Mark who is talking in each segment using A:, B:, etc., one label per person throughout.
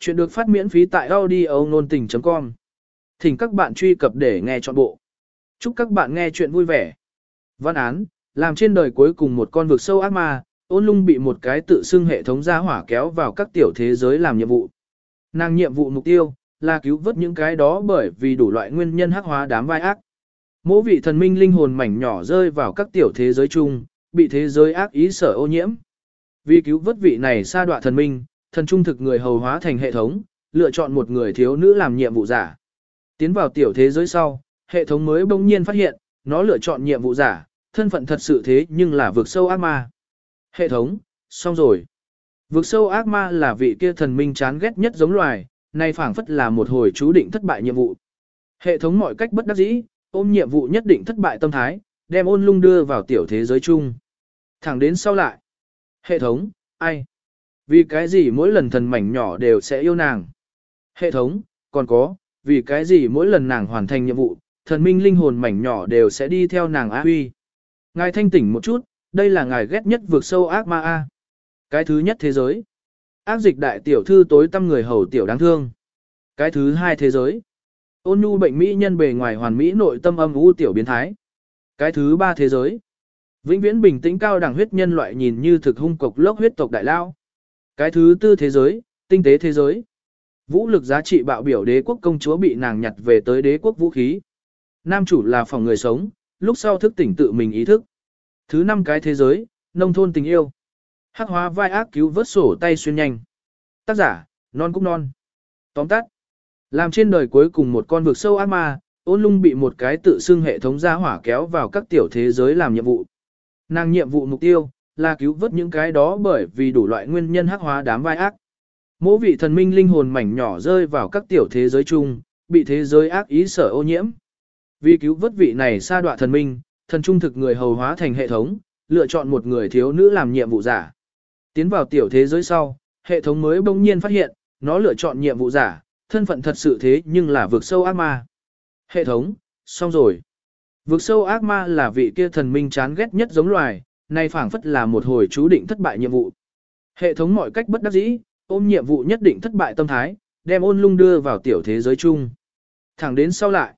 A: Chuyện được phát miễn phí tại audio nôn tình.com. Thỉnh các bạn truy cập để nghe trọn bộ. Chúc các bạn nghe chuyện vui vẻ. Văn án, làm trên đời cuối cùng một con vực sâu ác ma, ôn lung bị một cái tự xưng hệ thống gia hỏa kéo vào các tiểu thế giới làm nhiệm vụ. Nàng nhiệm vụ mục tiêu là cứu vớt những cái đó bởi vì đủ loại nguyên nhân hắc hóa đám vai ác. Mỗi vị thần minh linh hồn mảnh nhỏ rơi vào các tiểu thế giới chung, bị thế giới ác ý sở ô nhiễm. Vì cứu vớt vị này sa đọa thần minh, thần trung thực người hầu hóa thành hệ thống, lựa chọn một người thiếu nữ làm nhiệm vụ giả. Tiến vào tiểu thế giới sau, hệ thống mới bỗng nhiên phát hiện, nó lựa chọn nhiệm vụ giả, thân phận thật sự thế nhưng là vực sâu ác ma. Hệ thống, xong rồi. Vực sâu ác ma là vị kia thần minh chán ghét nhất giống loài, nay phảng phất là một hồi chú định thất bại nhiệm vụ. Hệ thống mọi cách bất đắc dĩ, ôm nhiệm vụ nhất định thất bại tâm thái, đem ôn lung đưa vào tiểu thế giới chung. Thẳng đến sau lại. Hệ thống, ai? Vì cái gì mỗi lần thần mảnh nhỏ đều sẽ yêu nàng? Hệ thống, còn có, vì cái gì mỗi lần nàng hoàn thành nhiệm vụ, thần minh linh hồn mảnh nhỏ đều sẽ đi theo nàng á huy? Ngài thanh tỉnh một chút, đây là ngài ghét nhất vượt sâu ác ma A. Cái thứ nhất thế giới. Ác dịch đại tiểu thư tối tâm người hầu tiểu đáng thương. Cái thứ hai thế giới. Ôn nhu bệnh mỹ nhân bề ngoài hoàn mỹ nội tâm âm u tiểu biến thái. Cái thứ ba thế giới. Vĩnh viễn bình tĩnh cao đẳng huyết nhân loại nhìn như thực hung cục lốc huyết tộc đại lao. Cái thứ tư thế giới, tinh tế thế giới. Vũ lực giá trị bạo biểu đế quốc công chúa bị nàng nhặt về tới đế quốc vũ khí. Nam chủ là phòng người sống, lúc sau thức tỉnh tự mình ý thức. Thứ năm cái thế giới, nông thôn tình yêu. Hắc hóa vai ác cứu vớt sổ tay xuyên nhanh. Tác giả, non cũng non. Tóm tắt. Làm trên đời cuối cùng một con vực sâu ác ma, ôn lung bị một cái tự xưng hệ thống gia hỏa kéo vào các tiểu thế giới làm nhiệm vụ. Nàng nhiệm vụ mục tiêu là cứu vớt những cái đó bởi vì đủ loại nguyên nhân hắc hóa đám vai ác. Mỗi vị thần minh linh hồn mảnh nhỏ rơi vào các tiểu thế giới chung, bị thế giới ác ý sở ô nhiễm. Vì cứu vớt vị này sa đọa thần minh, thần trung thực người hầu hóa thành hệ thống, lựa chọn một người thiếu nữ làm nhiệm vụ giả. Tiến vào tiểu thế giới sau, hệ thống mới bỗng nhiên phát hiện, nó lựa chọn nhiệm vụ giả, thân phận thật sự thế nhưng là vượt sâu ác ma. Hệ thống, xong rồi. Vượt sâu ác ma là vị kia thần minh chán ghét nhất giống loài, nay phảng phất là một hồi chú định thất bại nhiệm vụ. Hệ thống mọi cách bất đắc dĩ, ôm nhiệm vụ nhất định thất bại tâm thái, đem ôn lung đưa vào tiểu thế giới chung. Thẳng đến sau lại.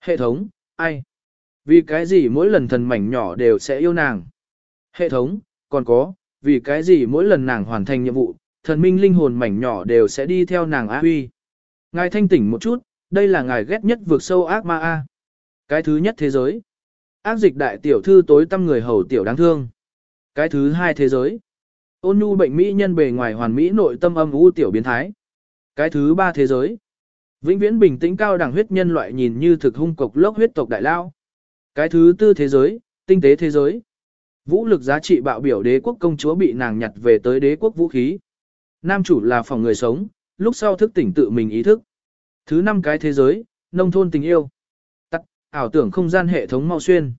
A: Hệ thống, ai? Vì cái gì mỗi lần thần mảnh nhỏ đều sẽ yêu nàng? Hệ thống, còn có, vì cái gì mỗi lần nàng hoàn thành nhiệm vụ, thần minh linh hồn mảnh nhỏ đều sẽ đi theo nàng a huy. Ngài thanh tỉnh một chút, đây là ngài ghét nhất vượt sâu ác ma A. Cái thứ nhất thế giới. Ác dịch đại tiểu thư tối tâm người hầu tiểu đáng thương. Cái thứ hai thế giới. Ôn nhu bệnh mỹ nhân bề ngoài hoàn mỹ nội tâm âm u tiểu biến thái. Cái thứ ba thế giới. Vĩnh viễn bình tĩnh cao đẳng huyết nhân loại nhìn như thực hung cục lốc huyết tộc đại lao. Cái thứ tư thế giới, tinh tế thế giới. Vũ lực giá trị bạo biểu đế quốc công chúa bị nàng nhặt về tới đế quốc vũ khí. Nam chủ là phòng người sống, lúc sau thức tỉnh tự mình ý thức. Thứ năm cái thế giới, nông thôn tình yêu. Ảo tưởng không gian hệ thống mau xuyên.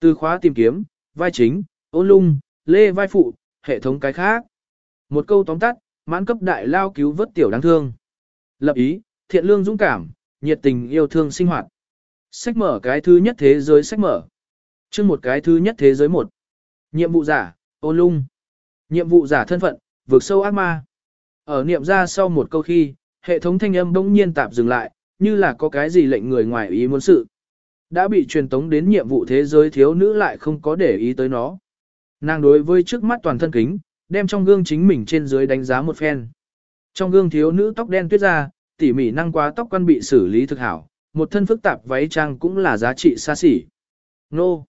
A: Từ khóa tìm kiếm, vai chính, ôn lung, lê vai phụ, hệ thống cái khác. Một câu tóm tắt, mãn cấp đại lao cứu vớt tiểu đáng thương. Lập ý, thiện lương dũng cảm, nhiệt tình yêu thương sinh hoạt. Sách mở cái thứ nhất thế giới sách mở. chương một cái thứ nhất thế giới một. Nhiệm vụ giả, ôn lung. Nhiệm vụ giả thân phận, vượt sâu ác ma. Ở niệm ra sau một câu khi, hệ thống thanh âm bỗng nhiên tạm dừng lại, như là có cái gì lệnh người ngoài ý muốn sự. Đã bị truyền tống đến nhiệm vụ thế giới thiếu nữ lại không có để ý tới nó. Nàng đối với trước mắt toàn thân kính, đem trong gương chính mình trên dưới đánh giá một phen. Trong gương thiếu nữ tóc đen tuyết ra, tỉ mỉ năng quá tóc quan bị xử lý thực hảo, một thân phức tạp váy trang cũng là giá trị xa xỉ. Nô!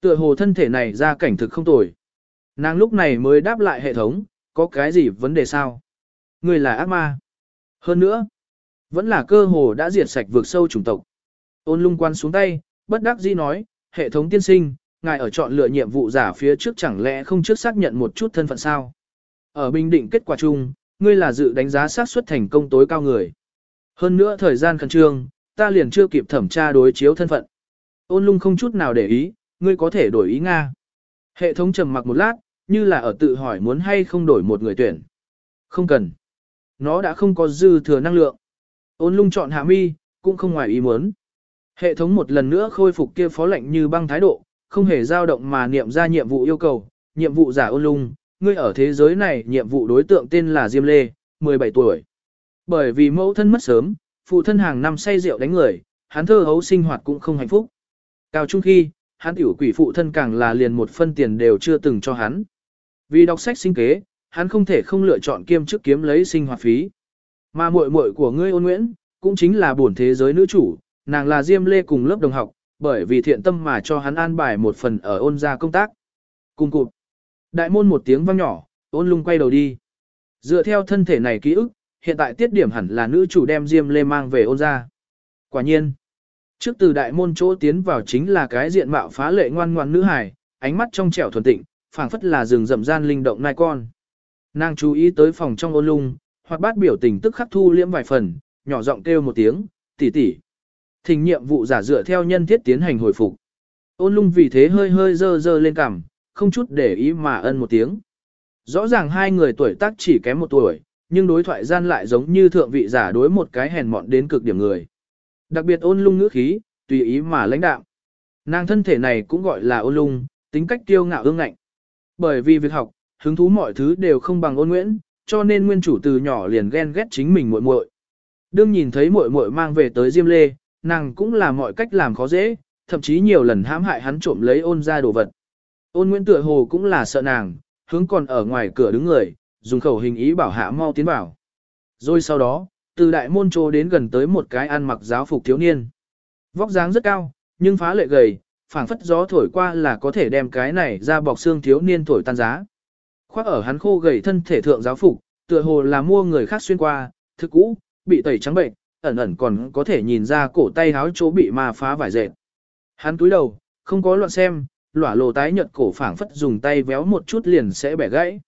A: Tựa hồ thân thể này ra cảnh thực không tồi. Nàng lúc này mới đáp lại hệ thống, có cái gì vấn đề sao? Người là ác ma. Hơn nữa, vẫn là cơ hồ đã diệt sạch vượt sâu chủng tộc. Ôn lung quan xuống tay, bất đắc dĩ nói, hệ thống tiên sinh, ngài ở chọn lựa nhiệm vụ giả phía trước chẳng lẽ không trước xác nhận một chút thân phận sao? Ở bình định kết quả chung, ngươi là dự đánh giá xác suất thành công tối cao người. Hơn nữa thời gian khẩn trương, ta liền chưa kịp thẩm tra đối chiếu thân phận. Ôn lung không chút nào để ý, ngươi có thể đổi ý Nga. Hệ thống trầm mặc một lát, như là ở tự hỏi muốn hay không đổi một người tuyển. Không cần. Nó đã không có dư thừa năng lượng. Ôn lung chọn hạ mi, cũng không ngoài ý muốn. Hệ thống một lần nữa khôi phục kia phó lệnh như băng thái độ, không hề dao động mà niệm ra nhiệm vụ yêu cầu. Nhiệm vụ giả ôn lung, ngươi ở thế giới này nhiệm vụ đối tượng tên là Diêm Lê, 17 tuổi. Bởi vì mẫu thân mất sớm, phụ thân hàng năm say rượu đánh người, hắn thơ hấu sinh hoạt cũng không hạnh phúc. Cao trung khi, hắn tiểu quỷ phụ thân càng là liền một phân tiền đều chưa từng cho hắn. Vì đọc sách sinh kế, hắn không thể không lựa chọn kiêm chức kiếm lấy sinh hoạt phí. Mà muội muội của ngươi ôn nguyễn, cũng chính là bổn thế giới nữ chủ, nàng là Diêm Lê cùng lớp đồng học, bởi vì thiện tâm mà cho hắn an bài một phần ở ôn gia công tác. Cùng cụt. Đại môn một tiếng vang nhỏ, ôn lung quay đầu đi. Dựa theo thân thể này ký ức, hiện tại tiết điểm hẳn là nữ chủ đem Diêm Lê mang về ôn gia. Quả nhiên. Trước từ đại môn chỗ tiến vào chính là cái diện mạo phá lệ ngoan ngoan nữ hài, ánh mắt trong trẻo thuần tịnh, phảng phất là rừng rậm gian linh động nai con. Nàng chú ý tới phòng trong ôn lung, hoặc bát biểu tình tức khắc thu liễm vài phần, nhỏ giọng kêu một tiếng, tỷ tỷ. Thỉnh nhiệm vụ giả dựa theo nhân thiết tiến hành hồi phục. Ôn lung vì thế hơi hơi dơ dơ lên cằm, không chút để ý mà ân một tiếng. Rõ ràng hai người tuổi tác chỉ kém một tuổi, nhưng đối thoại gian lại giống như thượng vị giả đối một cái hèn mọn đến cực điểm người. Đặc biệt ôn lung ngữ khí, tùy ý mà lãnh đạo. Nàng thân thể này cũng gọi là ôn lung, tính cách tiêu ngạo ương ngạnh. Bởi vì việc học, hứng thú mọi thứ đều không bằng ôn nguyễn, cho nên nguyên chủ từ nhỏ liền ghen ghét chính mình muội muội. Đương nhìn thấy muội muội mang về tới Diêm Lê, nàng cũng là mọi cách làm khó dễ, thậm chí nhiều lần hãm hại hắn trộm lấy ôn ra đồ vật. Ôn Nguyễn tựa hồ cũng là sợ nàng, hướng còn ở ngoài cửa đứng người, dùng khẩu hình ý bảo hạ mau tiến vào. Rồi sau đó, từ đại môn trô đến gần tới một cái ăn mặc giáo phục thiếu niên. Vóc dáng rất cao, nhưng phá lệ gầy, phảng phất gió thổi qua là có thể đem cái này ra bọc xương thiếu niên thổi tan giá. Khoác ở hắn khô gầy thân thể thượng giáo phục, tựa hồ là mua người khác xuyên qua, thực cũ, bị tẩy trắng bệnh, ẩn ẩn còn có thể nhìn ra cổ tay háo chỗ bị ma phá vải dệt. Hắn cúi đầu, không có loạn xem, lỏa lộ tái nhợt cổ phảng phất dùng tay véo một chút liền sẽ bẻ gãy.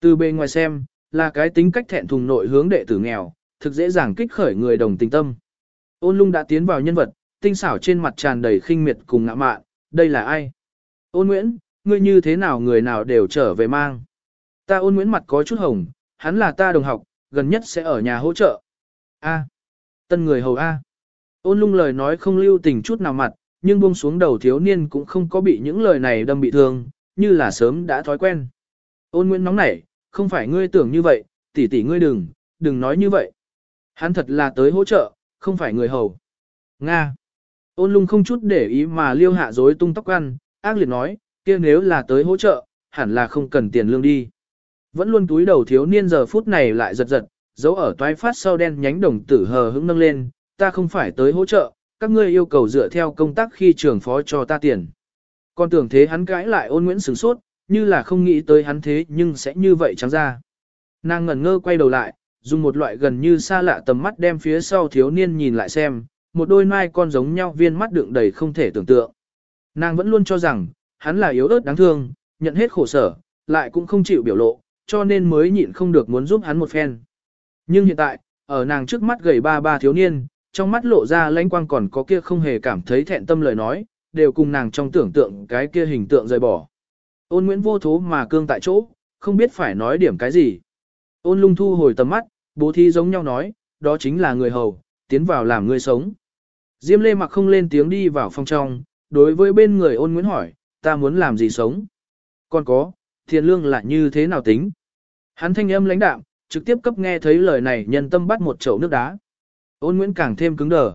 A: Từ bên ngoài xem, là cái tính cách thẹn thùng nội hướng đệ tử nghèo, thực dễ dàng kích khởi người đồng tình tâm. Ôn lung đã tiến vào nhân vật, tinh xảo trên mặt tràn đầy khinh miệt cùng ngạ mạn, đây là ai? Ôn Nguyễn, ngươi như thế nào người nào đều trở về mang. Ta ôn Nguyễn mặt có chút hồng, hắn là ta đồng học, gần nhất sẽ ở nhà hỗ trợ. A. Tân người hầu A. Ôn lung lời nói không lưu tình chút nào mặt, nhưng buông xuống đầu thiếu niên cũng không có bị những lời này đâm bị thương, như là sớm đã thói quen. Ôn Nguyễn nóng nảy, không phải ngươi tưởng như vậy, tỷ tỷ ngươi đừng, đừng nói như vậy. Hắn thật là tới hỗ trợ, không phải người hầu. Nga. Ôn lung không chút để ý mà liêu hạ dối tung tóc ăn, ác liệt nói, kia nếu là tới hỗ trợ, hẳn là không cần tiền lương đi. Vẫn luôn túi đầu thiếu niên giờ phút này lại giật giật, dấu ở toái phát sau đen nhánh đồng tử hờ hững nâng lên, ta không phải tới hỗ trợ, các ngươi yêu cầu dựa theo công tác khi trưởng phó cho ta tiền. con tưởng thế hắn cãi lại ôn nguyễn sửng sốt, như là không nghĩ tới hắn thế nhưng sẽ như vậy trắng ra. Nàng ngẩn ngơ quay đầu lại, dùng một loại gần như xa lạ tầm mắt đem phía sau thiếu niên nhìn lại xem, một đôi mai con giống nhau viên mắt đựng đầy không thể tưởng tượng. Nàng vẫn luôn cho rằng, hắn là yếu ớt đáng thương, nhận hết khổ sở, lại cũng không chịu biểu lộ, cho nên mới nhịn không được muốn giúp hắn một phen. Nhưng hiện tại, ở nàng trước mắt gầy ba ba thiếu niên, trong mắt lộ ra lãnh quang còn có kia không hề cảm thấy thẹn tâm lời nói, đều cùng nàng trong tưởng tượng cái kia hình tượng rời bỏ. Ôn Nguyễn vô thố mà cương tại chỗ, không biết phải nói điểm cái gì. Ôn lung thu hồi tầm mắt, bố thi giống nhau nói, đó chính là người hầu, tiến vào làm người sống. Diêm lê mặc không lên tiếng đi vào phòng trong, đối với bên người ôn Nguyễn hỏi, ta muốn làm gì sống? Còn có, thiền lương là như thế nào tính? Hắn thanh âm lãnh đạm, trực tiếp cấp nghe thấy lời này nhân tâm bắt một chậu nước đá. Ôn Nguyễn càng thêm cứng đờ.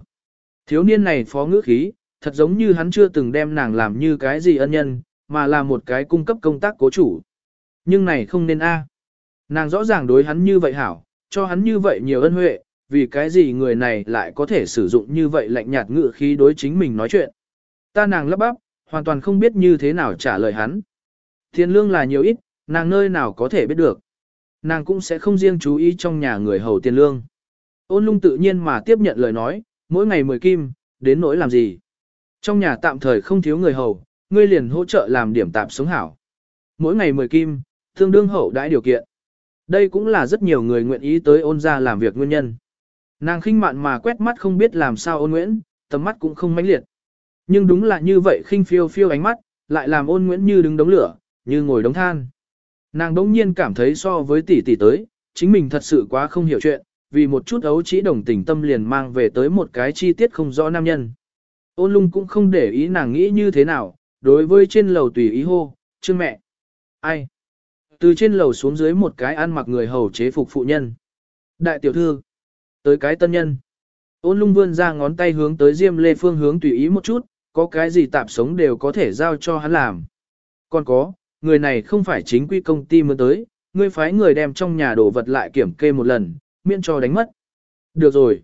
A: Thiếu niên này phó ngữ khí, thật giống như hắn chưa từng đem nàng làm như cái gì ân nhân, mà là một cái cung cấp công tác cố chủ. Nhưng này không nên a. Nàng rõ ràng đối hắn như vậy hảo, cho hắn như vậy nhiều ân huệ, vì cái gì người này lại có thể sử dụng như vậy lạnh nhạt ngữ khí đối chính mình nói chuyện. Ta nàng lắp bắp, hoàn toàn không biết như thế nào trả lời hắn. Thiên lương là nhiều ít, nàng nơi nào có thể biết được. Nàng cũng sẽ không riêng chú ý trong nhà người hầu tiền lương. Ôn lung tự nhiên mà tiếp nhận lời nói, mỗi ngày 10 kim, đến nỗi làm gì. Trong nhà tạm thời không thiếu người hầu, ngươi liền hỗ trợ làm điểm tạm sống hảo. Mỗi ngày 10 kim, tương đương hậu đãi điều kiện. Đây cũng là rất nhiều người nguyện ý tới ôn ra làm việc nguyên nhân. Nàng khinh mạn mà quét mắt không biết làm sao ôn nguyễn, tầm mắt cũng không mãnh liệt. Nhưng đúng là như vậy khinh phiêu phiêu ánh mắt, lại làm ôn nguyễn như đứng đống lửa, như ngồi đống than. Nàng đống nhiên cảm thấy so với tỷ tỷ tới, chính mình thật sự quá không hiểu chuyện, vì một chút ấu chỉ đồng tình tâm liền mang về tới một cái chi tiết không rõ nam nhân. Ôn lung cũng không để ý nàng nghĩ như thế nào, đối với trên lầu tùy ý hô, chương mẹ. Ai? Từ trên lầu xuống dưới một cái ăn mặc người hầu chế phục phụ nhân. Đại tiểu thư. Tới cái tân nhân. Ôn lung vươn ra ngón tay hướng tới Diêm Lê phương hướng tùy ý một chút, có cái gì tạp sống đều có thể giao cho hắn làm. Còn có, người này không phải chính quy công ty mới tới, ngươi phái người đem trong nhà đồ vật lại kiểm kê một lần, miễn cho đánh mất. Được rồi.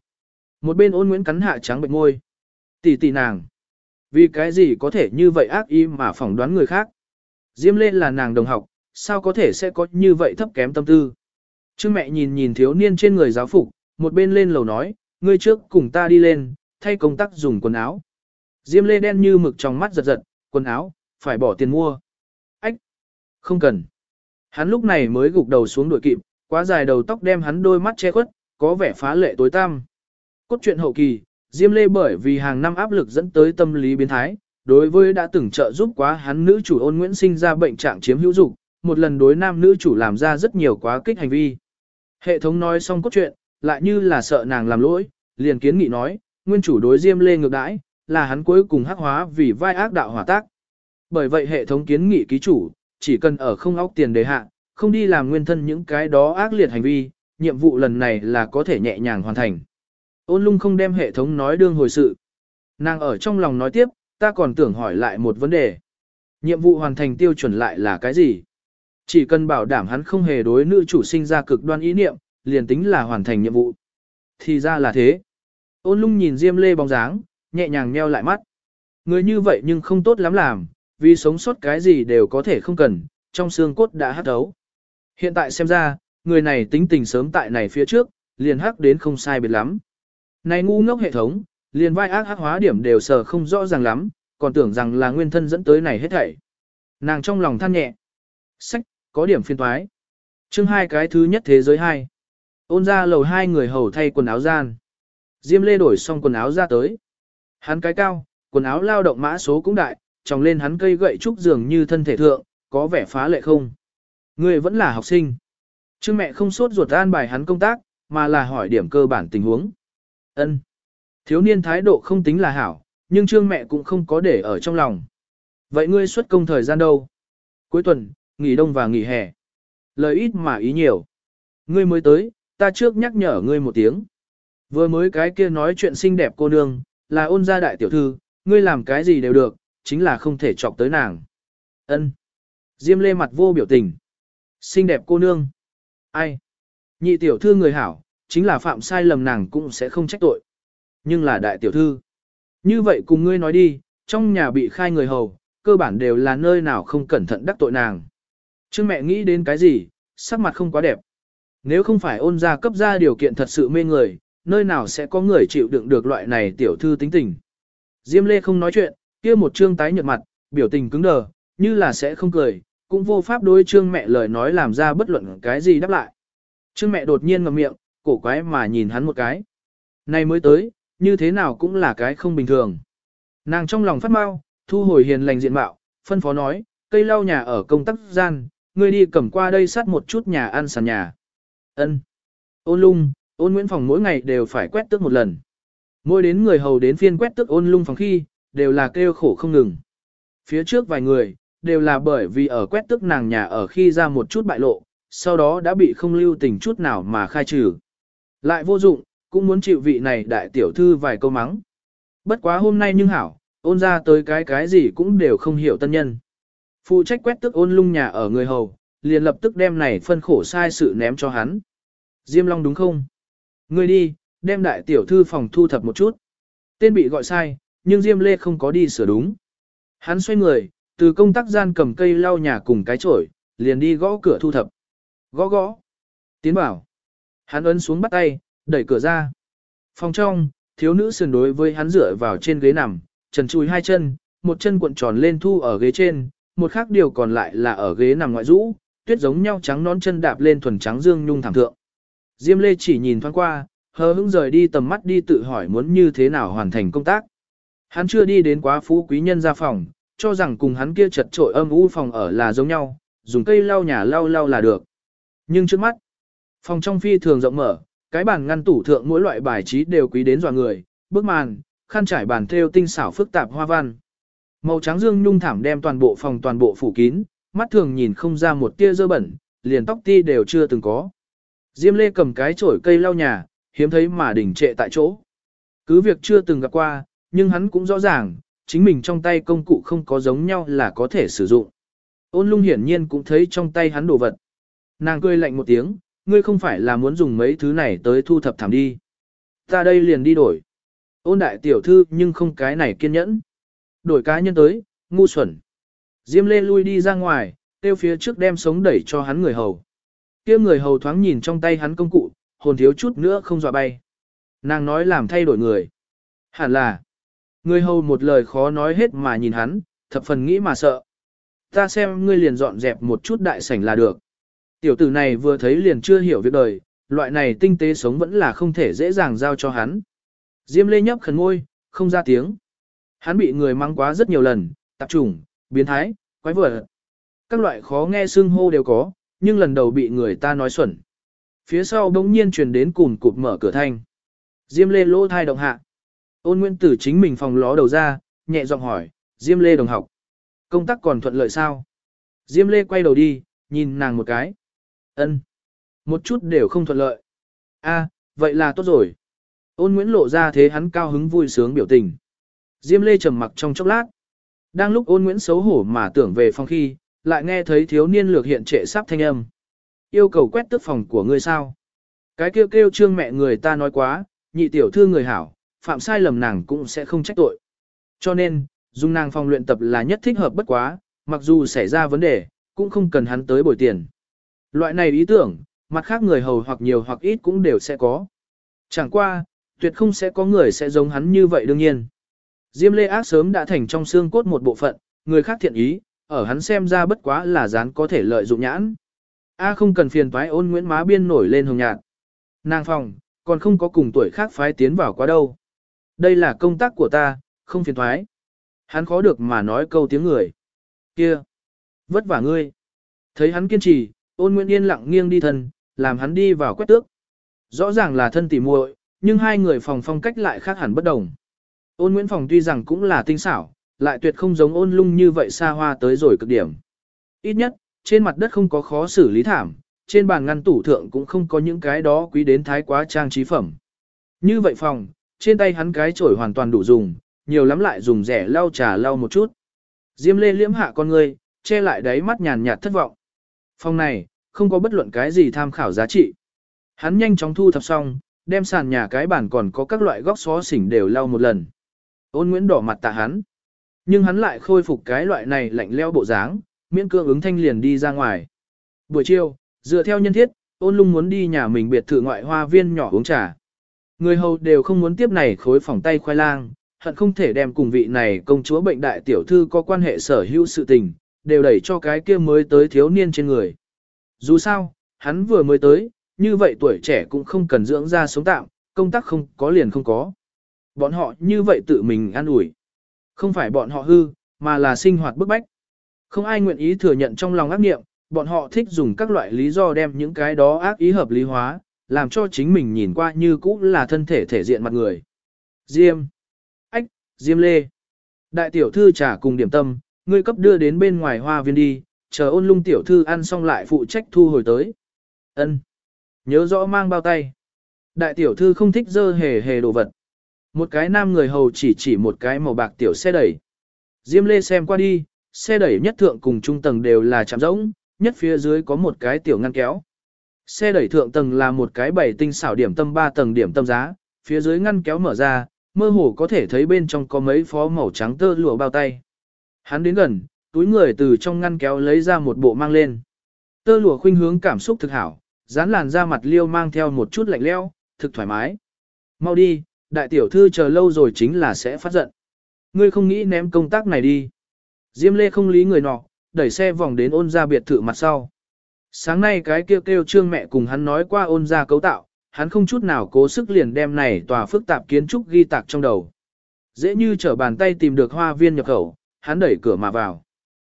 A: Một bên ôn nguyễn cắn hạ trắng bệnh môi. Tỷ tỷ nàng. Vì cái gì có thể như vậy ác ý mà phỏng đoán người khác. Diêm lên là nàng đồng học, sao có thể sẽ có như vậy thấp kém tâm tư. Chứ mẹ nhìn nhìn thiếu niên trên người giáo phục, một bên lên lầu nói, ngươi trước cùng ta đi lên, thay công tác dùng quần áo. Diêm lê đen như mực trong mắt giật giật, quần áo, phải bỏ tiền mua. Không cần. Hắn lúc này mới gục đầu xuống đuổi kịp, quá dài đầu tóc đem hắn đôi mắt che khuất, có vẻ phá lệ tối tăm. Cốt truyện hậu kỳ, Diêm Lê bởi vì hàng năm áp lực dẫn tới tâm lý biến thái, đối với đã từng trợ giúp quá hắn nữ chủ ôn Nguyễn sinh ra bệnh trạng chiếm hữu dục, một lần đối nam nữ chủ làm ra rất nhiều quá kích hành vi. Hệ thống nói xong cốt truyện, lại như là sợ nàng làm lỗi, liền kiến nghị nói, nguyên chủ đối Diêm Lê ngược đãi, là hắn cuối cùng hắc hóa vì vai ác đạo hỏa tác. Bởi vậy hệ thống kiến nghị ký chủ, chỉ cần ở không óc tiền đề hạ, không đi làm nguyên thân những cái đó ác liệt hành vi, nhiệm vụ lần này là có thể nhẹ nhàng hoàn thành. Ôn lung không đem hệ thống nói đương hồi sự. Nàng ở trong lòng nói tiếp, ta còn tưởng hỏi lại một vấn đề. Nhiệm vụ hoàn thành tiêu chuẩn lại là cái gì? Chỉ cần bảo đảm hắn không hề đối nữ chủ sinh ra cực đoan ý niệm, liền tính là hoàn thành nhiệm vụ. Thì ra là thế. Ôn lung nhìn Diêm Lê bóng dáng, nhẹ nhàng nheo lại mắt. Người như vậy nhưng không tốt lắm làm, vì sống sót cái gì đều có thể không cần, trong xương cốt đã hắc thấu. Hiện tại xem ra, người này tính tình sớm tại này phía trước, liền hắc đến không sai biệt lắm. Này ngu ngốc hệ thống, liền vai ác hắc hóa điểm đều sờ không rõ ràng lắm, còn tưởng rằng là nguyên thân dẫn tới này hết thảy. Nàng trong lòng than nhẹ. Sách, có điểm phiên toái. chương hai cái thứ nhất thế giới hai. Ôn ra lầu hai người hầu thay quần áo gian. Diêm lê đổi xong quần áo ra tới. Hắn cái cao, quần áo lao động mã số cũng đại, tròng lên hắn cây gậy trúc dường như thân thể thượng, có vẻ phá lệ không. Người vẫn là học sinh. Trương mẹ không sốt ruột an bài hắn công tác, mà là hỏi điểm cơ bản tình huống. Ân. Thiếu niên thái độ không tính là hảo, nhưng trương mẹ cũng không có để ở trong lòng. Vậy ngươi xuất công thời gian đâu? Cuối tuần, nghỉ đông và nghỉ hè. Lời ít mà ý nhiều. Ngươi mới tới, ta trước nhắc nhở ngươi một tiếng. Vừa mới cái kia nói chuyện xinh đẹp cô nương, là ôn gia đại tiểu thư, ngươi làm cái gì đều được, chính là không thể chọc tới nàng. Ân. Diêm lê mặt vô biểu tình. Xinh đẹp cô nương. Ai? Nhị tiểu thư người hảo, chính là phạm sai lầm nàng cũng sẽ không trách tội. Nhưng là đại tiểu thư. Như vậy cùng ngươi nói đi, trong nhà bị khai người hầu, cơ bản đều là nơi nào không cẩn thận đắc tội nàng. Trương mẹ nghĩ đến cái gì, sắc mặt không quá đẹp. Nếu không phải ôn ra cấp ra điều kiện thật sự mê người, nơi nào sẽ có người chịu đựng được loại này tiểu thư tính tình. Diêm Lê không nói chuyện, kia một trương tái nhợt mặt, biểu tình cứng đờ, như là sẽ không cười, cũng vô pháp đối trương mẹ lời nói làm ra bất luận cái gì đáp lại. Trương mẹ đột nhiên ngậm miệng, cổ quái mà nhìn hắn một cái. Này mới tới, như thế nào cũng là cái không bình thường. Nàng trong lòng phát mau, thu hồi hiền lành diện mạo, phân phó nói, cây lau nhà ở công tác gian, ngươi đi cầm qua đây sát một chút nhà ăn sàn nhà. Ân. Ôn lung, ôn nguyễn phòng mỗi ngày đều phải quét tước một lần. Mỗi đến người hầu đến phiên quét tước ôn lung phòng khi, đều là kêu khổ không ngừng. Phía trước vài người, đều là bởi vì ở quét tức nàng nhà ở khi ra một chút bại lộ, sau đó đã bị không lưu tình chút nào mà khai trừ. Lại vô dụng, cũng muốn chịu vị này đại tiểu thư vài câu mắng. Bất quá hôm nay nhưng hảo, ôn ra tới cái cái gì cũng đều không hiểu tân nhân. Phụ trách quét tức ôn lung nhà ở người hầu, liền lập tức đem này phân khổ sai sự ném cho hắn. Diêm Long đúng không? Ngươi đi, đem đại tiểu thư phòng thu thập một chút. Tên bị gọi sai, nhưng Diêm Lê không có đi sửa đúng. Hắn xoay người, từ công tác gian cầm cây lau nhà cùng cái chổi, liền đi gõ cửa thu thập. Gõ gõ. Tiến bảo. Hắn ấn xuống bắt tay, đẩy cửa ra. Phòng trong, thiếu nữ sườn đối với hắn dựa vào trên ghế nằm, trần chùi hai chân, một chân cuộn tròn lên thu ở ghế trên, một khác điều còn lại là ở ghế nằm ngoại rũ, tuyết giống nhau trắng nón chân đạp lên thuần trắng dương nhung thảm thượng. Diêm Lê chỉ nhìn thoáng qua, hờ hững rời đi tầm mắt đi tự hỏi muốn như thế nào hoàn thành công tác. Hắn chưa đi đến quá phú quý nhân ra phòng, cho rằng cùng hắn kia chật trội âm u phòng ở là giống nhau, dùng cây lau nhà lau lau là được. Nhưng trước mắt, phòng trong phi thường rộng mở, cái bàn ngăn tủ thượng mỗi loại bài trí đều quý đến dọa người, bức màn, khăn trải bàn thêu tinh xảo phức tạp hoa văn. Màu trắng dương nhung thảm đem toàn bộ phòng toàn bộ phủ kín, mắt thường nhìn không ra một tia dơ bẩn, liền tóc ti đều chưa từng có. Diêm Lê cầm cái chổi cây lau nhà, hiếm thấy mà đỉnh trệ tại chỗ. Cứ việc chưa từng gặp qua, nhưng hắn cũng rõ ràng, chính mình trong tay công cụ không có giống nhau là có thể sử dụng. Ôn lung hiển nhiên cũng thấy trong tay hắn đồ vật. Nàng cười lạnh một tiếng, ngươi không phải là muốn dùng mấy thứ này tới thu thập thảm đi. Ta đây liền đi đổi. Ôn đại tiểu thư nhưng không cái này kiên nhẫn. Đổi cá nhân tới, ngu xuẩn. Diêm lê lui đi ra ngoài, tiêu phía trước đem sống đẩy cho hắn người hầu. kia người hầu thoáng nhìn trong tay hắn công cụ, hồn thiếu chút nữa không dọa bay. Nàng nói làm thay đổi người. Hẳn là, người hầu một lời khó nói hết mà nhìn hắn, thập phần nghĩ mà sợ. Ta xem ngươi liền dọn dẹp một chút đại sảnh là được. Tiểu tử này vừa thấy liền chưa hiểu việc đời, loại này tinh tế sống vẫn là không thể dễ dàng giao cho hắn. Diêm lê nhấp khẩn ngôi, không ra tiếng. Hắn bị người mang quá rất nhiều lần, tạp trùng, biến thái, quái vật, Các loại khó nghe xưng hô đều có, nhưng lần đầu bị người ta nói xuẩn. Phía sau đông nhiên truyền đến cùn cụp mở cửa thanh. Diêm lê lỗ thai động hạ. Ôn Nguyên Tử chính mình phòng ló đầu ra, nhẹ giọng hỏi, Diêm lê đồng học. Công tác còn thuận lợi sao? Diêm lê quay đầu đi, nhìn nàng một cái. ân Một chút đều không thuận lợi. a vậy là tốt rồi. Ôn Nguyễn lộ ra thế hắn cao hứng vui sướng biểu tình. Diêm lê trầm mặc trong chốc lát. Đang lúc ôn Nguyễn xấu hổ mà tưởng về phòng khi, lại nghe thấy thiếu niên lược hiện trệ sắp thanh âm. Yêu cầu quét tước phòng của ngươi sao? Cái kêu kêu trương mẹ người ta nói quá, nhị tiểu thư người hảo, phạm sai lầm nàng cũng sẽ không trách tội. Cho nên, dùng nàng phòng luyện tập là nhất thích hợp bất quá, mặc dù xảy ra vấn đề, cũng không cần hắn tới bồi tiền. Loại này ý tưởng, mặt khác người hầu hoặc nhiều hoặc ít cũng đều sẽ có. Chẳng qua, tuyệt không sẽ có người sẽ giống hắn như vậy đương nhiên. Diêm lê ác sớm đã thành trong xương cốt một bộ phận, người khác thiện ý, ở hắn xem ra bất quá là dán có thể lợi dụng nhãn. A không cần phiền toái ôn Nguyễn Má Biên nổi lên hồng nhạt. Nàng phòng, còn không có cùng tuổi khác phái tiến vào quá đâu. Đây là công tác của ta, không phiền thoái. Hắn khó được mà nói câu tiếng người. Kia! Vất vả ngươi! Thấy hắn kiên trì, ôn nguyện Yên lặng nghiêng đi thân, làm hắn đi vào quét tước. Rõ ràng là thân tỉ muội, nhưng hai người phòng phong cách lại khác hẳn bất đồng. Ôn Nguyễn Phòng tuy rằng cũng là tinh xảo, lại tuyệt không giống ôn lung như vậy xa hoa tới rồi cực điểm. Ít nhất, trên mặt đất không có khó xử lý thảm, trên bàn ngăn tủ thượng cũng không có những cái đó quý đến thái quá trang trí phẩm. Như vậy phòng, trên tay hắn cái chổi hoàn toàn đủ dùng, nhiều lắm lại dùng rẻ lau trà lau một chút. Diêm lê liễm hạ con ngươi, che lại đáy mắt nhàn nhạt thất vọng. Phòng này, không có bất luận cái gì tham khảo giá trị. Hắn nhanh chóng thu thập xong, đem sàn nhà cái bản còn có các loại góc xó xỉnh đều lau một lần. Ôn Nguyễn đỏ mặt tạ hắn. Nhưng hắn lại khôi phục cái loại này lạnh leo bộ dáng, miễn cương ứng thanh liền đi ra ngoài. Buổi chiều, dựa theo nhân thiết, ôn lung muốn đi nhà mình biệt thự ngoại hoa viên nhỏ uống trà. Người hầu đều không muốn tiếp này khối phòng tay khoai lang, hận không thể đem cùng vị này công chúa bệnh đại tiểu thư có quan hệ sở hữu sự tình, đều đẩy cho cái kia mới tới thiếu niên trên người. Dù sao, hắn vừa mới tới, như vậy tuổi trẻ cũng không cần dưỡng ra sống tạm, công tác không có liền không có. Bọn họ như vậy tự mình an ủi. Không phải bọn họ hư, mà là sinh hoạt bức bách. Không ai nguyện ý thừa nhận trong lòng ác nghiệm, bọn họ thích dùng các loại lý do đem những cái đó ác ý hợp lý hóa, làm cho chính mình nhìn qua như cũ là thân thể thể diện mặt người. Diêm. Ách, Diêm Lê. Đại tiểu thư trả cùng điểm tâm, ngươi cấp đưa đến bên ngoài hoa viên đi, chờ ôn lung tiểu thư ăn xong lại phụ trách thu hồi tới. Ân. Nhớ rõ mang bao tay. Đại tiểu thư không thích dơ hề hề đồ vật. Một cái nam người hầu chỉ chỉ một cái màu bạc tiểu xe đẩy. Diêm lê xem qua đi, xe đẩy nhất thượng cùng trung tầng đều là chạm rỗng, nhất phía dưới có một cái tiểu ngăn kéo. Xe đẩy thượng tầng là một cái bảy tinh xảo điểm tâm ba tầng điểm tâm giá, phía dưới ngăn kéo mở ra, mơ hồ có thể thấy bên trong có mấy phó màu trắng tơ lụa bao tay. Hắn đến gần, túi người từ trong ngăn kéo lấy ra một bộ mang lên. Tơ lụa khuynh hướng cảm xúc thực hảo, dán làn da mặt liêu mang theo một chút lạnh leo, thực thoải mái. Mau đi, đại tiểu thư chờ lâu rồi chính là sẽ phát giận. Ngươi không nghĩ ném công tác này đi. Diêm lê không lý người nọ, đẩy xe vòng đến ôn ra biệt thự mặt sau. Sáng nay cái kêu kêu trương mẹ cùng hắn nói qua ôn ra cấu tạo, hắn không chút nào cố sức liền đem này tòa phức tạp kiến trúc ghi tạc trong đầu. Dễ như trở bàn tay tìm được hoa viên nhập khẩu, hắn đẩy cửa mà vào.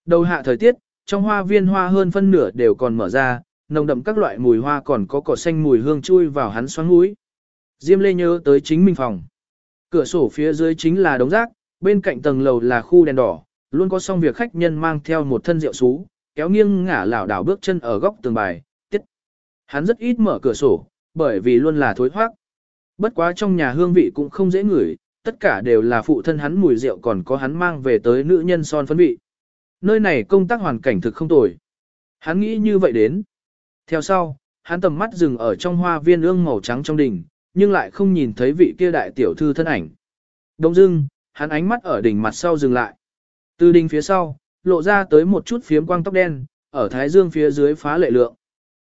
A: Đầu hạ thời tiết, trong hoa viên hoa hơn phân nửa đều còn mở ra, nồng đậm các loại mùi hoa còn có cỏ xanh mùi hương chui vào hắn xoắn mũi. Diêm Lê nhớ tới chính mình phòng. Cửa sổ phía dưới chính là đống rác, bên cạnh tầng lầu là khu đèn đỏ, luôn có xong việc khách nhân mang theo một thân rượu xú, kéo nghiêng ngả lảo đảo bước chân ở góc tường bài, tiết. Hắn rất ít mở cửa sổ, bởi vì luôn là thối thoát. bất quá trong nhà hương vị cũng không dễ ngửi, tất cả đều là phụ thân hắn mùi rượu còn có hắn mang về tới nữ nhân son phấn vị. Nơi này công tác hoàn cảnh thực không tồi. Hắn nghĩ như vậy đến. Theo sau, hắn tầm mắt dừng ở trong hoa viên ương màu trắng trong đỉnh, nhưng lại không nhìn thấy vị kia đại tiểu thư thân ảnh. Đông dưng, hắn ánh mắt ở đỉnh mặt sau dừng lại. Từ đỉnh phía sau, lộ ra tới một chút phiếm quang tóc đen, ở thái dương phía dưới phá lệ lượng.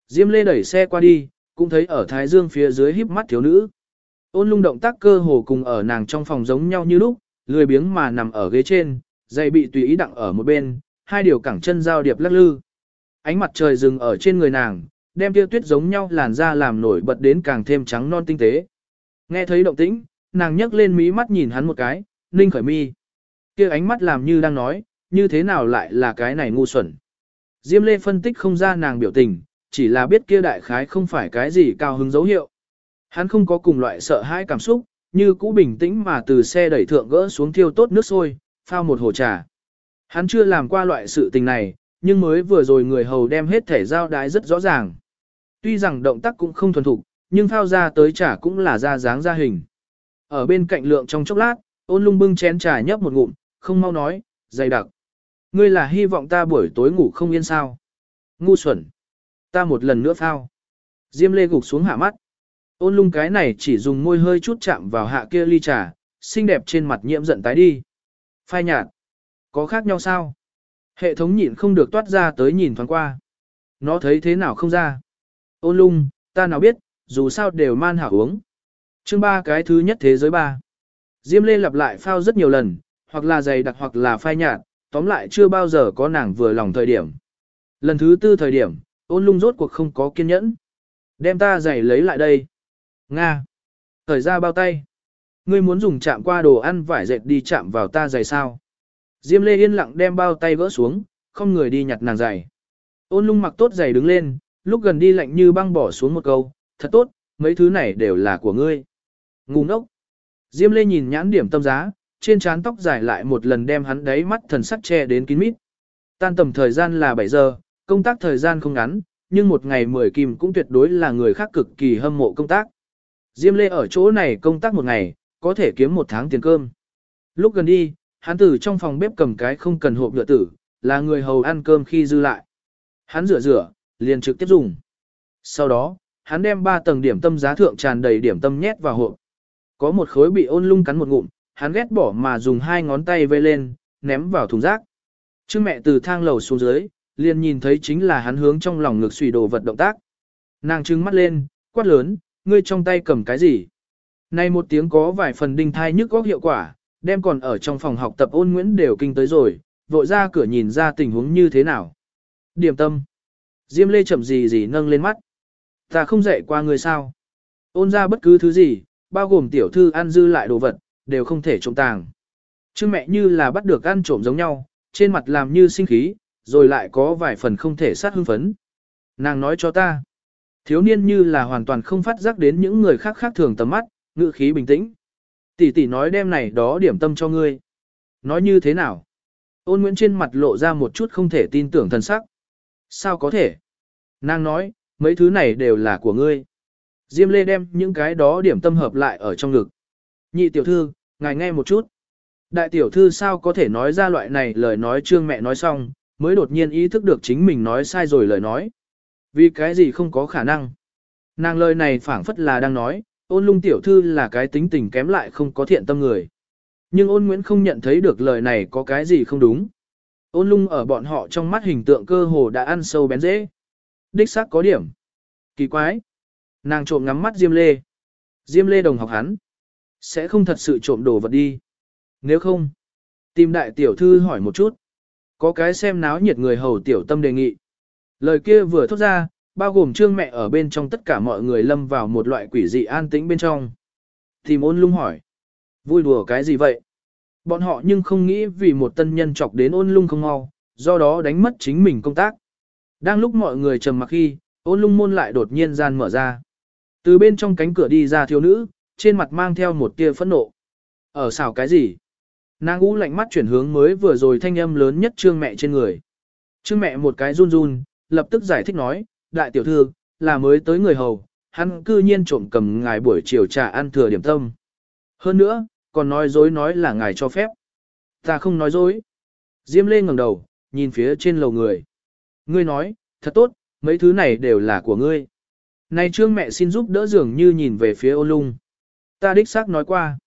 A: Diêm lê đẩy xe qua đi, cũng thấy ở thái dương phía dưới híp mắt thiếu nữ. Ôn lung động tác cơ hồ cùng ở nàng trong phòng giống nhau như lúc, lười biếng mà nằm ở ghế trên, dây bị tùy ý đặng ở một bên, hai điều cẳng chân giao điệp lắc lư. Ánh mặt trời dừng ở trên người nàng, đem tiêu tuyết giống nhau làn da làm nổi bật đến càng thêm trắng non tinh tế. Nghe thấy động tĩnh, nàng nhấc lên mí mắt nhìn hắn một cái, ninh khởi mi. kia ánh mắt làm như đang nói, như thế nào lại là cái này ngu xuẩn. Diêm lê phân tích không ra nàng biểu tình, chỉ là biết kia đại khái không phải cái gì cao hứng dấu hiệu. Hắn không có cùng loại sợ hãi cảm xúc, như cũ bình tĩnh mà từ xe đẩy thượng gỡ xuống thiêu tốt nước sôi, phao một hồ trà. Hắn chưa làm qua loại sự tình này, nhưng mới vừa rồi người hầu đem hết thể giao đái rất rõ ràng. Tuy rằng động tác cũng không thuần thục, nhưng phao ra tới trà cũng là ra dáng ra hình. Ở bên cạnh lượng trong chốc lát, ôn lung bưng chén trà nhấp một ngụm, không mau nói, dày đặc. Ngươi là hy vọng ta buổi tối ngủ không yên sao. Ngu xuẩn. Ta một lần nữa phao. Diêm lê gục xuống hạ mắt. Ôn lung cái này chỉ dùng môi hơi chút chạm vào hạ kia ly trà, xinh đẹp trên mặt nhiễm giận tái đi. Phai nhạt. Có khác nhau sao? Hệ thống nhịn không được toát ra tới nhìn thoáng qua. Nó thấy thế nào không ra. Ôn lung, ta nào biết, dù sao đều man hảo uống. Chương ba cái thứ nhất thế giới ba. Diêm lê lặp lại phao rất nhiều lần, hoặc là dày đặc hoặc là phai nhạt, tóm lại chưa bao giờ có nàng vừa lòng thời điểm. Lần thứ tư thời điểm, ôn lung rốt cuộc không có kiên nhẫn. Đem ta giày lấy lại đây. Nga. Thời ra bao tay. Ngươi muốn dùng chạm qua đồ ăn vải dệt đi chạm vào ta giày sao. Diêm lê yên lặng đem bao tay gỡ xuống, không người đi nhặt nàng giày. Ôn lung mặc tốt giày đứng lên, lúc gần đi lạnh như băng bỏ xuống một câu, thật tốt, mấy thứ này đều là của ngươi. Ngu ngốc. Diêm lê nhìn nhãn điểm tâm giá, trên trán tóc dài lại một lần đem hắn đáy mắt thần sắc che đến kín mít. Tan tầm thời gian là 7 giờ, công tác thời gian không ngắn, nhưng một ngày 10 kim cũng tuyệt đối là người khác cực kỳ hâm mộ công tác. Diêm Lê ở chỗ này công tác một ngày, có thể kiếm một tháng tiền cơm. Lúc gần đi, hắn từ trong phòng bếp cầm cái không cần hộp nhựa tử, là người hầu ăn cơm khi dư lại. Hắn rửa rửa, liền trực tiếp dùng. Sau đó, hắn đem ba tầng điểm tâm giá thượng tràn đầy điểm tâm nhét vào hộp. Có một khối bị ôn lung cắn một ngụm, hắn ghét bỏ mà dùng hai ngón tay vây lên, ném vào thùng rác. Chứ mẹ từ thang lầu xuống dưới, liền nhìn thấy chính là hắn hướng trong lòng ngực xùy đồ vật động tác. Nàng trừng mắt lên, quát lớn, ngươi trong tay cầm cái gì? Nay một tiếng có vài phần đinh thai nhức góc hiệu quả, đem còn ở trong phòng học tập ôn nguyễn đều kinh tới rồi, vội ra cửa nhìn ra tình huống như thế nào. Điểm tâm. Diêm lê chậm gì gì nâng lên mắt. Ta không dạy qua ngươi sao. Ôn ra bất cứ thứ gì, bao gồm tiểu thư ăn dư lại đồ vật, đều không thể trộm tàng. Chứ mẹ như là bắt được ăn trộm giống nhau, trên mặt làm như sinh khí, rồi lại có vài phần không thể sát hưng phấn. Nàng nói cho ta. Thiếu niên như là hoàn toàn không phát giác đến những người khác khác thường tầm mắt, ngữ khí bình tĩnh. Tỷ tỷ nói đem này đó điểm tâm cho ngươi. Nói như thế nào? Ôn Nguyễn trên mặt lộ ra một chút không thể tin tưởng thần sắc. Sao có thể? Nàng nói, mấy thứ này đều là của ngươi. Diêm Lê đem những cái đó điểm tâm hợp lại ở trong ngực. Nhị tiểu thư, ngài nghe một chút. Đại tiểu thư sao có thể nói ra loại này lời nói trương mẹ nói xong, mới đột nhiên ý thức được chính mình nói sai rồi lời nói. Vì cái gì không có khả năng. Nàng lời này phảng phất là đang nói, ôn lung tiểu thư là cái tính tình kém lại không có thiện tâm người. Nhưng ôn Nguyễn không nhận thấy được lời này có cái gì không đúng. Ôn lung ở bọn họ trong mắt hình tượng cơ hồ đã ăn sâu bén dễ. Đích xác có điểm. Kỳ quái. Nàng trộm ngắm mắt Diêm Lê. Diêm Lê đồng học hắn. Sẽ không thật sự trộm đồ vật đi. Nếu không, tìm đại tiểu thư hỏi một chút. Có cái xem náo nhiệt người hầu tiểu tâm đề nghị. Lời kia vừa thốt ra, bao gồm trương mẹ ở bên trong tất cả mọi người lâm vào một loại quỷ dị an tĩnh bên trong. Tìm ôn lung hỏi. Vui đùa cái gì vậy? Bọn họ nhưng không nghĩ vì một tân nhân chọc đến ôn lung không mau, do đó đánh mất chính mình công tác. Đang lúc mọi người trầm mặc khi, ôn lung môn lại đột nhiên gian mở ra. Từ bên trong cánh cửa đi ra thiếu nữ, trên mặt mang theo một tia phẫn nộ. Ở xảo cái gì? Nàng ú lạnh mắt chuyển hướng mới vừa rồi thanh âm lớn nhất trương mẹ trên người. Trương mẹ một cái run run, lập tức giải thích nói, đại tiểu thư, là mới tới người hầu, hắn cư nhiên trộm cầm ngài buổi chiều trà ăn thừa điểm tâm. Hơn nữa, còn nói dối nói là ngài cho phép. Ta không nói dối. Diêm Lê ngẩng đầu, nhìn phía trên lầu người. Ngươi nói, thật tốt, mấy thứ này đều là của ngươi. Này trương mẹ xin giúp đỡ dường như nhìn về phía ô lung. Ta đích xác nói qua.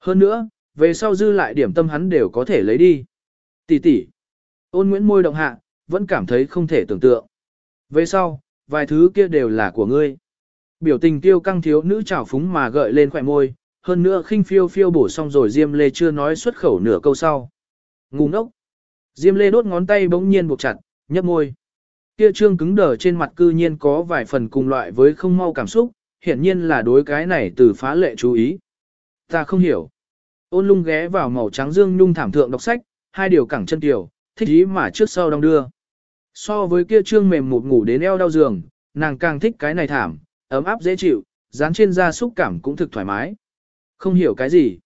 A: Hơn nữa, về sau dư lại điểm tâm hắn đều có thể lấy đi. Tỷ tỷ. Ôn Nguyễn môi động hạ, vẫn cảm thấy không thể tưởng tượng. Về sau, vài thứ kia đều là của ngươi. Biểu tình tiêu căng thiếu nữ trào phúng mà gợi lên khỏe môi, hơn nữa khinh phiêu phiêu bổ xong rồi Diêm Lê chưa nói xuất khẩu nửa câu sau. Ngu ngốc. Diêm Lê đốt ngón tay bỗng nhiên buộc chặt, nhấp môi. Kia trương cứng đờ trên mặt cư nhiên có vài phần cùng loại với không mau cảm xúc, hiển nhiên là đối cái này từ phá lệ chú ý. Ta không hiểu. Ôn lung ghé vào màu trắng dương nhung thảm thượng đọc sách, hai điều cẳng chân tiểu, thích ý mà trước sau đong đưa. So với kia trương mềm một ngủ đến eo đau giường, nàng càng thích cái này thảm, ấm áp dễ chịu, dán trên da xúc cảm cũng thực thoải mái. Không hiểu cái gì.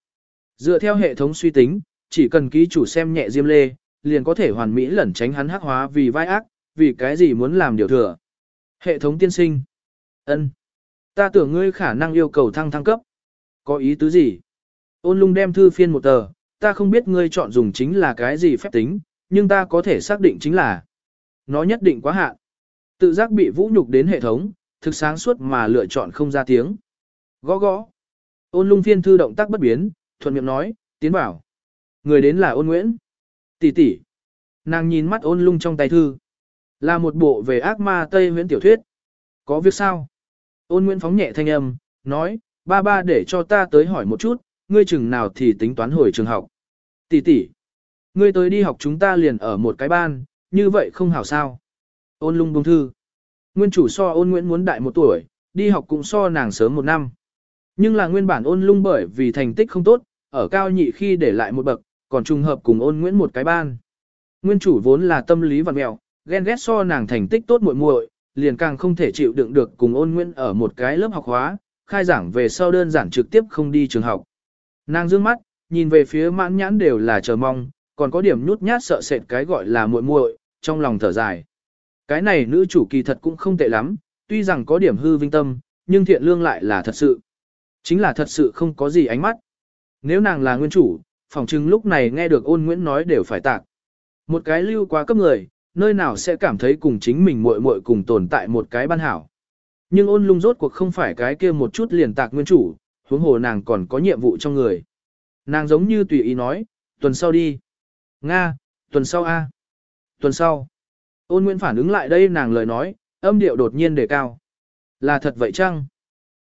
A: Dựa theo hệ thống suy tính, chỉ cần ký chủ xem nhẹ Diêm Lê, liền có thể hoàn mỹ lẩn tránh hắn hắc hóa vì vai ác, vì cái gì muốn làm điều thừa. Hệ thống tiên sinh. ân, Ta tưởng ngươi khả năng yêu cầu thăng thăng cấp. Có ý tứ gì? Ôn lung đem thư phiên một tờ, ta không biết ngươi chọn dùng chính là cái gì phép tính, nhưng ta có thể xác định chính là nó nhất định quá hạn. Tự giác bị vũ nhục đến hệ thống, thực sáng suốt mà lựa chọn không ra tiếng. Gõ gõ. Ôn lung phiên thư động tác bất biến, thuận miệng nói, tiến bảo. Người đến là ôn nguyễn. Tỷ tỷ. Nàng nhìn mắt ôn lung trong tay thư. Là một bộ về ác ma Tây Nguyễn tiểu thuyết. Có việc sao? Ôn Nguyễn phóng nhẹ thanh âm, nói, ba ba để cho ta tới hỏi một chút, ngươi chừng nào thì tính toán hồi trường học. Tỷ tỷ, ngươi tới đi học chúng ta liền ở một cái ban, như vậy không hảo sao. Ôn lung bông thư. Nguyên chủ so ôn Nguyễn muốn đại một tuổi, đi học cũng so nàng sớm một năm. Nhưng là nguyên bản ôn lung bởi vì thành tích không tốt, ở cao nhị khi để lại một bậc, còn trùng hợp cùng ôn Nguyễn một cái ban. Nguyên chủ vốn là tâm lý vật mẹo, ghen ghét so nàng thành tích tốt muội muội, liền càng không thể chịu đựng được cùng ôn Nguyễn ở một cái lớp học hóa, khai giảng về sau đơn giản trực tiếp không đi trường học. Nàng dương mắt, nhìn về phía mãn nhãn đều là chờ mong, còn có điểm nhút nhát sợ sệt cái gọi là muội muội, trong lòng thở dài. Cái này nữ chủ kỳ thật cũng không tệ lắm, tuy rằng có điểm hư vinh tâm, nhưng thiện lương lại là thật sự. Chính là thật sự không có gì ánh mắt. Nếu nàng là nguyên chủ, phòng chừng lúc này nghe được ôn Nguyễn nói đều phải tạc. Một cái lưu quá cấp người, nơi nào sẽ cảm thấy cùng chính mình muội muội cùng tồn tại một cái ban hảo. Nhưng ôn lung rốt cuộc không phải cái kia một chút liền tạc nguyên chủ, huống hồ nàng còn có nhiệm vụ trong người. Nàng giống như tùy ý nói, tuần sau đi. Nga, tuần sau A. Tuần sau. Ôn Nguyễn phản ứng lại đây nàng lời nói, âm điệu đột nhiên đề cao. Là thật vậy chăng?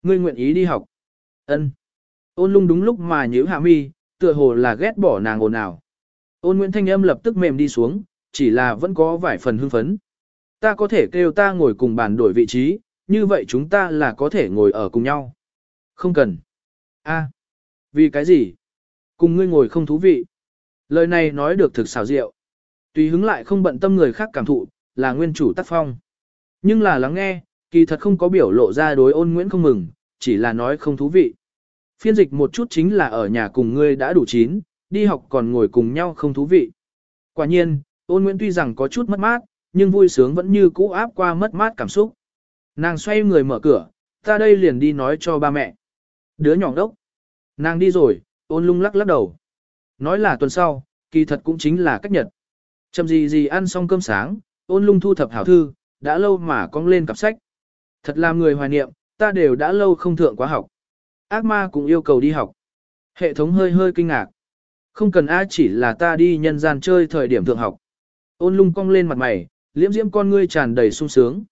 A: Ngươi nguyện ý đi học. Ân. Ôn lung đúng lúc mà nhíu hạ mi, tựa hồ là ghét bỏ nàng ồn ào. Ôn Nguyễn Thanh âm lập tức mềm đi xuống, chỉ là vẫn có vài phần hưng phấn. Ta có thể kêu ta ngồi cùng bàn đổi vị trí, như vậy chúng ta là có thể ngồi ở cùng nhau. Không cần. A. Vì cái gì? Cùng ngươi ngồi không thú vị. Lời này nói được thực xảo diệu. Tùy hứng lại không bận tâm người khác cảm thụ, là nguyên chủ tác phong. Nhưng là lắng nghe, kỳ thật không có biểu lộ ra đối ôn Nguyễn không mừng, chỉ là nói không thú vị. Phiên dịch một chút chính là ở nhà cùng ngươi đã đủ chín, đi học còn ngồi cùng nhau không thú vị. Quả nhiên, ôn Nguyễn tuy rằng có chút mất mát, nhưng vui sướng vẫn như cũ áp qua mất mát cảm xúc. Nàng xoay người mở cửa, ta đây liền đi nói cho ba mẹ. Đứa nhỏ đốc. Nàng đi rồi, ôn lung lắc lắc đầu. Nói là tuần sau, kỳ thật cũng chính là cách nhật. Chầm gì gì ăn xong cơm sáng, ôn lung thu thập hảo thư, đã lâu mà cong lên cặp sách. Thật là người hoài niệm, ta đều đã lâu không thượng quá học. Ác ma cũng yêu cầu đi học. Hệ thống hơi hơi kinh ngạc. Không cần A chỉ là ta đi nhân gian chơi thời điểm thượng học. Ôn lung cong lên mặt mày, liễm diễm con ngươi tràn đầy sung sướng.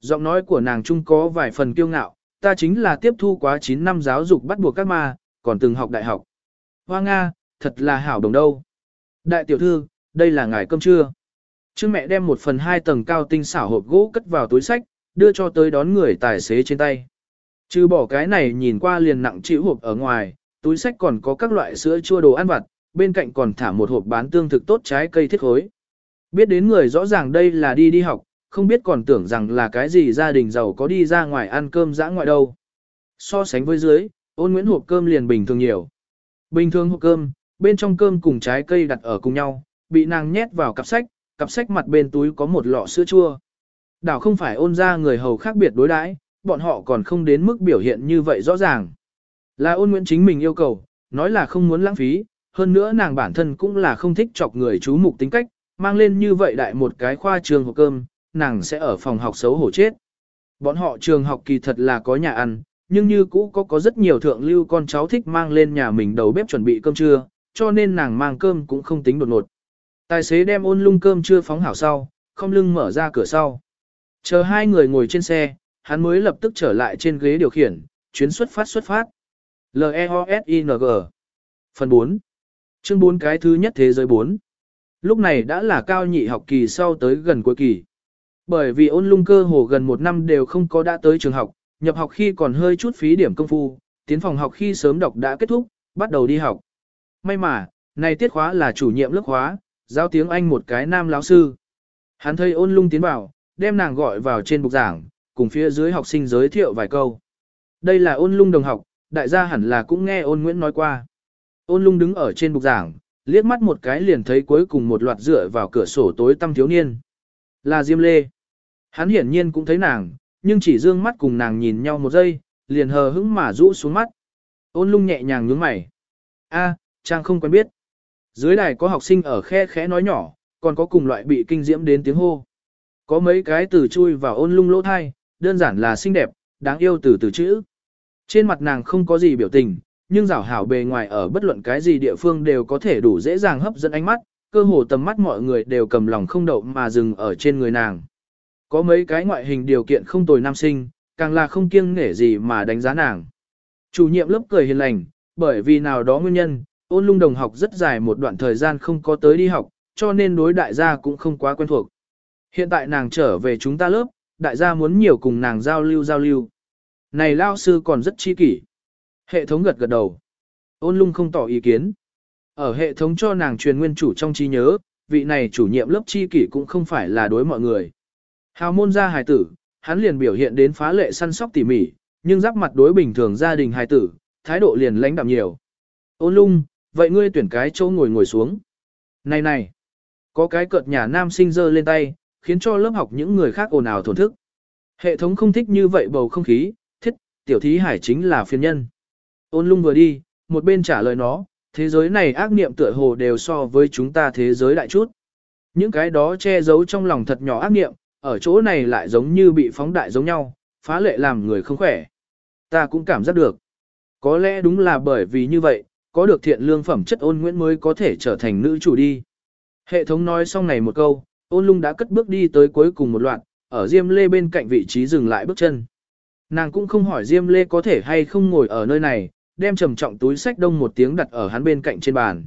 A: Giọng nói của nàng trung có vài phần kiêu ngạo, ta chính là tiếp thu quá 9 năm giáo dục bắt buộc các ma, còn từng học đại học. Hoa Nga, thật là hảo đồng đâu. Đại tiểu thư, đây là ngài cơm trưa. Chứ mẹ đem một phần hai tầng cao tinh xảo hộp gỗ cất vào túi sách, đưa cho tới đón người tài xế trên tay. Chứ bỏ cái này nhìn qua liền nặng chịu hộp ở ngoài, túi sách còn có các loại sữa chua đồ ăn vặt, bên cạnh còn thả một hộp bán tương thực tốt trái cây thiết khối. Biết đến người rõ ràng đây là đi đi học, không biết còn tưởng rằng là cái gì gia đình giàu có đi ra ngoài ăn cơm dã ngoại đâu. So sánh với dưới, ôn nguyễn hộp cơm liền bình thường nhiều. Bình thường hộp cơm, bên trong cơm cùng trái cây đặt ở cùng nhau, bị nàng nhét vào cặp sách, cặp sách mặt bên túi có một lọ sữa chua. Đảo không phải ôn ra người hầu khác biệt đối đãi, bọn họ còn không đến mức biểu hiện như vậy rõ ràng. Là ôn Nguyễn chính mình yêu cầu, nói là không muốn lãng phí, hơn nữa nàng bản thân cũng là không thích chọc người chú mục tính cách, mang lên như vậy đại một cái khoa trường hộp cơm, nàng sẽ ở phòng học xấu hổ chết. Bọn họ trường học kỳ thật là có nhà ăn, nhưng như cũ có có rất nhiều thượng lưu con cháu thích mang lên nhà mình đầu bếp chuẩn bị cơm trưa, cho nên nàng mang cơm cũng không tính đột ngột. Tài xế đem ôn lung cơm trưa phóng hảo sau, không lưng mở ra cửa sau. Chờ hai người ngồi trên xe, hắn mới lập tức trở lại trên ghế điều khiển, chuyến xuất phát xuất phát. L-E-O-S-I-N-G Phần 4 Chương 4 cái thứ nhất thế giới 4 Lúc này đã là cao nhị học kỳ sau tới gần cuối kỳ. Bởi vì ôn lung cơ hồ gần một năm đều không có đã tới trường học, nhập học khi còn hơi chút phí điểm công phu, tiến phòng học khi sớm đọc đã kết thúc, bắt đầu đi học. May mà, này tiết khóa là chủ nhiệm lớp khóa, giáo tiếng Anh một cái nam lão sư. Hắn thấy ôn lung tiến vào, đem nàng gọi vào trên bục giảng, cùng phía dưới học sinh giới thiệu vài câu. Đây là ôn lung đồng học, đại gia hẳn là cũng nghe ôn Nguyễn nói qua. Ôn lung đứng ở trên bục giảng, liếc mắt một cái liền thấy cuối cùng một loạt dựa vào cửa sổ tối tăm thiếu niên. Là Diêm Lê. Hắn hiển nhiên cũng thấy nàng, nhưng chỉ dương mắt cùng nàng nhìn nhau một giây, liền hờ hững mà rũ xuống mắt. Ôn lung nhẹ nhàng nhướng mày. A, Trang không quen biết. Dưới đài có học sinh ở khe khẽ nói nhỏ, còn có cùng loại bị kinh diễm đến tiếng hô. Có mấy cái từ chui vào ôn lung lỗ thai, đơn giản là xinh đẹp, đáng yêu từ từ chữ. Trên mặt nàng không có gì biểu tình, nhưng rảo hảo bề ngoài ở bất luận cái gì địa phương đều có thể đủ dễ dàng hấp dẫn ánh mắt, cơ hồ tầm mắt mọi người đều cầm lòng không đậu mà dừng ở trên người nàng. Có mấy cái ngoại hình điều kiện không tồi nam sinh, càng là không kiêng nể gì mà đánh giá nàng. Chủ nhiệm lớp cười hiền lành, bởi vì nào đó nguyên nhân, ôn lung đồng học rất dài một đoạn thời gian không có tới đi học, cho nên đối đại gia cũng không quá quen thuộc. Hiện tại nàng trở về chúng ta lớp, đại gia muốn nhiều cùng nàng giao lưu giao lưu. Này lao sư còn rất chi kỷ. Hệ thống gật gật đầu. Ôn lung không tỏ ý kiến. Ở hệ thống cho nàng truyền nguyên chủ trong trí nhớ, vị này chủ nhiệm lớp chi kỷ cũng không phải là đối mọi người. Hào môn gia hài tử, hắn liền biểu hiện đến phá lệ săn sóc tỉ mỉ, nhưng giáp mặt đối bình thường gia đình hài tử, thái độ liền lãnh đạm nhiều. Ôn lung, vậy ngươi tuyển cái chỗ ngồi ngồi xuống. Này này, có cái cợt nhà nam sinh dơ lên tay, khiến cho lớp học những người khác ồn ào thổn thức. Hệ thống không thích như vậy bầu không khí, thiết, tiểu thí hải chính là phiền nhân. Ôn lung vừa đi, một bên trả lời nó, thế giới này ác niệm tựa hồ đều so với chúng ta thế giới đại chút. Những cái đó che giấu trong lòng thật nhỏ ác niệm, ở chỗ này lại giống như bị phóng đại giống nhau, phá lệ làm người không khỏe. Ta cũng cảm giác được. Có lẽ đúng là bởi vì như vậy, có được thiện lương phẩm chất ôn nguyễn mới có thể trở thành nữ chủ đi. Hệ thống nói xong này một câu, ôn lung đã cất bước đi tới cuối cùng một loạt, ở Diêm Lê bên cạnh vị trí dừng lại bước chân. Nàng cũng không hỏi Diêm Lê có thể hay không ngồi ở nơi này, đem trầm trọng túi sách đông một tiếng đặt ở hắn bên cạnh trên bàn.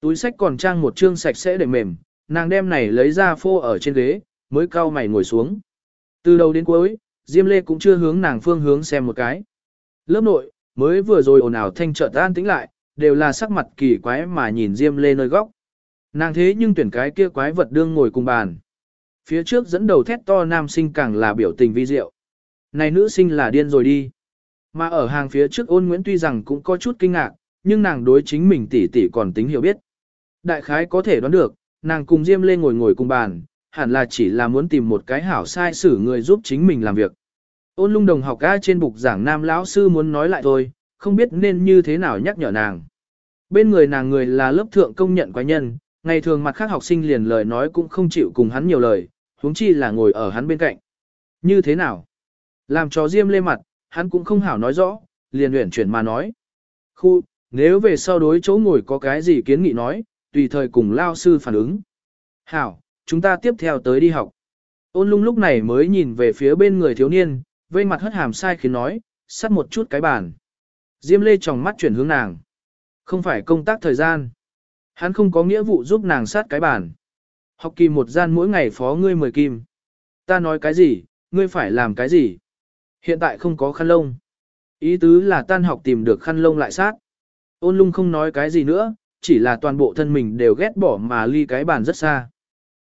A: Túi sách còn trang một chương sạch sẽ để mềm, nàng đem này lấy ra phô ở trên ghế, mới cau mày ngồi xuống. Từ đầu đến cuối, Diêm Lê cũng chưa hướng nàng phương hướng xem một cái. Lớp nội, mới vừa rồi ồn ào thanh trợ an tĩnh lại, đều là sắc mặt kỳ quái mà nhìn Diêm Lê nơi góc. Nàng thế nhưng tuyển cái kia quái vật đương ngồi cùng bàn. Phía trước dẫn đầu thét to nam sinh càng là biểu tình vi diệu. Này nữ sinh là điên rồi đi. Mà ở hàng phía trước ôn Nguyễn tuy rằng cũng có chút kinh ngạc, nhưng nàng đối chính mình tỉ tỉ còn tính hiểu biết. Đại khái có thể đoán được, nàng cùng Diêm Lê ngồi ngồi cùng bàn, hẳn là chỉ là muốn tìm một cái hảo sai xử người giúp chính mình làm việc. Ôn lung đồng học ca trên bục giảng nam lão sư muốn nói lại thôi, không biết nên như thế nào nhắc nhở nàng. Bên người nàng người là lớp thượng công nhận quái nhân, ngày thường mặt khác học sinh liền lời nói cũng không chịu cùng hắn nhiều lời, huống chi là ngồi ở hắn bên cạnh. Như thế nào? Làm cho Diêm lê mặt, hắn cũng không hảo nói rõ, liền luyện chuyển mà nói. Khu, nếu về sau đối chỗ ngồi có cái gì kiến nghị nói, tùy thời cùng lao sư phản ứng. Hảo, chúng ta tiếp theo tới đi học. Ôn lung lúc này mới nhìn về phía bên người thiếu niên, vây mặt hất hàm sai khiến nói, sắt một chút cái bàn. Diêm lê tròng mắt chuyển hướng nàng. Không phải công tác thời gian. Hắn không có nghĩa vụ giúp nàng sát cái bàn. Học kỳ một gian mỗi ngày phó ngươi mười kim. Ta nói cái gì, ngươi phải làm cái gì. Hiện tại không có khăn lông. Ý tứ là tan học tìm được khăn lông lại sát. Ôn lung không nói cái gì nữa, chỉ là toàn bộ thân mình đều ghét bỏ mà ly cái bàn rất xa.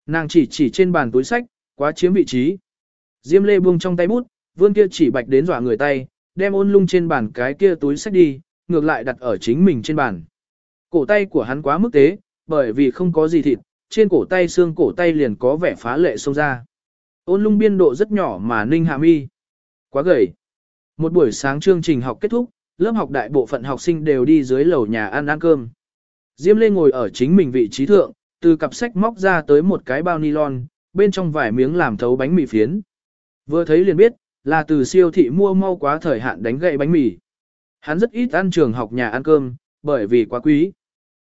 A: Nàng chỉ chỉ trên bàn túi sách, quá chiếm vị trí. Diêm lê buông trong tay bút, vươn kia chỉ bạch đến dọa người tay, đem ôn lung trên bàn cái kia túi sách đi, ngược lại đặt ở chính mình trên bàn. Cổ tay của hắn quá mức tế, bởi vì không có gì thịt, trên cổ tay xương cổ tay liền có vẻ phá lệ sâu ra. Ôn lung biên độ rất nhỏ mà ninh hạ mi. Quá gầy. Một buổi sáng chương trình học kết thúc, lớp học đại bộ phận học sinh đều đi dưới lầu nhà ăn ăn cơm. Diêm Lê ngồi ở chính mình vị trí thượng, từ cặp sách móc ra tới một cái bao nylon, bên trong vài miếng làm thấu bánh mì phiến. Vừa thấy liền biết, là từ siêu thị mua mau quá thời hạn đánh gậy bánh mì. Hắn rất ít ăn trường học nhà ăn cơm, bởi vì quá quý.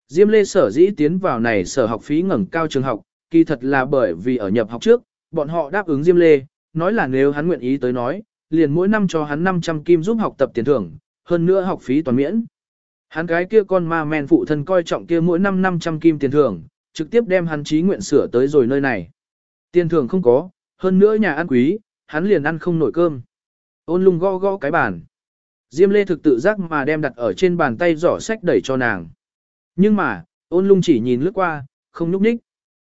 A: Diêm Lê sở dĩ tiến vào này sở học phí ngẩng cao trường học, kỳ thật là bởi vì ở nhập học trước, bọn họ đáp ứng Diêm Lê, nói là nếu hắn nguyện ý tới nói, liền mỗi năm cho hắn 500 kim giúp học tập tiền thưởng, hơn nữa học phí toàn miễn. Hắn cái kia con ma men phụ thân coi trọng kia mỗi năm 500 kim tiền thưởng, trực tiếp đem hắn trí nguyện sửa tới rồi nơi này. Tiền thưởng không có, hơn nữa nhà ăn quý, hắn liền ăn không nổi cơm. Ôn lung gõ gõ cái bàn. Diêm lê thực tự giác mà đem đặt ở trên bàn tay giỏ sách đẩy cho nàng. Nhưng mà, ôn lung chỉ nhìn lướt qua, không nhúc nhích.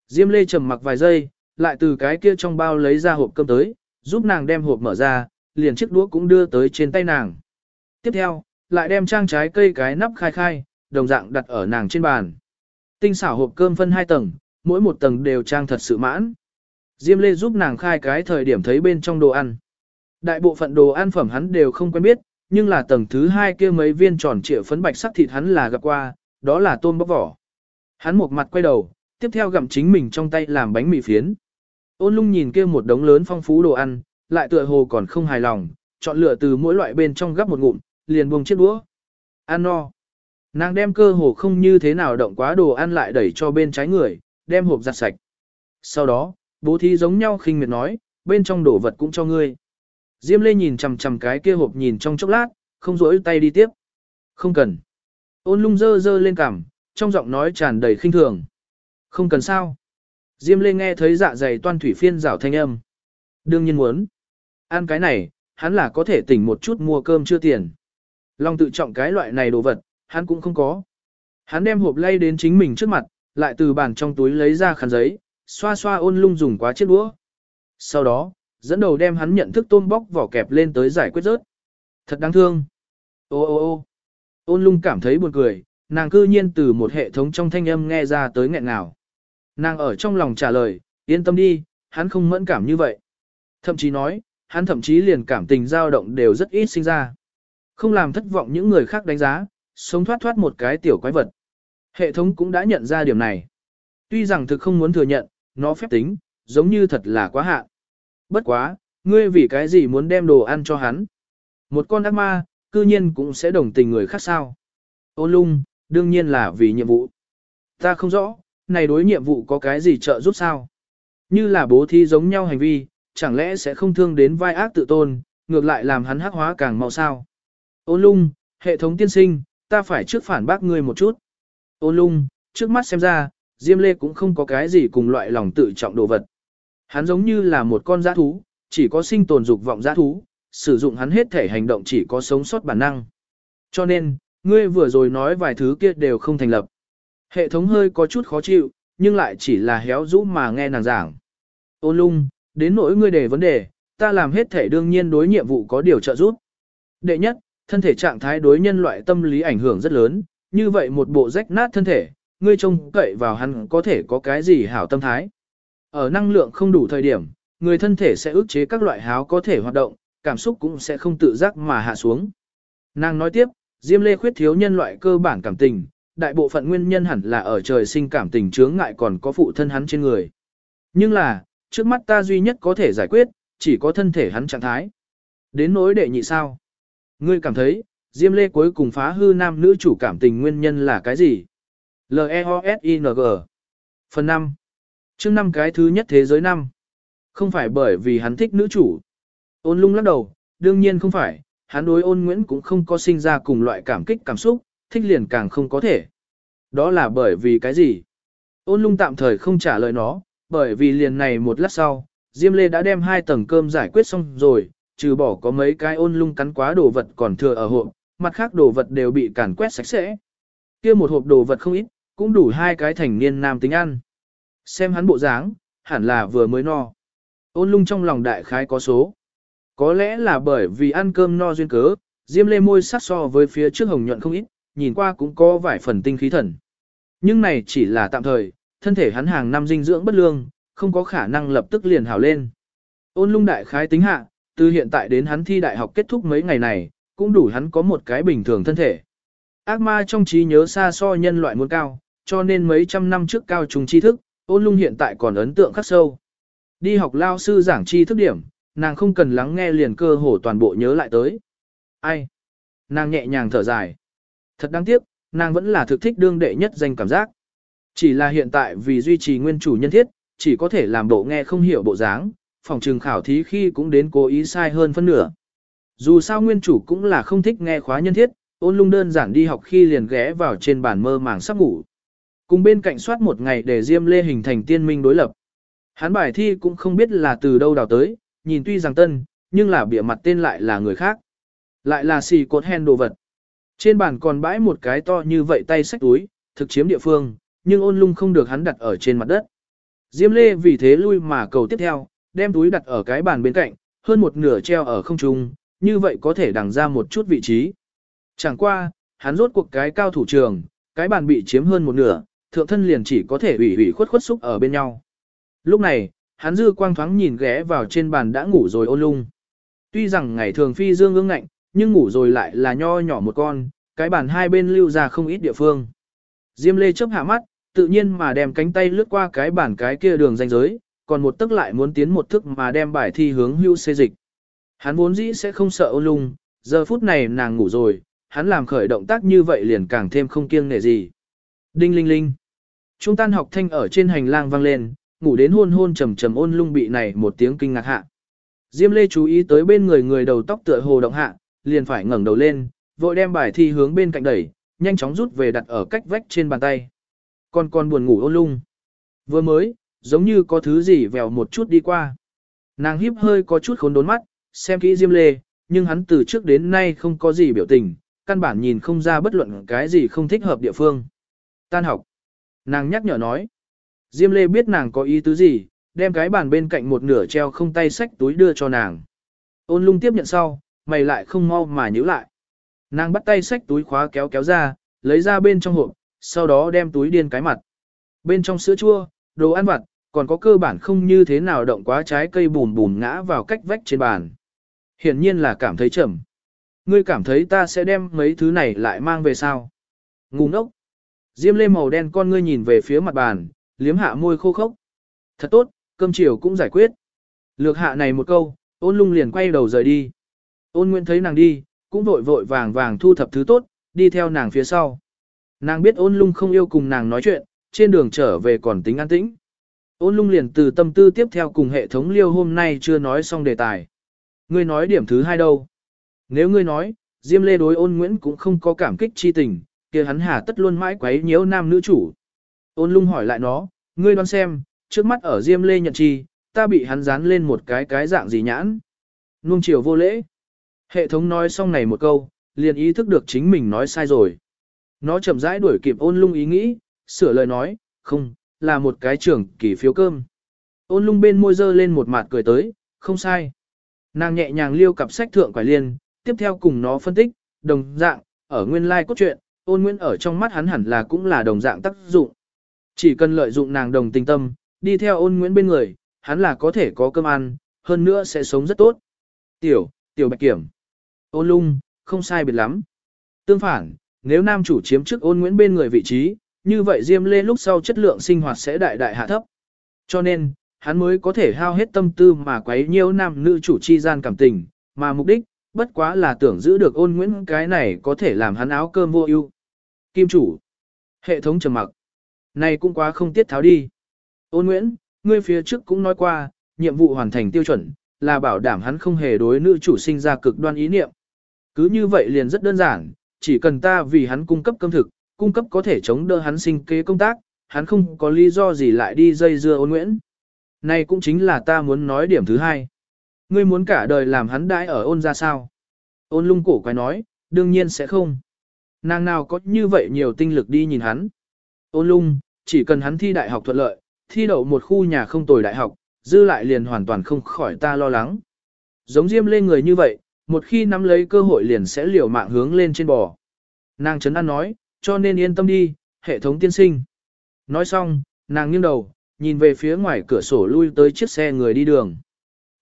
A: Diêm lê trầm mặc vài giây, lại từ cái kia trong bao lấy ra hộp cơm tới, giúp nàng đem hộp mở ra, liền chiếc đũa cũng đưa tới trên tay nàng. Tiếp theo, lại đem trang trái cây cái nắp khai khai, đồng dạng đặt ở nàng trên bàn. Tinh xảo hộp cơm phân hai tầng, mỗi một tầng đều trang thật sự mãn. Diêm Lê giúp nàng khai cái thời điểm thấy bên trong đồ ăn. Đại bộ phận đồ ăn phẩm hắn đều không quen biết, nhưng là tầng thứ hai kia mấy viên tròn trịa phấn bạch sắc thịt hắn là gặp qua, đó là tôm bóc vỏ. Hắn một mặt quay đầu, tiếp theo gặm chính mình trong tay làm bánh mì phiến. Ôn lung nhìn kia một đống lớn phong phú đồ ăn, lại tựa hồ còn không hài lòng, chọn lựa từ mỗi loại bên trong gắp một ngụm, liền buông chiếc đũa. Ăn no. Nàng đem cơ hồ không như thế nào động quá đồ ăn lại đẩy cho bên trái người, đem hộp giặt sạch. Sau đó, bố thí giống nhau khinh miệt nói, bên trong đồ vật cũng cho ngươi. Diêm Lê nhìn chằm chằm cái kia hộp nhìn trong chốc lát, không rỗi tay đi tiếp. Không cần. Ôn lung dơ dơ lên cằm, trong giọng nói tràn đầy khinh thường. Không cần sao. Diêm Lê nghe thấy dạ dày toan thủy phiên rảo thanh âm. Đương nhiên muốn. Ăn cái này, hắn là có thể tỉnh một chút mua cơm chưa tiền. Long tự trọng cái loại này đồ vật, hắn cũng không có. Hắn đem hộp lay đến chính mình trước mặt, lại từ bàn trong túi lấy ra khăn giấy, xoa xoa ôn lung dùng quá chiếc đũa. Sau đó, dẫn đầu đem hắn nhận thức tôm bóc vỏ kẹp lên tới giải quyết rớt. Thật đáng thương. Ô ô ô ôn lung cảm thấy buồn cười, nàng cư nhiên từ một hệ thống trong thanh âm nghe ra tới nghẹn nào. Nàng ở trong lòng trả lời, yên tâm đi, hắn không mẫn cảm như vậy. Thậm chí nói, hắn thậm chí liền cảm tình dao động đều rất ít sinh ra. Không làm thất vọng những người khác đánh giá, sống thoát thoát một cái tiểu quái vật. Hệ thống cũng đã nhận ra điểm này. Tuy rằng thực không muốn thừa nhận, nó phép tính, giống như thật là quá hạn. Bất quá, ngươi vì cái gì muốn đem đồ ăn cho hắn? Một con ác ma, cư nhiên cũng sẽ đồng tình người khác sao? Ô lung, đương nhiên là vì nhiệm vụ. Ta không rõ, này đối nhiệm vụ có cái gì trợ giúp sao? Như là bố thi giống nhau hành vi, chẳng lẽ sẽ không thương đến vai ác tự tôn, ngược lại làm hắn hắc hóa càng mau sao? Ôn lung, hệ thống tiên sinh, ta phải trước phản bác ngươi một chút. Ôn lung, trước mắt xem ra, Diêm Lê cũng không có cái gì cùng loại lòng tự trọng đồ vật. Hắn giống như là một con giã thú, chỉ có sinh tồn dục vọng giã thú, sử dụng hắn hết thể hành động chỉ có sống sót bản năng. Cho nên, ngươi vừa rồi nói vài thứ kia đều không thành lập. Hệ thống hơi có chút khó chịu, nhưng lại chỉ là héo rũ mà nghe nàng giảng. Ôn lung, đến nỗi ngươi đề vấn đề, ta làm hết thể đương nhiên đối nhiệm vụ có điều trợ giúp. Đệ nhất, thân thể trạng thái đối nhân loại tâm lý ảnh hưởng rất lớn, như vậy một bộ rách nát thân thể, ngươi trông cậy vào hắn có thể có cái gì hảo tâm thái. Ở năng lượng không đủ thời điểm, người thân thể sẽ ức chế các loại háo có thể hoạt động, cảm xúc cũng sẽ không tự giác mà hạ xuống. Nàng nói tiếp, Diêm Lê khuyết thiếu nhân loại cơ bản cảm tình, đại bộ phận nguyên nhân hẳn là ở trời sinh cảm tình chướng ngại còn có phụ thân hắn trên người. Nhưng là, trước mắt ta duy nhất có thể giải quyết, chỉ có thân thể hắn trạng thái. Đến nỗi đệ nhị sao? Ngươi cảm thấy, Diêm Lê cuối cùng phá hư nam nữ chủ cảm tình nguyên nhân là cái gì? L-E-O-S-I-N-G Phần 5 chương năm cái thứ nhất thế giới năm Không phải bởi vì hắn thích nữ chủ. Ôn lung lắc đầu, đương nhiên không phải, hắn đối ôn Nguyễn cũng không có sinh ra cùng loại cảm kích cảm xúc, thích liền càng không có thể. Đó là bởi vì cái gì? Ôn lung tạm thời không trả lời nó, bởi vì liền này một lát sau, Diêm Lê đã đem hai tầng cơm giải quyết xong rồi, trừ bỏ có mấy cái ôn lung cắn quá đồ vật còn thừa ở hộp, mặt khác đồ vật đều bị càn quét sạch sẽ. Kia một hộp đồ vật không ít, cũng đủ hai cái thành niên nam tính ăn. Xem hắn bộ dáng, hẳn là vừa mới no. Ôn lung trong lòng đại khái có số. Có lẽ là bởi vì ăn cơm no duyên cớ, diêm lê môi sắc so với phía trước hồng nhuận không ít, nhìn qua cũng có vài phần tinh khí thần. Nhưng này chỉ là tạm thời, thân thể hắn hàng năm dinh dưỡng bất lương, không có khả năng lập tức liền hảo lên. Ôn lung đại khái tính hạ, từ hiện tại đến hắn thi đại học kết thúc mấy ngày này, cũng đủ hắn có một cái bình thường thân thể. Ác ma trong trí nhớ xa so nhân loại muốn cao, cho nên mấy trăm năm trước cao trùng tri thức, ôn lung hiện tại còn ấn tượng khắc sâu. Đi học lao sư giảng tri thức điểm, nàng không cần lắng nghe liền cơ hồ toàn bộ nhớ lại tới. Ai? Nàng nhẹ nhàng thở dài. Thật đáng tiếc, nàng vẫn là thực thích đương đệ nhất danh cảm giác. Chỉ là hiện tại vì duy trì nguyên chủ nhân thiết, chỉ có thể làm bộ nghe không hiểu bộ dáng, phòng trừng khảo thí khi cũng đến cố ý sai hơn phân nửa. Dù sao nguyên chủ cũng là không thích nghe khóa nhân thiết, ôn lung đơn giản đi học khi liền ghé vào trên bàn mơ màng sắp ngủ. Cùng bên cạnh soát một ngày để Diêm Lê hình thành tiên minh đối lập. Hắn bài thi cũng không biết là từ đâu đào tới, nhìn tuy rằng tân, nhưng là bịa mặt tên lại là người khác. Lại là xì cột hen đồ vật. Trên bàn còn bãi một cái to như vậy tay sách túi, thực chiếm địa phương, nhưng ôn lung không được hắn đặt ở trên mặt đất. Diêm Lê vì thế lui mà cầu tiếp theo, đem túi đặt ở cái bàn bên cạnh, hơn một nửa treo ở không trung, như vậy có thể đằng ra một chút vị trí. Chẳng qua, hắn rốt cuộc cái cao thủ trường, cái bàn bị chiếm hơn một nửa, thượng thân liền chỉ có thể ủy ủy khuất khuất xúc ở bên nhau. Lúc này, hắn dư quang thoáng nhìn ghé vào trên bàn đã ngủ rồi ôn lung. Tuy rằng ngày thường phi dương ương ngạnh, nhưng ngủ rồi lại là nho nhỏ một con, cái bàn hai bên lưu ra không ít địa phương. Diêm lê chớp hạ mắt, tự nhiên mà đem cánh tay lướt qua cái bản cái kia đường ranh giới, còn một tức lại muốn tiến một thức mà đem bài thi hướng hưu xê dịch. Hắn vốn dĩ sẽ không sợ ôn lung, giờ phút này nàng ngủ rồi, hắn làm khởi động tác như vậy liền càng thêm không kiêng nể gì. Đinh linh linh. Trung tan học thanh ở trên hành lang vang lên, ngủ đến hôn hôn trầm trầm ôn lung bị này một tiếng kinh ngạc hạ. Diêm Lê chú ý tới bên người người đầu tóc tựa hồ động hạ, liền phải ngẩng đầu lên, vội đem bài thi hướng bên cạnh đẩy, nhanh chóng rút về đặt ở cách vách trên bàn tay. Con con buồn ngủ ôn lung. Vừa mới, giống như có thứ gì vèo một chút đi qua. Nàng híp hơi có chút khốn đốn mắt, xem kỹ Diêm Lê, nhưng hắn từ trước đến nay không có gì biểu tình, căn bản nhìn không ra bất luận cái gì không thích hợp địa phương. Tan học. Nàng nhắc nhở nói. Diêm Lê biết nàng có ý tứ gì, đem cái bàn bên cạnh một nửa treo không tay sách túi đưa cho nàng. Ôn lung tiếp nhận sau, mày lại không mau mà nhíu lại. Nàng bắt tay xách túi khóa kéo kéo ra, lấy ra bên trong hộp, sau đó đem túi điên cái mặt. Bên trong sữa chua, đồ ăn vặt, còn có cơ bản không như thế nào động quá trái cây bùn bùn ngã vào cách vách trên bàn. Hiển nhiên là cảm thấy chậm. Ngươi cảm thấy ta sẽ đem mấy thứ này lại mang về sao? Ngu ngốc. Diêm lê màu đen con ngươi nhìn về phía mặt bàn, liếm hạ môi khô khốc. Thật tốt, cơm chiều cũng giải quyết. Lược hạ này một câu, ôn lung liền quay đầu rời đi. Ôn Nguyễn thấy nàng đi, cũng vội vội vàng vàng thu thập thứ tốt, đi theo nàng phía sau. Nàng biết ôn lung không yêu cùng nàng nói chuyện, trên đường trở về còn tính an tĩnh. Ôn lung liền từ tâm tư tiếp theo cùng hệ thống liêu hôm nay chưa nói xong đề tài. Ngươi nói điểm thứ hai đâu? Nếu ngươi nói, Diêm Lê đối ôn Nguyễn cũng không có cảm kích chi tình, kia hắn hà tất luôn mãi quấy nhiễu nam nữ chủ. Ôn lung hỏi lại nó, ngươi đoán xem, trước mắt ở Diêm Lê nhận chi, ta bị hắn dán lên một cái cái dạng gì nhãn. Nung chiều vô lễ. Hệ thống nói xong này một câu, liền ý thức được chính mình nói sai rồi. Nó chậm rãi đuổi kịp ôn lung ý nghĩ, sửa lời nói, không, là một cái trưởng kỳ phiếu cơm. Ôn lung bên môi dơ lên một mặt cười tới, không sai. Nàng nhẹ nhàng liêu cặp sách thượng quải liên, tiếp theo cùng nó phân tích, đồng dạng, ở nguyên lai like cốt truyện, ôn nguyên ở trong mắt hắn hẳn là cũng là đồng dạng tác dụng. Chỉ cần lợi dụng nàng đồng tình tâm, đi theo ôn Nguyên bên người, hắn là có thể có cơm ăn, hơn nữa sẽ sống rất tốt. Tiểu, tiểu bạch kiểm. Ôn lung, không sai biệt lắm. Tương phản, nếu nam chủ chiếm trước ôn nguyễn bên người vị trí, như vậy Diêm Lê lúc sau chất lượng sinh hoạt sẽ đại đại hạ thấp. Cho nên, hắn mới có thể hao hết tâm tư mà quấy nhiều nam nữ chủ chi gian cảm tình, mà mục đích, bất quá là tưởng giữ được ôn nguyễn cái này có thể làm hắn áo cơm vô ưu. Kim chủ. Hệ thống trầm mặc. Này cũng quá không tiết tháo đi. Ôn Nguyễn, ngươi phía trước cũng nói qua, nhiệm vụ hoàn thành tiêu chuẩn, là bảo đảm hắn không hề đối nữ chủ sinh ra cực đoan ý niệm. Cứ như vậy liền rất đơn giản, chỉ cần ta vì hắn cung cấp cơm thực, cung cấp có thể chống đỡ hắn sinh kế công tác, hắn không có lý do gì lại đi dây dưa ôn Nguyễn. Này cũng chính là ta muốn nói điểm thứ hai. Ngươi muốn cả đời làm hắn đãi ở ôn ra sao? Ôn lung cổ quái nói, đương nhiên sẽ không. Nàng nào có như vậy nhiều tinh lực đi nhìn hắn. Ôn lung, chỉ cần hắn thi đại học thuận lợi, thi đậu một khu nhà không tồi đại học, dư lại liền hoàn toàn không khỏi ta lo lắng. Giống diêm lên người như vậy, một khi nắm lấy cơ hội liền sẽ liều mạng hướng lên trên bò. Nàng chấn an nói, cho nên yên tâm đi, hệ thống tiên sinh. Nói xong, nàng nghiêng đầu, nhìn về phía ngoài cửa sổ lui tới chiếc xe người đi đường.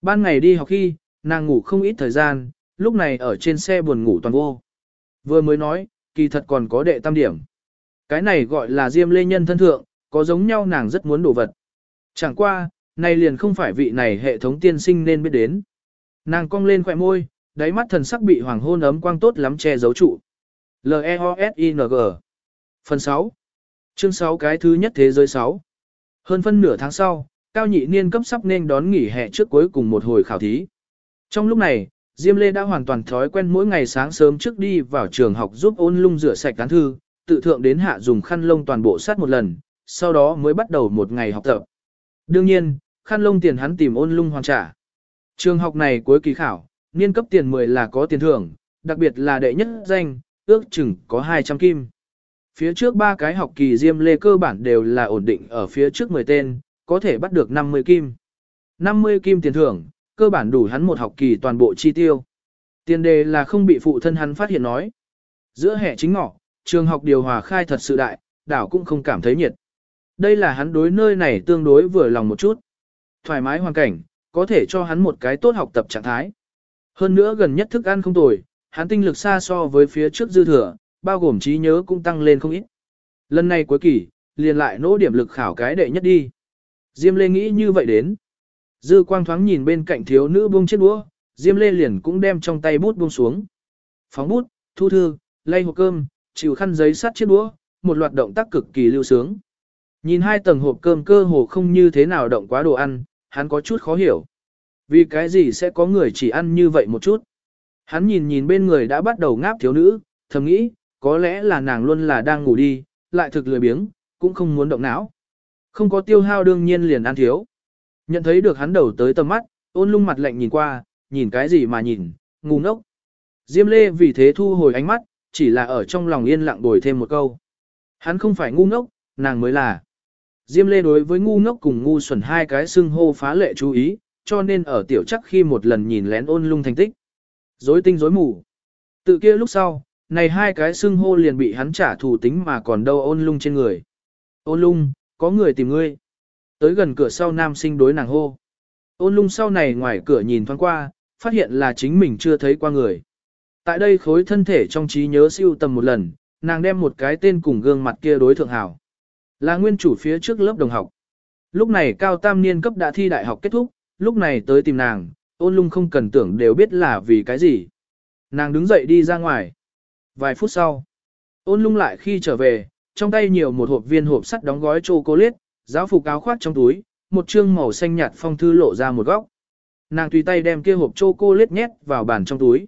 A: Ban ngày đi học khi, nàng ngủ không ít thời gian, lúc này ở trên xe buồn ngủ toàn vô. Vừa mới nói, kỳ thật còn có đệ tam điểm. Cái này gọi là diêm lê nhân thân thượng, có giống nhau nàng rất muốn đổ vật. Chẳng qua, này liền không phải vị này hệ thống tiên sinh nên biết đến. Nàng cong lên khỏe môi, đáy mắt thần sắc bị hoàng hôn ấm quang tốt lắm che giấu trụ. L-E-O-S-I-N-G Phần 6 Chương 6 cái thứ nhất thế giới 6 Hơn phân nửa tháng sau, cao nhị niên cấp sắp nên đón nghỉ hè trước cuối cùng một hồi khảo thí. Trong lúc này, Diêm Lê đã hoàn toàn thói quen mỗi ngày sáng sớm trước đi vào trường học giúp ôn lung rửa sạch cán thư, tự thượng đến hạ dùng khăn lông toàn bộ sát một lần, sau đó mới bắt đầu một ngày học tập. Đương nhiên, khăn lông tiền hắn tìm ôn lung hoàn trả. Trường học này cuối kỳ khảo, niên cấp tiền 10 là có tiền thưởng, đặc biệt là đệ nhất danh, ước chừng có 200 kim. Phía trước ba cái học kỳ Diêm Lê cơ bản đều là ổn định ở phía trước 10 tên, có thể bắt được 50 kim. 50 kim tiền thưởng, cơ bản đủ hắn một học kỳ toàn bộ chi tiêu. Tiền đề là không bị phụ thân hắn phát hiện nói. Giữa hệ chính ngọ, trường học điều hòa khai thật sự đại, đảo cũng không cảm thấy nhiệt. Đây là hắn đối nơi này tương đối vừa lòng một chút. Thoải mái hoàn cảnh, có thể cho hắn một cái tốt học tập trạng thái. Hơn nữa gần nhất thức ăn không tồi, hắn tinh lực xa so với phía trước dư thừa, bao gồm trí nhớ cũng tăng lên không ít. Lần này cuối kỳ, liền lại nỗ điểm lực khảo cái đệ nhất đi. Diêm Lê nghĩ như vậy đến. Dư quang thoáng nhìn bên cạnh thiếu nữ buông chiếc đũa, Diêm Lê liền cũng đem trong tay bút buông xuống. Phóng bút, thu thư, lay hộp cơm, chịu khăn giấy sắt chiếc đũa, một loạt động tác cực kỳ lưu sướng. Nhìn hai tầng hộp cơm cơ hồ không như thế nào động quá đồ ăn, hắn có chút khó hiểu. Vì cái gì sẽ có người chỉ ăn như vậy một chút? Hắn nhìn nhìn bên người đã bắt đầu ngáp thiếu nữ, thầm nghĩ, có lẽ là nàng luôn là đang ngủ đi, lại thực lười biếng, cũng không muốn động não. Không có tiêu hao đương nhiên liền ăn thiếu. Nhận thấy được hắn đầu tới tầm mắt, ôn lung mặt lạnh nhìn qua, nhìn cái gì mà nhìn, ngu ngốc. Diêm lê vì thế thu hồi ánh mắt, chỉ là ở trong lòng yên lặng bồi thêm một câu. Hắn không phải ngu ngốc, nàng mới là. Diêm lê đối với ngu ngốc cùng ngu xuẩn hai cái xưng hô phá lệ chú ý, cho nên ở tiểu chắc khi một lần nhìn lén ôn lung thành tích. Dối tinh dối mù. Tự kia lúc sau, này hai cái xưng hô liền bị hắn trả thù tính mà còn đâu ôn lung trên người. Ôn lung, có người tìm ngươi. Tới gần cửa sau nam sinh đối nàng hô. Ôn lung sau này ngoài cửa nhìn thoáng qua, phát hiện là chính mình chưa thấy qua người. Tại đây khối thân thể trong trí nhớ siêu tầm một lần, nàng đem một cái tên cùng gương mặt kia đối thượng hảo. Là nguyên chủ phía trước lớp đồng học. Lúc này cao tam niên cấp đã thi đại học kết thúc, lúc này tới tìm nàng, ôn lung không cần tưởng đều biết là vì cái gì. Nàng đứng dậy đi ra ngoài. Vài phút sau, ôn lung lại khi trở về, trong tay nhiều một hộp viên hộp sắt đóng gói chocolate, giáo phục áo khoác trong túi, một chương màu xanh nhạt phong thư lộ ra một góc. Nàng tùy tay đem kia hộp chocolate nhét vào bàn trong túi.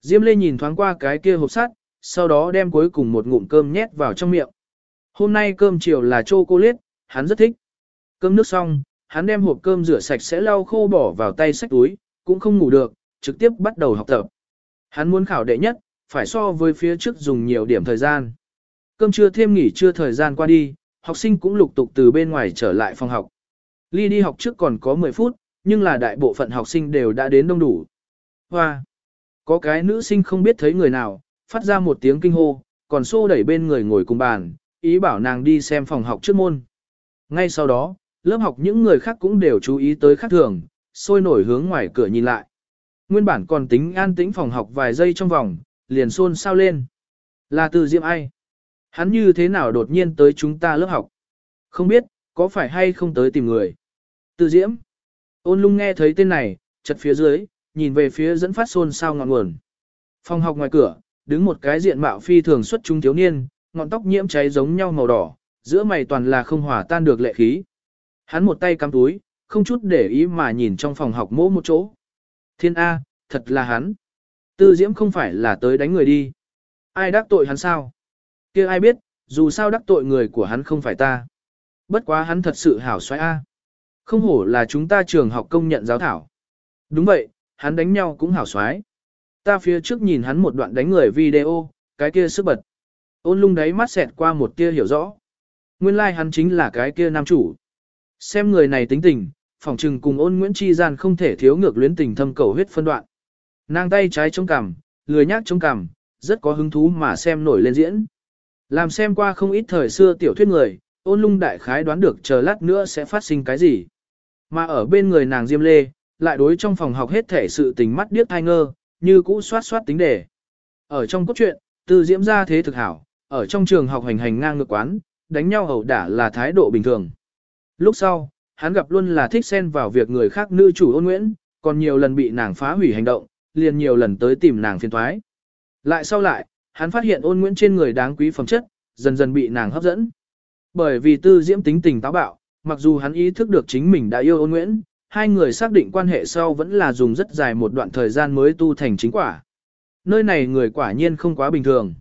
A: Diêm Lê nhìn thoáng qua cái kia hộp sắt, sau đó đem cuối cùng một ngụm cơm nhét vào trong miệng. Hôm nay cơm chiều là chocolate, hắn rất thích. Cơm nước xong, hắn đem hộp cơm rửa sạch sẽ lau khô bỏ vào tay sách túi, cũng không ngủ được, trực tiếp bắt đầu học tập. Hắn muốn khảo đệ nhất, phải so với phía trước dùng nhiều điểm thời gian. Cơm trưa thêm nghỉ trưa thời gian qua đi, học sinh cũng lục tục từ bên ngoài trở lại phòng học. Ly đi học trước còn có 10 phút, nhưng là đại bộ phận học sinh đều đã đến đông đủ. Hoa! Có cái nữ sinh không biết thấy người nào, phát ra một tiếng kinh hô, còn xô đẩy bên người ngồi cùng bàn, ý bảo nàng đi xem phòng học trước môn. Ngay sau đó, lớp học những người khác cũng đều chú ý tới khác thường, sôi nổi hướng ngoài cửa nhìn lại. Nguyên bản còn tính an tĩnh phòng học vài giây trong vòng, liền xôn sao lên. Là từ diệm ai? Hắn như thế nào đột nhiên tới chúng ta lớp học? Không biết, có phải hay không tới tìm người? Từ diễm. Ôn lung nghe thấy tên này, chật phía dưới, nhìn về phía dẫn phát xôn sao ngọn nguồn. Phòng học ngoài cửa, đứng một cái diện mạo phi thường xuất trung thiếu niên, ngọn tóc nhiễm cháy giống nhau màu đỏ, giữa mày toàn là không hòa tan được lệ khí. Hắn một tay cắm túi, không chút để ý mà nhìn trong phòng học mỗ một chỗ. Thiên A, thật là hắn. Tư diễm không phải là tới đánh người đi. Ai đắc tội hắn sao? kia ai biết, dù sao đắc tội người của hắn không phải ta. Bất quá hắn thật sự hảo xoay A. Không hổ là chúng ta trường học công nhận giáo thảo. Đúng vậy, hắn đánh nhau cũng hảo xoái. Ta phía trước nhìn hắn một đoạn đánh người video, cái kia sức bật. Ôn lung đáy mắt xẹt qua một tia hiểu rõ. Nguyên lai like hắn chính là cái kia nam chủ. Xem người này tính tình, phỏng trừng cùng ôn Nguyễn Chi Gian không thể thiếu ngược luyến tình thâm cầu huyết phân đoạn. Nàng tay trái chống cằm, lười nhác chống cằm, rất có hứng thú mà xem nổi lên diễn. Làm xem qua không ít thời xưa tiểu thuyết người, ôn lung đại khái đoán được chờ lát nữa sẽ phát sinh cái gì. Mà ở bên người nàng Diêm Lê, lại đối trong phòng học hết thể sự tình mắt điếc thai ngơ, như cũ soát soát tính đề. Ở trong cốt truyện, từ diễm ra thế thực hảo, ở trong trường học hành hành ngang ngược quán, đánh nhau ẩu đả là thái độ bình thường. Lúc sau, hắn gặp luôn là thích xen vào việc người khác nữ chủ ôn nguyễn, còn nhiều lần bị nàng phá hủy hành động, liền nhiều lần tới tìm nàng phiền thoái. Lại sau lại, hắn phát hiện ôn nguyễn trên người đáng quý phẩm chất, dần dần bị nàng hấp dẫn. Bởi vì tư diễm tính tình táo bạo, mặc dù hắn ý thức được chính mình đã yêu ôn nguyễn, hai người xác định quan hệ sau vẫn là dùng rất dài một đoạn thời gian mới tu thành chính quả. Nơi này người quả nhiên không quá bình thường.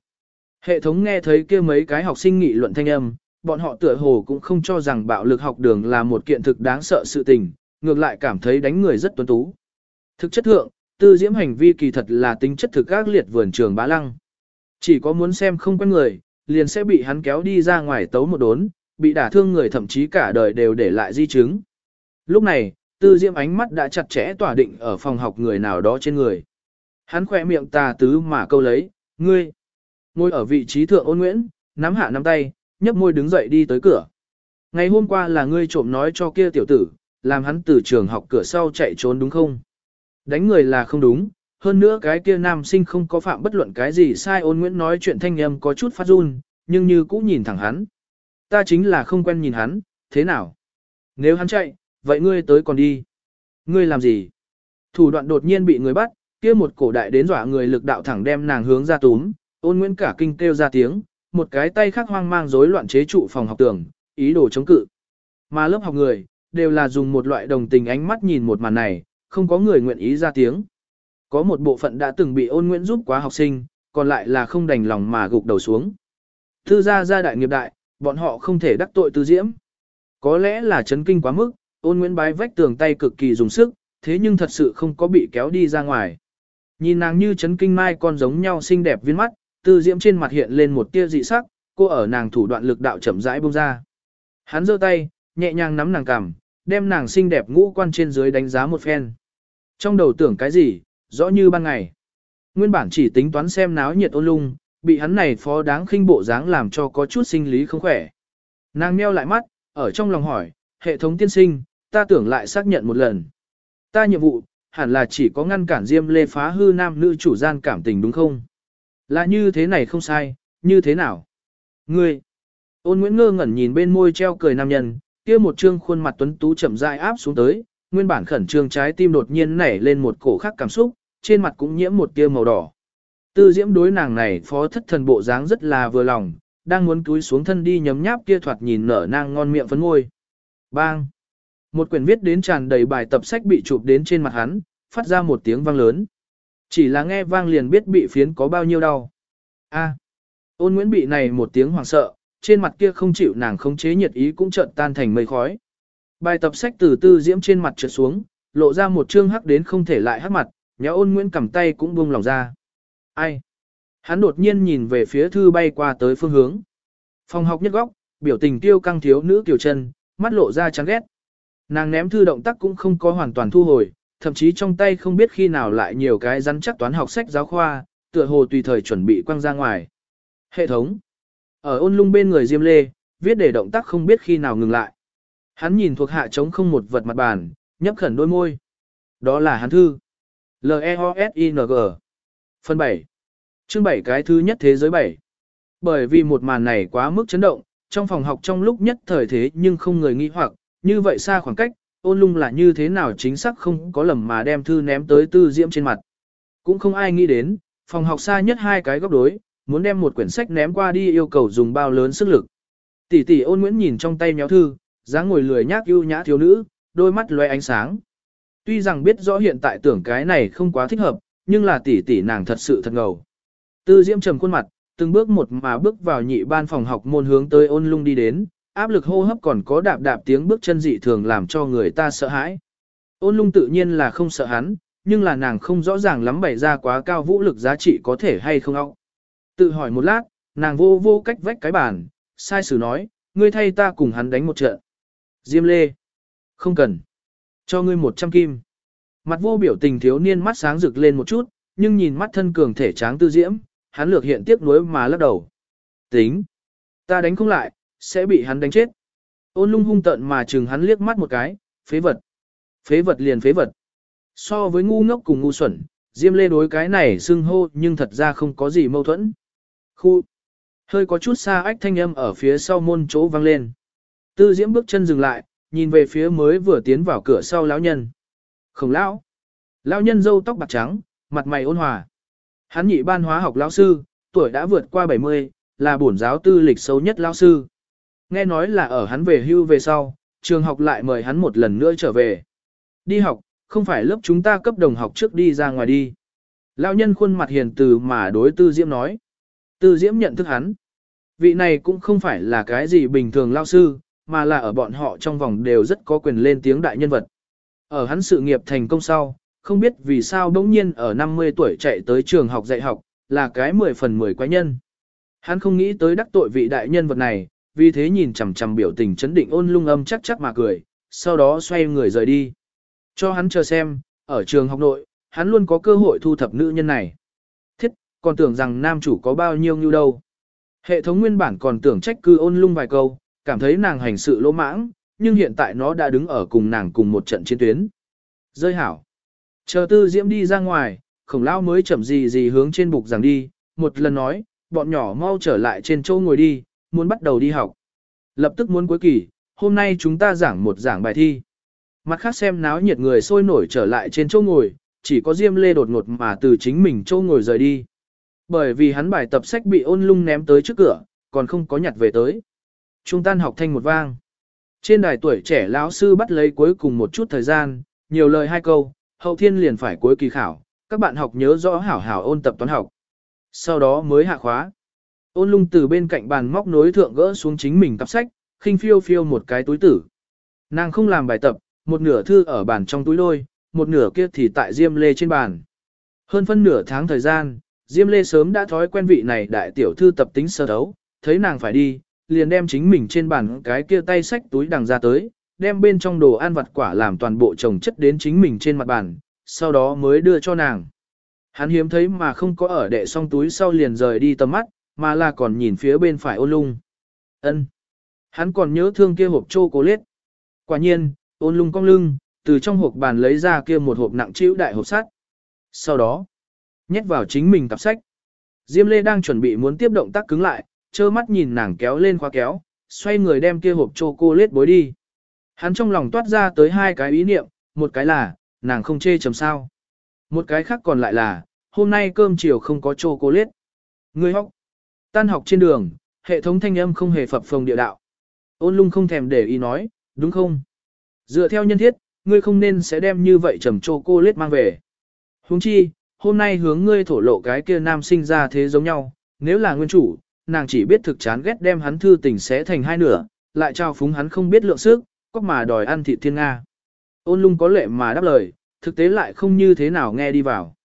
A: Hệ thống nghe thấy kia mấy cái học sinh nghị luận thanh âm, bọn họ tựa hồ cũng không cho rằng bạo lực học đường là một kiện thực đáng sợ sự tình, ngược lại cảm thấy đánh người rất tuấn tú. Thực chất thượng, tư diễm hành vi kỳ thật là tính chất thực ác liệt vườn trường bá lăng. Chỉ có muốn xem không quen người, liền sẽ bị hắn kéo đi ra ngoài tấu một đốn, bị đả thương người thậm chí cả đời đều để lại di chứng. Lúc này, tư diễm ánh mắt đã chặt chẽ tỏa định ở phòng học người nào đó trên người. Hắn khỏe miệng tà tứ mà câu lấy, ngươi. Ngồi ở vị trí thượng ôn nguyễn, nắm hạ nắm tay, nhấp môi đứng dậy đi tới cửa. Ngày hôm qua là ngươi trộm nói cho kia tiểu tử, làm hắn từ trường học cửa sau chạy trốn đúng không? Đánh người là không đúng, hơn nữa cái kia nam sinh không có phạm bất luận cái gì sai ôn nguyễn nói chuyện thanh âm có chút phát run, nhưng như cũng nhìn thẳng hắn. Ta chính là không quen nhìn hắn, thế nào? Nếu hắn chạy, vậy ngươi tới còn đi. Ngươi làm gì? Thủ đoạn đột nhiên bị người bắt, kia một cổ đại đến dọa người lực đạo thẳng đem nàng hướng ra túm, ôn nguyễn cả kinh kêu ra tiếng, một cái tay khác hoang mang rối loạn chế trụ phòng học tường, ý đồ chống cự. Mà lớp học người, đều là dùng một loại đồng tình ánh mắt nhìn một màn này, không có người nguyện ý ra tiếng. Có một bộ phận đã từng bị ôn nguyễn giúp quá học sinh, còn lại là không đành lòng mà gục đầu xuống. Thư gia gia đại nghiệp đại, bọn họ không thể đắc tội tư diễm. Có lẽ là chấn kinh quá mức, ôn nguyễn bái vách tường tay cực kỳ dùng sức, thế nhưng thật sự không có bị kéo đi ra ngoài. Nhìn nàng như chấn kinh mai con giống nhau xinh đẹp viên mắt, tư diễm trên mặt hiện lên một tia dị sắc, cô ở nàng thủ đoạn lực đạo chậm rãi bông ra. Hắn giơ tay, nhẹ nhàng nắm nàng cằm, đem nàng xinh đẹp ngũ quan trên dưới đánh giá một phen. Trong đầu tưởng cái gì, rõ như ban ngày. Nguyên bản chỉ tính toán xem náo nhiệt ôn lung, bị hắn này phó đáng khinh bộ dáng làm cho có chút sinh lý không khỏe. Nàng meo lại mắt, ở trong lòng hỏi, hệ thống tiên sinh, ta tưởng lại xác nhận một lần. Ta nhiệm vụ, hẳn là chỉ có ngăn cản Diêm Lê phá hư nam nữ chủ gian cảm tình đúng không? Là như thế này không sai, như thế nào? Ngươi! Ôn Nguyễn ngơ ngẩn nhìn bên môi treo cười nam nhân, kia một trương khuôn mặt tuấn tú chậm rãi áp xuống tới, nguyên bản khẩn trương trái tim đột nhiên nảy lên một cổ khác cảm xúc, trên mặt cũng nhiễm một tia màu đỏ. Tư diễm đối nàng này phó thất thần bộ dáng rất là vừa lòng, đang muốn cúi xuống thân đi nhấm nháp kia thoạt nhìn nở nang ngon miệng phấn môi. Bang! Một quyển viết đến tràn đầy bài tập sách bị chụp đến trên mặt hắn, phát ra một tiếng vang lớn. Chỉ là nghe vang liền biết bị phiến có bao nhiêu đau. A. Ôn Nguyễn bị này một tiếng hoảng sợ, trên mặt kia không chịu nàng khống chế nhiệt ý cũng chợt tan thành mây khói. Bài tập sách từ tư diễm trên mặt trượt xuống, lộ ra một trương hắc đến không thể lại hắc mặt, nhã ôn Nguyễn cầm tay cũng buông lòng ra. Ai? Hắn đột nhiên nhìn về phía thư bay qua tới phương hướng. Phòng học nhất góc, biểu tình tiêu căng thiếu nữ tiểu chân, mắt lộ ra chán ghét. Nàng ném thư động tác cũng không có hoàn toàn thu hồi, thậm chí trong tay không biết khi nào lại nhiều cái rắn chắc toán học sách giáo khoa, tựa hồ tùy thời chuẩn bị quăng ra ngoài. Hệ thống. Ở ôn lung bên người Diêm Lê, viết để động tác không biết khi nào ngừng lại. Hắn nhìn thuộc hạ trống không một vật mặt bàn, nhấp khẩn đôi môi. Đó là hắn thư. L-E-O-S-I-N-G Phần 7 Chương 7 cái thứ nhất thế giới 7 Bởi vì một màn này quá mức chấn động, trong phòng học trong lúc nhất thời thế nhưng không người nghi hoặc, như vậy xa khoảng cách, ôn lung là như thế nào chính xác không có lầm mà đem thư ném tới tư diễm trên mặt. Cũng không ai nghĩ đến, phòng học xa nhất hai cái góc đối, muốn đem một quyển sách ném qua đi yêu cầu dùng bao lớn sức lực. Tỷ tỷ ôn nguyễn nhìn trong tay méo thư, dáng ngồi lười nhác ưu nhã thiếu nữ, đôi mắt loe ánh sáng. Tuy rằng biết rõ hiện tại tưởng cái này không quá thích hợp, nhưng là tỷ tỷ nàng thật sự thật ngầu. Tư diễm trầm khuôn mặt, từng bước một mà bước vào nhị ban phòng học môn hướng tới ôn lung đi đến, áp lực hô hấp còn có đạp đạp tiếng bước chân dị thường làm cho người ta sợ hãi. Ôn lung tự nhiên là không sợ hắn, nhưng là nàng không rõ ràng lắm bày ra quá cao vũ lực giá trị có thể hay không óc. Tự hỏi một lát, nàng vô vô cách vách cái bàn, sai sử nói, ngươi thay ta cùng hắn đánh một trận. Diêm lê. Không cần. Cho ngươi một trăm kim. Mặt vô biểu tình thiếu niên mắt sáng rực lên một chút, nhưng nhìn mắt thân cường thể tráng tư diễm, hắn lược hiện tiếc nuối mà lắc đầu. Tính. Ta đánh không lại, sẽ bị hắn đánh chết. Ôn lung hung tận mà chừng hắn liếc mắt một cái, phế vật. Phế vật liền phế vật. So với ngu ngốc cùng ngu xuẩn, Diêm Lê đối cái này xưng hô nhưng thật ra không có gì mâu thuẫn. Khu. Hơi có chút xa ách thanh âm ở phía sau môn chỗ vang lên. Tư Diễm bước chân dừng lại, nhìn về phía mới vừa tiến vào cửa sau lão nhân. Khổng lão. Lão nhân râu tóc bạc trắng, mặt mày ôn hòa. Hắn nhị ban hóa học lão sư, tuổi đã vượt qua 70, là bổn giáo tư lịch xấu nhất lão sư. Nghe nói là ở hắn về hưu về sau, trường học lại mời hắn một lần nữa trở về. Đi học, không phải lớp chúng ta cấp đồng học trước đi ra ngoài đi. Lão nhân khuôn mặt hiền từ mà đối tư diễm nói. Tư diễm nhận thức hắn. Vị này cũng không phải là cái gì bình thường lao sư, mà là ở bọn họ trong vòng đều rất có quyền lên tiếng đại nhân vật. Ở hắn sự nghiệp thành công sau, không biết vì sao bỗng nhiên ở 50 tuổi chạy tới trường học dạy học, là cái 10 phần 10 quái nhân. Hắn không nghĩ tới đắc tội vị đại nhân vật này, vì thế nhìn chằm chằm biểu tình chấn định ôn lung âm chắc chắc mà cười, sau đó xoay người rời đi. Cho hắn chờ xem, ở trường học nội, hắn luôn có cơ hội thu thập nữ nhân này. Thiết, còn tưởng rằng nam chủ có bao nhiêu như đâu. Hệ thống nguyên bản còn tưởng trách cư ôn lung vài câu, cảm thấy nàng hành sự lỗ mãng, nhưng hiện tại nó đã đứng ở cùng nàng cùng một trận chiến tuyến. Rơi hảo. Chờ tư diễm đi ra ngoài, khổng lao mới chậm gì gì hướng trên bục rằng đi, một lần nói, bọn nhỏ mau trở lại trên châu ngồi đi, muốn bắt đầu đi học. Lập tức muốn cuối kỳ, hôm nay chúng ta giảng một giảng bài thi. Mặt khác xem náo nhiệt người sôi nổi trở lại trên châu ngồi, chỉ có Diêm Lê đột ngột mà từ chính mình châu ngồi rời đi. Bởi vì hắn bài tập sách bị ôn lung ném tới trước cửa, còn không có nhặt về tới. Trung tan học thanh một vang. Trên đài tuổi trẻ lão sư bắt lấy cuối cùng một chút thời gian, nhiều lời hai câu, hậu thiên liền phải cuối kỳ khảo, các bạn học nhớ rõ hảo hảo ôn tập toán học. Sau đó mới hạ khóa. Ôn lung từ bên cạnh bàn móc nối thượng gỡ xuống chính mình cặp sách, khinh phiêu phiêu một cái túi tử. Nàng không làm bài tập, một nửa thư ở bàn trong túi lôi, một nửa kia thì tại Diêm Lê trên bàn. Hơn phân nửa tháng thời gian, Diêm Lê sớm đã thói quen vị này đại tiểu thư tập tính sơ đấu, thấy nàng phải đi, liền đem chính mình trên bàn cái kia tay sách túi đằng ra tới, đem bên trong đồ ăn vặt quả làm toàn bộ chồng chất đến chính mình trên mặt bàn, sau đó mới đưa cho nàng. Hắn hiếm thấy mà không có ở đệ xong túi sau liền rời đi tầm mắt, mà là còn nhìn phía bên phải ôn lung. ân Hắn còn nhớ thương kia hộp chocolate. Quả nhiên, ôn lung cong lưng, từ trong hộp bàn lấy ra kia một hộp nặng chịu đại hộp sắt. Sau đó, nhét vào chính mình cặp sách. Diêm Lê đang chuẩn bị muốn tiếp động tác cứng lại, trơ mắt nhìn nàng kéo lên khóa kéo, xoay người đem kia hộp chocolate bối đi. Hắn trong lòng toát ra tới hai cái ý niệm, một cái là, nàng không chê chầm sao. Một cái khác còn lại là, hôm nay cơm chiều không có chocolate. Người hóc. Tan học trên đường, hệ thống thanh âm không hề phập phồng địa đạo. Ôn lung không thèm để ý nói, đúng không? Dựa theo nhân thiết, ngươi không nên sẽ đem như vậy trầm châu cô lết mang về. Huống chi, hôm nay hướng ngươi thổ lộ cái kia nam sinh ra thế giống nhau, nếu là nguyên chủ, nàng chỉ biết thực chán ghét đem hắn thư tình sẽ thành hai nửa, lại trao phúng hắn không biết lượng sức, có mà đòi ăn thịt thiên Nga. Ôn lung có lệ mà đáp lời, thực tế lại không như thế nào nghe đi vào.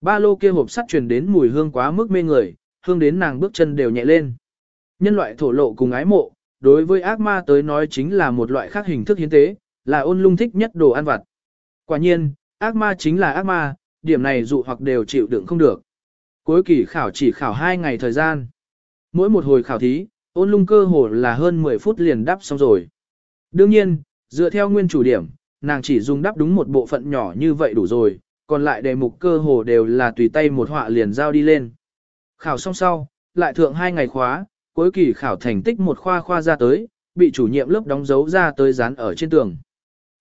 A: Ba lô kia hộp sắt truyền đến mùi hương quá mức mê người, hương đến nàng bước chân đều nhẹ lên. Nhân loại thổ lộ cùng ái mộ, đối với ác ma tới nói chính là một loại khác hình thức hiến tế, là ôn lung thích nhất đồ ăn vặt. Quả nhiên, ác ma chính là ác ma, điểm này dụ hoặc đều chịu đựng không được. Cuối kỳ khảo chỉ khảo 2 ngày thời gian. Mỗi một hồi khảo thí, ôn lung cơ hồ là hơn 10 phút liền đáp xong rồi. Đương nhiên, dựa theo nguyên chủ điểm, nàng chỉ dùng đáp đúng một bộ phận nhỏ như vậy đủ rồi, còn lại đề mục cơ hồ đều là tùy tay một họa liền giao đi lên. Khảo xong sau, lại thượng hai ngày khóa, cuối kỳ khảo thành tích một khoa khoa ra tới, bị chủ nhiệm lớp đóng dấu ra tới dán ở trên tường.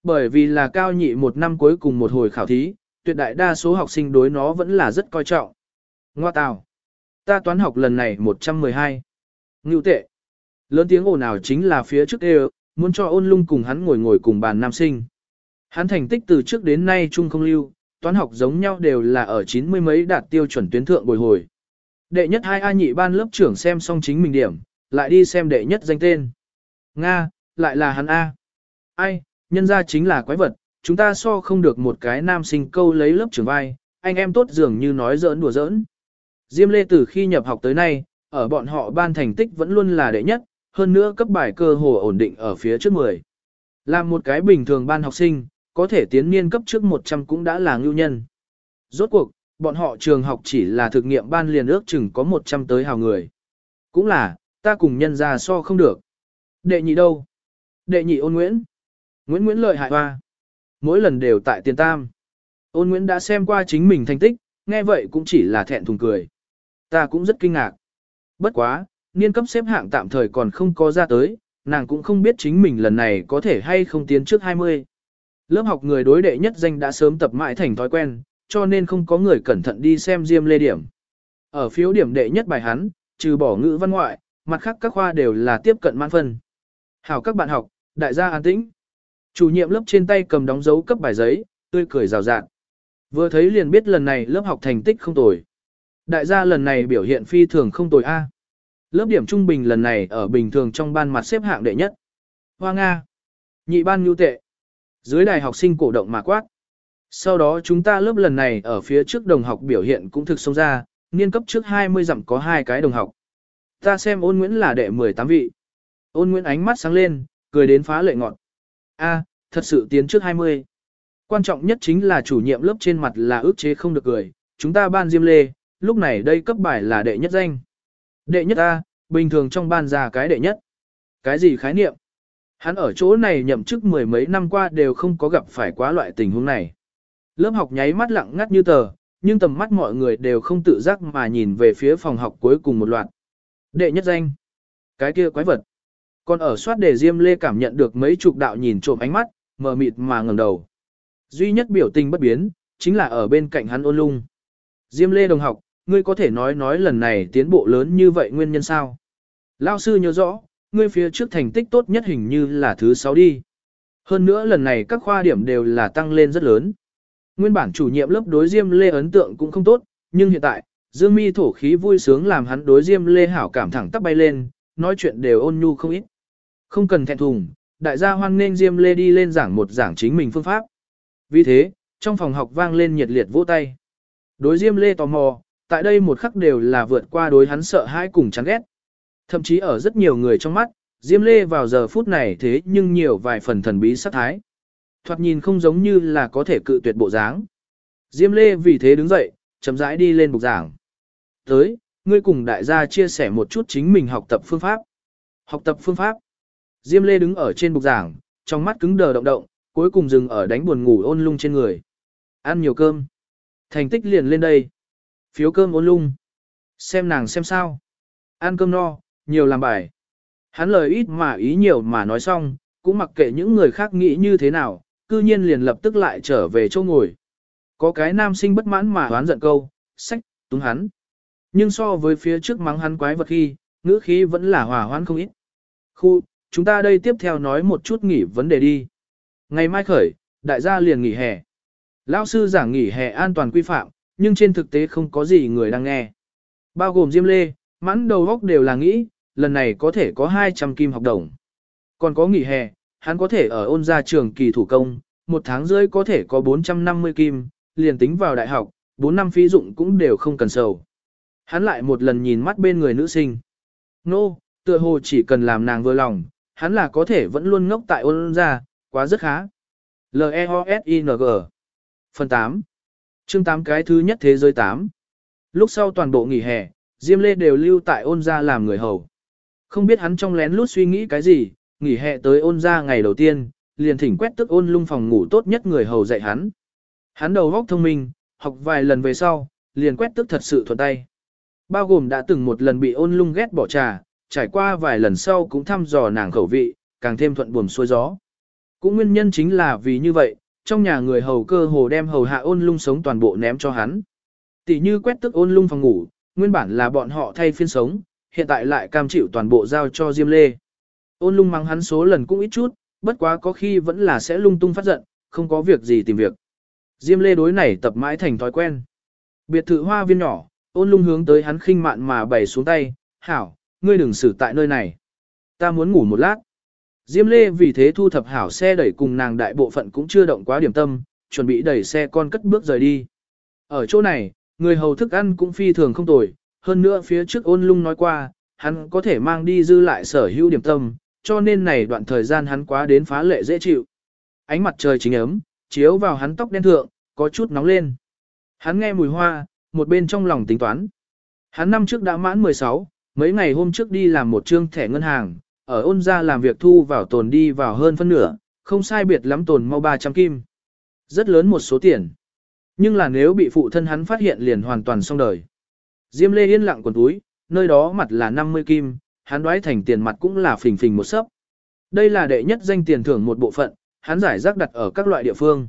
A: Bởi vì là cao nhị một năm cuối cùng một hồi khảo thí, tuyệt đại đa số học sinh đối nó vẫn là rất coi trọng. Ngoa tào. Ta toán học lần này 112. Ngưu tệ. Lớn tiếng ồn ào chính là phía trước đều, muốn cho ôn lung cùng hắn ngồi ngồi cùng bàn nam sinh. Hắn thành tích từ trước đến nay chung không lưu, toán học giống nhau đều là ở chín mươi mấy đạt tiêu chuẩn tuyến thượng bồi hồi. Đệ nhất hai A nhị ban lớp trưởng xem xong chính mình điểm, lại đi xem đệ nhất danh tên. Nga, lại là hắn A. Ai, nhân ra chính là quái vật, chúng ta so không được một cái nam sinh câu lấy lớp trưởng vai, anh em tốt dường như nói giỡn đùa giỡn. Diêm Lê từ khi nhập học tới nay, ở bọn họ ban thành tích vẫn luôn là đệ nhất, hơn nữa cấp bài cơ hồ ổn định ở phía trước 10. Làm một cái bình thường ban học sinh, có thể tiến niên cấp trước 100 cũng đã là ngưu nhân. Rốt cuộc, bọn họ trường học chỉ là thực nghiệm ban liền ước chừng có 100 tới hào người. Cũng là, ta cùng nhân ra so không được. Đệ nhị đâu? Đệ nhị ôn Nguyễn. Nguyễn Nguyễn lợi hại hoa. Mỗi lần đều tại tiền tam. Ôn Nguyễn đã xem qua chính mình thành tích, nghe vậy cũng chỉ là thẹn thùng cười. Ta cũng rất kinh ngạc. Bất quá, niên cấp xếp hạng tạm thời còn không có ra tới, nàng cũng không biết chính mình lần này có thể hay không tiến trước 20. Lớp học người đối đệ nhất danh đã sớm tập mãi thành thói quen, cho nên không có người cẩn thận đi xem Diêm Lê điểm. Ở phiếu điểm đệ nhất bài hắn, trừ bỏ ngữ văn ngoại, mặt khác các khoa đều là tiếp cận mãn phân. Hảo các bạn học, đại gia an tĩnh. Chủ nhiệm lớp trên tay cầm đóng dấu cấp bài giấy, tươi cười rào rạt. Vừa thấy liền biết lần này lớp học thành tích không tồi. Đại gia lần này biểu hiện phi thường không tồi A. Lớp điểm trung bình lần này ở bình thường trong ban mặt xếp hạng đệ nhất. Hoa Nga. Nhị ban nhu tệ. Dưới đài học sinh cổ động mà quát. Sau đó chúng ta lớp lần này ở phía trước đồng học biểu hiện cũng thực xông ra, niên cấp trước 20 dặm có hai cái đồng học. Ta xem ôn Nguyễn là đệ 18 vị. Ôn Nguyễn ánh mắt sáng lên, cười đến phá lệ ngọn. A, thật sự tiến trước 20. Quan trọng nhất chính là chủ nhiệm lớp trên mặt là ước chế không được cười, chúng ta ban Diêm Lê, lúc này đây cấp bài là đệ nhất danh. Đệ nhất A, bình thường trong ban ra cái đệ nhất. Cái gì khái niệm? Hắn ở chỗ này nhậm chức mười mấy năm qua đều không có gặp phải quá loại tình huống này. Lớp học nháy mắt lặng ngắt như tờ, nhưng tầm mắt mọi người đều không tự giác mà nhìn về phía phòng học cuối cùng một loạt. Đệ nhất danh. Cái kia quái vật. Còn ở soát đề Diêm Lê cảm nhận được mấy chục đạo nhìn trộm ánh mắt, mờ mịt mà ngẩng đầu. Duy nhất biểu tình bất biến, chính là ở bên cạnh hắn ôn lung. Diêm Lê đồng học, ngươi có thể nói nói lần này tiến bộ lớn như vậy nguyên nhân sao? Lao sư nhớ rõ, ngươi phía trước thành tích tốt nhất hình như là thứ 6 đi. Hơn nữa lần này các khoa điểm đều là tăng lên rất lớn. Nguyên bản chủ nhiệm lớp đối Diêm Lê ấn tượng cũng không tốt, nhưng hiện tại, Dương Mi thổ khí vui sướng làm hắn đối Diêm Lê hảo cảm thẳng tắp bay lên, nói chuyện đều ôn nhu không ít. Không cần thẹn thùng, đại gia hoan nên Diêm Lê đi lên giảng một giảng chính mình phương pháp. Vì thế, trong phòng học vang lên nhiệt liệt vỗ tay. Đối Diêm Lê tò mò, tại đây một khắc đều là vượt qua đối hắn sợ hãi cùng chán ghét. Thậm chí ở rất nhiều người trong mắt, Diêm Lê vào giờ phút này thế nhưng nhiều vài phần thần bí sát thái. Thoạt nhìn không giống như là có thể cự tuyệt bộ dáng. Diêm Lê vì thế đứng dậy, chậm rãi đi lên bục giảng. Tới, ngươi cùng đại gia chia sẻ một chút chính mình học tập phương pháp. Học tập phương pháp. Diêm Lê đứng ở trên bục giảng, trong mắt cứng đờ động động, cuối cùng dừng ở đánh buồn ngủ ôn lung trên người. Ăn nhiều cơm. Thành tích liền lên đây. Phiếu cơm ôn lung. Xem nàng xem sao. Ăn cơm no, nhiều làm bài. Hắn lời ít mà ý nhiều mà nói xong, cũng mặc kệ những người khác nghĩ như thế nào, cư nhiên liền lập tức lại trở về chỗ ngồi. Có cái nam sinh bất mãn mà đoán giận câu, sách, túng hắn. Nhưng so với phía trước mắng hắn quái vật khi, ngữ khí vẫn là hòa hoãn không ít. Khu, chúng ta đây tiếp theo nói một chút nghỉ vấn đề đi. Ngày mai khởi, đại gia liền nghỉ hè. Lão sư giảng nghỉ hè an toàn quy phạm, nhưng trên thực tế không có gì người đang nghe. Bao gồm Diêm Lê, mãn đầu góc đều là nghĩ, lần này có thể có 200 kim học đồng. Còn có nghỉ hè, hắn có thể ở ôn gia trường kỳ thủ công, một tháng rưỡi có thể có 450 kim, liền tính vào đại học, 4 năm phí dụng cũng đều không cần sầu. Hắn lại một lần nhìn mắt bên người nữ sinh. Nô, no, tựa hồ chỉ cần làm nàng vừa lòng, hắn là có thể vẫn luôn ngốc tại ôn gia, quá rất khá. L-E-O-S-I-N-G Phần 8 chương 8 cái thứ nhất thế giới 8 Lúc sau toàn bộ nghỉ hè, Diêm Lê đều lưu tại ôn gia làm người hầu. Không biết hắn trong lén lút suy nghĩ cái gì, nghỉ hè tới ôn ra ngày đầu tiên, liền thỉnh quét tức ôn lung phòng ngủ tốt nhất người hầu dạy hắn. Hắn đầu óc thông minh, học vài lần về sau, liền quét tức thật sự thuận tay. Bao gồm đã từng một lần bị ôn lung ghét bỏ trà, trải qua vài lần sau cũng thăm dò nàng khẩu vị, càng thêm thuận buồm xuôi gió. Cũng nguyên nhân chính là vì như vậy, trong nhà người hầu cơ hồ đem hầu hạ ôn lung sống toàn bộ ném cho hắn. Tỷ như quét tức ôn lung phòng ngủ, nguyên bản là bọn họ thay phiên sống, hiện tại lại cam chịu toàn bộ giao cho Diêm Lê. Ôn lung mắng hắn số lần cũng ít chút, bất quá có khi vẫn là sẽ lung tung phát giận, không có việc gì tìm việc. Diêm Lê đối này tập mãi thành thói quen. Biệt thự hoa viên nhỏ, ôn lung hướng tới hắn khinh mạn mà bày xuống tay, hảo, ngươi đừng xử tại nơi này. Ta muốn ngủ một lát. Diêm Lê vì thế thu thập hảo xe đẩy cùng nàng đại bộ phận cũng chưa động quá điểm tâm, chuẩn bị đẩy xe con cất bước rời đi. Ở chỗ này, người hầu thức ăn cũng phi thường không tồi, hơn nữa phía trước ôn lung nói qua, hắn có thể mang đi dư lại sở hữu điểm tâm, cho nên này đoạn thời gian hắn quá đến phá lệ dễ chịu. Ánh mặt trời chính ấm, chiếu vào hắn tóc đen thượng, có chút nóng lên. Hắn nghe mùi hoa, một bên trong lòng tính toán. Hắn năm trước đã mãn 16, mấy ngày hôm trước đi làm một trương thẻ ngân hàng, ở ôn ra làm việc thu vào tồn đi vào hơn phân nửa, không sai biệt lắm tồn mau 300 kim. Rất lớn một số tiền. Nhưng là nếu bị phụ thân hắn phát hiện liền hoàn toàn xong đời. Diêm Lê yên lặng quần túi, nơi đó mặt là 50 kim, hắn đoái thành tiền mặt cũng là phình phình một sấp. Đây là đệ nhất danh tiền thưởng một bộ phận, hắn giải rác đặt ở các loại địa phương.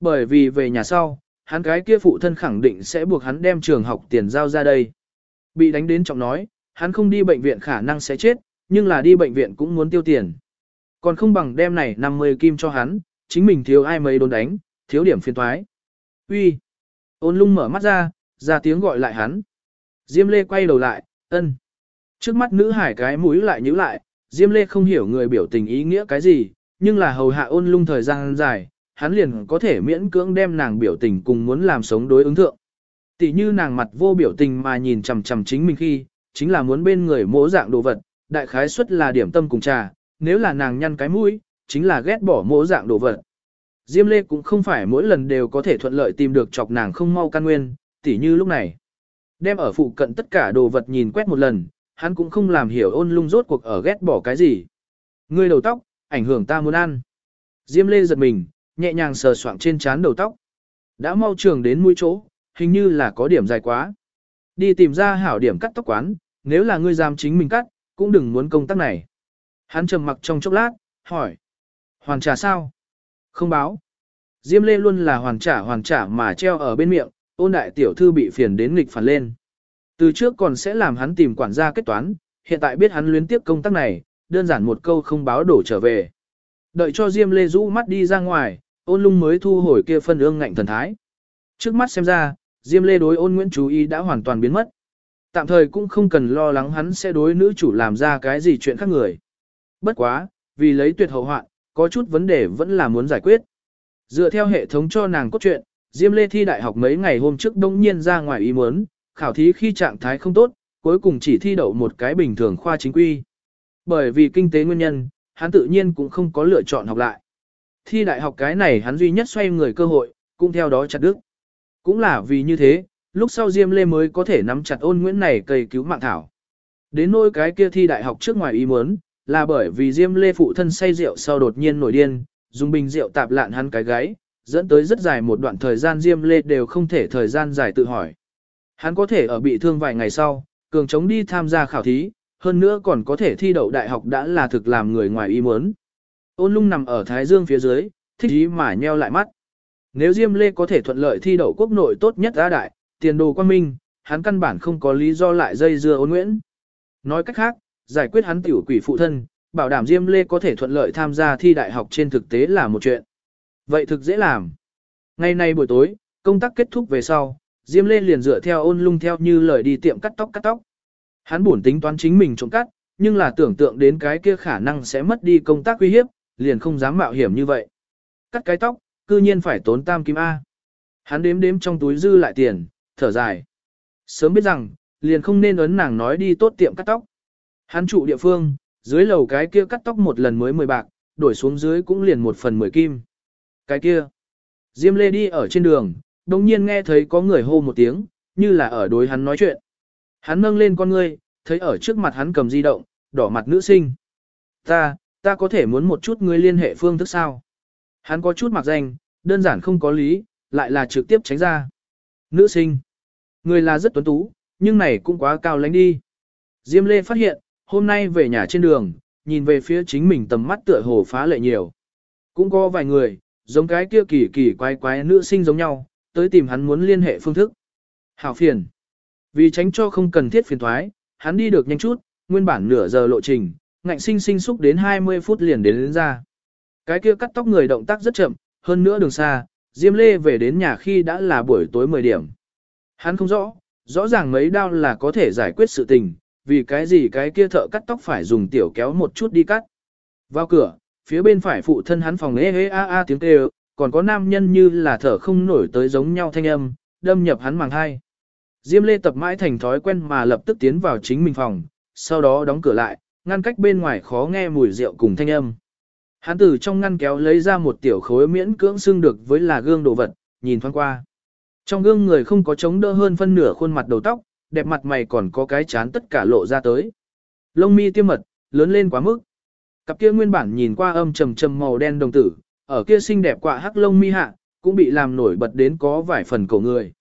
A: Bởi vì về nhà sau, hắn cái kia phụ thân khẳng định sẽ buộc hắn đem trường học tiền giao ra đây. Bị đánh đến trọng nói, hắn không đi bệnh viện khả năng sẽ chết, nhưng là đi bệnh viện cũng muốn tiêu tiền. Còn không bằng đem này 50 kim cho hắn, chính mình thiếu ai mấy đồn đánh, thiếu điểm phiền thoái. Uy, Ôn lung mở mắt ra, ra tiếng gọi lại hắn. Diêm lê quay đầu lại, ân. Trước mắt nữ hải cái mũi lại nhíu lại, Diêm lê không hiểu người biểu tình ý nghĩa cái gì, nhưng là hầu hạ ôn lung thời gian dài, hắn liền có thể miễn cưỡng đem nàng biểu tình cùng muốn làm sống đối ứng thượng. Tỷ như nàng mặt vô biểu tình mà nhìn chằm chằm chính mình khi, chính là muốn bên người mỗ dạng đồ vật, đại khái suất là điểm tâm cùng trà, nếu là nàng nhăn cái mũi, chính là ghét bỏ mỗ dạng đồ vật. Diêm Lê cũng không phải mỗi lần đều có thể thuận lợi tìm được chọc nàng không mau căn nguyên, tỉ như lúc này. Đem ở phụ cận tất cả đồ vật nhìn quét một lần, hắn cũng không làm hiểu ôn lung rốt cuộc ở ghét bỏ cái gì. Ngươi đầu tóc, ảnh hưởng ta muốn ăn. Diêm Lê giật mình, nhẹ nhàng sờ soạng trên trán đầu tóc. Đã mau trường đến mũi chỗ, hình như là có điểm dài quá. Đi tìm ra hảo điểm cắt tóc quán, nếu là ngươi dám chính mình cắt, cũng đừng muốn công tác này. Hắn trầm mặc trong chốc lát, hỏi. Hoàn trả sao? Không báo. Diêm lê luôn là hoàn trả hoàn trả mà treo ở bên miệng, ôn đại tiểu thư bị phiền đến nghịch phản lên. Từ trước còn sẽ làm hắn tìm quản gia kết toán, hiện tại biết hắn luyến tiếp công tác này, đơn giản một câu không báo đổ trở về. Đợi cho Diêm Lê rũ mắt đi ra ngoài, ôn lung mới thu hồi kia phân ương ngạnh thần thái. Trước mắt xem ra, Diêm Lê đối ôn Nguyễn chú ý đã hoàn toàn biến mất. Tạm thời cũng không cần lo lắng hắn sẽ đối nữ chủ làm ra cái gì chuyện khác người. Bất quá, vì lấy tuyệt hậu hoạn, có chút vấn đề vẫn là muốn giải quyết. Dựa theo hệ thống cho nàng cốt truyện, Diêm Lê thi đại học mấy ngày hôm trước đông nhiên ra ngoài ý muốn, khảo thí khi trạng thái không tốt, cuối cùng chỉ thi đậu một cái bình thường khoa chính quy. Bởi vì kinh tế nguyên nhân, hắn tự nhiên cũng không có lựa chọn học lại. Thi đại học cái này hắn duy nhất xoay người cơ hội, cũng theo đó chặt đứt. Cũng là vì như thế, lúc sau Diêm Lê mới có thể nắm chặt ôn nguyễn này cây cứu mạng thảo. Đến nỗi cái kia thi đại học trước ngoài ý muốn, là bởi vì Diêm Lê phụ thân say rượu sau đột nhiên nổi điên, dùng bình rượu tạp lạn hắn cái gáy, dẫn tới rất dài một đoạn thời gian Diêm Lê đều không thể thời gian dài tự hỏi. Hắn có thể ở bị thương vài ngày sau, cường chống đi tham gia khảo thí, hơn nữa còn có thể thi đậu đại học đã là thực làm người ngoài ý muốn. Ôn lung nằm ở Thái Dương phía dưới, thích ý mà nheo lại mắt. Nếu Diêm Lê có thể thuận lợi thi đậu quốc nội tốt nhất ra đại, tiền đồ quan minh, hắn căn bản không có lý do lại dây dưa ôn nguyễn. Nói cách khác, giải quyết hắn tiểu quỷ phụ thân, bảo đảm Diêm Lê có thể thuận lợi tham gia thi đại học trên thực tế là một chuyện. Vậy thực dễ làm. Ngày nay buổi tối, công tác kết thúc về sau, Diêm Lê liền dựa theo ôn lung theo như lời đi tiệm cắt tóc cắt tóc. Hắn buồn tính toán chính mình trộm cắt, nhưng là tưởng tượng đến cái kia khả năng sẽ mất đi công tác uy hiếp, liền không dám mạo hiểm như vậy. Cắt cái tóc, cư nhiên phải tốn tam kim A. Hắn đếm đếm trong túi dư lại tiền, thở dài. Sớm biết rằng, liền không nên ấn nàng nói đi tốt tiệm cắt tóc. Hắn trụ địa phương, dưới lầu cái kia cắt tóc một lần mới 10 bạc, đổi xuống dưới cũng liền một phần 10 kim. Cái kia. Diêm Lê đi ở trên đường, đồng nhiên nghe thấy có người hô một tiếng, như là ở đối hắn nói chuyện. Hắn nâng lên con ngươi, thấy ở trước mặt hắn cầm di động, đỏ mặt nữ sinh. Ta, ta có thể muốn một chút ngươi liên hệ phương thức sao? Hắn có chút mặc danh, đơn giản không có lý, lại là trực tiếp tránh ra. Nữ sinh. Người là rất tuấn tú, nhưng này cũng quá cao lánh đi. Diêm Lê phát hiện, hôm nay về nhà trên đường, nhìn về phía chính mình tầm mắt tựa hồ phá lệ nhiều. Cũng có vài người, giống cái kia kỳ kỳ quái quái nữ sinh giống nhau, tới tìm hắn muốn liên hệ phương thức. Hảo phiền. Vì tránh cho không cần thiết phiền thoái, hắn đi được nhanh chút, nguyên bản nửa giờ lộ trình, ngạnh sinh sinh xúc đến 20 phút liền đến, đến ra. Cái kia cắt tóc người động tác rất chậm, hơn nữa đường xa, Diêm Lê về đến nhà khi đã là buổi tối 10 điểm. Hắn không rõ, rõ ràng mấy đao là có thể giải quyết sự tình, vì cái gì cái kia thợ cắt tóc phải dùng tiểu kéo một chút đi cắt. Vào cửa, phía bên phải phụ thân hắn phòng ê ê a a tiếng kêu, còn có nam nhân như là thở không nổi tới giống nhau thanh âm, đâm nhập hắn màng hai. Diêm Lê tập mãi thành thói quen mà lập tức tiến vào chính mình phòng, sau đó đóng cửa lại, ngăn cách bên ngoài khó nghe mùi rượu cùng thanh âm. Hắn từ trong ngăn kéo lấy ra một tiểu khối miễn cưỡng xương được với là gương đồ vật, nhìn thoáng qua. Trong gương người không có chống đỡ hơn phân nửa khuôn mặt đầu tóc, đẹp mặt mày còn có cái chán tất cả lộ ra tới. Lông mi tiêm mật, lớn lên quá mức. Cặp kia nguyên bản nhìn qua âm trầm trầm màu đen đồng tử, ở kia xinh đẹp quạ hắc lông mi hạ, cũng bị làm nổi bật đến có vài phần cổ người.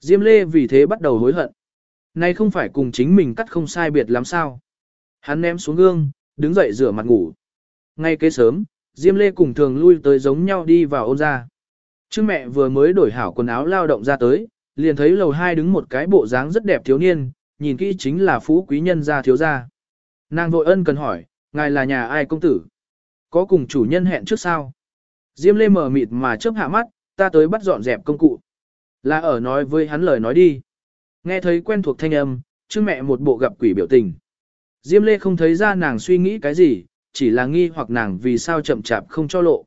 A: Diêm Lê vì thế bắt đầu hối hận. Nay không phải cùng chính mình cắt không sai biệt lắm sao. Hắn ném xuống gương, đứng dậy rửa mặt ngủ. Ngay kế sớm, Diêm Lê cùng thường lui tới giống nhau đi vào ôn ra. Chứ mẹ vừa mới đổi hảo quần áo lao động ra tới, liền thấy lầu hai đứng một cái bộ dáng rất đẹp thiếu niên, nhìn kỹ chính là phú quý nhân gia thiếu gia. Nàng vội ân cần hỏi, ngài là nhà ai công tử? Có cùng chủ nhân hẹn trước sao? Diêm lê mở mịt mà chớp hạ mắt, ta tới bắt dọn dẹp công cụ. Là ở nói với hắn lời nói đi. Nghe thấy quen thuộc thanh âm, chứ mẹ một bộ gặp quỷ biểu tình. Diêm lê không thấy ra nàng suy nghĩ cái gì, chỉ là nghi hoặc nàng vì sao chậm chạp không cho lộ.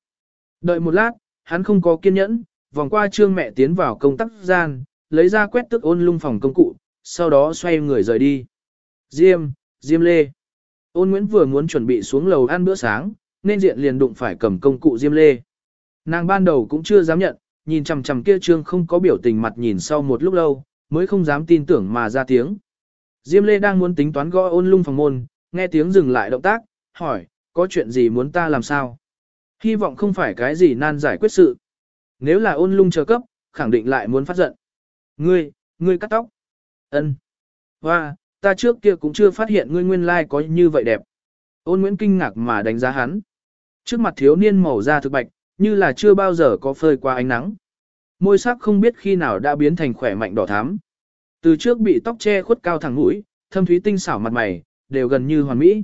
A: Đợi một lát, hắn không có kiên nhẫn, vòng qua trương mẹ tiến vào công tắc gian, lấy ra quét tức ôn lung phòng công cụ, sau đó xoay người rời đi. Diêm, Diêm Lê. Ôn Nguyễn vừa muốn chuẩn bị xuống lầu ăn bữa sáng, nên diện liền đụng phải cầm công cụ Diêm Lê. Nàng ban đầu cũng chưa dám nhận, nhìn chằm chằm kia trương không có biểu tình mặt nhìn sau một lúc lâu, mới không dám tin tưởng mà ra tiếng. Diêm Lê đang muốn tính toán gõ ôn lung phòng môn, nghe tiếng dừng lại động tác, hỏi, có chuyện gì muốn ta làm sao? Hy vọng không phải cái gì nan giải quyết sự. Nếu là ôn lung chờ cấp, khẳng định lại muốn phát giận. Ngươi, ngươi cắt tóc. Ân. Hoa, ta trước kia cũng chưa phát hiện ngươi nguyên lai like có như vậy đẹp. Ôn Nguyễn kinh ngạc mà đánh giá hắn. Trước mặt thiếu niên màu da thực bạch, như là chưa bao giờ có phơi qua ánh nắng. Môi sắc không biết khi nào đã biến thành khỏe mạnh đỏ thắm. Từ trước bị tóc che khuất cao thẳng mũi, thâm thúy tinh xảo mặt mày, đều gần như hoàn mỹ.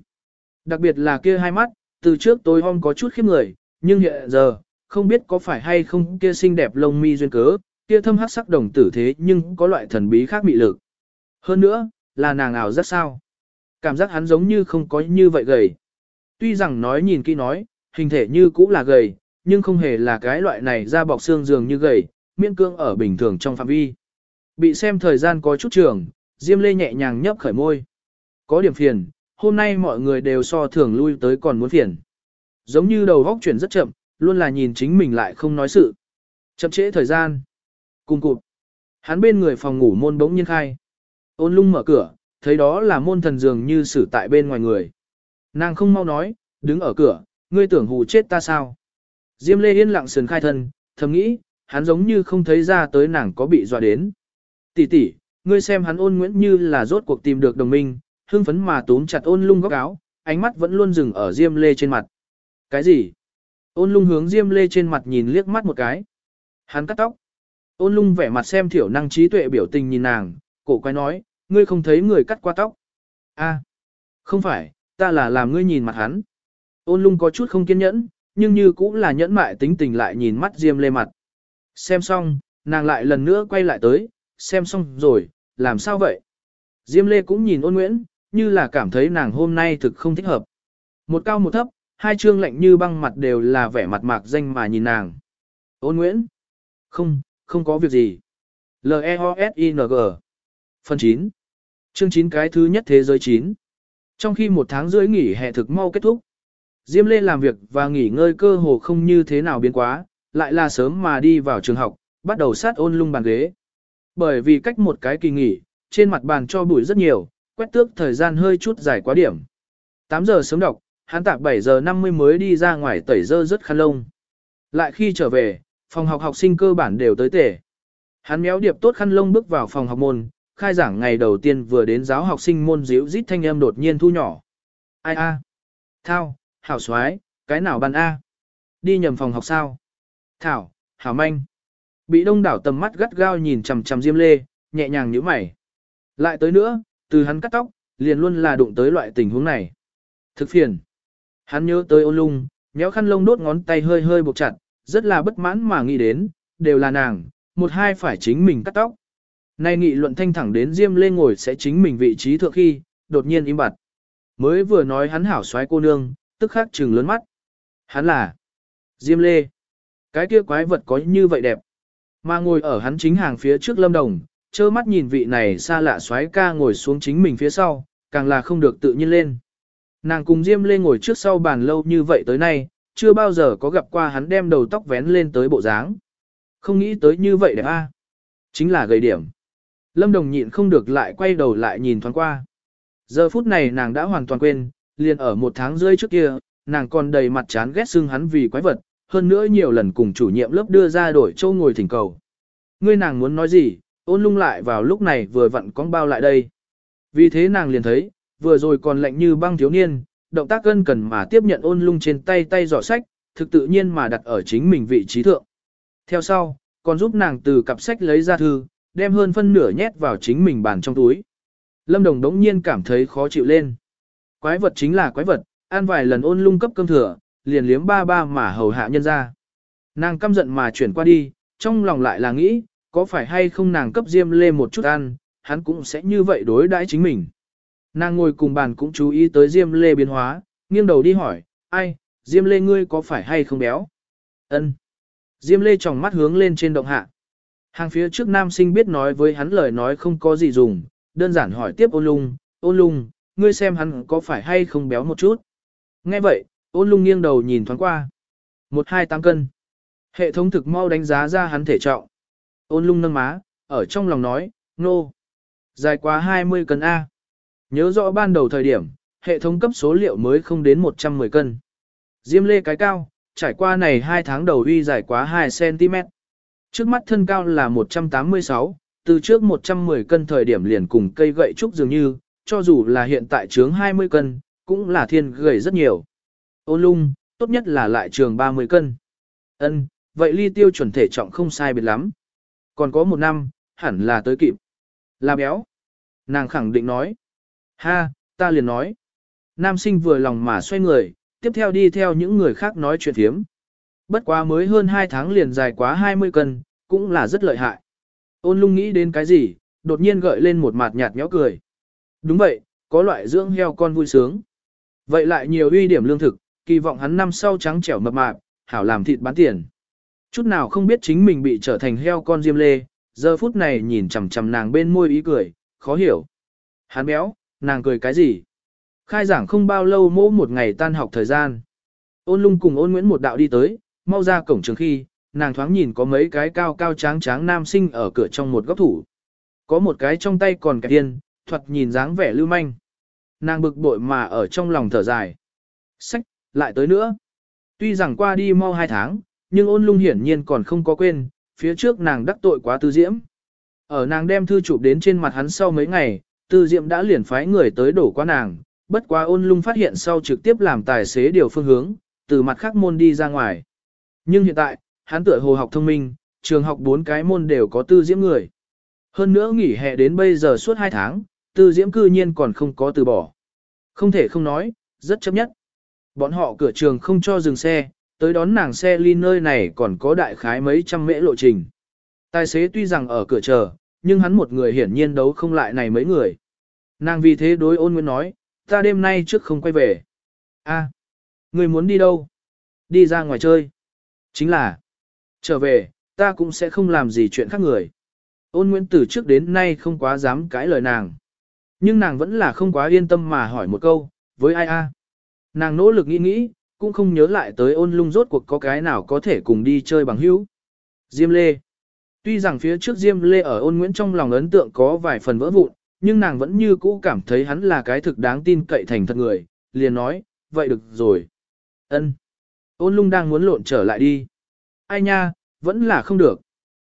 A: Đặc biệt là kia hai mắt, từ trước tôi hôm có chút khiếp người, nhưng hiện giờ, không biết có phải hay không kia xinh đẹp lông mi duyên cớ, kia thâm hắc sắc đồng tử thế nhưng có loại thần bí khác mị lực. Hơn nữa, là nàng ảo rất sao. Cảm giác hắn giống như không có như vậy gầy. Tuy rằng nói nhìn kỹ nói, hình thể như cũ là gầy, nhưng không hề là cái loại này da bọc xương dường như gầy, miễn cương ở bình thường trong phạm vi. Bị xem thời gian có chút trường, Diêm Lê nhẹ nhàng nhấp khởi môi. Có điểm phiền, hôm nay mọi người đều so thường lui tới còn muốn phiền. Giống như đầu góc chuyển rất chậm, luôn là nhìn chính mình lại không nói sự. Chậm trễ thời gian. Cùng cụt. Hắn bên người phòng ngủ môn bỗng nhiên khai. Ôn lung mở cửa, thấy đó là môn thần dường như xử tại bên ngoài người. Nàng không mau nói, đứng ở cửa, ngươi tưởng hù chết ta sao. Diêm lê yên lặng sườn khai thân, thầm nghĩ, hắn giống như không thấy ra tới nàng có bị dọa đến. Tỷ tỷ, ngươi xem hắn ôn nguyễn như là rốt cuộc tìm được đồng minh, hưng phấn mà túm chặt ôn lung góc áo, ánh mắt vẫn luôn dừng ở diêm lê trên mặt. Cái gì? Ôn lung hướng diêm lê trên mặt nhìn liếc mắt một cái. Hắn cắt tóc. Ôn lung vẻ mặt xem thiểu năng trí tuệ biểu tình nhìn nàng, cổ quay nói, ngươi không thấy người cắt qua tóc. a không phải, ta là làm ngươi nhìn mặt hắn. Ôn lung có chút không kiên nhẫn, nhưng như cũng là nhẫn mại tính tình lại nhìn mắt diêm lê mặt. Xem xong, nàng lại lần nữa quay lại tới, xem xong rồi, làm sao vậy? Diêm lê cũng nhìn ôn nguyễn, như là cảm thấy nàng hôm nay thực không thích hợp. Một cao một thấp, hai trương lạnh như băng mặt đều là vẻ mặt mạc danh mà nhìn nàng. Ôn nguyễn? Không, không có việc gì. L-E-O-S-I-N-G Phần 9 Chương 9 cái thứ nhất thế giới 9 Trong khi một tháng rưỡi nghỉ hè thực mau kết thúc, Diêm Lê làm việc và nghỉ ngơi cơ hồ không như thế nào biến quá, lại là sớm mà đi vào trường học, bắt đầu sát ôn lung bàn ghế. Bởi vì cách một cái kỳ nghỉ, trên mặt bàn cho bụi rất nhiều, quét tước thời gian hơi chút dài quá điểm. 8 giờ sớm đọc, hắn tạp 7 giờ 50 mới đi ra ngoài tẩy dơ rất khăn lông. Lại khi trở về, phòng học học sinh cơ bản đều tới tể. Hắn méo điệp tốt khăn lông bước vào phòng học môn, khai giảng ngày đầu tiên vừa đến giáo học sinh môn díu rít thanh âm đột nhiên thu nhỏ. Ai a? Thao, hảo xoái, cái nào ban a? Đi nhầm phòng học sao? Thảo, hảo manh. Bị đông đảo tầm mắt gắt gao nhìn chằm chằm Diêm Lê, nhẹ nhàng nhíu mày. Lại tới nữa, từ hắn cắt tóc, liền luôn là đụng tới loại tình huống này. Thực phiền. Hắn nhớ tới ôn lung, nhéo khăn lông đốt ngón tay hơi hơi buộc chặt, rất là bất mãn mà nghĩ đến, đều là nàng, một hai phải chính mình cắt tóc. Nay nghị luận thanh thẳng đến Diêm Lê ngồi sẽ chính mình vị trí thượng khi, đột nhiên im bặt. Mới vừa nói hắn hảo xoái cô nương, tức khắc trừng lớn mắt. Hắn là Diêm Lê. Cái kia quái vật có như vậy đẹp. Mà ngồi ở hắn chính hàng phía trước lâm đồng, trơ mắt nhìn vị này xa lạ xoái ca ngồi xuống chính mình phía sau, càng là không được tự nhiên lên. Nàng cùng Diêm Lê ngồi trước sau bàn lâu như vậy tới nay, chưa bao giờ có gặp qua hắn đem đầu tóc vén lên tới bộ dáng. Không nghĩ tới như vậy đẹp a, à? Chính là gầy điểm. Lâm Đồng nhịn không được lại quay đầu lại nhìn thoáng qua. Giờ phút này nàng đã hoàn toàn quên, liền ở một tháng rơi trước kia, nàng còn đầy mặt chán ghét xưng hắn vì quái vật, hơn nữa nhiều lần cùng chủ nhiệm lớp đưa ra đổi châu ngồi thỉnh cầu. Ngươi nàng muốn nói gì, ôn lung lại vào lúc này vừa vặn con bao lại đây. Vì thế nàng liền thấy, vừa rồi còn lạnh như băng thiếu niên, động tác cân cần mà tiếp nhận ôn lung trên tay tay giỏ sách, thực tự nhiên mà đặt ở chính mình vị trí thượng. Theo sau, còn giúp nàng từ cặp sách lấy ra thư, đem hơn phân nửa nhét vào chính mình bàn trong túi. Lâm Đồng đống nhiên cảm thấy khó chịu lên. Quái vật chính là quái vật, ăn vài lần ôn lung cấp cơm thừa, liền liếm ba ba mà hầu hạ nhân ra. Nàng căm giận mà chuyển qua đi, trong lòng lại là nghĩ, có phải hay không nàng cấp Diêm Lê một chút ăn, hắn cũng sẽ như vậy đối đãi chính mình. Nàng ngồi cùng bàn cũng chú ý tới Diêm Lê biến hóa, nghiêng đầu đi hỏi, ai, Diêm Lê ngươi có phải hay không béo? Ân. Diêm Lê tròng mắt hướng lên trên động hạ. Hàng phía trước nam sinh biết nói với hắn lời nói không có gì dùng, đơn giản hỏi tiếp ôn lung, ôn lung, ngươi xem hắn có phải hay không béo một chút. Nghe vậy, ôn lung nghiêng đầu nhìn thoáng qua. Một hai tám cân. Hệ thống thực mau đánh giá ra hắn thể trọng. Ôn lung nâng má, ở trong lòng nói, nô. No. Dài quá 20 cân A. Nhớ rõ ban đầu thời điểm, hệ thống cấp số liệu mới không đến 110 cân. Diêm lê cái cao, trải qua này 2 tháng đầu uy dài quá 2cm. Trước mắt thân cao là 186, từ trước 110 cân thời điểm liền cùng cây gậy trúc dường như, cho dù là hiện tại trướng 20 cân, cũng là thiên gầy rất nhiều. Ôn lung, tốt nhất là lại trường 30 cân. Ân, vậy ly tiêu chuẩn thể trọng không sai biệt lắm. Còn có một năm, hẳn là tới kịp. Là béo. Nàng khẳng định nói. Ha, ta liền nói. Nam sinh vừa lòng mà xoay người, tiếp theo đi theo những người khác nói chuyện thiếm. Bất quá mới hơn 2 tháng liền dài quá 20 cân, cũng là rất lợi hại. Ôn lung nghĩ đến cái gì, đột nhiên gợi lên một mặt nhạt nhẽo cười. Đúng vậy, có loại dưỡng heo con vui sướng. Vậy lại nhiều uy điểm lương thực, kỳ vọng hắn năm sau trắng trẻo mập mạp, hảo làm thịt bán tiền. Chút nào không biết chính mình bị trở thành heo con diêm lê, giờ phút này nhìn chằm chằm nàng bên môi ý cười, khó hiểu. Hắn béo, nàng cười cái gì? Khai giảng không bao lâu mỗ một ngày tan học thời gian. Ôn lung cùng ôn nguyễn một đạo đi tới, mau ra cổng trường khi, nàng thoáng nhìn có mấy cái cao cao tráng tráng nam sinh ở cửa trong một góc thủ. Có một cái trong tay còn kẹp tiền, thuật nhìn dáng vẻ lưu manh. Nàng bực bội mà ở trong lòng thở dài. Sách, lại tới nữa. Tuy rằng qua đi mau hai tháng, nhưng ôn lung hiển nhiên còn không có quên, phía trước nàng đắc tội quá tư diễm. Ở nàng đem thư chụp đến trên mặt hắn sau mấy ngày, tư diễm đã liền phái người tới đổ qua nàng, bất quá ôn lung phát hiện sau trực tiếp làm tài xế điều phương hướng, từ mặt khác môn đi ra ngoài. Nhưng hiện tại, hắn tựa hồ học thông minh, trường học bốn cái môn đều có tư diễm người. Hơn nữa nghỉ hè đến bây giờ suốt hai tháng, tư diễm cư nhiên còn không có từ bỏ. Không thể không nói, rất chấp nhất. Bọn họ cửa trường không cho dừng xe, tới đón nàng xe ly nơi này còn có đại khái mấy trăm mễ lộ trình. Tài xế tuy rằng ở cửa chờ, nhưng hắn một người hiển nhiên đấu không lại này mấy người. Nàng vì thế đối ôn nguyên nói, ta đêm nay trước không quay về. a người muốn đi đâu? Đi ra ngoài chơi. Chính là, trở về, ta cũng sẽ không làm gì chuyện khác người. Ôn Nguyễn từ trước đến nay không quá dám cãi lời nàng. Nhưng nàng vẫn là không quá yên tâm mà hỏi một câu, với ai a? Nàng nỗ lực nghĩ nghĩ, cũng không nhớ lại tới ôn lung rốt cuộc có cái nào có thể cùng đi chơi bằng hữu. Diêm Lê Tuy rằng phía trước Diêm Lê ở ôn Nguyễn trong lòng ấn tượng có vài phần vỡ vụn, nhưng nàng vẫn như cũ cảm thấy hắn là cái thực đáng tin cậy thành thật người, liền nói, vậy được rồi. ân Ôn lung đang muốn lộn trở lại đi. Ai nha, vẫn là không được.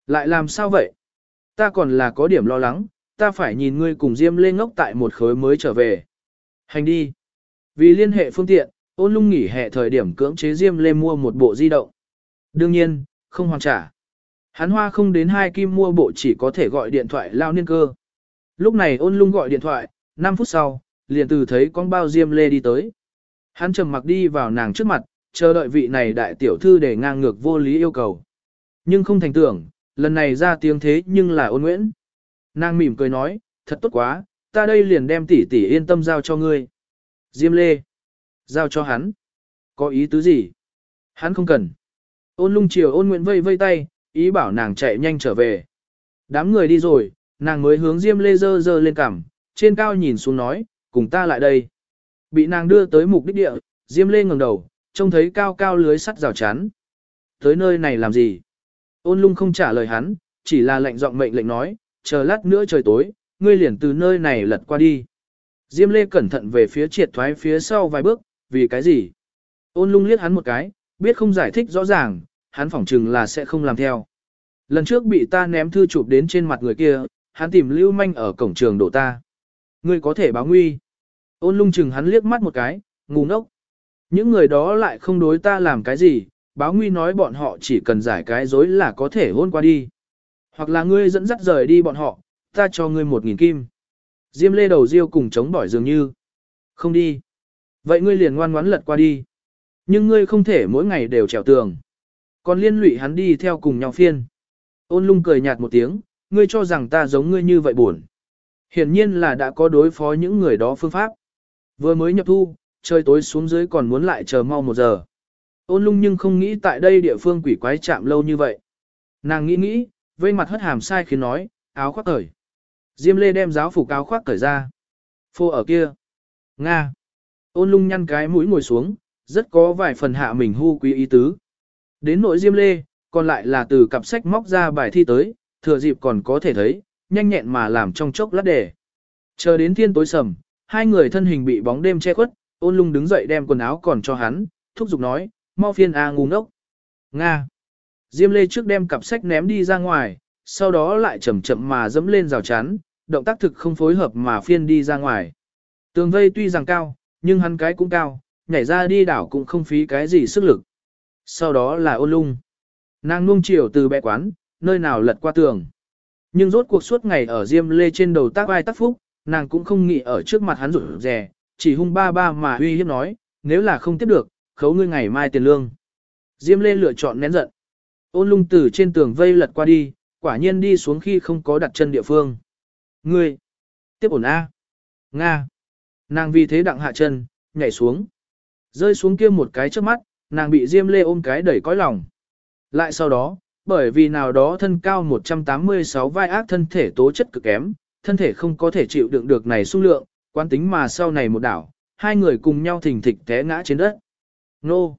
A: Lại làm sao vậy? Ta còn là có điểm lo lắng, ta phải nhìn ngươi cùng Diêm Lê ngốc tại một khối mới trở về. Hành đi. Vì liên hệ phương tiện, ôn lung nghỉ hè thời điểm cưỡng chế Diêm Lê mua một bộ di động. Đương nhiên, không hoàn trả. Hắn hoa không đến hai kim mua bộ chỉ có thể gọi điện thoại lao niên cơ. Lúc này ôn lung gọi điện thoại, 5 phút sau, liền từ thấy con bao Diêm Lê đi tới. Hắn trầm mặc đi vào nàng trước mặt, chờ đợi vị này đại tiểu thư để ngang ngược vô lý yêu cầu. Nhưng không thành tưởng, lần này ra tiếng thế nhưng là ôn nguyễn. Nàng mỉm cười nói, thật tốt quá, ta đây liền đem tỷ tỷ yên tâm giao cho ngươi. Diêm Lê. Giao cho hắn. Có ý tứ gì? Hắn không cần. Ôn lung chiều ôn nguyện vây vây tay, ý bảo nàng chạy nhanh trở về. Đám người đi rồi, nàng mới hướng Diêm Lê dơ dơ lên cằm, trên cao nhìn xuống nói, cùng ta lại đây. Bị nàng đưa tới mục đích địa, Diêm Lê ngẩng đầu, trông thấy cao cao lưới sắt rào chắn. Tới nơi này làm gì? Ôn lung không trả lời hắn, chỉ là lệnh giọng mệnh lệnh nói, chờ lát nữa trời tối, ngươi liền từ nơi này lật qua đi. Diêm Lê cẩn thận về phía triệt thoái phía sau vài bước, vì cái gì? Ôn lung liếc hắn một cái, Biết không giải thích rõ ràng, hắn phỏng chừng là sẽ không làm theo. Lần trước bị ta ném thư chụp đến trên mặt người kia, hắn tìm lưu manh ở cổng trường đổ ta. Ngươi có thể báo nguy. Ôn lung chừng hắn liếc mắt một cái, ngu ngốc. Những người đó lại không đối ta làm cái gì, báo nguy nói bọn họ chỉ cần giải cái dối là có thể hôn qua đi. Hoặc là ngươi dẫn dắt rời đi bọn họ, ta cho ngươi một nghìn kim. Diêm lê đầu riêu cùng chống bỏi dường như. Không đi. Vậy ngươi liền ngoan ngoãn lật qua đi. Nhưng ngươi không thể mỗi ngày đều trèo tường. Còn liên lụy hắn đi theo cùng nhau phiên. Ôn lung cười nhạt một tiếng, ngươi cho rằng ta giống ngươi như vậy buồn. Hiển nhiên là đã có đối phó những người đó phương pháp. Vừa mới nhập thu, trời tối xuống dưới còn muốn lại chờ mau một giờ. Ôn lung nhưng không nghĩ tại đây địa phương quỷ quái chạm lâu như vậy. Nàng nghĩ nghĩ, vây mặt hất hàm sai khiến nói, áo khoác cởi. Diêm lê đem giáo phục áo khoác cởi ra. Phô ở kia. Nga. Ôn lung nhăn cái mũi ngồi xuống, rất có vài phần hạ mình hưu quý ý tứ. Đến nội diêm lê, còn lại là từ cặp sách móc ra bài thi tới, thừa dịp còn có thể thấy, nhanh nhẹn mà làm trong chốc lát đề. Chờ đến thiên tối sầm, hai người thân hình bị bóng đêm che khuất, ôn lung đứng dậy đem quần áo còn cho hắn, thúc giục nói, mau phiên A ngu ngốc. Nga. Diêm lê trước đem cặp sách ném đi ra ngoài, sau đó lại chậm chậm mà dẫm lên rào chắn, động tác thực không phối hợp mà phiên đi ra ngoài. Tường vây tuy rằng cao, nhưng hắn cái cũng cao, nhảy ra đi đảo cũng không phí cái gì sức lực. Sau đó là ôn lung. Nàng nuông chiều từ bệ quán, nơi nào lật qua tường. Nhưng rốt cuộc suốt ngày ở diêm lê trên đầu tác vai tác phúc, nàng cũng không nghĩ ở trước mặt hắn rủ rè, chỉ hung ba ba mà uy hiếp nói, nếu là không tiếp được, khấu ngươi ngày mai tiền lương. Diêm lê lựa chọn nén giận. Ôn lung từ trên tường vây lật qua đi, quả nhiên đi xuống khi không có đặt chân địa phương. Ngươi! Tiếp ổn A. Nga! Nàng vì thế đặng hạ chân, nhảy xuống. Rơi xuống kia một cái trước mắt, nàng bị Diêm Lê ôm cái đẩy cõi lòng. Lại sau đó, bởi vì nào đó thân cao 186 vai ác thân thể tố chất cực kém, thân thể không có thể chịu đựng được này xung lượng, quán tính mà sau này một đảo, hai người cùng nhau thình thịch té ngã trên đất. Nô!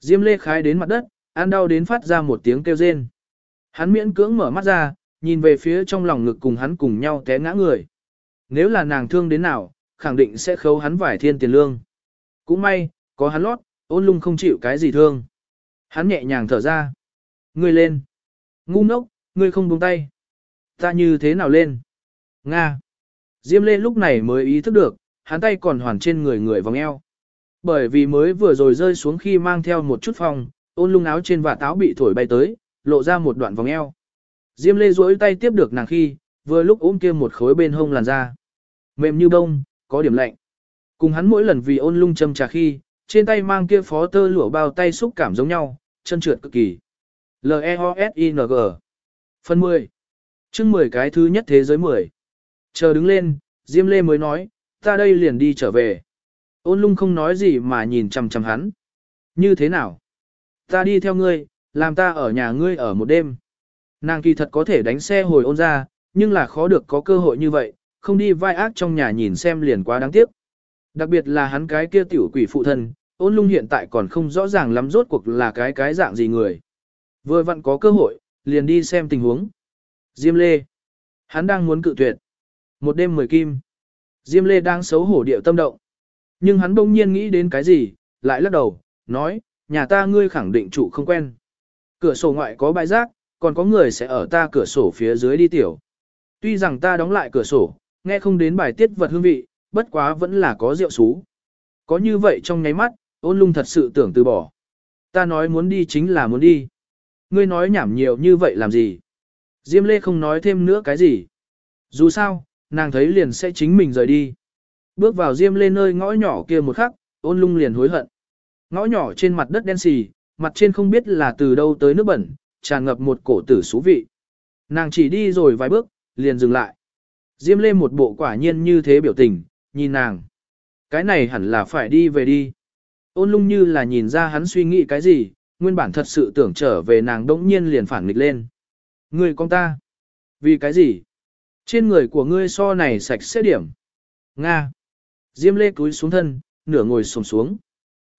A: Diêm Lê khái đến mặt đất, ăn đau đến phát ra một tiếng kêu rên. Hắn miễn cưỡng mở mắt ra, nhìn về phía trong lòng ngực cùng hắn cùng nhau té ngã người. Nếu là nàng thương đến nào, khẳng định sẽ khấu hắn vài thiên tiền lương. Cũng may, có hắn lót, ôn lung không chịu cái gì thương. Hắn nhẹ nhàng thở ra. Ngươi lên. Ngu ngốc, ngươi không buông tay. Ta như thế nào lên? Nga. Diêm lê lúc này mới ý thức được, hắn tay còn hoàn trên người người vòng eo. Bởi vì mới vừa rồi rơi xuống khi mang theo một chút phòng, ôn lung áo trên và táo bị thổi bay tới, lộ ra một đoạn vòng eo. Diêm lê duỗi tay tiếp được nàng khi, vừa lúc ôm kia một khối bên hông làn da. Mềm như bông, có điểm lạnh. Cùng hắn mỗi lần vì ôn lung châm trà khi, trên tay mang kia phó tơ lụa bao tay xúc cảm giống nhau, chân trượt cực kỳ. L-E-O-S-I-N-G Phần 10 chương 10 cái thứ nhất thế giới 10 Chờ đứng lên, Diêm Lê mới nói, ta đây liền đi trở về. Ôn lung không nói gì mà nhìn chằm chằm hắn. Như thế nào? Ta đi theo ngươi, làm ta ở nhà ngươi ở một đêm. Nàng kỳ thật có thể đánh xe hồi ôn ra, nhưng là khó được có cơ hội như vậy, không đi vai ác trong nhà nhìn xem liền quá đáng tiếc. Đặc biệt là hắn cái kia tiểu quỷ phụ thân, ôn lung hiện tại còn không rõ ràng lắm rốt cuộc là cái cái dạng gì người. Vừa vặn có cơ hội, liền đi xem tình huống. Diêm Lê. Hắn đang muốn cự tuyệt. Một đêm mười kim. Diêm Lê đang xấu hổ điệu tâm động. Nhưng hắn bỗng nhiên nghĩ đến cái gì, lại lắc đầu, nói, nhà ta ngươi khẳng định trụ không quen. Cửa sổ ngoại có bãi rác, còn có người sẽ ở ta cửa sổ phía dưới đi tiểu. Tuy rằng ta đóng lại cửa sổ, nghe không đến bài tiết vật hương vị, bất quá vẫn là có rượu xú. Có như vậy trong nháy mắt, ôn lung thật sự tưởng từ bỏ. Ta nói muốn đi chính là muốn đi. Ngươi nói nhảm nhiều như vậy làm gì? Diêm Lê không nói thêm nữa cái gì. Dù sao, nàng thấy liền sẽ chính mình rời đi. Bước vào Diêm Lê nơi ngõ nhỏ kia một khắc, ôn lung liền hối hận. Ngõ nhỏ trên mặt đất đen xì, mặt trên không biết là từ đâu tới nước bẩn, tràn ngập một cổ tử xú vị. Nàng chỉ đi rồi vài bước, liền dừng lại. Diêm Lê một bộ quả nhiên như thế biểu tình, nhìn nàng. Cái này hẳn là phải đi về đi. Ôn lung như là nhìn ra hắn suy nghĩ cái gì, nguyên bản thật sự tưởng trở về nàng đỗng nhiên liền phản nghịch lên. Ngươi con ta. Vì cái gì? Trên người của ngươi so này sạch sẽ điểm. Nga. Diêm lê cúi xuống thân, nửa ngồi sồm xuống.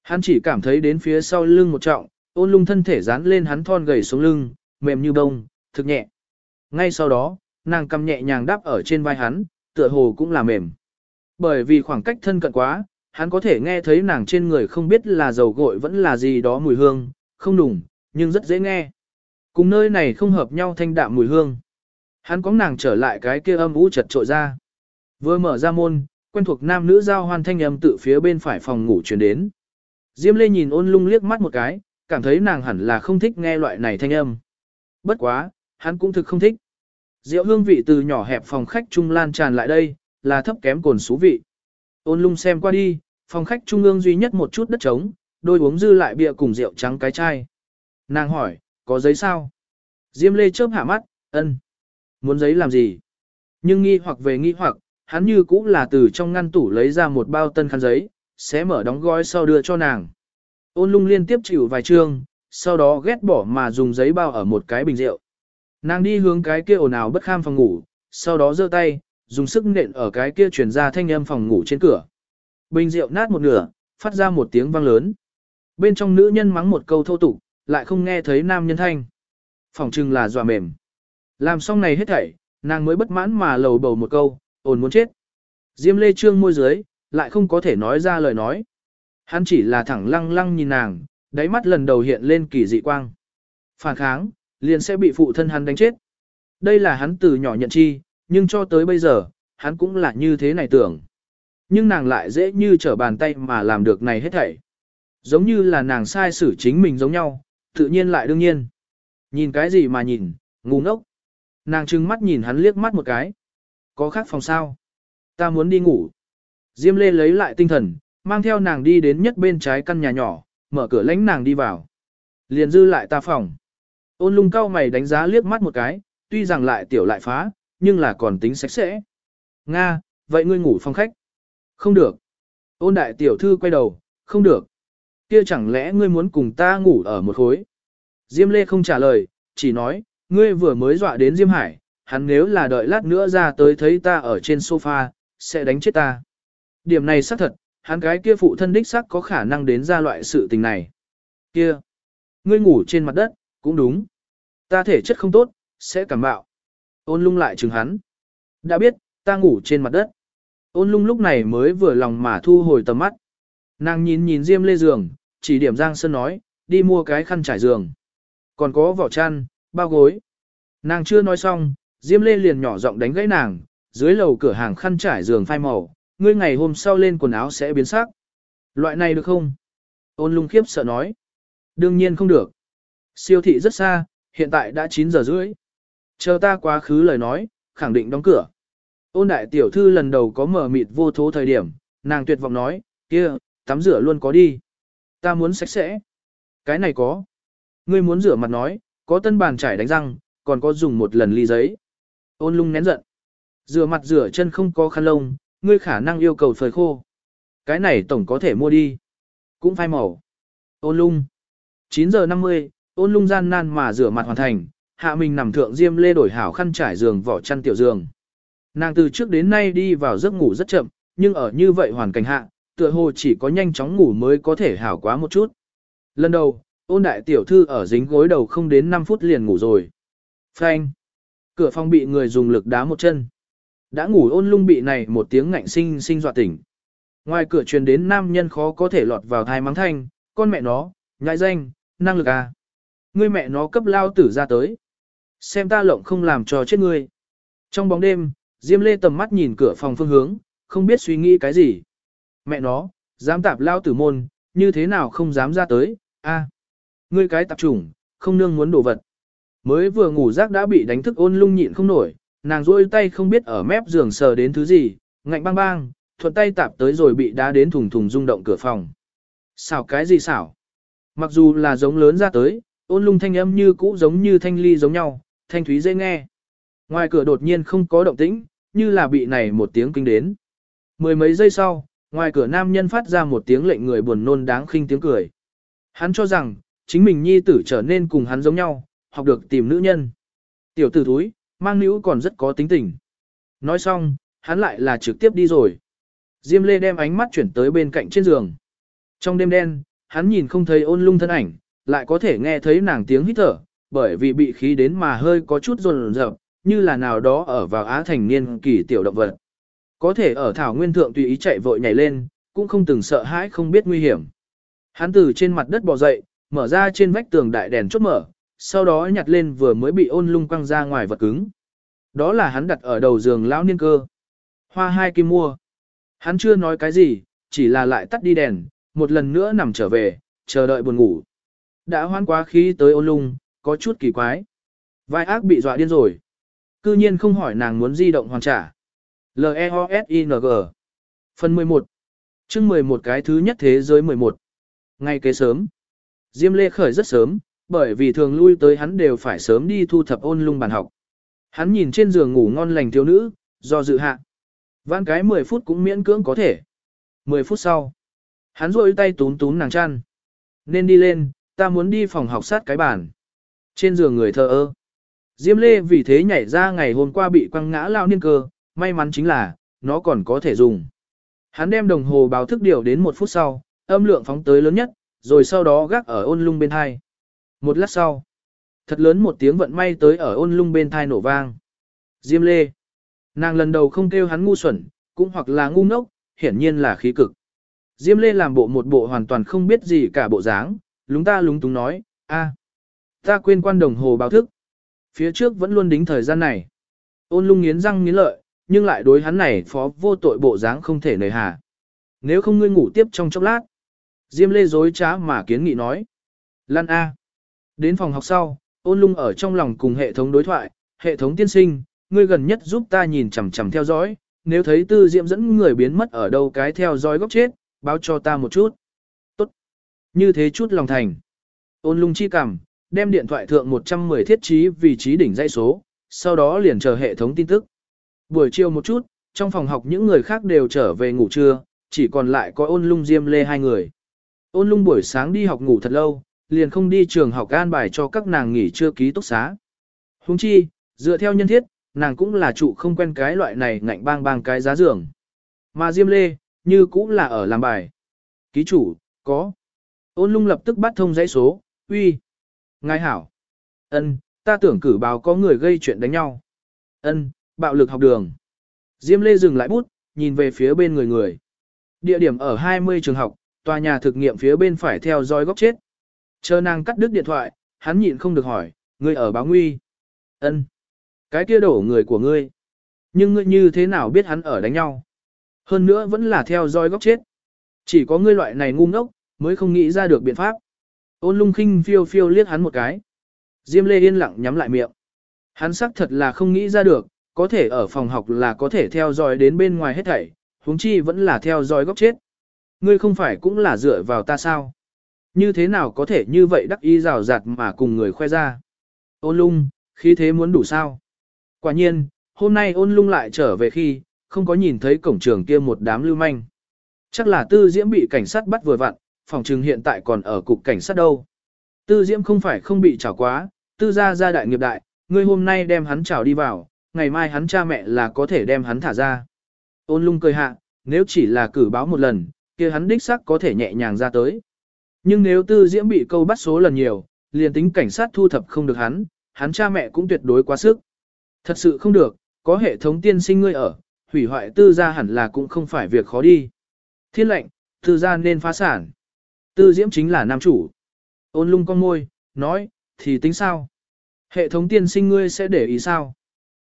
A: Hắn chỉ cảm thấy đến phía sau lưng một trọng, ôn lung thân thể dán lên hắn thon gầy xuống lưng, mềm như bông, thực nhẹ. Ngay sau đó, nàng cầm nhẹ nhàng đáp ở trên vai hắn, tựa hồ cũng là mềm. Bởi vì khoảng cách thân cận quá, hắn có thể nghe thấy nàng trên người không biết là dầu gội vẫn là gì đó mùi hương, không đủng, nhưng rất dễ nghe. Cùng nơi này không hợp nhau thanh đạm mùi hương. Hắn có nàng trở lại cái kia âm ú chật trội ra. Vừa mở ra môn, quen thuộc nam nữ giao hoan thanh âm tự phía bên phải phòng ngủ truyền đến. Diêm Lê nhìn ôn lung liếc mắt một cái, cảm thấy nàng hẳn là không thích nghe loại này thanh âm. Bất quá, hắn cũng thực không thích. Rượu hương vị từ nhỏ hẹp phòng khách trung lan tràn lại đây, là thấp kém cồn xú vị. Ôn lung xem qua đi, phòng khách trung ương duy nhất một chút đất trống, đôi uống dư lại bia cùng rượu trắng cái chai. Nàng hỏi, có giấy sao? Diêm lê chớp hạ mắt, ân. Muốn giấy làm gì? Nhưng nghi hoặc về nghi hoặc, hắn như cũng là từ trong ngăn tủ lấy ra một bao tân khăn giấy, sẽ mở đóng gói sau đưa cho nàng. Ôn lung liên tiếp chịu vài chương, sau đó ghét bỏ mà dùng giấy bao ở một cái bình rượu. Nàng đi hướng cái kia ồn ào bất kham phòng ngủ, sau đó giơ tay, dùng sức nện ở cái kia chuyển ra thanh âm phòng ngủ trên cửa. Bình rượu nát một nửa, phát ra một tiếng vang lớn. Bên trong nữ nhân mắng một câu thô tục, lại không nghe thấy nam nhân thanh. Phòng trưng là dọa mềm. Làm xong này hết thảy, nàng mới bất mãn mà lầu bầu một câu, ồn muốn chết. Diêm lê trương môi dưới, lại không có thể nói ra lời nói. Hắn chỉ là thẳng lăng lăng nhìn nàng, đáy mắt lần đầu hiện lên kỳ dị quang. Phản kháng, liền sẽ bị phụ thân hắn đánh chết. Đây là hắn từ nhỏ nhận chi, nhưng cho tới bây giờ, hắn cũng là như thế này tưởng. Nhưng nàng lại dễ như trở bàn tay mà làm được này hết thảy. Giống như là nàng sai xử chính mình giống nhau, tự nhiên lại đương nhiên. Nhìn cái gì mà nhìn, ngu ngốc. Nàng trừng mắt nhìn hắn liếc mắt một cái. Có khác phòng sao? Ta muốn đi ngủ. Diêm Lê lấy lại tinh thần, mang theo nàng đi đến nhất bên trái căn nhà nhỏ, mở cửa lánh nàng đi vào. Liền dư lại ta phòng. Ôn lung cao mày đánh giá liếc mắt một cái, tuy rằng lại tiểu lại phá, nhưng là còn tính sạch sẽ. Nga, vậy ngươi ngủ phòng khách? Không được. Ôn đại tiểu thư quay đầu, không được. Kia chẳng lẽ ngươi muốn cùng ta ngủ ở một khối? Diêm Lê không trả lời, chỉ nói, ngươi vừa mới dọa đến Diêm Hải, hắn nếu là đợi lát nữa ra tới thấy ta ở trên sofa, sẽ đánh chết ta. Điểm này xác thật, hắn cái kia phụ thân đích xác có khả năng đến ra loại sự tình này. Kia, ngươi ngủ trên mặt đất, cũng đúng. Ta thể chất không tốt, sẽ cảm bạo. Ôn lung lại chừng hắn. Đã biết, ta ngủ trên mặt đất. Ôn lung lúc này mới vừa lòng mà thu hồi tầm mắt. Nàng nhìn nhìn Diêm Lê giường, chỉ điểm Giang Sơn nói, đi mua cái khăn trải giường. Còn có vỏ chăn, bao gối. Nàng chưa nói xong, Diêm Lê liền nhỏ giọng đánh gãy nàng, dưới lầu cửa hàng khăn trải giường phai màu, ngươi ngày hôm sau lên quần áo sẽ biến sắc. Loại này được không? Ôn lung khiếp sợ nói. Đương nhiên không được. Siêu thị rất xa, hiện tại đã 9 giờ rưỡi. Chờ ta quá khứ lời nói, khẳng định đóng cửa. Ôn đại tiểu thư lần đầu có mở mịt vô thố thời điểm, nàng tuyệt vọng nói, kia, tắm rửa luôn có đi. Ta muốn sạch sẽ. Cái này có. Ngươi muốn rửa mặt nói, có tân bàn trải đánh răng, còn có dùng một lần ly giấy. Ôn lung nén giận. Rửa mặt rửa chân không có khăn lông, ngươi khả năng yêu cầu phơi khô. Cái này tổng có thể mua đi. Cũng phai màu. Ôn lung. 9 giờ 50, ôn lung gian nan mà rửa mặt hoàn thành, hạ mình nằm thượng diêm lê đổi hảo khăn trải giường vỏ chăn tiểu giường. Nàng từ trước đến nay đi vào giấc ngủ rất chậm, nhưng ở như vậy hoàn cảnh hạ, tựa hồ chỉ có nhanh chóng ngủ mới có thể hảo quá một chút. Lần đầu, ôn đại tiểu thư ở dính gối đầu không đến 5 phút liền ngủ rồi. Phanh. Cửa phòng bị người dùng lực đá một chân. Đã ngủ ôn lung bị này một tiếng ngạnh sinh sinh dọa tỉnh. Ngoài cửa truyền đến nam nhân khó có thể lọt vào thai mắng thanh, con mẹ nó, nhãi danh, năng lực à. Ngươi mẹ nó cấp lao tử ra tới. Xem ta lộng không làm cho chết ngươi. Trong bóng đêm, Diêm Lê tầm mắt nhìn cửa phòng phương hướng, không biết suy nghĩ cái gì. Mẹ nó, dám tạp lao tử môn, như thế nào không dám ra tới, a Ngươi cái tạp chủng, không nương muốn đổ vật. Mới vừa ngủ rác đã bị đánh thức ôn lung nhịn không nổi, nàng rôi tay không biết ở mép giường sờ đến thứ gì, ngạnh bang bang, thuận tay tạp tới rồi bị đá đến thùng thùng rung động cửa phòng. Xảo cái gì xảo? Mặc dù là giống lớn ra tới, ôn lung thanh âm như cũ giống như thanh ly giống nhau, thanh thúy dễ nghe. Ngoài cửa đột nhiên không có động tĩnh, như là bị này một tiếng kinh đến. Mười mấy giây sau, ngoài cửa nam nhân phát ra một tiếng lệnh người buồn nôn đáng khinh tiếng cười. Hắn cho rằng, chính mình nhi tử trở nên cùng hắn giống nhau, học được tìm nữ nhân. Tiểu tử thúi, mang nữ còn rất có tính tình. Nói xong, hắn lại là trực tiếp đi rồi. Diêm Lê đem ánh mắt chuyển tới bên cạnh trên giường. Trong đêm đen, hắn nhìn không thấy ôn lung thân ảnh, lại có thể nghe thấy nàng tiếng hít thở, bởi vì bị khí đến mà hơi có chút run rợp, như là nào đó ở vào á thành niên kỳ tiểu động vật. Có thể ở thảo nguyên thượng tùy ý chạy vội nhảy lên, cũng không từng sợ hãi không biết nguy hiểm. Hắn từ trên mặt đất bò dậy, mở ra trên vách tường đại đèn chốt mở, sau đó nhặt lên vừa mới bị ôn lung quăng ra ngoài vật cứng. Đó là hắn đặt ở đầu giường lão niên cơ. Hoa hai kim mua. Hắn chưa nói cái gì, chỉ là lại tắt đi đèn, một lần nữa nằm trở về, chờ đợi buồn ngủ. Đã hoan quá khí tới ôn lung, có chút kỳ quái. Vai ác bị dọa điên rồi. Cư nhiên không hỏi nàng muốn di động hoàn trả. L-E-O-S-I-N-G Phần 11 chương 11 cái thứ nhất thế giới 11 Ngay kế sớm Diêm Lê khởi rất sớm, bởi vì thường lui tới hắn đều phải sớm đi thu thập ôn lung bàn học. Hắn nhìn trên giường ngủ ngon lành thiếu nữ, do dự hạ. Vãn cái 10 phút cũng miễn cưỡng có thể. 10 phút sau, hắn rôi tay tún tún nàng chăn. Nên đi lên, ta muốn đi phòng học sát cái bàn. Trên giường người thờ ơ. Diêm Lê vì thế nhảy ra ngày hôm qua bị quăng ngã lao niên cơ, may mắn chính là, nó còn có thể dùng. Hắn đem đồng hồ báo thức điều đến một phút sau, âm lượng phóng tới lớn nhất, rồi sau đó gác ở ôn lung bên hai. Một lát sau, thật lớn một tiếng vận may tới ở ôn lung bên thai nổ vang. Diêm Lê. Nàng lần đầu không kêu hắn ngu xuẩn, cũng hoặc là ngu ngốc, hiển nhiên là khí cực. Diêm Lê làm bộ một bộ hoàn toàn không biết gì cả bộ dáng, lúng ta lúng túng nói, a, ta quên quan đồng hồ báo thức. Phía trước vẫn luôn đính thời gian này. Ôn lung nghiến răng nghiến lợi, nhưng lại đối hắn này phó vô tội bộ dáng không thể nời hà. Nếu không ngươi ngủ tiếp trong chốc lát. Diêm Lê dối trá mà kiến nghị nói. Lan A. Đến phòng học sau, ôn lung ở trong lòng cùng hệ thống đối thoại, hệ thống tiên sinh, ngươi gần nhất giúp ta nhìn chằm chằm theo dõi, nếu thấy tư diệm dẫn người biến mất ở đâu cái theo dõi góc chết, báo cho ta một chút. Tốt. Như thế chút lòng thành. Ôn lung chi cảm, đem điện thoại thượng 110 thiết trí vị trí đỉnh dây số, sau đó liền chờ hệ thống tin tức. Buổi chiều một chút, trong phòng học những người khác đều trở về ngủ trưa, chỉ còn lại có ôn lung diêm lê hai người. Ôn lung buổi sáng đi học ngủ thật lâu, liền không đi trường học an bài cho các nàng nghỉ trưa ký túc xá. Huống chi, dựa theo nhân thiết, nàng cũng là trụ không quen cái loại này ngạnh bang bang cái giá giường. Mà Diêm Lê, như cũng là ở làm bài. Ký chủ, có. Ôn lung lập tức bắt thông dãy số, uy. Ngài hảo. ân, ta tưởng cử báo có người gây chuyện đánh nhau. ân, bạo lực học đường. Diêm Lê dừng lại bút, nhìn về phía bên người người. Địa điểm ở 20 trường học, tòa nhà thực nghiệm phía bên phải theo dõi góc chết. Chờ nàng cắt đứt điện thoại, hắn nhịn không được hỏi, ngươi ở báo nguy. ân, Cái kia đổ người của ngươi. Nhưng ngươi như thế nào biết hắn ở đánh nhau? Hơn nữa vẫn là theo dõi góc chết. Chỉ có ngươi loại này ngu ngốc, mới không nghĩ ra được biện pháp. Ôn lung khinh phiêu phiêu liếc hắn một cái. Diêm lê yên lặng nhắm lại miệng. Hắn xác thật là không nghĩ ra được, có thể ở phòng học là có thể theo dõi đến bên ngoài hết thảy, huống chi vẫn là theo dõi góc chết. Ngươi không phải cũng là dựa vào ta sao? Như thế nào có thể như vậy đắc ý rào rạt mà cùng người khoe ra? Ôn lung, khi thế muốn đủ sao? Quả nhiên, hôm nay ôn lung lại trở về khi, không có nhìn thấy cổng trường kia một đám lưu manh. Chắc là tư diễm bị cảnh sát bắt vừa vặn, phòng trừng hiện tại còn ở cục cảnh sát đâu. Tư diễm không phải không bị trảo quá, tư gia gia đại nghiệp đại, ngươi hôm nay đem hắn trảo đi vào, ngày mai hắn cha mẹ là có thể đem hắn thả ra. Ôn lung cười hạ, nếu chỉ là cử báo một lần, kia hắn đích xác có thể nhẹ nhàng ra tới. Nhưng nếu tư diễm bị câu bắt số lần nhiều, liền tính cảnh sát thu thập không được hắn, hắn cha mẹ cũng tuyệt đối quá sức. Thật sự không được, có hệ thống tiên sinh ngươi ở, hủy hoại tư gia hẳn là cũng không phải việc khó đi. Thiên lệnh, tư gia nên phá sản. Tư diễm chính là nam chủ. Ôn lung con môi, nói, thì tính sao? Hệ thống tiên sinh ngươi sẽ để ý sao?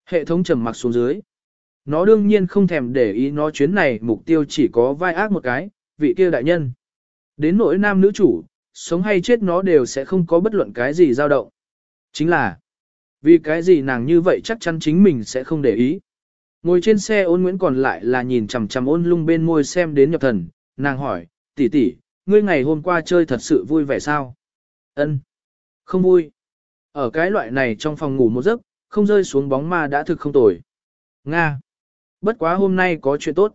A: Hệ thống trầm mặc xuống dưới. Nó đương nhiên không thèm để ý nó chuyến này mục tiêu chỉ có vai ác một cái, vị kia đại nhân. Đến nỗi nam nữ chủ, sống hay chết nó đều sẽ không có bất luận cái gì dao động. Chính là, vì cái gì nàng như vậy chắc chắn chính mình sẽ không để ý. Ngồi trên xe ôn Nguyễn còn lại là nhìn chằm chằm ôn lung bên môi xem đến nhập thần, nàng hỏi, tỷ tỷ, ngươi ngày hôm qua chơi thật sự vui vẻ sao? Ân, Không vui. Ở cái loại này trong phòng ngủ một giấc, không rơi xuống bóng ma đã thực không tồi. Nga. Bất quá hôm nay có chuyện tốt.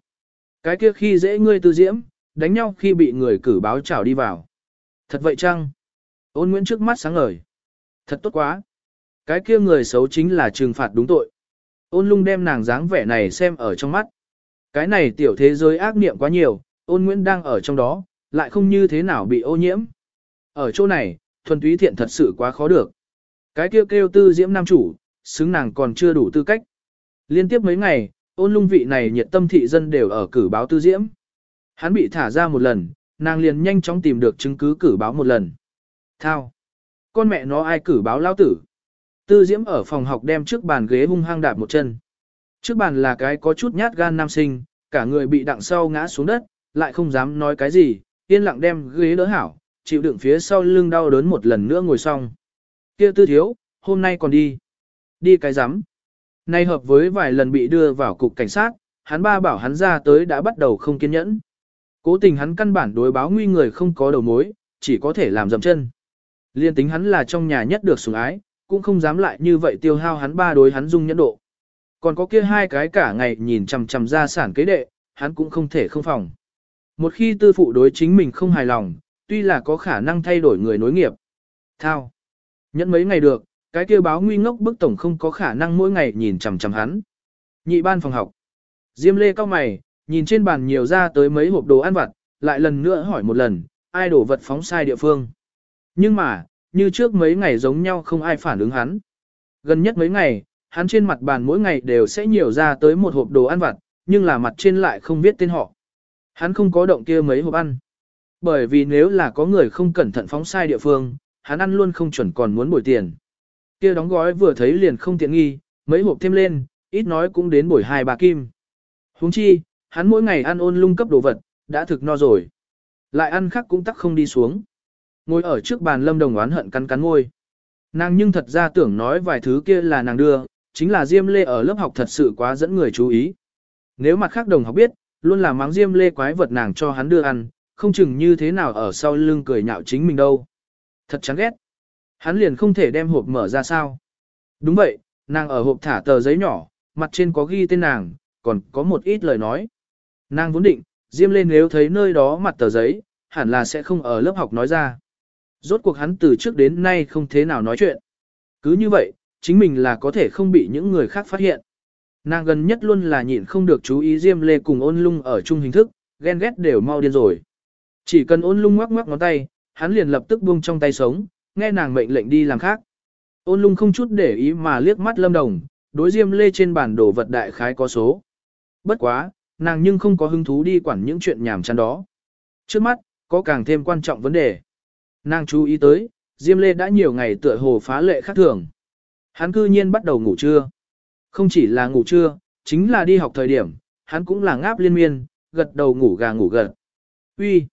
A: Cái kia khi dễ ngươi tư diễm, đánh nhau khi bị người cử báo trảo đi vào. Thật vậy chăng? Ôn Nguyễn trước mắt sáng ngời. Thật tốt quá. Cái kia người xấu chính là trừng phạt đúng tội. Ôn lung đem nàng dáng vẻ này xem ở trong mắt. Cái này tiểu thế giới ác niệm quá nhiều, ôn Nguyễn đang ở trong đó, lại không như thế nào bị ô nhiễm. Ở chỗ này, thuần túy thiện thật sự quá khó được. Cái kêu kêu tư diễm nam chủ, xứng nàng còn chưa đủ tư cách. Liên tiếp mấy ngày, ôn lung vị này nhiệt tâm thị dân đều ở cử báo tư diễm. Hắn bị thả ra một lần, nàng liền nhanh chóng tìm được chứng cứ cử báo một lần. Thao. Con mẹ nó ai cử báo lao tử. Tư Diễm ở phòng học đem trước bàn ghế hung hăng đạp một chân. Trước bàn là cái có chút nhát gan nam sinh, cả người bị đặng sau ngã xuống đất, lại không dám nói cái gì, yên lặng đem ghế đỡ hảo, chịu đựng phía sau lưng đau đớn một lần nữa ngồi xong. Kia tư thiếu, hôm nay còn đi. Đi cái rắm Nay hợp với vài lần bị đưa vào cục cảnh sát, hắn ba bảo hắn ra tới đã bắt đầu không kiên nhẫn. Cố tình hắn căn bản đối báo nguy người không có đầu mối, chỉ có thể làm dầm chân. Liên tính hắn là trong nhà nhất được sủng ái, cũng không dám lại như vậy tiêu hao hắn ba đối hắn dung nhẫn độ. Còn có kia hai cái cả ngày nhìn chằm chằm ra sản kế đệ, hắn cũng không thể không phòng. Một khi tư phụ đối chính mình không hài lòng, tuy là có khả năng thay đổi người nối nghiệp. Thao. Nhẫn mấy ngày được, cái kia báo nguy ngốc bức tổng không có khả năng mỗi ngày nhìn chằm chằm hắn. Nhị ban phòng học. Diêm lê cao mày, nhìn trên bàn nhiều ra tới mấy hộp đồ ăn vặt, lại lần nữa hỏi một lần, ai đổ vật phóng sai địa phương. Nhưng mà, như trước mấy ngày giống nhau không ai phản ứng hắn. Gần nhất mấy ngày, hắn trên mặt bàn mỗi ngày đều sẽ nhiều ra tới một hộp đồ ăn vặt, nhưng là mặt trên lại không viết tên họ. Hắn không có động kia mấy hộp ăn. Bởi vì nếu là có người không cẩn thận phóng sai địa phương, hắn ăn luôn không chuẩn còn muốn bồi tiền. Kia đóng gói vừa thấy liền không tiện nghi, mấy hộp thêm lên, ít nói cũng đến bồi hai bà kim. Huống chi, hắn mỗi ngày ăn ôn lung cấp đồ vật, đã thực no rồi. Lại ăn khác cũng tắc không đi xuống. Ngồi ở trước bàn lâm đồng oán hận cắn cắn môi. Nàng nhưng thật ra tưởng nói vài thứ kia là nàng đưa, chính là Diêm Lê ở lớp học thật sự quá dẫn người chú ý. Nếu mặt khác đồng học biết, luôn là mắng Diêm Lê quái vật nàng cho hắn đưa ăn, không chừng như thế nào ở sau lưng cười nhạo chính mình đâu. Thật chán ghét. Hắn liền không thể đem hộp mở ra sao. Đúng vậy, nàng ở hộp thả tờ giấy nhỏ, mặt trên có ghi tên nàng, còn có một ít lời nói. Nàng vốn định, Diêm lên nếu thấy nơi đó mặt tờ giấy, hẳn là sẽ không ở lớp học nói ra. Rốt cuộc hắn từ trước đến nay không thế nào nói chuyện. Cứ như vậy, chính mình là có thể không bị những người khác phát hiện. Nàng gần nhất luôn là nhịn không được chú ý Diêm Lê cùng ôn lung ở chung hình thức, ghen ghét đều mau điên rồi. Chỉ cần ôn lung ngoắc ngoắc ngón tay, hắn liền lập tức buông trong tay sống, nghe nàng mệnh lệnh đi làm khác. Ôn lung không chút để ý mà liếc mắt lâm đồng, đối Diêm Lê trên bản đồ vật đại khái có số. Bất quá, nàng nhưng không có hứng thú đi quản những chuyện nhảm chán đó. Trước mắt, có càng thêm quan trọng vấn đề. Nàng chú ý tới, Diêm Lê đã nhiều ngày tựa hồ phá lệ khác thường. Hắn cư nhiên bắt đầu ngủ trưa. Không chỉ là ngủ trưa, chính là đi học thời điểm, hắn cũng là ngáp liên miên, gật đầu ngủ gà ngủ gật. Uy,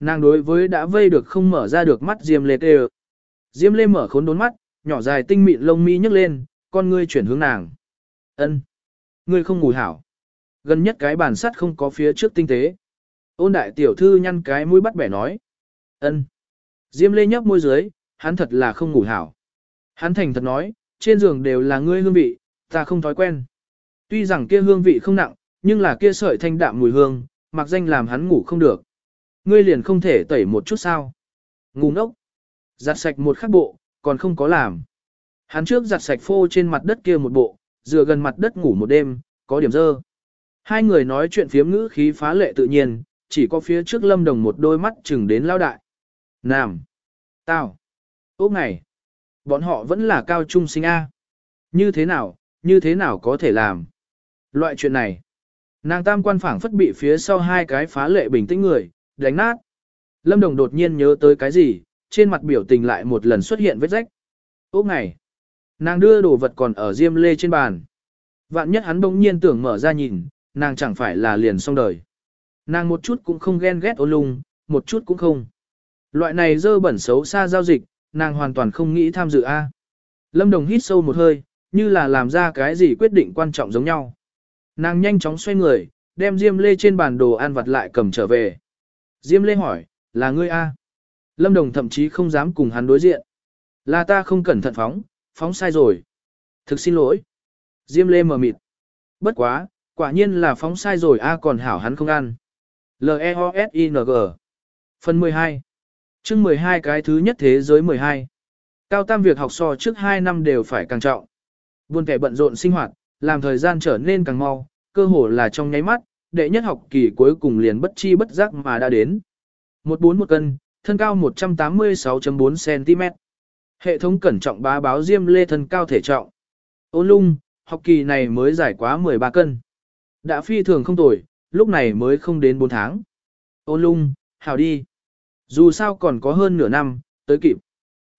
A: Nàng đối với đã vây được không mở ra được mắt Diêm Lê tê Diêm Lê mở khốn đốn mắt, nhỏ dài tinh mịn lông mi nhấc lên, con ngươi chuyển hướng nàng. Ân, Ngươi không ngủ hảo. Gần nhất cái bàn sắt không có phía trước tinh tế. Ôn đại tiểu thư nhăn cái mũi bắt bẻ nói. ân. Diêm lê nhấp môi dưới, hắn thật là không ngủ hảo. Hắn thành thật nói, trên giường đều là ngươi hương vị, ta không thói quen. Tuy rằng kia hương vị không nặng, nhưng là kia sợi thanh đạm mùi hương, mặc danh làm hắn ngủ không được. Ngươi liền không thể tẩy một chút sao. Ngu ngốc. Giặt sạch một khắc bộ, còn không có làm. Hắn trước giặt sạch phô trên mặt đất kia một bộ, dựa gần mặt đất ngủ một đêm, có điểm dơ. Hai người nói chuyện phiếm ngữ khí phá lệ tự nhiên, chỉ có phía trước lâm đồng một đôi mắt chừng đến lao đại. Nam! Tao! Ốc này! Bọn họ vẫn là cao trung sinh A. Như thế nào, như thế nào có thể làm? Loại chuyện này. Nàng tam quan phảng phất bị phía sau hai cái phá lệ bình tĩnh người, đánh nát. Lâm Đồng đột nhiên nhớ tới cái gì, trên mặt biểu tình lại một lần xuất hiện vết rách. Ốc này. Nàng đưa đồ vật còn ở diêm lê trên bàn. Vạn nhất hắn bỗng nhiên tưởng mở ra nhìn, nàng chẳng phải là liền xong đời. Nàng một chút cũng không ghen ghét ôn lung, một chút cũng không. Loại này dơ bẩn xấu xa giao dịch, nàng hoàn toàn không nghĩ tham dự A. Lâm Đồng hít sâu một hơi, như là làm ra cái gì quyết định quan trọng giống nhau. Nàng nhanh chóng xoay người, đem Diêm Lê trên bàn đồ ăn vặt lại cầm trở về. Diêm Lê hỏi, là ngươi A. Lâm Đồng thậm chí không dám cùng hắn đối diện. Là ta không cẩn thận phóng, phóng sai rồi. Thực xin lỗi. Diêm Lê mờ mịt. Bất quá, Quả nhiên là phóng sai rồi a còn hảo hắn không ăn. L-E-O-S-I-N-G Phần 12 chương 12 cái thứ nhất thế giới 12 Cao tam việc học so trước 2 năm đều phải càng trọng. Buồn kẻ bận rộn sinh hoạt, làm thời gian trở nên càng mau, cơ hồ là trong nháy mắt, đệ nhất học kỳ cuối cùng liền bất chi bất giác mà đã đến. Một bốn một cân, thân cao 186.4 cm. Hệ thống cẩn trọng bá báo diêm lê thân cao thể trọng. Ôn lung, học kỳ này mới giải quá 13 cân. Đã phi thường không tồi, lúc này mới không đến 4 tháng. Ôn lung, hào đi. Dù sao còn có hơn nửa năm, tới kịp.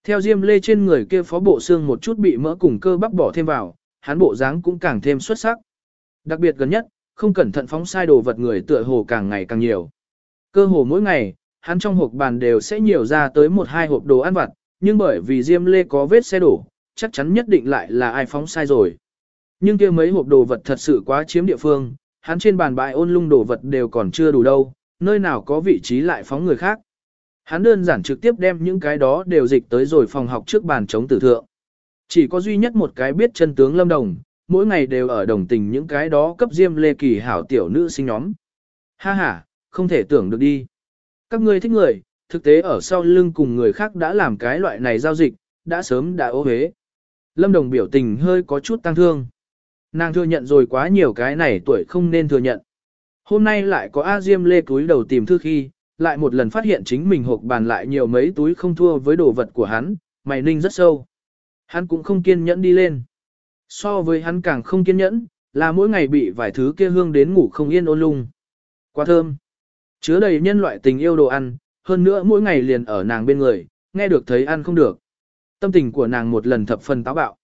A: Theo Diêm Lê trên người kia phó bộ xương một chút bị mỡ cùng cơ bắp bỏ thêm vào, hắn bộ dáng cũng càng thêm xuất sắc. Đặc biệt gần nhất, không cẩn thận phóng sai đồ vật người tựa hồ càng ngày càng nhiều. Cơ hồ mỗi ngày, hắn trong hộp bàn đều sẽ nhiều ra tới một hai hộp đồ ăn vặt, nhưng bởi vì Diêm Lê có vết xe đổ, chắc chắn nhất định lại là ai phóng sai rồi. Nhưng kia mấy hộp đồ vật thật sự quá chiếm địa phương, hắn trên bàn bãi ôn lung đồ vật đều còn chưa đủ đâu, nơi nào có vị trí lại phóng người khác. Hắn đơn giản trực tiếp đem những cái đó đều dịch tới rồi phòng học trước bàn chống tử thượng. Chỉ có duy nhất một cái biết chân tướng Lâm Đồng, mỗi ngày đều ở đồng tình những cái đó cấp diêm lê kỳ hảo tiểu nữ sinh nhóm. Ha ha, không thể tưởng được đi. Các ngươi thích người, thực tế ở sau lưng cùng người khác đã làm cái loại này giao dịch, đã sớm đã ô hế. Lâm Đồng biểu tình hơi có chút tăng thương. Nàng thừa nhận rồi quá nhiều cái này tuổi không nên thừa nhận. Hôm nay lại có A Diêm lê túi đầu tìm thư khi, lại một lần phát hiện chính mình hộp bàn lại nhiều mấy túi không thua với đồ vật của hắn, mày ninh rất sâu. Hắn cũng không kiên nhẫn đi lên. So với hắn càng không kiên nhẫn, là mỗi ngày bị vài thứ kia hương đến ngủ không yên ôn lung. Quá thơm. Chứa đầy nhân loại tình yêu đồ ăn, hơn nữa mỗi ngày liền ở nàng bên người, nghe được thấy ăn không được. Tâm tình của nàng một lần thập phần táo bạo.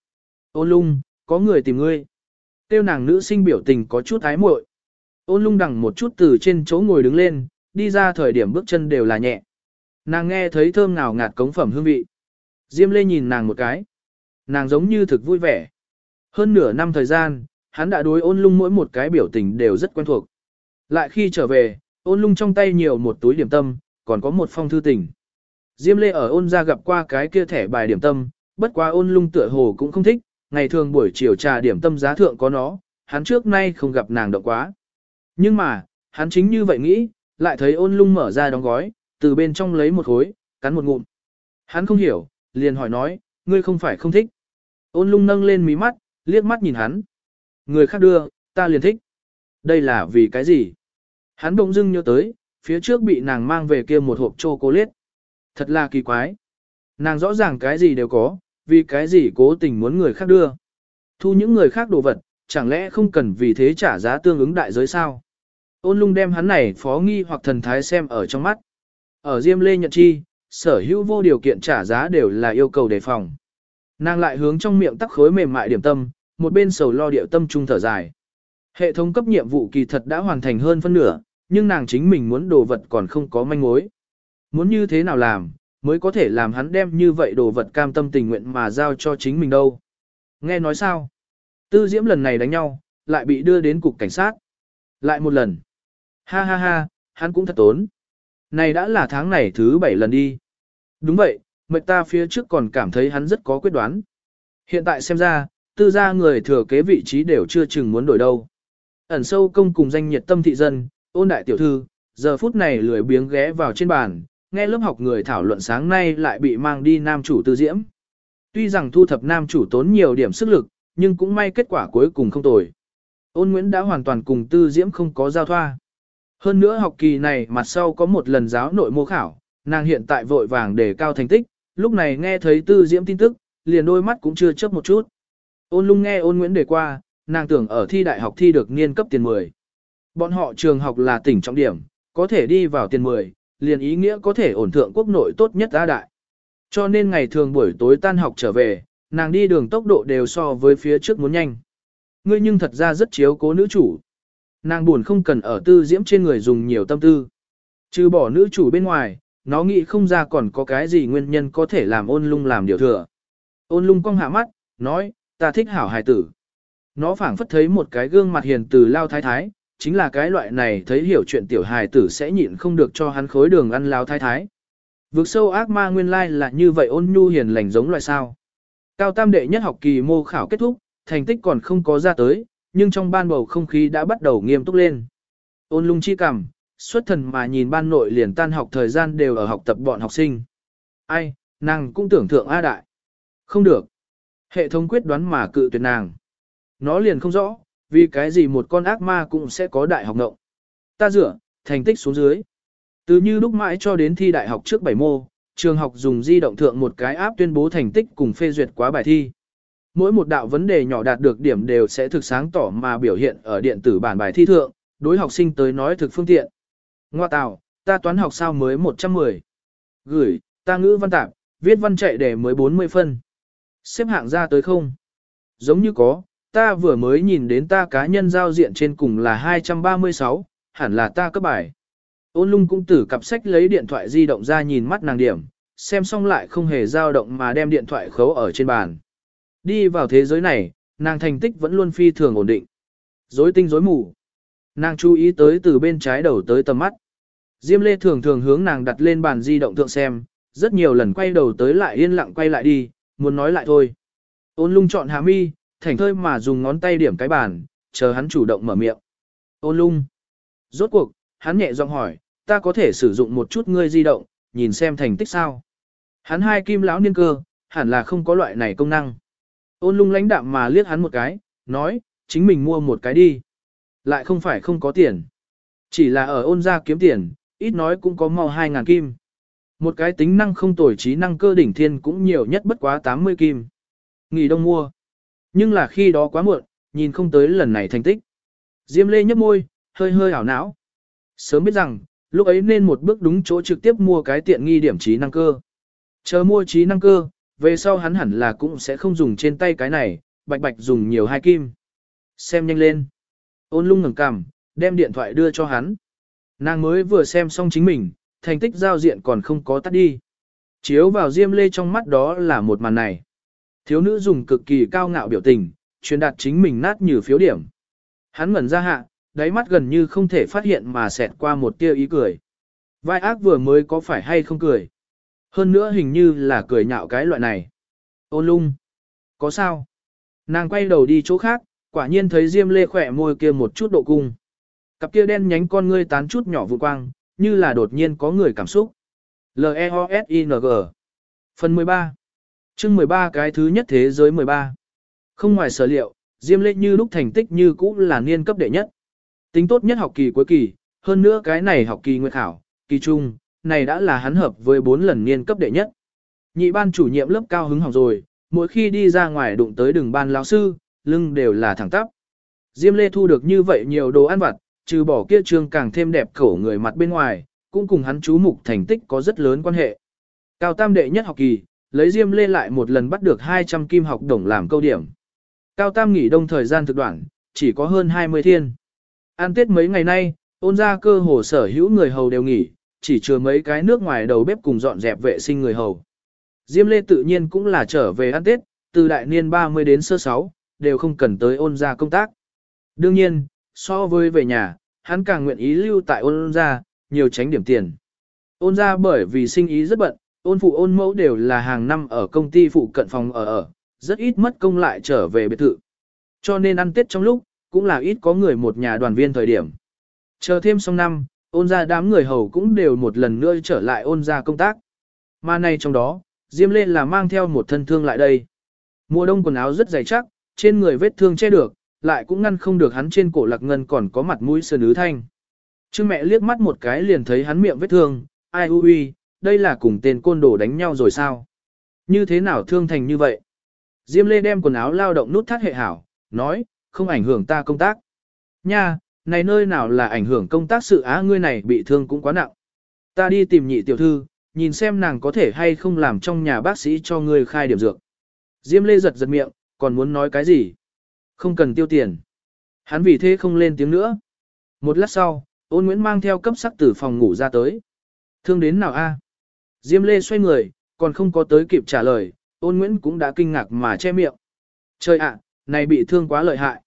A: Ôn lung, có người tìm ngươi. Tiêu nàng nữ sinh biểu tình có chút ái muội. Ôn lung đằng một chút từ trên chỗ ngồi đứng lên, đi ra thời điểm bước chân đều là nhẹ. Nàng nghe thấy thơm ngào ngạt cống phẩm hương vị. Diêm lê nhìn nàng một cái. Nàng giống như thực vui vẻ. Hơn nửa năm thời gian, hắn đã đối ôn lung mỗi một cái biểu tình đều rất quen thuộc. Lại khi trở về, ôn lung trong tay nhiều một túi điểm tâm, còn có một phong thư tình. Diêm lê ở ôn ra gặp qua cái kia thẻ bài điểm tâm, bất quá ôn lung tựa hồ cũng không thích, ngày thường buổi chiều trà điểm tâm giá thượng có nó, hắn trước nay không gặp nàng động quá. Nhưng mà, hắn chính như vậy nghĩ, lại thấy ôn lung mở ra đóng gói, từ bên trong lấy một khối, cắn một ngụm. Hắn không hiểu, liền hỏi nói, ngươi không phải không thích. Ôn lung nâng lên mí mắt, liếc mắt nhìn hắn. Người khác đưa, ta liền thích. Đây là vì cái gì? Hắn bỗng dưng nhớ tới, phía trước bị nàng mang về kia một hộp chocolate. Thật là kỳ quái. Nàng rõ ràng cái gì đều có, vì cái gì cố tình muốn người khác đưa. Thu những người khác đồ vật, chẳng lẽ không cần vì thế trả giá tương ứng đại giới sao? Ôn lung đem hắn này phó nghi hoặc thần thái xem ở trong mắt. Ở Diêm Lê nhật chi, sở hữu vô điều kiện trả giá đều là yêu cầu đề phòng. Nàng lại hướng trong miệng tắc khối mềm mại điểm tâm, một bên sầu lo điệu tâm trung thở dài. Hệ thống cấp nhiệm vụ kỳ thật đã hoàn thành hơn phân nửa, nhưng nàng chính mình muốn đồ vật còn không có manh mối. Muốn như thế nào làm, mới có thể làm hắn đem như vậy đồ vật cam tâm tình nguyện mà giao cho chính mình đâu. Nghe nói sao? Tư diễm lần này đánh nhau, lại bị đưa đến cục cảnh sát. Lại một lần. Ha ha ha, hắn cũng thật tốn. Này đã là tháng này thứ bảy lần đi. Đúng vậy, mệt ta phía trước còn cảm thấy hắn rất có quyết đoán. Hiện tại xem ra, tư gia người thừa kế vị trí đều chưa chừng muốn đổi đâu. Ẩn sâu công cùng danh nhiệt tâm thị dân, ôn đại tiểu thư, giờ phút này lười biếng ghé vào trên bàn, nghe lớp học người thảo luận sáng nay lại bị mang đi nam chủ tư diễm. Tuy rằng thu thập nam chủ tốn nhiều điểm sức lực, nhưng cũng may kết quả cuối cùng không tồi. Ôn Nguyễn đã hoàn toàn cùng tư diễm không có giao thoa. Hơn nữa học kỳ này mặt sau có một lần giáo nội mô khảo, nàng hiện tại vội vàng để cao thành tích, lúc này nghe thấy tư diễm tin tức, liền đôi mắt cũng chưa chớp một chút. Ôn lung nghe ôn Nguyễn đề qua, nàng tưởng ở thi đại học thi được niên cấp tiền 10. Bọn họ trường học là tỉnh trọng điểm, có thể đi vào tiền 10, liền ý nghĩa có thể ổn thượng quốc nội tốt nhất ra đại. Cho nên ngày thường buổi tối tan học trở về, nàng đi đường tốc độ đều so với phía trước muốn nhanh. Ngươi nhưng thật ra rất chiếu cố nữ chủ. Nàng buồn không cần ở tư diễm trên người dùng nhiều tâm tư. Trừ bỏ nữ chủ bên ngoài, nó nghĩ không ra còn có cái gì nguyên nhân có thể làm ôn lung làm điều thừa. Ôn lung cong hạ mắt, nói, ta thích hảo hài tử. Nó phảng phất thấy một cái gương mặt hiền từ lao thái thái, chính là cái loại này thấy hiểu chuyện tiểu hài tử sẽ nhịn không được cho hắn khối đường ăn lao thái thái. Vượt sâu ác ma nguyên lai là như vậy ôn nhu hiền lành giống loại sao. Cao tam đệ nhất học kỳ mô khảo kết thúc, thành tích còn không có ra tới, nhưng trong ban bầu không khí đã bắt đầu nghiêm túc lên. Ôn lung chi cảm xuất thần mà nhìn ban nội liền tan học thời gian đều ở học tập bọn học sinh. Ai, nàng cũng tưởng thượng A đại. Không được. Hệ thống quyết đoán mà cự tuyệt nàng. Nó liền không rõ, vì cái gì một con ác ma cũng sẽ có đại học ngộng. Ta dựa, thành tích xuống dưới. Từ như lúc mãi cho đến thi đại học trước 7 mô, trường học dùng di động thượng một cái áp tuyên bố thành tích cùng phê duyệt quá bài thi. Mỗi một đạo vấn đề nhỏ đạt được điểm đều sẽ thực sáng tỏ mà biểu hiện ở điện tử bản bài thi thượng, đối học sinh tới nói thực phương tiện. Ngoa tào, ta toán học sao mới 110. Gửi, ta ngữ văn tạp, viết văn chạy để mới 40 phân. Xếp hạng ra tới không? Giống như có, ta vừa mới nhìn đến ta cá nhân giao diện trên cùng là 236, hẳn là ta cấp bài. Ôn lung cũng tử cặp sách lấy điện thoại di động ra nhìn mắt nàng điểm, xem xong lại không hề dao động mà đem điện thoại khấu ở trên bàn. Đi vào thế giới này, nàng thành tích vẫn luôn phi thường ổn định. Dối tinh dối mù. Nàng chú ý tới từ bên trái đầu tới tầm mắt. Diêm Lê thường thường hướng nàng đặt lên bàn di động thượng xem, rất nhiều lần quay đầu tới lại yên lặng quay lại đi, muốn nói lại thôi. Ôn lung chọn hà mi, thành thơi mà dùng ngón tay điểm cái bàn, chờ hắn chủ động mở miệng. Ôn lung. Rốt cuộc, hắn nhẹ giọng hỏi, ta có thể sử dụng một chút ngươi di động, nhìn xem thành tích sao. Hắn hai kim lão niên cơ, hẳn là không có loại này công năng. Ôn lung lãnh đạm mà liếc hắn một cái, nói, chính mình mua một cái đi. Lại không phải không có tiền. Chỉ là ở ôn ra kiếm tiền, ít nói cũng có mau 2.000 kim. Một cái tính năng không tồi trí năng cơ đỉnh thiên cũng nhiều nhất bất quá 80 kim. Nghỉ đông mua. Nhưng là khi đó quá muộn, nhìn không tới lần này thành tích. Diêm lê nhấp môi, hơi hơi ảo não. Sớm biết rằng, lúc ấy nên một bước đúng chỗ trực tiếp mua cái tiện nghi điểm trí năng cơ. Chờ mua trí năng cơ, về sau hắn hẳn là cũng sẽ không dùng trên tay cái này, bạch bạch dùng nhiều hai kim. Xem nhanh lên. Ôn lung ngẩng cằm, đem điện thoại đưa cho hắn. Nàng mới vừa xem xong chính mình, thành tích giao diện còn không có tắt đi. Chiếu vào diêm lê trong mắt đó là một màn này. Thiếu nữ dùng cực kỳ cao ngạo biểu tình, truyền đạt chính mình nát như phiếu điểm. Hắn ngẩn ra hạ, đáy mắt gần như không thể phát hiện mà xẹt qua một tia ý cười. Vai ác vừa mới có phải hay không cười. Hơn nữa hình như là cười nhạo cái loại này. Ôn lung. Có sao? Nàng quay đầu đi chỗ khác, quả nhiên thấy Diêm Lê khỏe môi kia một chút độ cung. Cặp kia đen nhánh con ngươi tán chút nhỏ vụ quang, như là đột nhiên có người cảm xúc. L-E-O-S-I-N-G Phần 13 chương 13 cái thứ nhất thế giới 13 Không ngoài sở liệu, Diêm Lệ như lúc thành tích như cũ là niên cấp đệ nhất. Tính tốt nhất học kỳ cuối kỳ, hơn nữa cái này học kỳ nguyệt khảo, kỳ trung, này đã là hắn hợp với 4 lần niên cấp đệ nhất. Nhị ban chủ nhiệm lớp cao hứng học rồi, mỗi khi đi ra ngoài đụng tới đường ban lão sư, lưng đều là thẳng tắp. Diêm Lê thu được như vậy nhiều đồ ăn vặt, trừ bỏ kia trương càng thêm đẹp khổ người mặt bên ngoài, cũng cùng hắn chú mục thành tích có rất lớn quan hệ. Cao tam đệ nhất học kỳ, lấy Diêm Lê lại một lần bắt được 200 kim học đồng làm câu điểm. Cao tam nghỉ đông thời gian thực đoạn, chỉ có hơn 20 thiên. An tết mấy ngày nay, ôn ra cơ hồ sở hữu người hầu đều nghỉ, chỉ chừa mấy cái nước ngoài đầu bếp cùng dọn dẹp vệ sinh người hầu. Diêm Lê tự nhiên cũng là trở về ăn tết, từ đại niên 30 đến sơ 6, đều không cần tới ôn ra công tác. Đương nhiên, so với về nhà, hắn càng nguyện ý lưu tại ôn ra, nhiều tránh điểm tiền. Ôn ra bởi vì sinh ý rất bận, ôn phụ ôn mẫu đều là hàng năm ở công ty phụ cận phòng ở ở, rất ít mất công lại trở về biệt thự. Cho nên ăn tết trong lúc, cũng là ít có người một nhà đoàn viên thời điểm. Chờ thêm xong năm, ôn ra đám người hầu cũng đều một lần nữa trở lại ôn ra công tác. Mà nay trong đó, Diêm lên là mang theo một thân thương lại đây. Mùa đông quần áo rất dày chắc, trên người vết thương che được, lại cũng ngăn không được hắn trên cổ lạc ngân còn có mặt mũi sơn ứ thanh. Trương mẹ liếc mắt một cái liền thấy hắn miệng vết thương, ai u ui, đây là cùng tên côn đồ đánh nhau rồi sao? Như thế nào thương thành như vậy? Diêm Lê đem quần áo lao động nút thắt hệ hảo, nói, không ảnh hưởng ta công tác. Nha, này nơi nào là ảnh hưởng công tác sự á ngươi này bị thương cũng quá nặng. Ta đi tìm nhị tiểu thư, nhìn xem nàng có thể hay không làm trong nhà bác sĩ cho ngươi khai điểm dược. Diêm Lê giật giật miệng, còn muốn nói cái gì? Không cần tiêu tiền. Hắn vì thế không lên tiếng nữa. Một lát sau, ôn Nguyễn mang theo cấp sắc từ phòng ngủ ra tới. Thương đến nào a? Diêm Lê xoay người, còn không có tới kịp trả lời, ôn Nguyễn cũng đã kinh ngạc mà che miệng. Trời ạ, này bị thương quá lợi hại.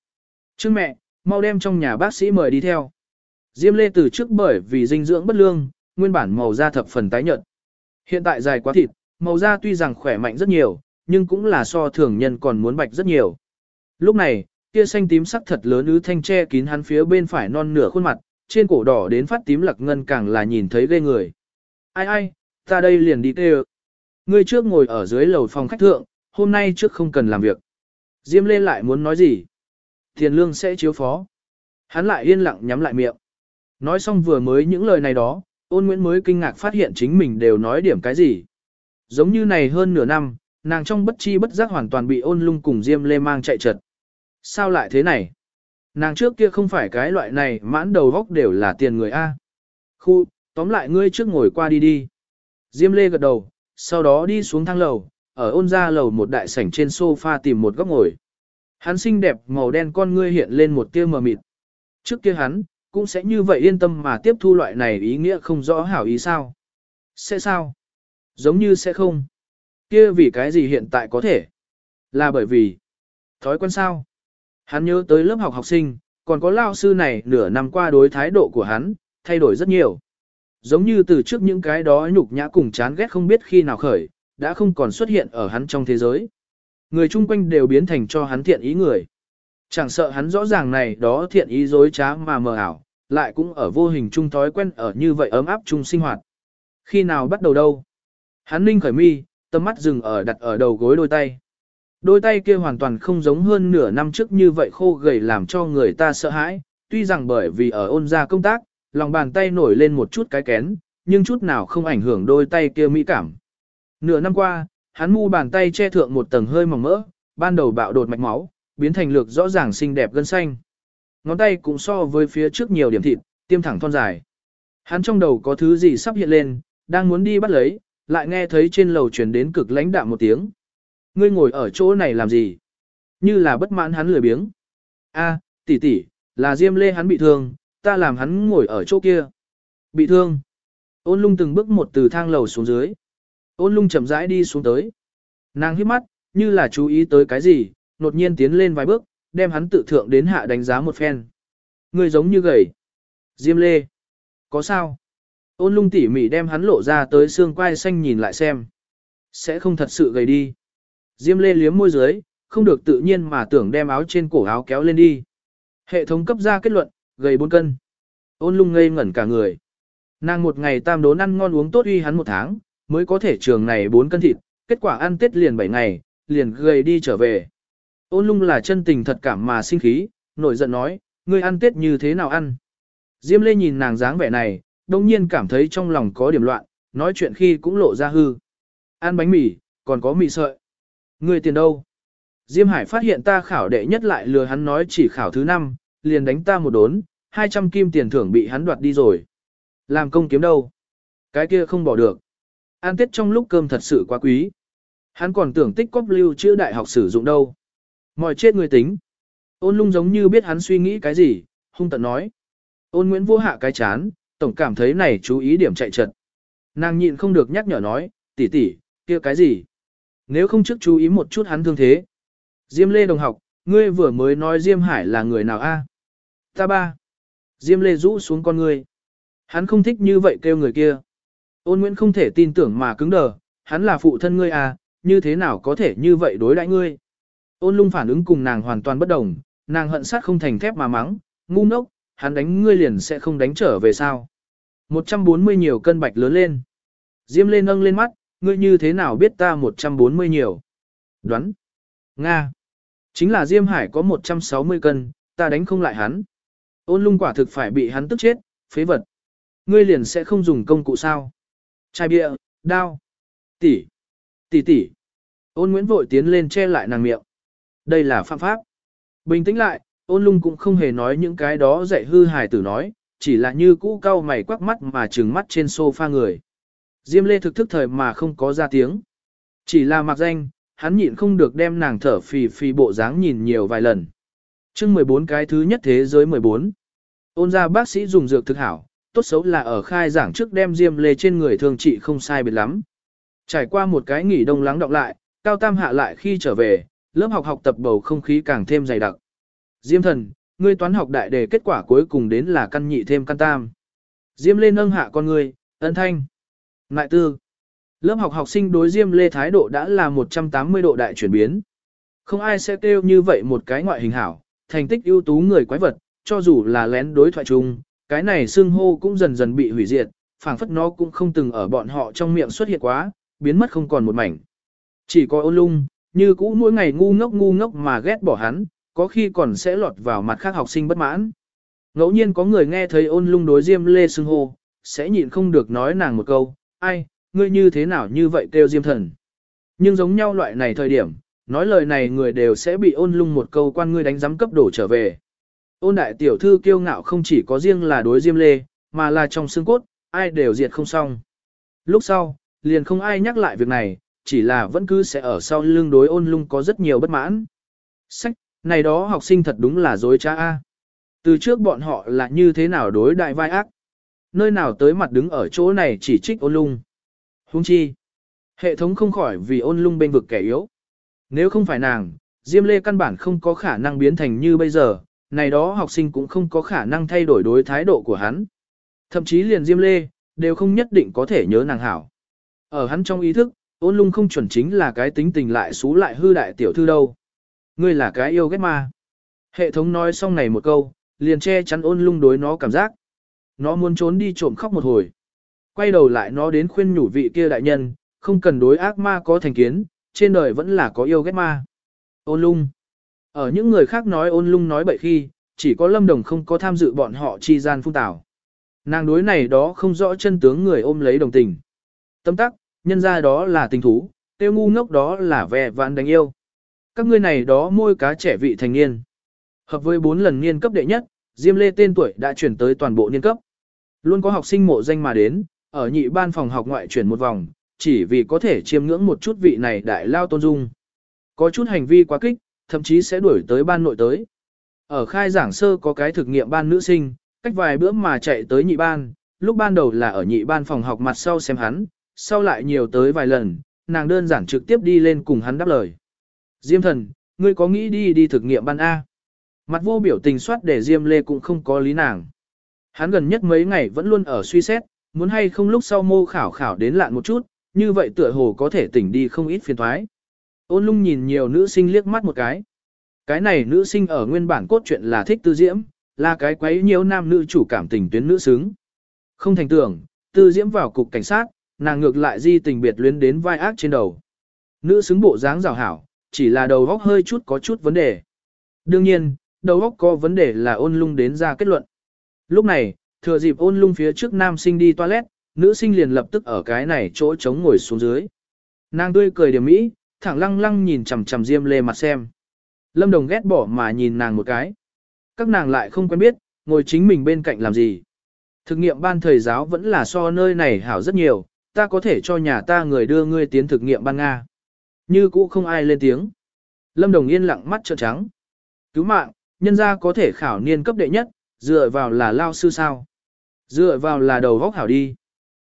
A: Chứ mẹ, mau đem trong nhà bác sĩ mời đi theo. Diêm Lê từ trước bởi vì dinh dưỡng bất lương, nguyên bản màu da thập phần tái nhợt. Hiện tại dài quá thịt, màu da tuy rằng khỏe mạnh rất nhiều, nhưng cũng là so thường nhân còn muốn bạch rất nhiều. Lúc này, tia xanh tím sắc thật lớn ứ thanh che kín hắn phía bên phải non nửa khuôn mặt, trên cổ đỏ đến phát tím lặc ngân càng là nhìn thấy ghê người. Ai ai, ta đây liền đi tê Ngươi trước ngồi ở dưới lầu phòng khách thượng, hôm nay trước không cần làm việc. Diêm Lê lại muốn nói gì? Tiền lương sẽ chiếu phó. Hắn lại yên lặng nhắm lại miệng. Nói xong vừa mới những lời này đó, ôn nguyễn mới kinh ngạc phát hiện chính mình đều nói điểm cái gì. Giống như này hơn nửa năm, nàng trong bất chi bất giác hoàn toàn bị ôn lung cùng Diêm Lê mang chạy trật. Sao lại thế này? Nàng trước kia không phải cái loại này mãn đầu góc đều là tiền người A. Khu, Tóm lại ngươi trước ngồi qua đi đi. Diêm Lê gật đầu, sau đó đi xuống thang lầu, ở ôn ra lầu một đại sảnh trên sofa tìm một góc ngồi. Hắn xinh đẹp màu đen con ngươi hiện lên một tia mờ mịt. Trước kia hắn, cũng sẽ như vậy yên tâm mà tiếp thu loại này ý nghĩa không rõ hảo ý sao. Sẽ sao? Giống như sẽ không. Kia vì cái gì hiện tại có thể? Là bởi vì thói quen sao? Hắn nhớ tới lớp học học sinh, còn có lao sư này nửa năm qua đối thái độ của hắn, thay đổi rất nhiều. Giống như từ trước những cái đó nhục nhã cùng chán ghét không biết khi nào khởi, đã không còn xuất hiện ở hắn trong thế giới. Người chung quanh đều biến thành cho hắn thiện ý người. Chẳng sợ hắn rõ ràng này đó thiện ý dối trá mà mờ ảo, lại cũng ở vô hình chung thói quen ở như vậy ấm áp chung sinh hoạt. Khi nào bắt đầu đâu? Hắn ninh khởi mi, tầm mắt dừng ở đặt ở đầu gối đôi tay. Đôi tay kia hoàn toàn không giống hơn nửa năm trước như vậy khô gầy làm cho người ta sợ hãi, tuy rằng bởi vì ở ôn gia công tác, lòng bàn tay nổi lên một chút cái kén, nhưng chút nào không ảnh hưởng đôi tay kia mỹ cảm. Nửa năm qua, hắn mu bàn tay che thượng một tầng hơi mỏng mỡ, ban đầu bạo đột mạch máu, biến thành lược rõ ràng xinh đẹp gân xanh. Ngón tay cũng so với phía trước nhiều điểm thịt, tiêm thẳng thon dài. Hắn trong đầu có thứ gì sắp hiện lên, đang muốn đi bắt lấy, lại nghe thấy trên lầu truyền đến cực lãnh đạm một tiếng. Ngươi ngồi ở chỗ này làm gì? Như là bất mãn hắn lười biếng. A, tỷ tỷ, là Diêm Lê hắn bị thương, ta làm hắn ngồi ở chỗ kia. Bị thương. Ôn lung từng bước một từ thang lầu xuống dưới. Ôn lung chậm rãi đi xuống tới. Nàng hít mắt, như là chú ý tới cái gì, đột nhiên tiến lên vài bước, đem hắn tự thượng đến hạ đánh giá một phen. Người giống như gầy. Diêm lê. Có sao? Ôn lung tỉ mỉ đem hắn lộ ra tới xương quai xanh nhìn lại xem. Sẽ không thật sự gầy đi. Diêm lê liếm môi dưới, không được tự nhiên mà tưởng đem áo trên cổ áo kéo lên đi. Hệ thống cấp ra kết luận, gầy 4 cân. Ôn lung ngây ngẩn cả người. Nàng một ngày tam đốn ăn ngon uống tốt uy hắn một tháng, mới có thể trường này 4 cân thịt, kết quả ăn tết liền 7 ngày, liền gầy đi trở về. Ôn lung là chân tình thật cảm mà sinh khí, nổi giận nói, ngươi ăn tết như thế nào ăn. Diêm lê nhìn nàng dáng vẻ này, đông nhiên cảm thấy trong lòng có điểm loạn, nói chuyện khi cũng lộ ra hư. Ăn bánh mì, còn có mì sợi. Ngươi tiền đâu? Diêm Hải phát hiện ta khảo đệ nhất lại lừa hắn nói chỉ khảo thứ năm, liền đánh ta một đốn, 200 kim tiền thưởng bị hắn đoạt đi rồi. Làm công kiếm đâu? Cái kia không bỏ được. An tết trong lúc cơm thật sự quá quý. Hắn còn tưởng tích cóp lưu chữa đại học sử dụng đâu. Mọi chết người tính. Ôn lung giống như biết hắn suy nghĩ cái gì, hung tận nói. Ôn Nguyễn vô hạ cái chán, tổng cảm thấy này chú ý điểm chạy trật. Nàng nhịn không được nhắc nhở nói, tỷ tỷ, kia cái gì? Nếu không trước chú ý một chút hắn thương thế. Diêm Lê đồng học, ngươi vừa mới nói Diêm Hải là người nào a? Ta ba. Diêm Lê rũ xuống con người, Hắn không thích như vậy kêu người kia. Ôn Nguyễn không thể tin tưởng mà cứng đờ, hắn là phụ thân ngươi à, như thế nào có thể như vậy đối đãi ngươi. Ôn lung phản ứng cùng nàng hoàn toàn bất đồng, nàng hận sát không thành thép mà mắng, ngu ngốc, hắn đánh ngươi liền sẽ không đánh trở về sao. 140 nhiều cân bạch lớn lên. Diêm lên nâng lên mắt, ngươi như thế nào biết ta 140 nhiều? Đoán. Nga. Chính là Diêm Hải có 160 cân, ta đánh không lại hắn. Ôn lung quả thực phải bị hắn tức chết, phế vật. Ngươi liền sẽ không dùng công cụ sao? Chai bia, đao. Tỷ. Tỷ tỷ. Ôn Nguyễn vội tiến lên che lại nàng miệng. Đây là phạm pháp. Bình tĩnh lại, ôn lung cũng không hề nói những cái đó dạy hư hài tử nói, chỉ là như cũ cau mày quắc mắt mà trừng mắt trên sofa người. Diêm lê thực thức thời mà không có ra tiếng. Chỉ là mặc danh, hắn nhịn không được đem nàng thở phì phì bộ dáng nhìn nhiều vài lần. chương 14 cái thứ nhất thế giới 14. Ôn ra bác sĩ dùng dược thực hảo, tốt xấu là ở khai giảng trước đem diêm lê trên người thường trị không sai biệt lắm. Trải qua một cái nghỉ đông lắng đọng lại, cao tam hạ lại khi trở về, lớp học học tập bầu không khí càng thêm dày đặc. Diêm thần, ngươi toán học đại đề kết quả cuối cùng đến là căn nhị thêm căn tam. Diêm lê nâng hạ con ngươi, ân thanh. Ngại tư. Lớp học học sinh đối Diêm Lê thái độ đã là 180 độ đại chuyển biến. Không ai sẽ kêu như vậy một cái ngoại hình hảo, thành tích ưu tú người quái vật, cho dù là lén đối thoại chung, cái này xưng hô cũng dần dần bị hủy diệt, phảng phất nó cũng không từng ở bọn họ trong miệng xuất hiện quá, biến mất không còn một mảnh. Chỉ có ôn lung, như cũ mỗi ngày ngu ngốc ngu ngốc mà ghét bỏ hắn, có khi còn sẽ lọt vào mặt khác học sinh bất mãn. Ngẫu nhiên có người nghe thấy ôn lung đối Diêm Lê xưng hô, sẽ nhịn không được nói nàng một câu, ai, ngươi như thế nào như vậy kêu Diêm thần. Nhưng giống nhau loại này thời điểm, nói lời này người đều sẽ bị ôn lung một câu quan ngươi đánh giám cấp đổ trở về. Ôn đại tiểu thư kiêu ngạo không chỉ có riêng là đối Diêm Lê, mà là trong xương cốt, ai đều diệt không xong. Lúc sau, liền không ai nhắc lại việc này, chỉ là vẫn cứ sẽ ở sau lưng đối ôn lung có rất nhiều bất mãn. Sách, này đó học sinh thật đúng là dối trá A. Từ trước bọn họ là như thế nào đối đại vai ác. Nơi nào tới mặt đứng ở chỗ này chỉ trích ôn lung. Hung chi. Hệ thống không khỏi vì ôn lung bên vực kẻ yếu. Nếu không phải nàng, Diêm Lê căn bản không có khả năng biến thành như bây giờ, này đó học sinh cũng không có khả năng thay đổi đối thái độ của hắn. Thậm chí liền Diêm Lê, đều không nhất định có thể nhớ nàng hảo. Ở hắn trong ý thức, ôn lung không chuẩn chính là cái tính tình lại xú lại hư đại tiểu thư đâu. Ngươi là cái yêu ghét ma. Hệ thống nói xong này một câu, liền che chắn ôn lung đối nó cảm giác. Nó muốn trốn đi trộm khóc một hồi. Quay đầu lại nó đến khuyên nhủ vị kia đại nhân, không cần đối ác ma có thành kiến, trên đời vẫn là có yêu ghét ma. Ôn lung. Ở những người khác nói ôn lung nói bậy khi, chỉ có lâm đồng không có tham dự bọn họ chi gian phung tảo. Nàng đối này đó không rõ chân tướng người ôm lấy đồng tình. Tâm tắc, nhân ra đó là tình thú, tiêu ngu ngốc đó là vẻ vãn đánh yêu. Các ngươi này đó môi cá trẻ vị thành niên. Hợp với 4 lần niên cấp đệ nhất, Diêm Lê tên tuổi đã chuyển tới toàn bộ niên cấp. Luôn có học sinh mộ danh mà đến, ở nhị ban phòng học ngoại chuyển một vòng, chỉ vì có thể chiêm ngưỡng một chút vị này đại lao tôn dung. Có chút hành vi quá kích, thậm chí sẽ đuổi tới ban nội tới. Ở khai giảng sơ có cái thực nghiệm ban nữ sinh, cách vài bữa mà chạy tới nhị ban, lúc ban đầu là ở nhị ban phòng học mặt sau xem hắn, sau lại nhiều tới vài lần, nàng đơn giản trực tiếp đi lên cùng hắn đáp lời. Diêm thần, ngươi có nghĩ đi đi thực nghiệm ban A? Mặt vô biểu tình soát để Diêm Lê cũng không có lý nàng. Hắn gần nhất mấy ngày vẫn luôn ở suy xét, muốn hay không lúc sau mô khảo khảo đến lạn một chút, như vậy tựa hồ có thể tỉnh đi không ít phiền thoái. Ôn lung nhìn nhiều nữ sinh liếc mắt một cái. Cái này nữ sinh ở nguyên bản cốt truyện là thích tư diễm, là cái quấy nhiều nam nữ chủ cảm tình tuyến nữ xứng. Không thành tưởng, tư diễm vào cục cảnh sát, nàng ngược lại di tình biệt luyến đến vai ác trên đầu. Nữ xứng bộ dáng rào hảo, chỉ là đầu góc hơi chút có chút vấn đề. Đương nhiên, đầu góc có vấn đề là ôn lung đến ra kết luận. Lúc này, thừa dịp ôn lung phía trước nam sinh đi toilet, nữ sinh liền lập tức ở cái này chỗ trống ngồi xuống dưới. Nàng tươi cười điểm mỹ, thẳng lăng lăng nhìn chằm chằm Diêm Lê mặt xem. Lâm Đồng ghét bỏ mà nhìn nàng một cái. Các nàng lại không quen biết, ngồi chính mình bên cạnh làm gì. Thực nghiệm ban thầy giáo vẫn là so nơi này hảo rất nhiều, ta có thể cho nhà ta người đưa ngươi tiến thực nghiệm ban Nga. Như cũ không ai lên tiếng. Lâm Đồng yên lặng mắt trợn trắng. Cứu mạng, nhân gia có thể khảo niên cấp đệ nhất, dựa vào là lao sư sao. Dựa vào là đầu vóc hảo đi.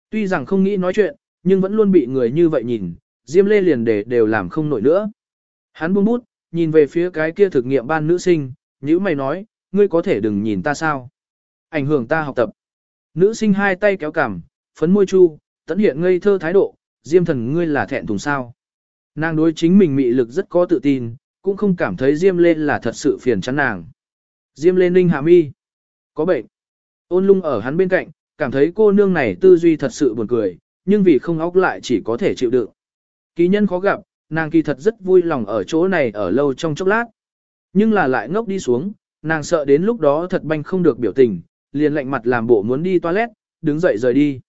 A: Tuy rằng không nghĩ nói chuyện, nhưng vẫn luôn bị người như vậy nhìn, Diêm Lê liền để đều làm không nổi nữa. Hắn buông bút, nhìn về phía cái kia thực nghiệm ban nữ sinh, nhữ mày nói, ngươi có thể đừng nhìn ta sao. Ảnh hưởng ta học tập. Nữ sinh hai tay kéo cằm, phấn môi chu, tận hiện ngây thơ thái độ, Diêm thần ngươi là thẹn thùng sao. Nàng đối chính mình mị lực rất có tự tin, cũng không cảm thấy Diêm Lê là thật sự phiền chán nàng. Diêm Lê ninh hạ mi. Có bệnh. Ôn lung ở hắn bên cạnh, cảm thấy cô nương này tư duy thật sự buồn cười, nhưng vì không óc lại chỉ có thể chịu đựng. Kỳ nhân khó gặp, nàng kỳ thật rất vui lòng ở chỗ này ở lâu trong chốc lát. Nhưng là lại ngốc đi xuống, nàng sợ đến lúc đó thật banh không được biểu tình, liền lạnh mặt làm bộ muốn đi toilet, đứng dậy rời đi.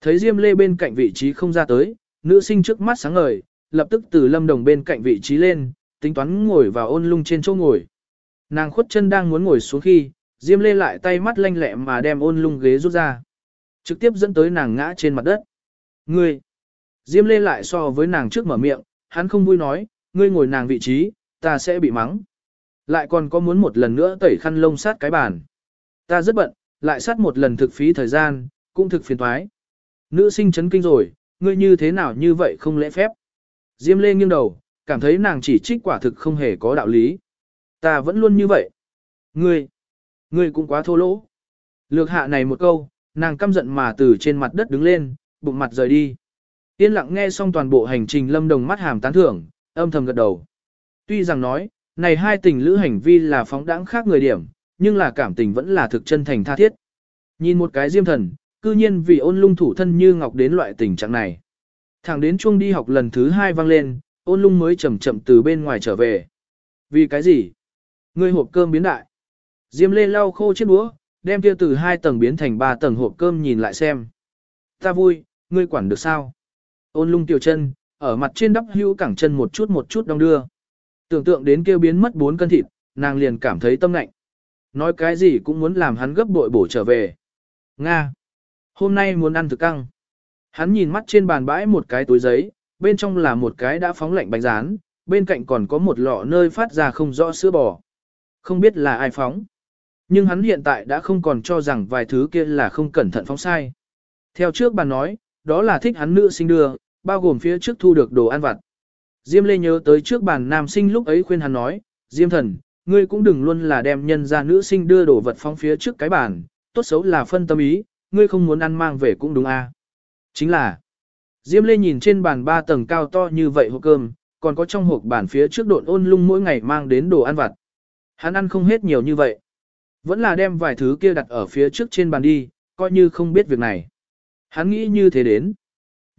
A: Thấy Diêm Lê bên cạnh vị trí không ra tới, nữ sinh trước mắt sáng ngời, lập tức từ lâm đồng bên cạnh vị trí lên, tính toán ngồi vào ôn lung trên chỗ ngồi. Nàng khuất chân đang muốn ngồi xuống khi, Diêm Lê lại tay mắt lanh lẹ mà đem ôn lung ghế rút ra. Trực tiếp dẫn tới nàng ngã trên mặt đất. Ngươi! Diêm Lê lại so với nàng trước mở miệng, hắn không vui nói, ngươi ngồi nàng vị trí, ta sẽ bị mắng. Lại còn có muốn một lần nữa tẩy khăn lông sát cái bàn. Ta rất bận, lại sát một lần thực phí thời gian, cũng thực phiền thoái. Nữ sinh chấn kinh rồi, ngươi như thế nào như vậy không lễ phép. Diêm Lê nghiêng đầu, cảm thấy nàng chỉ trích quả thực không hề có đạo lý. Ta vẫn luôn như vậy. Ngươi, ngươi cũng quá thô lỗ. Lược hạ này một câu, nàng căm giận mà từ trên mặt đất đứng lên, bụng mặt rời đi. Yên lặng nghe xong toàn bộ hành trình lâm đồng mắt hàm tán thưởng, âm thầm gật đầu. Tuy rằng nói, này hai tình lữ hành vi là phóng đãng khác người điểm, nhưng là cảm tình vẫn là thực chân thành tha thiết. Nhìn một cái diêm thần, cư nhiên vì ôn lung thủ thân như ngọc đến loại tình trạng này. Thẳng đến chuông đi học lần thứ hai vang lên, ôn lung mới chậm chậm từ bên ngoài trở về. Vì cái gì? Ngươi hộp cơm biến đại. Diêm lê lau khô chiếc đũa, đem kia từ hai tầng biến thành ba tầng hộp cơm nhìn lại xem. Ta vui, ngươi quản được sao? Ôn lung tiểu chân, ở mặt trên đắp hưu cẳng chân một chút một chút đong đưa. Tưởng tượng đến kêu biến mất 4 cân thịt, nàng liền cảm thấy tâm lạnh. Nói cái gì cũng muốn làm hắn gấp bội bổ trở về. Nga. Hôm nay muốn ăn thực căng. Hắn nhìn mắt trên bàn bãi một cái túi giấy, bên trong là một cái đã phóng lạnh bánh rán, bên cạnh còn có một lọ nơi phát ra không rõ sữa bò. Không biết là ai phóng. Nhưng hắn hiện tại đã không còn cho rằng vài thứ kia là không cẩn thận phóng sai. Theo trước bà nói, đó là thích hắn nữ sinh đưa, bao gồm phía trước thu được đồ ăn vặt. Diêm Lê nhớ tới trước bàn nam sinh lúc ấy khuyên hắn nói, Diêm thần, ngươi cũng đừng luôn là đem nhân ra nữ sinh đưa đồ vật phóng phía trước cái bàn, tốt xấu là phân tâm ý, ngươi không muốn ăn mang về cũng đúng a. Chính là, Diêm Lê nhìn trên bàn ba tầng cao to như vậy hộp cơm, còn có trong hộp bàn phía trước độn ôn lung mỗi ngày mang đến đồ ăn vặt. Hắn ăn không hết nhiều như vậy. Vẫn là đem vài thứ kia đặt ở phía trước trên bàn đi, coi như không biết việc này. Hắn nghĩ như thế đến.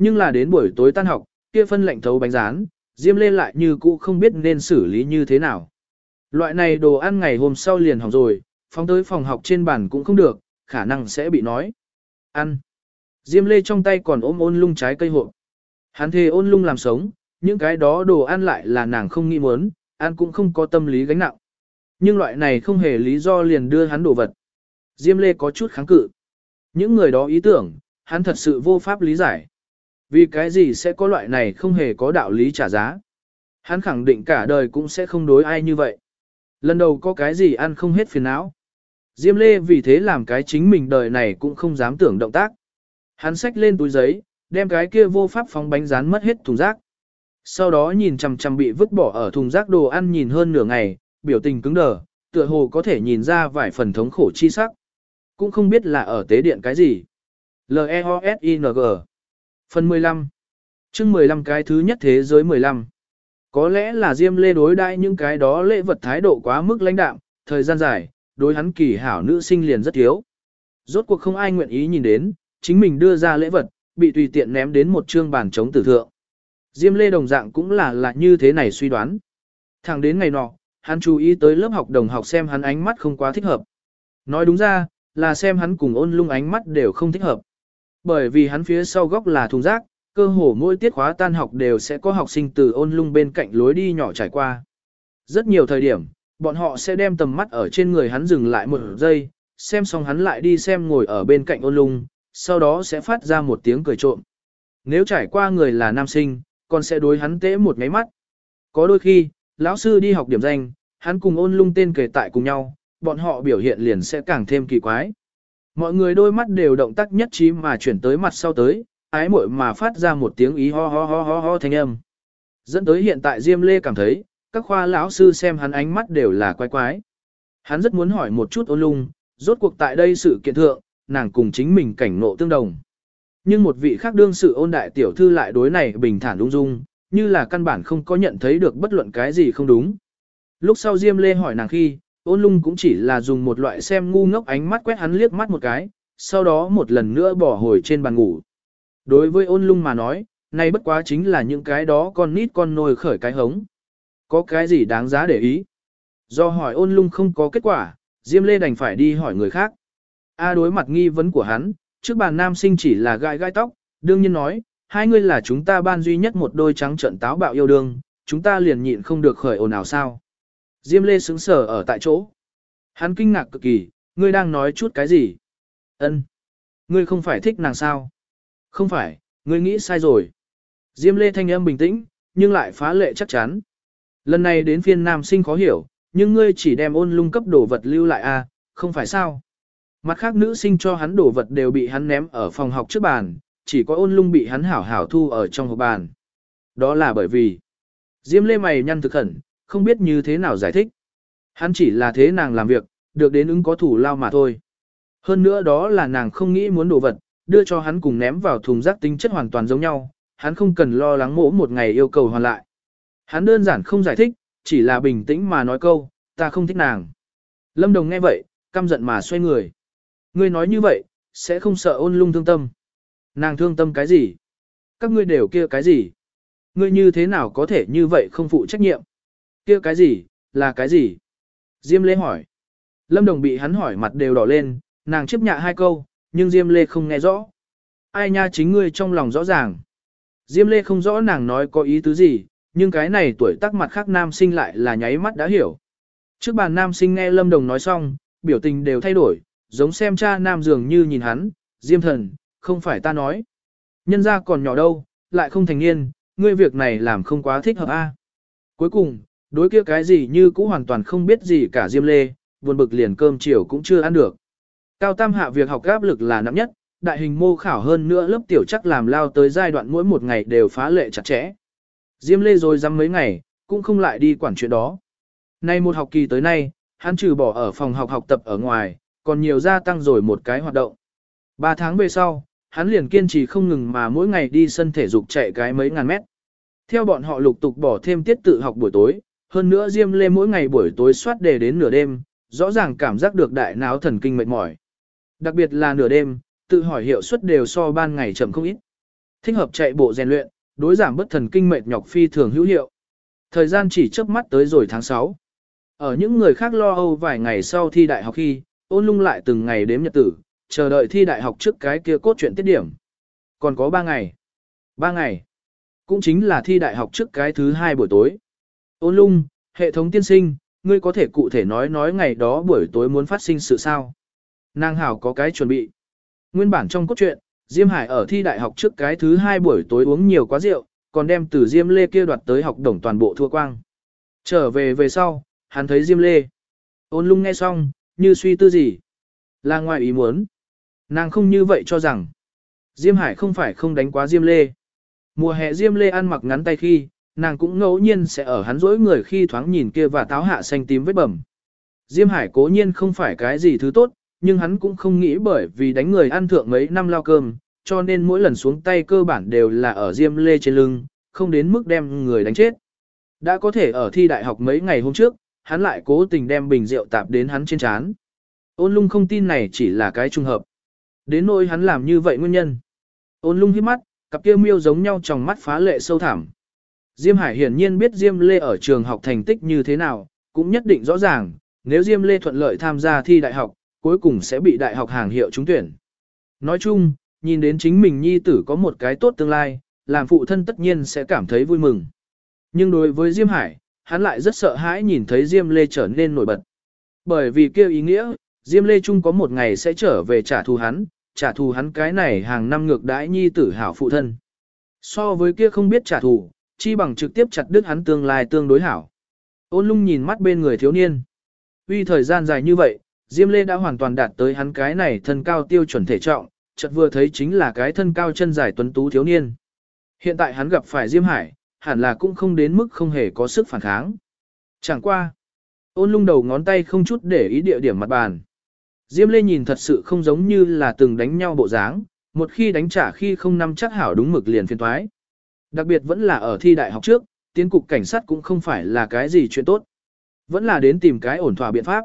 A: Nhưng là đến buổi tối tan học, kia phân lệnh thấu bánh rán, Diêm Lê lại như cũ không biết nên xử lý như thế nào. Loại này đồ ăn ngày hôm sau liền hỏng rồi, phóng tới phòng học trên bàn cũng không được, khả năng sẽ bị nói. Ăn. Diêm Lê trong tay còn ôm ôn lung trái cây hộp. Hắn thề ôn lung làm sống, những cái đó đồ ăn lại là nàng không nghĩ muốn, ăn cũng không có tâm lý gánh nặng. Nhưng loại này không hề lý do liền đưa hắn đồ vật. Diêm Lê có chút kháng cự. Những người đó ý tưởng, hắn thật sự vô pháp lý giải. Vì cái gì sẽ có loại này không hề có đạo lý trả giá. Hắn khẳng định cả đời cũng sẽ không đối ai như vậy. Lần đầu có cái gì ăn không hết phiền não. Diêm Lê vì thế làm cái chính mình đời này cũng không dám tưởng động tác. Hắn xách lên túi giấy, đem cái kia vô pháp phóng bánh rán mất hết thùng rác. Sau đó nhìn chằm chằm bị vứt bỏ ở thùng rác đồ ăn nhìn hơn nửa ngày, biểu tình cứng đờ, tựa hồ có thể nhìn ra vài phần thống khổ chi sắc. Cũng không biết là ở tế điện cái gì. L-E-O-S-I-N-G Phần 15 chương 15 cái thứ nhất thế giới 15 Có lẽ là Diêm Lê đối đãi những cái đó lễ vật thái độ quá mức lãnh đạm, thời gian dài, đối hắn kỳ hảo nữ sinh liền rất thiếu. Rốt cuộc không ai nguyện ý nhìn đến, chính mình đưa ra lễ vật, bị tùy tiện ném đến một trương bàn chống tử thượng. Diêm Lê đồng dạng cũng là là như thế này suy đoán. Thẳng đến ngày nọ, hắn chú ý tới lớp học đồng học xem hắn ánh mắt không quá thích hợp. Nói đúng ra, là xem hắn cùng ôn lung ánh mắt đều không thích hợp. Bởi vì hắn phía sau góc là thùng rác, cơ hồ mỗi tiết khóa tan học đều sẽ có học sinh từ ôn lung bên cạnh lối đi nhỏ trải qua. Rất nhiều thời điểm, bọn họ sẽ đem tầm mắt ở trên người hắn dừng lại một giây, xem xong hắn lại đi xem ngồi ở bên cạnh ôn lung, sau đó sẽ phát ra một tiếng cười trộm. Nếu trải qua người là nam sinh, còn sẽ đối hắn tễ một ngáy mắt. Có đôi khi, lão sư đi học điểm danh, hắn cùng ôn lung tên kể tại cùng nhau, bọn họ biểu hiện liền sẽ càng thêm kỳ quái. Mọi người đôi mắt đều động tác nhất trí mà chuyển tới mặt sau tới, ái muội mà phát ra một tiếng ý ho ho ho ho ho thanh âm. Dẫn tới hiện tại Diêm Lê cảm thấy, các khoa lão sư xem hắn ánh mắt đều là quái quái. Hắn rất muốn hỏi một chút ôn lung, rốt cuộc tại đây sự kiện thượng, nàng cùng chính mình cảnh ngộ tương đồng. Nhưng một vị khác đương sự ôn đại tiểu thư lại đối này bình thản ung dung, như là căn bản không có nhận thấy được bất luận cái gì không đúng. Lúc sau Diêm Lê hỏi nàng khi, ôn lung cũng chỉ là dùng một loại xem ngu ngốc ánh mắt quét hắn liếc mắt một cái, sau đó một lần nữa bỏ hồi trên bàn ngủ. Đối với ôn lung mà nói, này bất quá chính là những cái đó con nít con nồi khởi cái hống. Có cái gì đáng giá để ý? Do hỏi ôn lung không có kết quả, Diêm Lê đành phải đi hỏi người khác. A đối mặt nghi vấn của hắn, trước bàn nam sinh chỉ là gai gai tóc, đương nhiên nói, hai người là chúng ta ban duy nhất một đôi trắng trận táo bạo yêu đương, chúng ta liền nhịn không được khởi ồn nào sao. Diêm Lê sững sờ ở tại chỗ. Hắn kinh ngạc cực kỳ, ngươi đang nói chút cái gì? Ân, Ngươi không phải thích nàng sao? Không phải, ngươi nghĩ sai rồi. Diêm Lê thanh âm bình tĩnh, nhưng lại phá lệ chắc chắn. Lần này đến phiên nam sinh khó hiểu, nhưng ngươi chỉ đem ôn lung cấp đồ vật lưu lại à, không phải sao? Mặt khác nữ sinh cho hắn đồ vật đều bị hắn ném ở phòng học trước bàn, chỉ có ôn lung bị hắn hảo hảo thu ở trong hộp bàn. Đó là bởi vì, Diêm Lê mày nhăn thực khẩn, không biết như thế nào giải thích. Hắn chỉ là thế nàng làm việc, được đến ứng có thủ lao mà thôi. Hơn nữa đó là nàng không nghĩ muốn đồ vật, đưa cho hắn cùng ném vào thùng rác tính chất hoàn toàn giống nhau, hắn không cần lo lắng mỗ một ngày yêu cầu hoàn lại. Hắn đơn giản không giải thích, chỉ là bình tĩnh mà nói câu, ta không thích nàng. Lâm Đồng nghe vậy, căm giận mà xoay người. Ngươi nói như vậy, sẽ không sợ ôn lung thương tâm. Nàng thương tâm cái gì? Các ngươi đều kia cái gì? Ngươi như thế nào có thể như vậy không phụ trách nhiệm? Kia cái gì, là cái gì? Diêm Lê hỏi. Lâm Đồng bị hắn hỏi mặt đều đỏ lên, nàng chấp nhạ hai câu, nhưng Diêm Lê không nghe rõ. Ai nha chính ngươi trong lòng rõ ràng. Diêm Lê không rõ nàng nói có ý tứ gì, nhưng cái này tuổi tác mặt khác nam sinh lại là nháy mắt đã hiểu. Trước bàn nam sinh nghe Lâm Đồng nói xong, biểu tình đều thay đổi, giống xem cha nam dường như nhìn hắn, Diêm thần, không phải ta nói. Nhân ra còn nhỏ đâu, lại không thành niên, ngươi việc này làm không quá thích hợp a. Cuối cùng, đối kia cái gì như cũng hoàn toàn không biết gì cả Diêm Lê, buồn bực liền cơm chiều cũng chưa ăn được. Cao tam hạ việc học áp lực là nặng nhất, đại hình mô khảo hơn nữa lớp tiểu chắc làm lao tới giai đoạn mỗi một ngày đều phá lệ chặt chẽ. Diêm Lê rồi dăm mấy ngày, cũng không lại đi quản chuyện đó. Nay một học kỳ tới nay, hắn trừ bỏ ở phòng học học tập ở ngoài, còn nhiều gia tăng rồi một cái hoạt động. Ba tháng về sau, hắn liền kiên trì không ngừng mà mỗi ngày đi sân thể dục chạy cái mấy ngàn mét. Theo bọn họ lục tục bỏ thêm tiết tự học buổi tối, hơn nữa Diêm Lê mỗi ngày buổi tối soát đề đến nửa đêm, rõ ràng cảm giác được đại não thần kinh mệt mỏi. Đặc biệt là nửa đêm, tự hỏi hiệu suất đều so ban ngày chậm không ít. Thích hợp chạy bộ rèn luyện, đối giảm bất thần kinh mệt nhọc phi thường hữu hiệu. Thời gian chỉ chớp mắt tới rồi tháng 6. Ở những người khác lo âu vài ngày sau thi đại học khi, ôn lung lại từng ngày đếm nhật tử, chờ đợi thi đại học trước cái kia cốt truyện tiết điểm. Còn có 3 ngày. 3 ngày. Cũng chính là thi đại học trước cái thứ hai buổi tối. Ôn lung, hệ thống tiên sinh, ngươi có thể cụ thể nói nói ngày đó buổi tối muốn phát sinh sự sao. Nàng hảo có cái chuẩn bị. Nguyên bản trong cốt truyện, Diêm Hải ở thi đại học trước cái thứ hai buổi tối uống nhiều quá rượu, còn đem từ Diêm Lê kia đoạt tới học đồng toàn bộ thua quang. Trở về về sau, hắn thấy Diêm Lê. Ôn lung nghe xong, như suy tư gì. Là ngoài ý muốn. Nàng không như vậy cho rằng. Diêm Hải không phải không đánh quá Diêm Lê. Mùa hè Diêm Lê ăn mặc ngắn tay khi, nàng cũng ngẫu nhiên sẽ ở hắn dỗi người khi thoáng nhìn kia và táo hạ xanh tím vết bầm. Diêm Hải cố nhiên không phải cái gì thứ tốt, nhưng hắn cũng không nghĩ bởi vì đánh người ăn thượng mấy năm lao cơm, cho nên mỗi lần xuống tay cơ bản đều là ở Diêm Lê trên lưng, không đến mức đem người đánh chết. Đã có thể ở thi đại học mấy ngày hôm trước, hắn lại cố tình đem bình rượu tạp đến hắn trên chán. Ôn lung không tin này chỉ là cái trùng hợp. Đến nỗi hắn làm như vậy nguyên nhân. Ôn lung hiếp mắt, cặp kia miêu giống nhau trong mắt phá lệ sâu thẳm. Diêm Hải hiển nhiên biết Diêm Lê ở trường học thành tích như thế nào, cũng nhất định rõ ràng, nếu Diêm Lê thuận lợi tham gia thi đại học, cuối cùng sẽ bị đại học hàng hiệu trúng tuyển. Nói chung, nhìn đến chính mình nhi tử có một cái tốt tương lai, làm phụ thân tất nhiên sẽ cảm thấy vui mừng. Nhưng đối với Diêm Hải, hắn lại rất sợ hãi nhìn thấy Diêm Lê trở nên nổi bật. Bởi vì kêu ý nghĩa, Diêm Lê Trung có một ngày sẽ trở về trả thù hắn, trả thù hắn cái này hàng năm ngược đãi nhi tử hảo phụ thân. So với kia không biết trả thù, chi bằng trực tiếp chặt đứt hắn tương lai tương đối hảo. Ôn lung nhìn mắt bên người thiếu niên. Vì thời gian dài như vậy, Diêm Lê đã hoàn toàn đạt tới hắn cái này thân cao tiêu chuẩn thể trọng, chợt vừa thấy chính là cái thân cao chân dài tuấn tú thiếu niên. Hiện tại hắn gặp phải Diêm Hải, hẳn là cũng không đến mức không hề có sức phản kháng. Chẳng qua. Ôn lung đầu ngón tay không chút để ý địa điểm mặt bàn. Diêm Lê nhìn thật sự không giống như là từng đánh nhau bộ dáng, một khi đánh trả khi không nắm chắc hảo đúng mực liền phiên thoái. Đặc biệt vẫn là ở thi đại học trước, tiến cục cảnh sát cũng không phải là cái gì chuyện tốt. Vẫn là đến tìm cái ổn thỏa biện pháp.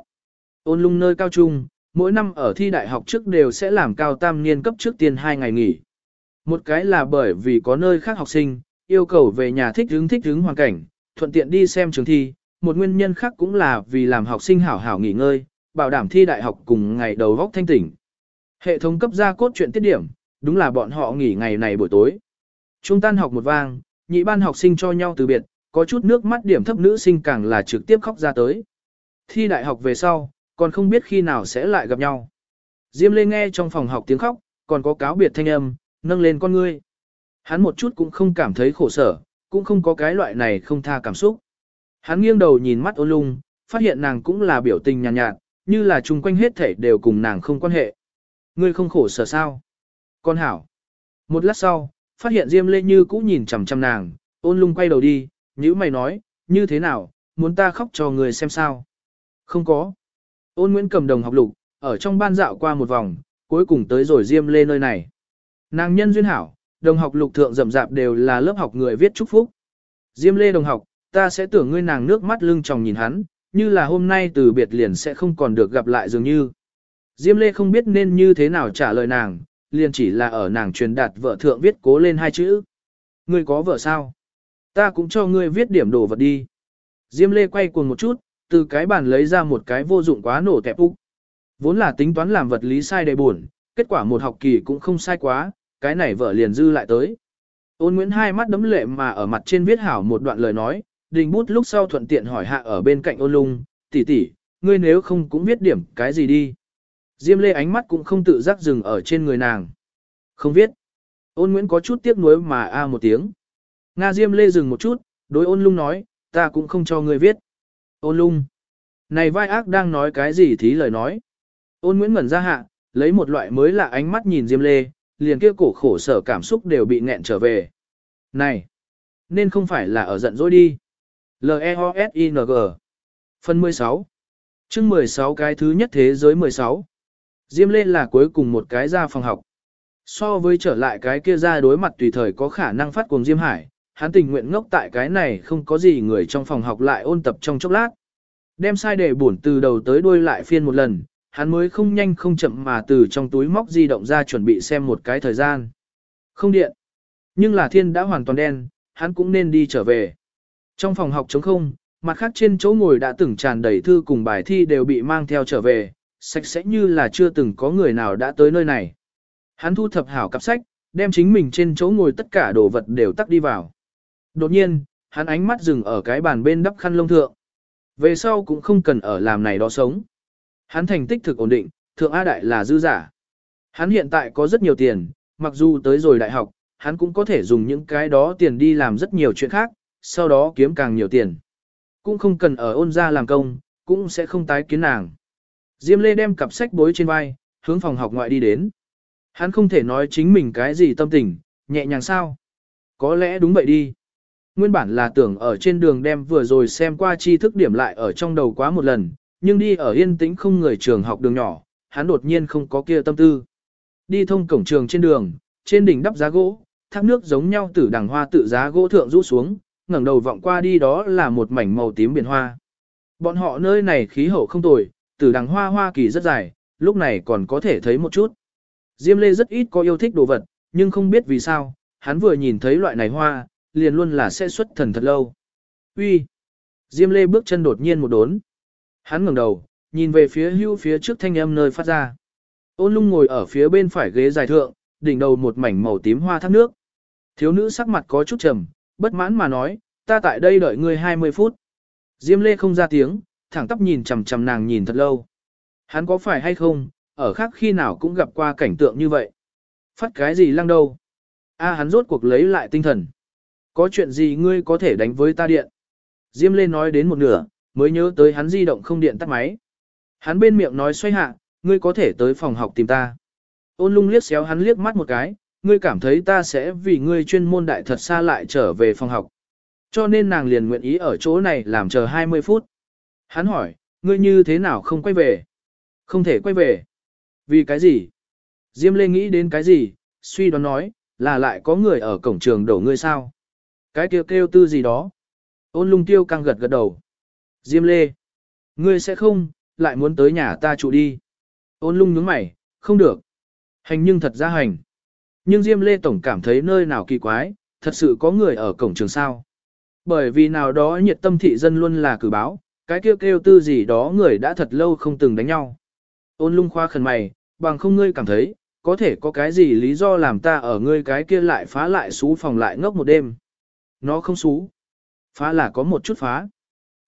A: Ôn lung nơi cao trung, mỗi năm ở thi đại học trước đều sẽ làm cao tam niên cấp trước tiên 2 ngày nghỉ. Một cái là bởi vì có nơi khác học sinh, yêu cầu về nhà thích hứng thích hứng hoàn cảnh, thuận tiện đi xem trường thi. Một nguyên nhân khác cũng là vì làm học sinh hảo hảo nghỉ ngơi, bảo đảm thi đại học cùng ngày đầu vóc thanh tỉnh. Hệ thống cấp ra cốt truyện tiết điểm, đúng là bọn họ nghỉ ngày này buổi tối. Trung tan học một vang, nhị ban học sinh cho nhau từ biệt, có chút nước mắt điểm thấp nữ sinh càng là trực tiếp khóc ra tới. Thi đại học về sau, còn không biết khi nào sẽ lại gặp nhau. Diêm Lê nghe trong phòng học tiếng khóc, còn có cáo biệt thanh âm, nâng lên con ngươi. Hắn một chút cũng không cảm thấy khổ sở, cũng không có cái loại này không tha cảm xúc. Hắn nghiêng đầu nhìn mắt ôn lung, phát hiện nàng cũng là biểu tình nhàn nhạt, nhạt, như là chung quanh hết thể đều cùng nàng không quan hệ. Ngươi không khổ sở sao? Con hảo. Một lát sau, phát hiện Diêm Lê Như cũ nhìn chằm chằm nàng, ôn lung quay đầu đi, nhữ mày nói, như thế nào, muốn ta khóc cho người xem sao? Không có. Ôn Nguyễn cầm đồng học lục, ở trong ban dạo qua một vòng, cuối cùng tới rồi Diêm Lê nơi này. Nàng nhân duyên hảo, đồng học lục thượng rậm rạp đều là lớp học người viết chúc phúc. Diêm Lê đồng học, ta sẽ tưởng ngươi nàng nước mắt lưng tròng nhìn hắn, như là hôm nay từ biệt liền sẽ không còn được gặp lại dường như. Diêm Lê không biết nên như thế nào trả lời nàng, liền chỉ là ở nàng truyền đạt vợ thượng viết cố lên hai chữ. Ngươi có vợ sao? Ta cũng cho ngươi viết điểm đồ vật đi. Diêm Lê quay cuồng một chút, từ cái bàn lấy ra một cái vô dụng quá nổ tẹp úc. Vốn là tính toán làm vật lý sai đầy buồn, kết quả một học kỳ cũng không sai quá, cái này vợ liền dư lại tới. Ôn Nguyễn hai mắt đấm lệ mà ở mặt trên viết hảo một đoạn lời nói, đình bút lúc sau thuận tiện hỏi hạ ở bên cạnh ôn lung, tỷ tỷ, ngươi nếu không cũng viết điểm cái gì đi. Diêm lê ánh mắt cũng không tự giác dừng ở trên người nàng. Không viết. Ôn Nguyễn có chút tiếc nuối mà a một tiếng. Nga Diêm Lê dừng một chút, đối ôn lung nói, ta cũng không cho ngươi viết. Ôn lung. Này vai ác đang nói cái gì thí lời nói. Ôn Nguyễn ngẩn ra hạ, lấy một loại mới lạ ánh mắt nhìn Diêm Lê, liền kia cổ khổ sở cảm xúc đều bị nghẹn trở về. Này, nên không phải là ở giận dỗi đi. L-E-O-S-I-N-G Phần 16 chương 16 cái thứ nhất thế giới 16 Diêm Lê là cuối cùng một cái ra phòng học. So với trở lại cái kia ra đối mặt tùy thời có khả năng phát cuồng Diêm Hải, hắn tình nguyện ngốc tại cái này không có gì người trong phòng học lại ôn tập trong chốc lát. Đem sai để buồn từ đầu tới đuôi lại phiên một lần, hắn mới không nhanh không chậm mà từ trong túi móc di động ra chuẩn bị xem một cái thời gian. Không điện. Nhưng là thiên đã hoàn toàn đen, hắn cũng nên đi trở về. Trong phòng học trống không, mặt khác trên chỗ ngồi đã từng tràn đầy thư cùng bài thi đều bị mang theo trở về, sạch sẽ như là chưa từng có người nào đã tới nơi này. Hắn thu thập hảo cặp sách, đem chính mình trên chỗ ngồi tất cả đồ vật đều tắt đi vào. Đột nhiên, hắn ánh mắt dừng ở cái bàn bên đắp khăn lông thượng. Về sau cũng không cần ở làm này đó sống. Hắn thành tích thực ổn định, thượng A Đại là dư giả. Hắn hiện tại có rất nhiều tiền, mặc dù tới rồi đại học, hắn cũng có thể dùng những cái đó tiền đi làm rất nhiều chuyện khác, sau đó kiếm càng nhiều tiền. Cũng không cần ở ôn ra làm công, cũng sẽ không tái kiến nàng. Diêm Lê đem cặp sách bối trên vai, hướng phòng học ngoại đi đến. Hắn không thể nói chính mình cái gì tâm tình, nhẹ nhàng sao. Có lẽ đúng vậy đi. Nguyên bản là tưởng ở trên đường đem vừa rồi xem qua tri thức điểm lại ở trong đầu quá một lần, nhưng đi ở yên tĩnh không người trường học đường nhỏ, hắn đột nhiên không có kia tâm tư. Đi thông cổng trường trên đường, trên đỉnh đắp giá gỗ, thác nước giống nhau tử đằng hoa tự giá gỗ thượng rũ xuống, ngẩng đầu vọng qua đi đó là một mảnh màu tím biển hoa. Bọn họ nơi này khí hậu không tồi, từ đằng hoa hoa kỳ rất dài, lúc này còn có thể thấy một chút. Diêm Lê rất ít có yêu thích đồ vật, nhưng không biết vì sao, hắn vừa nhìn thấy loại này hoa, liền luôn là sẽ xuất thần thật lâu. Uy, Diêm Lê bước chân đột nhiên một đốn. Hắn ngẩng đầu, nhìn về phía hưu phía trước thanh âm nơi phát ra. Ôn lung ngồi ở phía bên phải ghế dài thượng, đỉnh đầu một mảnh màu tím hoa thác nước. Thiếu nữ sắc mặt có chút trầm, bất mãn mà nói, ta tại đây đợi ngươi 20 phút. Diêm lê không ra tiếng, thẳng tắp nhìn chằm chằm nàng nhìn thật lâu. Hắn có phải hay không, ở khác khi nào cũng gặp qua cảnh tượng như vậy. Phát cái gì lăng đâu. A hắn rốt cuộc lấy lại tinh thần. Có chuyện gì ngươi có thể đánh với ta điện. Diêm lê nói đến một nửa, mới nhớ tới hắn di động không điện tắt máy. Hắn bên miệng nói xoay hạ, ngươi có thể tới phòng học tìm ta. Ôn lung liếc xéo hắn liếc mắt một cái, ngươi cảm thấy ta sẽ vì ngươi chuyên môn đại thật xa lại trở về phòng học. Cho nên nàng liền nguyện ý ở chỗ này làm chờ 20 phút. Hắn hỏi, ngươi như thế nào không quay về? Không thể quay về. Vì cái gì? Diêm Lê nghĩ đến cái gì? Suy đoán nói, là lại có người ở cổng trường đổ ngươi sao? Cái kêu kêu tư gì đó? Ôn lung tiêu căng gật gật đầu. Diêm Lê, ngươi sẽ không, lại muốn tới nhà ta trụ đi. Ôn lung nhướng mày, không được. Hành nhưng thật ra hành. Nhưng Diêm Lê Tổng cảm thấy nơi nào kỳ quái, thật sự có người ở cổng trường sao. Bởi vì nào đó nhiệt tâm thị dân luôn là cử báo, cái kêu kêu tư gì đó người đã thật lâu không từng đánh nhau. Ôn lung khoa khẩn mày, bằng không ngươi cảm thấy, có thể có cái gì lý do làm ta ở ngươi cái kia lại phá lại xú phòng lại ngốc một đêm. Nó không xú. Phá là có một chút phá.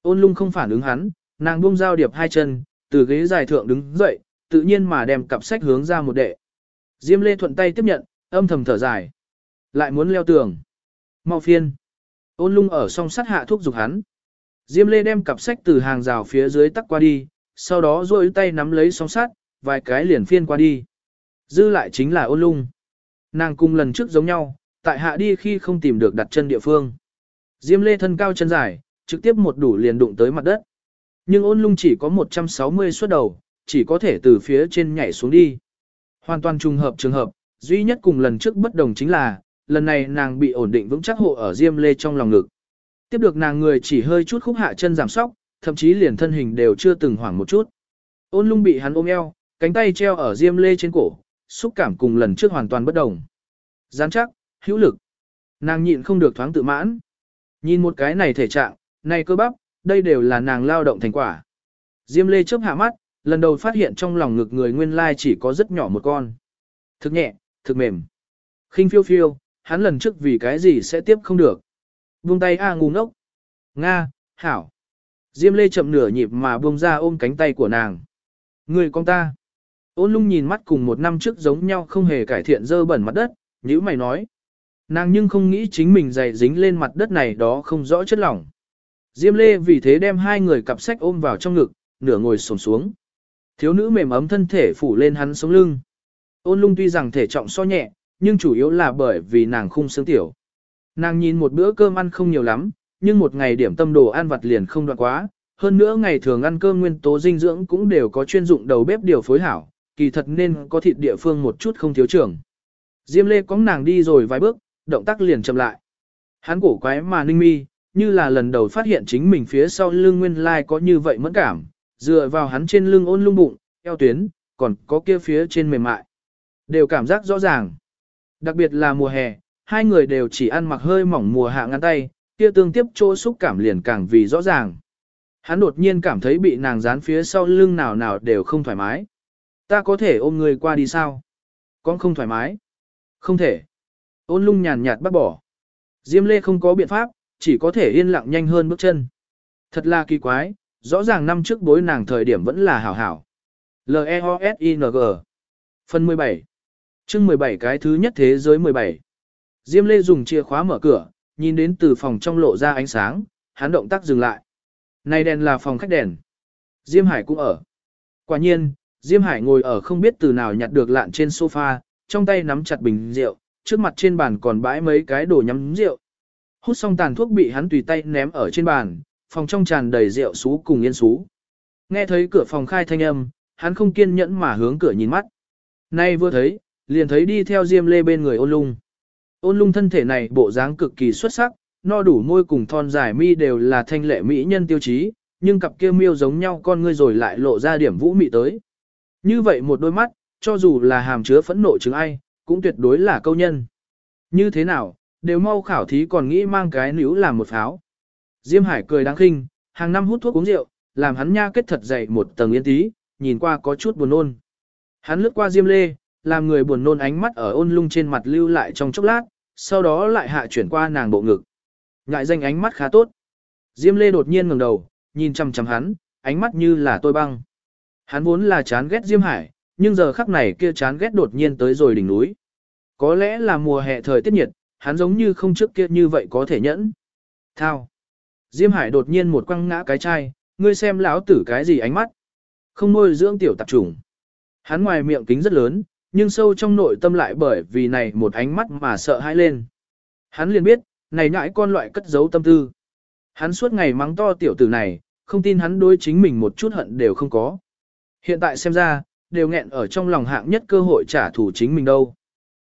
A: Ôn lung không phản ứng hắn, nàng buông dao điệp hai chân, từ ghế dài thượng đứng dậy, tự nhiên mà đem cặp sách hướng ra một đệ. Diêm Lê thuận tay tiếp nhận, âm thầm thở dài. Lại muốn leo tường. Mau phiên. Ôn lung ở song sắt hạ thuốc dục hắn. Diêm Lê đem cặp sách từ hàng rào phía dưới tắc qua đi, sau đó duỗi tay nắm lấy song sắt, vài cái liền phiên qua đi. Dư lại chính là ôn lung. Nàng cùng lần trước giống nhau, tại hạ đi khi không tìm được đặt chân địa phương. Diêm Lê thân cao chân dài, trực tiếp một đủ liền đụng tới mặt đất. Nhưng ôn lung chỉ có 160 suất đầu, chỉ có thể từ phía trên nhảy xuống đi. Hoàn toàn trùng hợp trường hợp, duy nhất cùng lần trước bất đồng chính là, lần này nàng bị ổn định vững chắc hộ ở Diêm Lê trong lòng ngực. Tiếp được nàng người chỉ hơi chút khúc hạ chân giảm sóc, thậm chí liền thân hình đều chưa từng hoảng một chút. Ôn lung bị hắn ôm eo, cánh tay treo ở Diêm Lê trên cổ, xúc cảm cùng lần trước hoàn toàn bất đồng. Gián chắc, hữu lực. Nàng nhịn không được thoáng tự mãn. Nhìn một cái này thể trạng, này cơ bắp, đây đều là nàng lao động thành quả. Diêm Lê chớp hạ mắt, lần đầu phát hiện trong lòng ngực người nguyên lai chỉ có rất nhỏ một con. Thực nhẹ, thực mềm. khinh phiêu phiêu, hắn lần trước vì cái gì sẽ tiếp không được. Buông tay A ngu ngốc. Nga, hảo. Diêm Lê chậm nửa nhịp mà buông ra ôm cánh tay của nàng. Người con ta. Ôn lung nhìn mắt cùng một năm trước giống nhau không hề cải thiện dơ bẩn mặt đất, như mày nói. Nàng nhưng không nghĩ chính mình dày dính lên mặt đất này đó không rõ chất lỏng. Diêm Lê vì thế đem hai người cặp sách ôm vào trong ngực, nửa ngồi sổm xuống. Thiếu nữ mềm ấm thân thể phủ lên hắn sống lưng. Ôn lung tuy rằng thể trọng so nhẹ, nhưng chủ yếu là bởi vì nàng khung xương tiểu. Nàng nhìn một bữa cơm ăn không nhiều lắm, nhưng một ngày điểm tâm đồ ăn vặt liền không đoạn quá. Hơn nữa ngày thường ăn cơm nguyên tố dinh dưỡng cũng đều có chuyên dụng đầu bếp điều phối hảo, kỳ thật nên có thịt địa phương một chút không thiếu trưởng. Diêm lê cóng nàng đi rồi vài bước, động tác liền chậm lại. Hắn cổ quái mà ninh mi, như là lần đầu phát hiện chính mình phía sau lưng nguyên lai có như vậy mẫn cảm, dựa vào hắn trên lưng ôn lung bụng, eo tuyến, còn có kia phía trên mềm mại. Đều cảm giác rõ ràng. Đặc biệt là mùa hè, hai người đều chỉ ăn mặc hơi mỏng mùa hạ ngăn tay, kia tương tiếp chỗ xúc cảm liền càng vì rõ ràng. Hắn đột nhiên cảm thấy bị nàng dán phía sau lưng nào nào đều không thoải mái. Ta có thể ôm người qua đi sao? Con không thoải mái. Không thể. Ôn lung nhàn nhạt bắt bỏ. Diêm lê không có biện pháp, chỉ có thể yên lặng nhanh hơn bước chân. Thật là kỳ quái, rõ ràng năm trước bối nàng thời điểm vẫn là hảo hảo. L-E-O-S-I-N-G Phần 17 chương 17 cái thứ nhất thế giới 17 Diêm Lê dùng chìa khóa mở cửa, nhìn đến từ phòng trong lộ ra ánh sáng, hắn động tác dừng lại. Này đèn là phòng khách đèn. Diêm Hải cũng ở. Quả nhiên, Diêm Hải ngồi ở không biết từ nào nhặt được lạn trên sofa, trong tay nắm chặt bình rượu, trước mặt trên bàn còn bãi mấy cái đồ nhắm rượu. Hút xong tàn thuốc bị hắn tùy tay ném ở trên bàn, phòng trong tràn đầy rượu sú cùng yên sú. Nghe thấy cửa phòng khai thanh âm, hắn không kiên nhẫn mà hướng cửa nhìn mắt. Nay vừa thấy, liền thấy đi theo Diêm Lê bên người ôn lung. Ôn lung thân thể này bộ dáng cực kỳ xuất sắc, no đủ môi cùng thon dài mi đều là thanh lệ mỹ nhân tiêu chí, nhưng cặp kia miêu giống nhau con ngươi rồi lại lộ ra điểm vũ mị tới. Như vậy một đôi mắt, cho dù là hàm chứa phẫn nộ chứng ai, cũng tuyệt đối là câu nhân. Như thế nào, đều mau khảo thí còn nghĩ mang cái níu làm một pháo. Diêm Hải cười đáng khinh, hàng năm hút thuốc uống rượu, làm hắn nha kết thật dày một tầng yên tí, nhìn qua có chút buồn nôn. Hắn lướt qua Diêm Lê, làm người buồn nôn ánh mắt ở ôn lung trên mặt lưu lại trong chốc lát, sau đó lại hạ chuyển qua nàng bộ ngực. Ngại danh ánh mắt khá tốt. Diêm Lê đột nhiên ngẩng đầu, nhìn chăm chăm hắn, ánh mắt như là tôi băng. Hắn vốn là chán ghét Diêm Hải, nhưng giờ khắc này kia chán ghét đột nhiên tới rồi đỉnh núi. Có lẽ là mùa hè thời tiết nhiệt, hắn giống như không trước kia như vậy có thể nhẫn. Thao. Diêm Hải đột nhiên một quăng ngã cái chai, ngươi xem lão tử cái gì ánh mắt. Không nuôi dưỡng tiểu tạp trùng. Hắn ngoài miệng kính rất lớn, nhưng sâu trong nội tâm lại bởi vì này một ánh mắt mà sợ hãi lên. Hắn liền biết, này nhãi con loại cất giấu tâm tư. Hắn suốt ngày mắng to tiểu tử này, không tin hắn đối chính mình một chút hận đều không có. Hiện tại xem ra, đều nghẹn ở trong lòng hạng nhất cơ hội trả thù chính mình đâu.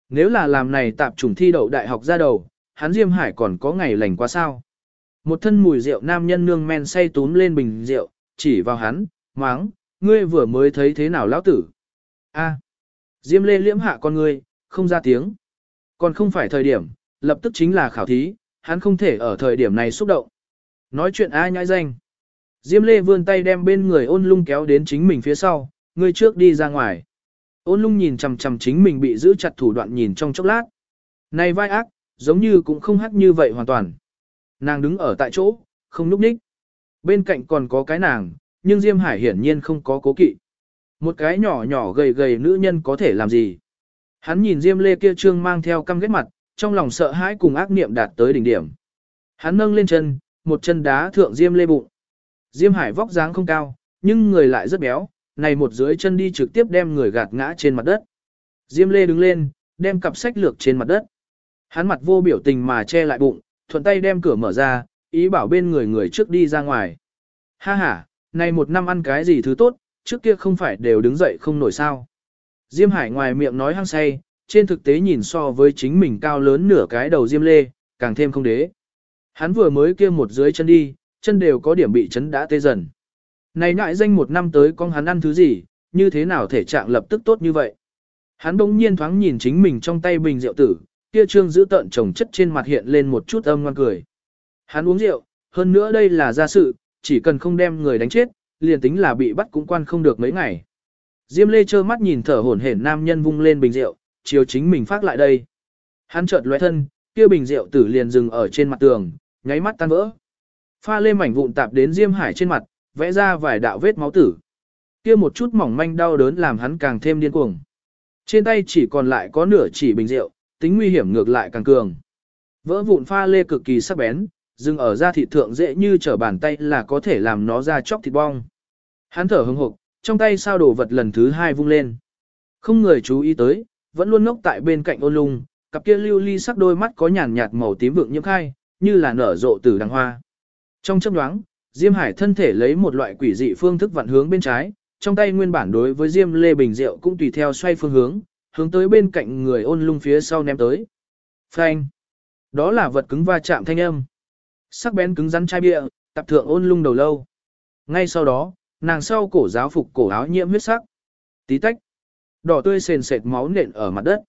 A: Nếu là làm này tạp trùng thi đậu đại học ra đầu, hắn Diêm Hải còn có ngày lành quá sao. Một thân mùi rượu nam nhân nương men say túm lên bình rượu, chỉ vào hắn, máng, ngươi vừa mới thấy thế nào lão tử. A. Diêm lê liễm hạ con ngươi, không ra tiếng. Còn không phải thời điểm, lập tức chính là khảo thí, hắn không thể ở thời điểm này xúc động. Nói chuyện ai nhãi danh. Diêm lê vươn tay đem bên người ôn lung kéo đến chính mình phía sau, ngươi trước đi ra ngoài. Ôn lung nhìn chằm chằm chính mình bị giữ chặt thủ đoạn nhìn trong chốc lát. Này vai ác, giống như cũng không hắc như vậy hoàn toàn. Nàng đứng ở tại chỗ, không núp ních. Bên cạnh còn có cái nàng, nhưng Diêm Hải hiển nhiên không có cố kỵ. Một cái nhỏ nhỏ gầy gầy nữ nhân có thể làm gì? Hắn nhìn Diêm Lê kia trương mang theo căm ghét mặt, trong lòng sợ hãi cùng ác niệm đạt tới đỉnh điểm. Hắn nâng lên chân, một chân đá thượng Diêm Lê bụng. Diêm Hải vóc dáng không cao, nhưng người lại rất béo, này một dưới chân đi trực tiếp đem người gạt ngã trên mặt đất. Diêm Lê đứng lên, đem cặp sách lược trên mặt đất. Hắn mặt vô biểu tình mà che lại bụng, thuận tay đem cửa mở ra, ý bảo bên người người trước đi ra ngoài. Ha ha, này một năm ăn cái gì thứ tốt, trước kia không phải đều đứng dậy không nổi sao. Diêm Hải ngoài miệng nói hăng say, trên thực tế nhìn so với chính mình cao lớn nửa cái đầu Diêm Lê, càng thêm không đế. Hắn vừa mới kia một dưới chân đi, chân đều có điểm bị chấn đã tê dần. Này ngại danh một năm tới con hắn ăn thứ gì, như thế nào thể trạng lập tức tốt như vậy. Hắn bỗng nhiên thoáng nhìn chính mình trong tay bình rượu tử, kia trương giữ tận trồng chất trên mặt hiện lên một chút âm ngoan cười. Hắn uống rượu, hơn nữa đây là gia sự, chỉ cần không đem người đánh chết, liền tính là bị bắt cũng quan không được mấy ngày. Diêm Lê trơ mắt nhìn thở hổn hển nam nhân vung lên bình rượu, chiều chính mình phát lại đây. Hắn chợt lóe thân, kia bình rượu tử liền dừng ở trên mặt tường, nháy mắt tan vỡ. Pha lê mảnh vụn tạp đến Diêm Hải trên mặt, vẽ ra vài đạo vết máu tử. Kia một chút mỏng manh đau đớn làm hắn càng thêm điên cuồng. Trên tay chỉ còn lại có nửa chỉ bình rượu, tính nguy hiểm ngược lại càng cường. Vỡ vụn pha lê cực kỳ sắc bén, dừng ở da thịt thượng dễ như trở bàn tay là có thể làm nó ra chóc thịt bong. Hắn thở hừng hực, trong tay sao đổ vật lần thứ hai vung lên. Không người chú ý tới, vẫn luôn ngốc tại bên cạnh ôn lung, cặp kia lưu ly sắc đôi mắt có nhàn nhạt màu tím vượng nhiễm khai, như là nở rộ từ đằng hoa. Trong chấp đoáng, Diêm Hải thân thể lấy một loại quỷ dị phương thức vặn hướng bên trái, trong tay nguyên bản đối với Diêm Lê Bình rượu cũng tùy theo xoay phương hướng, hướng tới bên cạnh người ôn lung phía sau ném tới. Phanh! Đó là vật cứng va chạm thanh âm. Sắc bén cứng rắn chai bia, tập thượng ôn lung đầu lâu. Ngay sau đó, nàng sau cổ giáo phục cổ áo nhiễm huyết sắc. Tí tách. Đỏ tươi sền sệt máu nện ở mặt đất.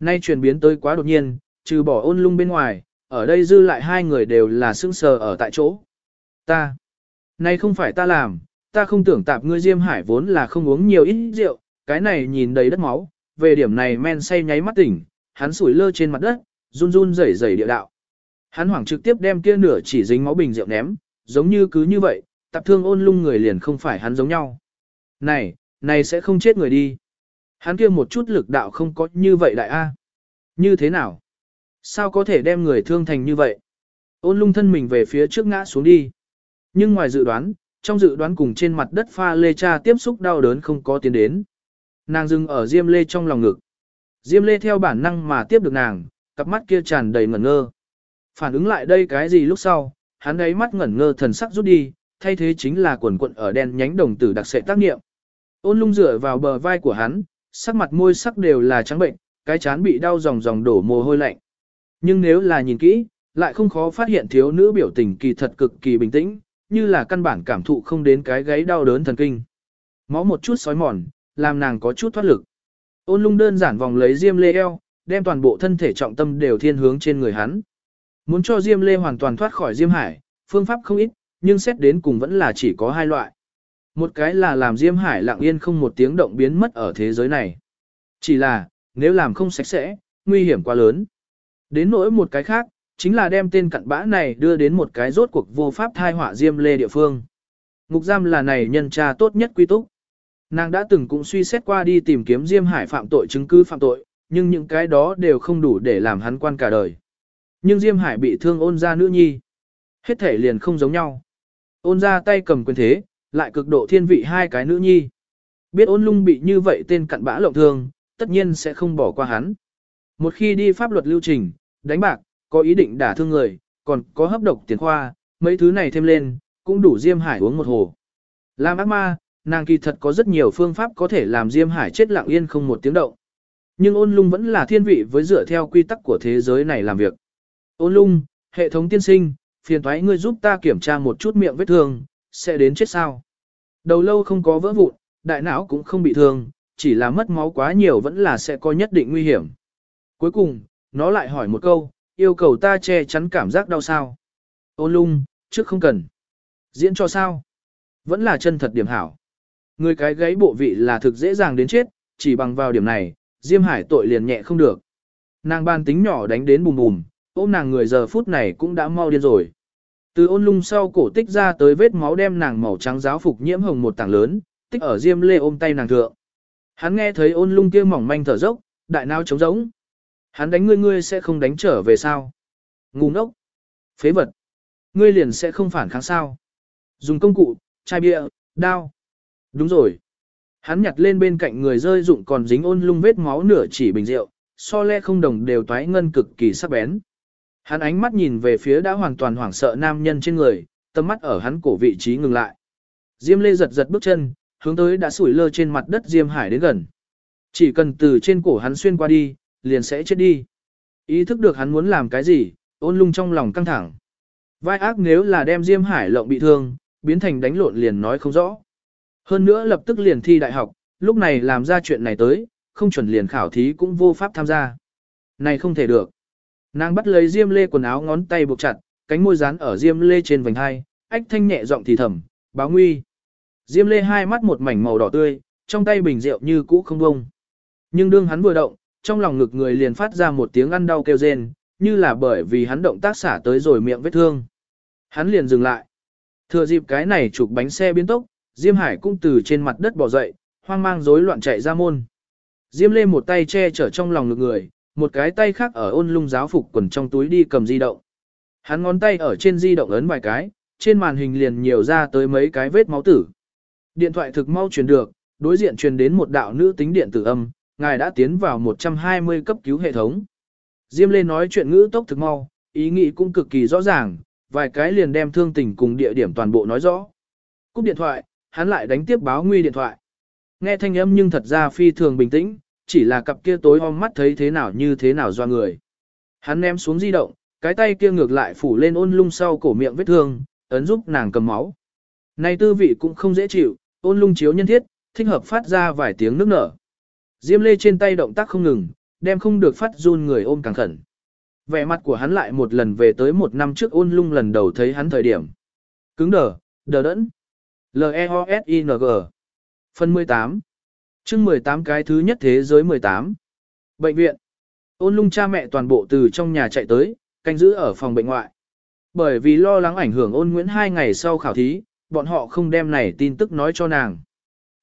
A: Nay chuyển biến tới quá đột nhiên, trừ bỏ ôn lung bên ngoài, ở đây dư lại hai người đều là sững sờ ở tại chỗ. Ta. Nay không phải ta làm, ta không tưởng tạp ngươi Diêm Hải vốn là không uống nhiều ít rượu, cái này nhìn đầy đất máu, về điểm này men say nháy mắt tỉnh, hắn sủi lơ trên mặt đất, run run rẩy rẩy địa đạo. Hắn hoảng trực tiếp đem kia nửa chỉ dính máu bình rượu ném, giống như cứ như vậy, tập thương ôn lung người liền không phải hắn giống nhau. Này, này sẽ không chết người đi. Hắn kia một chút lực đạo không có như vậy đại A. Như thế nào? Sao có thể đem người thương thành như vậy? Ôn lung thân mình về phía trước ngã xuống đi. Nhưng ngoài dự đoán, trong dự đoán cùng trên mặt đất pha lê cha tiếp xúc đau đớn không có tiến đến. Nàng dừng ở Diêm Lê trong lòng ngực. Diêm Lê theo bản năng mà tiếp được nàng, cặp mắt kia tràn đầy ngẩn ngơ. Phản ứng lại đây cái gì lúc sau, hắn ấy mắt ngẩn ngơ thần sắc rút đi, thay thế chính là quần quận ở đen nhánh đồng tử đặc sệ tác nghiệm. Ôn lung dựa vào bờ vai của hắn, sắc mặt môi sắc đều là trắng bệnh, cái chán bị đau dòng dòng đổ mồ hôi lạnh. Nhưng nếu là nhìn kỹ, lại không khó phát hiện thiếu nữ biểu tình kỳ thật cực kỳ bình tĩnh, như là căn bản cảm thụ không đến cái gáy đau đớn thần kinh. Máu một chút sói mòn, làm nàng có chút thoát lực. Ôn lung đơn giản vòng lấy Diêm Lê eo, đem toàn bộ thân thể trọng tâm đều thiên hướng trên người hắn. Muốn cho Diêm Lê hoàn toàn thoát khỏi Diêm Hải, phương pháp không ít, nhưng xét đến cùng vẫn là chỉ có hai loại. Một cái là làm Diêm Hải lặng yên không một tiếng động biến mất ở thế giới này. Chỉ là, nếu làm không sạch sẽ, nguy hiểm quá lớn. Đến nỗi một cái khác, chính là đem tên cặn bã này đưa đến một cái rốt cuộc vô pháp thai họa Diêm Lê địa phương. Ngục giam là này nhân tra tốt nhất quy túc. Nàng đã từng cũng suy xét qua đi tìm kiếm Diêm Hải phạm tội chứng cứ phạm tội, nhưng những cái đó đều không đủ để làm hắn quan cả đời. Nhưng Diêm Hải bị thương ôn ra nữ nhi. Hết thể liền không giống nhau. Ôn ra tay cầm quyền thế, lại cực độ thiên vị hai cái nữ nhi. Biết ôn lung bị như vậy tên cặn bã lộng thương, tất nhiên sẽ không bỏ qua hắn. Một khi đi pháp luật lưu trình, đánh bạc, có ý định đả thương người, còn có hấp độc tiền khoa, mấy thứ này thêm lên, cũng đủ Diêm Hải uống một hồ. Làm ác ma, nàng kỳ thật có rất nhiều phương pháp có thể làm Diêm Hải chết lặng yên không một tiếng động. Nhưng ôn lung vẫn là thiên vị với dựa theo quy tắc của thế giới này làm việc. Ôn lung, hệ thống tiên sinh, phiền thoái ngươi giúp ta kiểm tra một chút miệng vết thương, sẽ đến chết sao. Đầu lâu không có vỡ vụn, đại não cũng không bị thương, chỉ là mất máu quá nhiều vẫn là sẽ có nhất định nguy hiểm. Cuối cùng, nó lại hỏi một câu, yêu cầu ta che chắn cảm giác đau sao. Ôn lung, trước không cần. Diễn cho sao? Vẫn là chân thật điểm hảo. Người cái gáy bộ vị là thực dễ dàng đến chết, chỉ bằng vào điểm này, Diêm Hải tội liền nhẹ không được. Nàng ban tính nhỏ đánh đến bùm bùm, ôm nàng người giờ phút này cũng đã mau điên rồi. Từ ôn lung sau cổ tích ra tới vết máu đem nàng màu trắng giáo phục nhiễm hồng một tảng lớn, tích ở Diêm Lê ôm tay nàng thượng. Hắn nghe thấy ôn lung kia mỏng manh thở dốc, đại não trống rỗng. Hắn đánh ngươi ngươi sẽ không đánh trở về sao? Ngu ngốc. Phế vật. Ngươi liền sẽ không phản kháng sao? Dùng công cụ, chai bia, đao. Đúng rồi. Hắn nhặt lên bên cạnh người rơi dụng còn dính ôn lung vết máu nửa chỉ bình rượu, so le không đồng đều toái ngân cực kỳ sắc bén. Hắn ánh mắt nhìn về phía đã hoàn toàn hoảng sợ nam nhân trên người, tâm mắt ở hắn cổ vị trí ngừng lại. Diêm Lê giật giật bước chân, hướng tới đã sủi lơ trên mặt đất Diêm Hải đến gần. Chỉ cần từ trên cổ hắn xuyên qua đi, liền sẽ chết đi. Ý thức được hắn muốn làm cái gì, ôn lung trong lòng căng thẳng. Vai ác nếu là đem Diêm Hải lộng bị thương, biến thành đánh lộn liền nói không rõ. Hơn nữa lập tức liền thi đại học, lúc này làm ra chuyện này tới, không chuẩn liền khảo thí cũng vô pháp tham gia. Này không thể được. Nàng bắt lấy Diêm Lê quần áo ngón tay buộc chặt, cánh môi dán ở Diêm Lê trên vành hai, ách thanh nhẹ giọng thì thầm, báo nguy. Diêm Lê hai mắt một mảnh màu đỏ tươi, trong tay bình rượu như cũ không bông. Nhưng đương hắn vừa động, trong lòng ngực người liền phát ra một tiếng ăn đau kêu rên, như là bởi vì hắn động tác xả tới rồi miệng vết thương. Hắn liền dừng lại. Thừa dịp cái này chụp bánh xe biến tốc, Diêm Hải cũng từ trên mặt đất bò dậy, hoang mang rối loạn chạy ra môn. Diêm Lê một tay che chở trong lòng ngực người, một cái tay khác ở ôn lung giáo phục quần trong túi đi cầm di động. Hắn ngón tay ở trên di động ấn vài cái, trên màn hình liền nhiều ra tới mấy cái vết máu tử. Điện thoại thực mau truyền được, đối diện truyền đến một đạo nữ tính điện tử âm, ngài đã tiến vào 120 cấp cứu hệ thống. Diêm Lê nói chuyện ngữ tốc thực mau, ý nghĩ cũng cực kỳ rõ ràng, vài cái liền đem thương tình cùng địa điểm toàn bộ nói rõ. Cúp điện thoại, hắn lại đánh tiếp báo nguy điện thoại. Nghe thanh âm nhưng thật ra phi thường bình tĩnh, chỉ là cặp kia tối om mắt thấy thế nào như thế nào do người. Hắn ném xuống di động, cái tay kia ngược lại phủ lên ôn lung sau cổ miệng vết thương, ấn giúp nàng cầm máu. Này tư vị cũng không dễ chịu, ôn lung chiếu nhân thiết, thích hợp phát ra vài tiếng nước nở. Diêm lê trên tay động tác không ngừng, đem không được phát run người ôm càng khẩn. Vẻ mặt của hắn lại một lần về tới một năm trước ôn lung lần đầu thấy hắn thời điểm. Cứng đờ, đờ đẫn. L-E-O-S-I-N-G Phần 18 chương 18 cái thứ nhất thế giới 18 Bệnh viện Ôn lung cha mẹ toàn bộ từ trong nhà chạy tới, canh giữ ở phòng bệnh ngoại. Bởi vì lo lắng ảnh hưởng ôn Nguyễn hai ngày sau khảo thí, bọn họ không đem này tin tức nói cho nàng.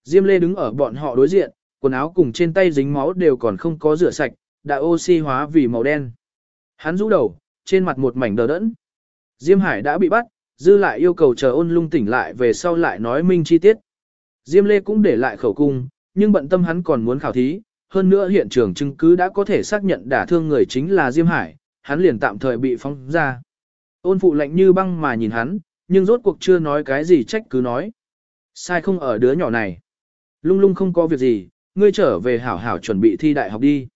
A: Diêm Lê đứng ở bọn họ đối diện, quần áo cùng trên tay dính máu đều còn không có rửa sạch, đã oxy hóa vì màu đen. Hắn rũ đầu, trên mặt một mảnh đờ đẫn. Diêm Hải đã bị bắt, dư lại yêu cầu chờ ôn lung tỉnh lại về sau lại nói minh chi tiết. Diêm Lê cũng để lại khẩu cung, nhưng bận tâm hắn còn muốn khảo thí, hơn nữa hiện trường chứng cứ đã có thể xác nhận đả thương người chính là Diêm Hải, hắn liền tạm thời bị phóng ra. Ôn phụ lạnh như băng mà nhìn hắn, nhưng rốt cuộc chưa nói cái gì trách cứ nói. Sai không ở đứa nhỏ này. Lung lung không có việc gì, ngươi trở về hảo hảo chuẩn bị thi đại học đi.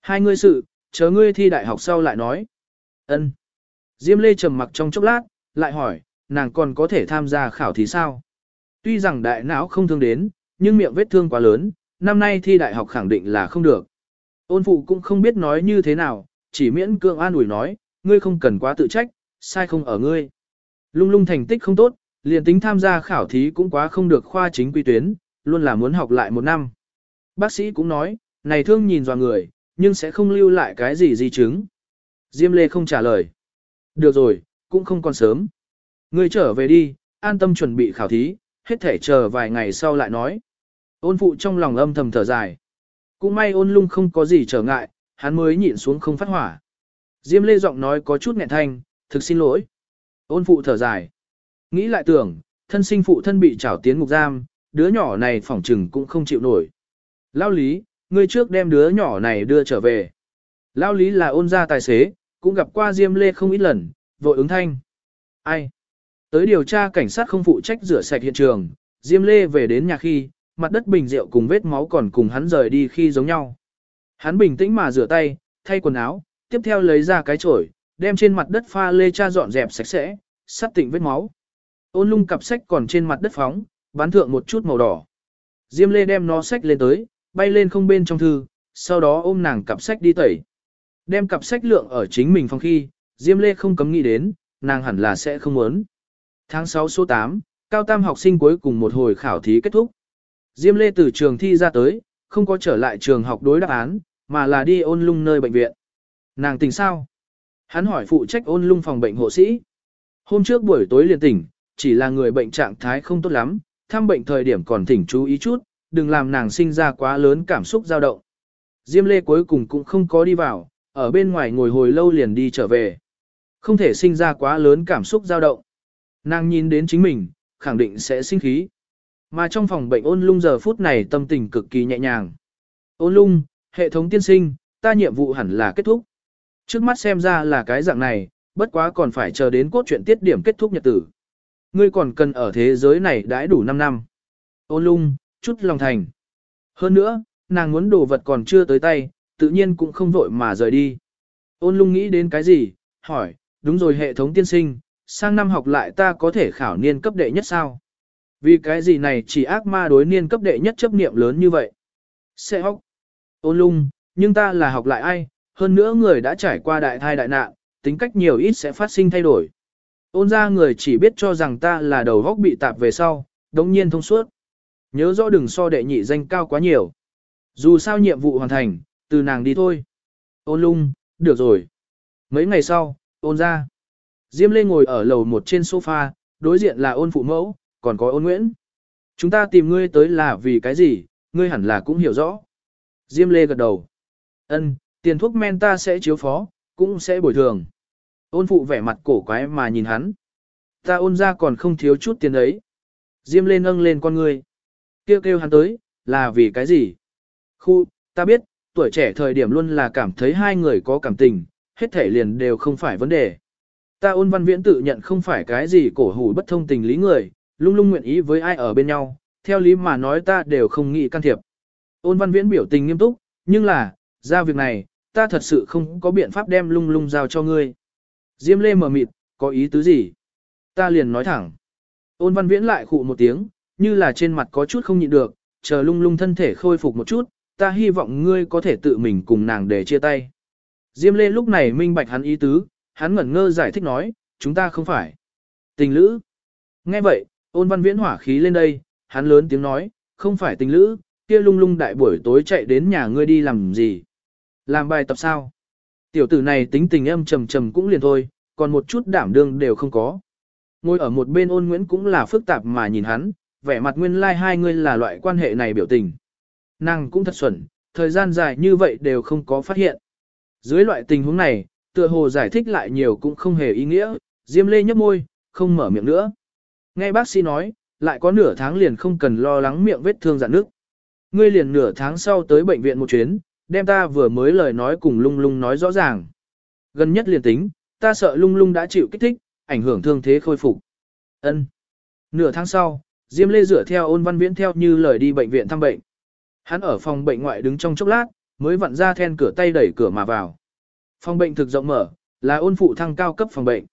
A: Hai ngươi sự, chờ ngươi thi đại học sau lại nói. Ân. Diêm Lê trầm mặc trong chốc lát, lại hỏi, nàng còn có thể tham gia khảo thí sao? Tuy rằng đại não không thương đến, nhưng miệng vết thương quá lớn, năm nay thi đại học khẳng định là không được. Ôn phụ cũng không biết nói như thế nào, chỉ miễn cưỡng an ủi nói, ngươi không cần quá tự trách, sai không ở ngươi. Lung lung thành tích không tốt, liền tính tham gia khảo thí cũng quá không được khoa chính quy tuyến, luôn là muốn học lại một năm. Bác sĩ cũng nói, này thương nhìn dò người, nhưng sẽ không lưu lại cái gì di chứng. Diêm Lê không trả lời. Được rồi, cũng không còn sớm. Ngươi trở về đi, an tâm chuẩn bị khảo thí, hết thể chờ vài ngày sau lại nói. Ôn phụ trong lòng âm thầm thở dài. Cũng may ôn lung không có gì trở ngại, hắn mới nhịn xuống không phát hỏa. Diêm Lê giọng nói có chút nghẹn thanh, thực xin lỗi. Ôn phụ thở dài. Nghĩ lại tưởng, thân sinh phụ thân bị trảo tiến ngục giam, đứa nhỏ này phỏng trừng cũng không chịu nổi. Lao lý, ngươi trước đem đứa nhỏ này đưa trở về. Lao lý là ôn gia tài xế, cũng gặp qua Diêm Lê không ít lần, vội ứng thanh. Ai? Tới điều tra cảnh sát không phụ trách rửa sạch hiện trường, Diêm Lê về đến nhà khi, mặt đất bình rượu cùng vết máu còn cùng hắn rời đi khi giống nhau. Hắn bình tĩnh mà rửa tay, thay quần áo, tiếp theo lấy ra cái chổi, đem trên mặt đất pha lê cha dọn dẹp sạch sẽ, sát tịnh vết máu. Ôn lung cặp sách còn trên mặt đất phóng, bán thượng một chút màu đỏ. Diêm Lê đem nó sách lên tới, bay lên không bên trong thư, sau đó ôm nàng cặp sách đi tẩy. Đem cặp sách lượng ở chính mình phòng khi, Diêm Lê không cấm nghĩ đến, nàng hẳn là sẽ không muốn. Tháng 6 số 8, cao tam học sinh cuối cùng một hồi khảo thí kết thúc. Diêm Lê từ trường thi ra tới, không có trở lại trường học đối đáp án, mà là đi ôn lung nơi bệnh viện. Nàng tỉnh sao? Hắn hỏi phụ trách ôn lung phòng bệnh hộ sĩ. Hôm trước buổi tối liền tỉnh, chỉ là người bệnh trạng thái không tốt lắm, thăm bệnh thời điểm còn thỉnh chú ý chút, đừng làm nàng sinh ra quá lớn cảm xúc dao động. Diêm Lê cuối cùng cũng không có đi vào, ở bên ngoài ngồi hồi lâu liền đi trở về. Không thể sinh ra quá lớn cảm xúc dao động. Nàng nhìn đến chính mình, khẳng định sẽ sinh khí. Mà trong phòng bệnh ôn lung giờ phút này tâm tình cực kỳ nhẹ nhàng. Ôn lung, hệ thống tiên sinh, ta nhiệm vụ hẳn là kết thúc. Trước mắt xem ra là cái dạng này, bất quá còn phải chờ đến cốt truyện tiết điểm kết thúc nhật tử. Ngươi còn cần ở thế giới này đãi đủ 5 năm. Ôn lung, chút lòng thành. Hơn nữa, nàng muốn đồ vật còn chưa tới tay, tự nhiên cũng không vội mà rời đi. Ôn lung nghĩ đến cái gì, hỏi, đúng rồi hệ thống tiên sinh, sang năm học lại ta có thể khảo niên cấp đệ nhất sao? Vì cái gì này chỉ ác ma đối niên cấp đệ nhất chấp niệm lớn như vậy? Sẽ học. Ôn lung, nhưng ta là học lại ai, hơn nữa người đã trải qua đại thai đại nạn, tính cách nhiều ít sẽ phát sinh thay đổi. Ôn ra người chỉ biết cho rằng ta là đầu góc bị tạp về sau, đống nhiên thông suốt. Nhớ rõ đừng so đệ nhị danh cao quá nhiều. Dù sao nhiệm vụ hoàn thành, từ nàng đi thôi. Ôn lung, được rồi. Mấy ngày sau, ôn ra. Diêm Lê ngồi ở lầu một trên sofa, đối diện là ôn phụ mẫu, còn có ôn Nguyễn. Chúng ta tìm ngươi tới là vì cái gì, ngươi hẳn là cũng hiểu rõ. Diêm Lê gật đầu. Ân, tiền thuốc men ta sẽ chiếu phó, cũng sẽ bồi thường. Ôn phụ vẻ mặt cổ quái mà nhìn hắn. Ta ôn ra còn không thiếu chút tiền ấy Diêm Lê nâng lên con ngươi. Kêu kêu hắn tới, là vì cái gì? Khu, ta biết, tuổi trẻ thời điểm luôn là cảm thấy hai người có cảm tình, hết thể liền đều không phải vấn đề. Ta ôn văn viễn tự nhận không phải cái gì cổ hủ bất thông tình lý người, lung lung nguyện ý với ai ở bên nhau, theo lý mà nói ta đều không nghĩ can thiệp. Ôn văn viễn biểu tình nghiêm túc, nhưng là, ra việc này, ta thật sự không có biện pháp đem lung lung giao cho ngươi. Diêm lê mở mịt, có ý tứ gì? Ta liền nói thẳng. Ôn văn viễn lại khụ một tiếng, như là trên mặt có chút không nhịn được, chờ lung lung thân thể khôi phục một chút, ta hy vọng ngươi có thể tự mình cùng nàng để chia tay. Diêm lê lúc này minh bạch hắn ý tứ, hắn ngẩn ngơ giải thích nói, chúng ta không phải tình lữ. Nghe vậy, ôn văn viễn hỏa khí lên đây, hắn lớn tiếng nói, không phải tình lữ, kia lung lung đại buổi tối chạy đến nhà ngươi đi làm gì. Làm bài tập sao? Tiểu tử này tính tình âm trầm trầm cũng liền thôi, còn một chút đảm đương đều không có. Ngồi ở một bên ôn nguyễn cũng là phức tạp mà nhìn hắn, vẻ mặt nguyên lai like hai người là loại quan hệ này biểu tình. Nàng cũng thật xuẩn, thời gian dài như vậy đều không có phát hiện. Dưới loại tình huống này, tựa hồ giải thích lại nhiều cũng không hề ý nghĩa, Diêm Lê nhấp môi, không mở miệng nữa. Nghe bác sĩ nói, lại có nửa tháng liền không cần lo lắng miệng vết thương dạn nước. Ngươi liền nửa tháng sau tới bệnh viện một chuyến, đem ta vừa mới lời nói cùng lung lung nói rõ ràng. Gần nhất liền tính, ta sợ lung lung đã chịu kích thích, ảnh hưởng thương thế khôi phục. Ân. Nửa tháng sau, Diêm Lê rửa theo ôn văn viễn theo như lời đi bệnh viện thăm bệnh. Hắn ở phòng bệnh ngoại đứng trong chốc lát, mới vặn ra then cửa tay đẩy cửa mà vào. Phòng bệnh thực rộng mở, là ôn phụ thăng cao cấp phòng bệnh.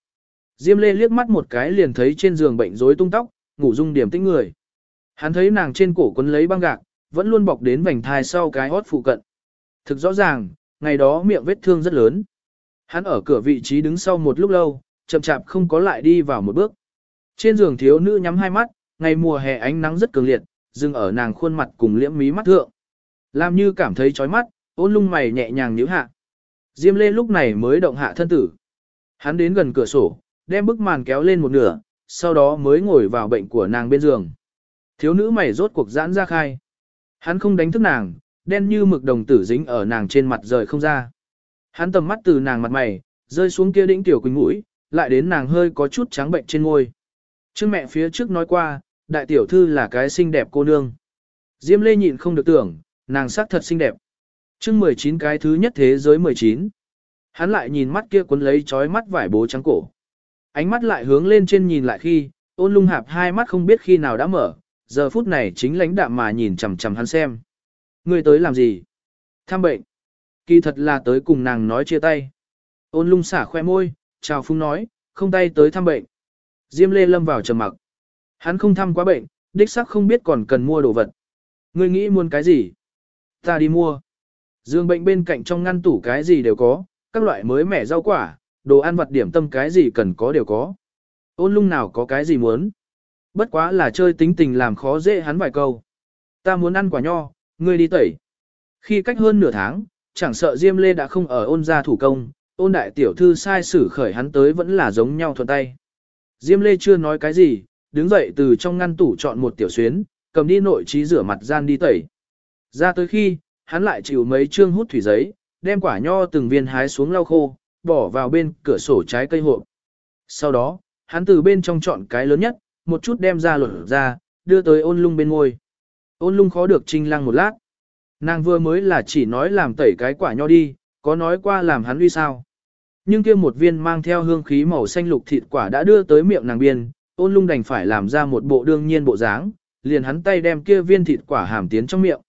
A: Diêm Lê liếc mắt một cái liền thấy trên giường bệnh rối tung tóc, ngủ dung điểm tĩnh người. Hắn thấy nàng trên cổ quấn lấy băng gạc, vẫn luôn bọc đến vành thai sau cái hót phụ cận. Thực rõ ràng, ngày đó miệng vết thương rất lớn. Hắn ở cửa vị trí đứng sau một lúc lâu, chậm chạp không có lại đi vào một bước. Trên giường thiếu nữ nhắm hai mắt, ngày mùa hè ánh nắng rất cường liệt, dừng ở nàng khuôn mặt cùng liễm mí mắt thượng. Làm như cảm thấy chói mắt, ôn lung mày nhẹ nhàng nhíu hạ. Diêm lê lúc này mới động hạ thân tử. Hắn đến gần cửa sổ, đem bức màn kéo lên một nửa, sau đó mới ngồi vào bệnh của nàng bên giường. Thiếu nữ mày rốt cuộc giãn ra khai. Hắn không đánh thức nàng, đen như mực đồng tử dính ở nàng trên mặt rời không ra. Hắn tầm mắt từ nàng mặt mày, rơi xuống kia đỉnh tiểu quỳnh mũi, lại đến nàng hơi có chút trắng bệnh trên môi. Trước mẹ phía trước nói qua, đại tiểu thư là cái xinh đẹp cô nương. Diêm lê nhịn không được tưởng, nàng sắc thật xinh đẹp. chương 19 cái thứ nhất thế giới 19. Hắn lại nhìn mắt kia cuốn lấy trói mắt vải bố trắng cổ. Ánh mắt lại hướng lên trên nhìn lại khi, ôn lung hạp hai mắt không biết khi nào đã mở, giờ phút này chính lãnh đạm mà nhìn chằm chằm hắn xem. người tới làm gì? Thăm bệnh. Kỳ thật là tới cùng nàng nói chia tay. Ôn lung xả khoe môi, chào phung nói, không tay tới thăm bệnh. Diêm lê lâm vào trầm mặc. Hắn không thăm quá bệnh, đích xác không biết còn cần mua đồ vật. Ngươi nghĩ muốn cái gì? Ta đi mua. Dương bệnh bên cạnh trong ngăn tủ cái gì đều có, các loại mới mẻ rau quả, đồ ăn vặt điểm tâm cái gì cần có đều có. Ôn lung nào có cái gì muốn. Bất quá là chơi tính tình làm khó dễ hắn vài câu. Ta muốn ăn quả nho, ngươi đi tẩy. Khi cách hơn nửa tháng, chẳng sợ Diêm Lê đã không ở ôn gia thủ công, ôn đại tiểu thư sai sử khởi hắn tới vẫn là giống nhau thuận tay. Diêm Lê chưa nói cái gì, đứng dậy từ trong ngăn tủ chọn một tiểu xuyến, cầm đi nội trí rửa mặt gian đi tẩy. Ra tới khi, hắn lại chịu mấy chương hút thủy giấy, đem quả nho từng viên hái xuống lau khô, bỏ vào bên cửa sổ trái cây hộp. Sau đó, hắn từ bên trong chọn cái lớn nhất, một chút đem ra lột ra, đưa tới ôn lung bên ngôi. Ôn lung khó được trinh lăng một lát. Nàng vừa mới là chỉ nói làm tẩy cái quả nho đi, có nói qua làm hắn uy sao. Nhưng kia một viên mang theo hương khí màu xanh lục thịt quả đã đưa tới miệng nàng biên, ôn lung đành phải làm ra một bộ đương nhiên bộ dáng, liền hắn tay đem kia viên thịt quả hàm tiến trong miệng.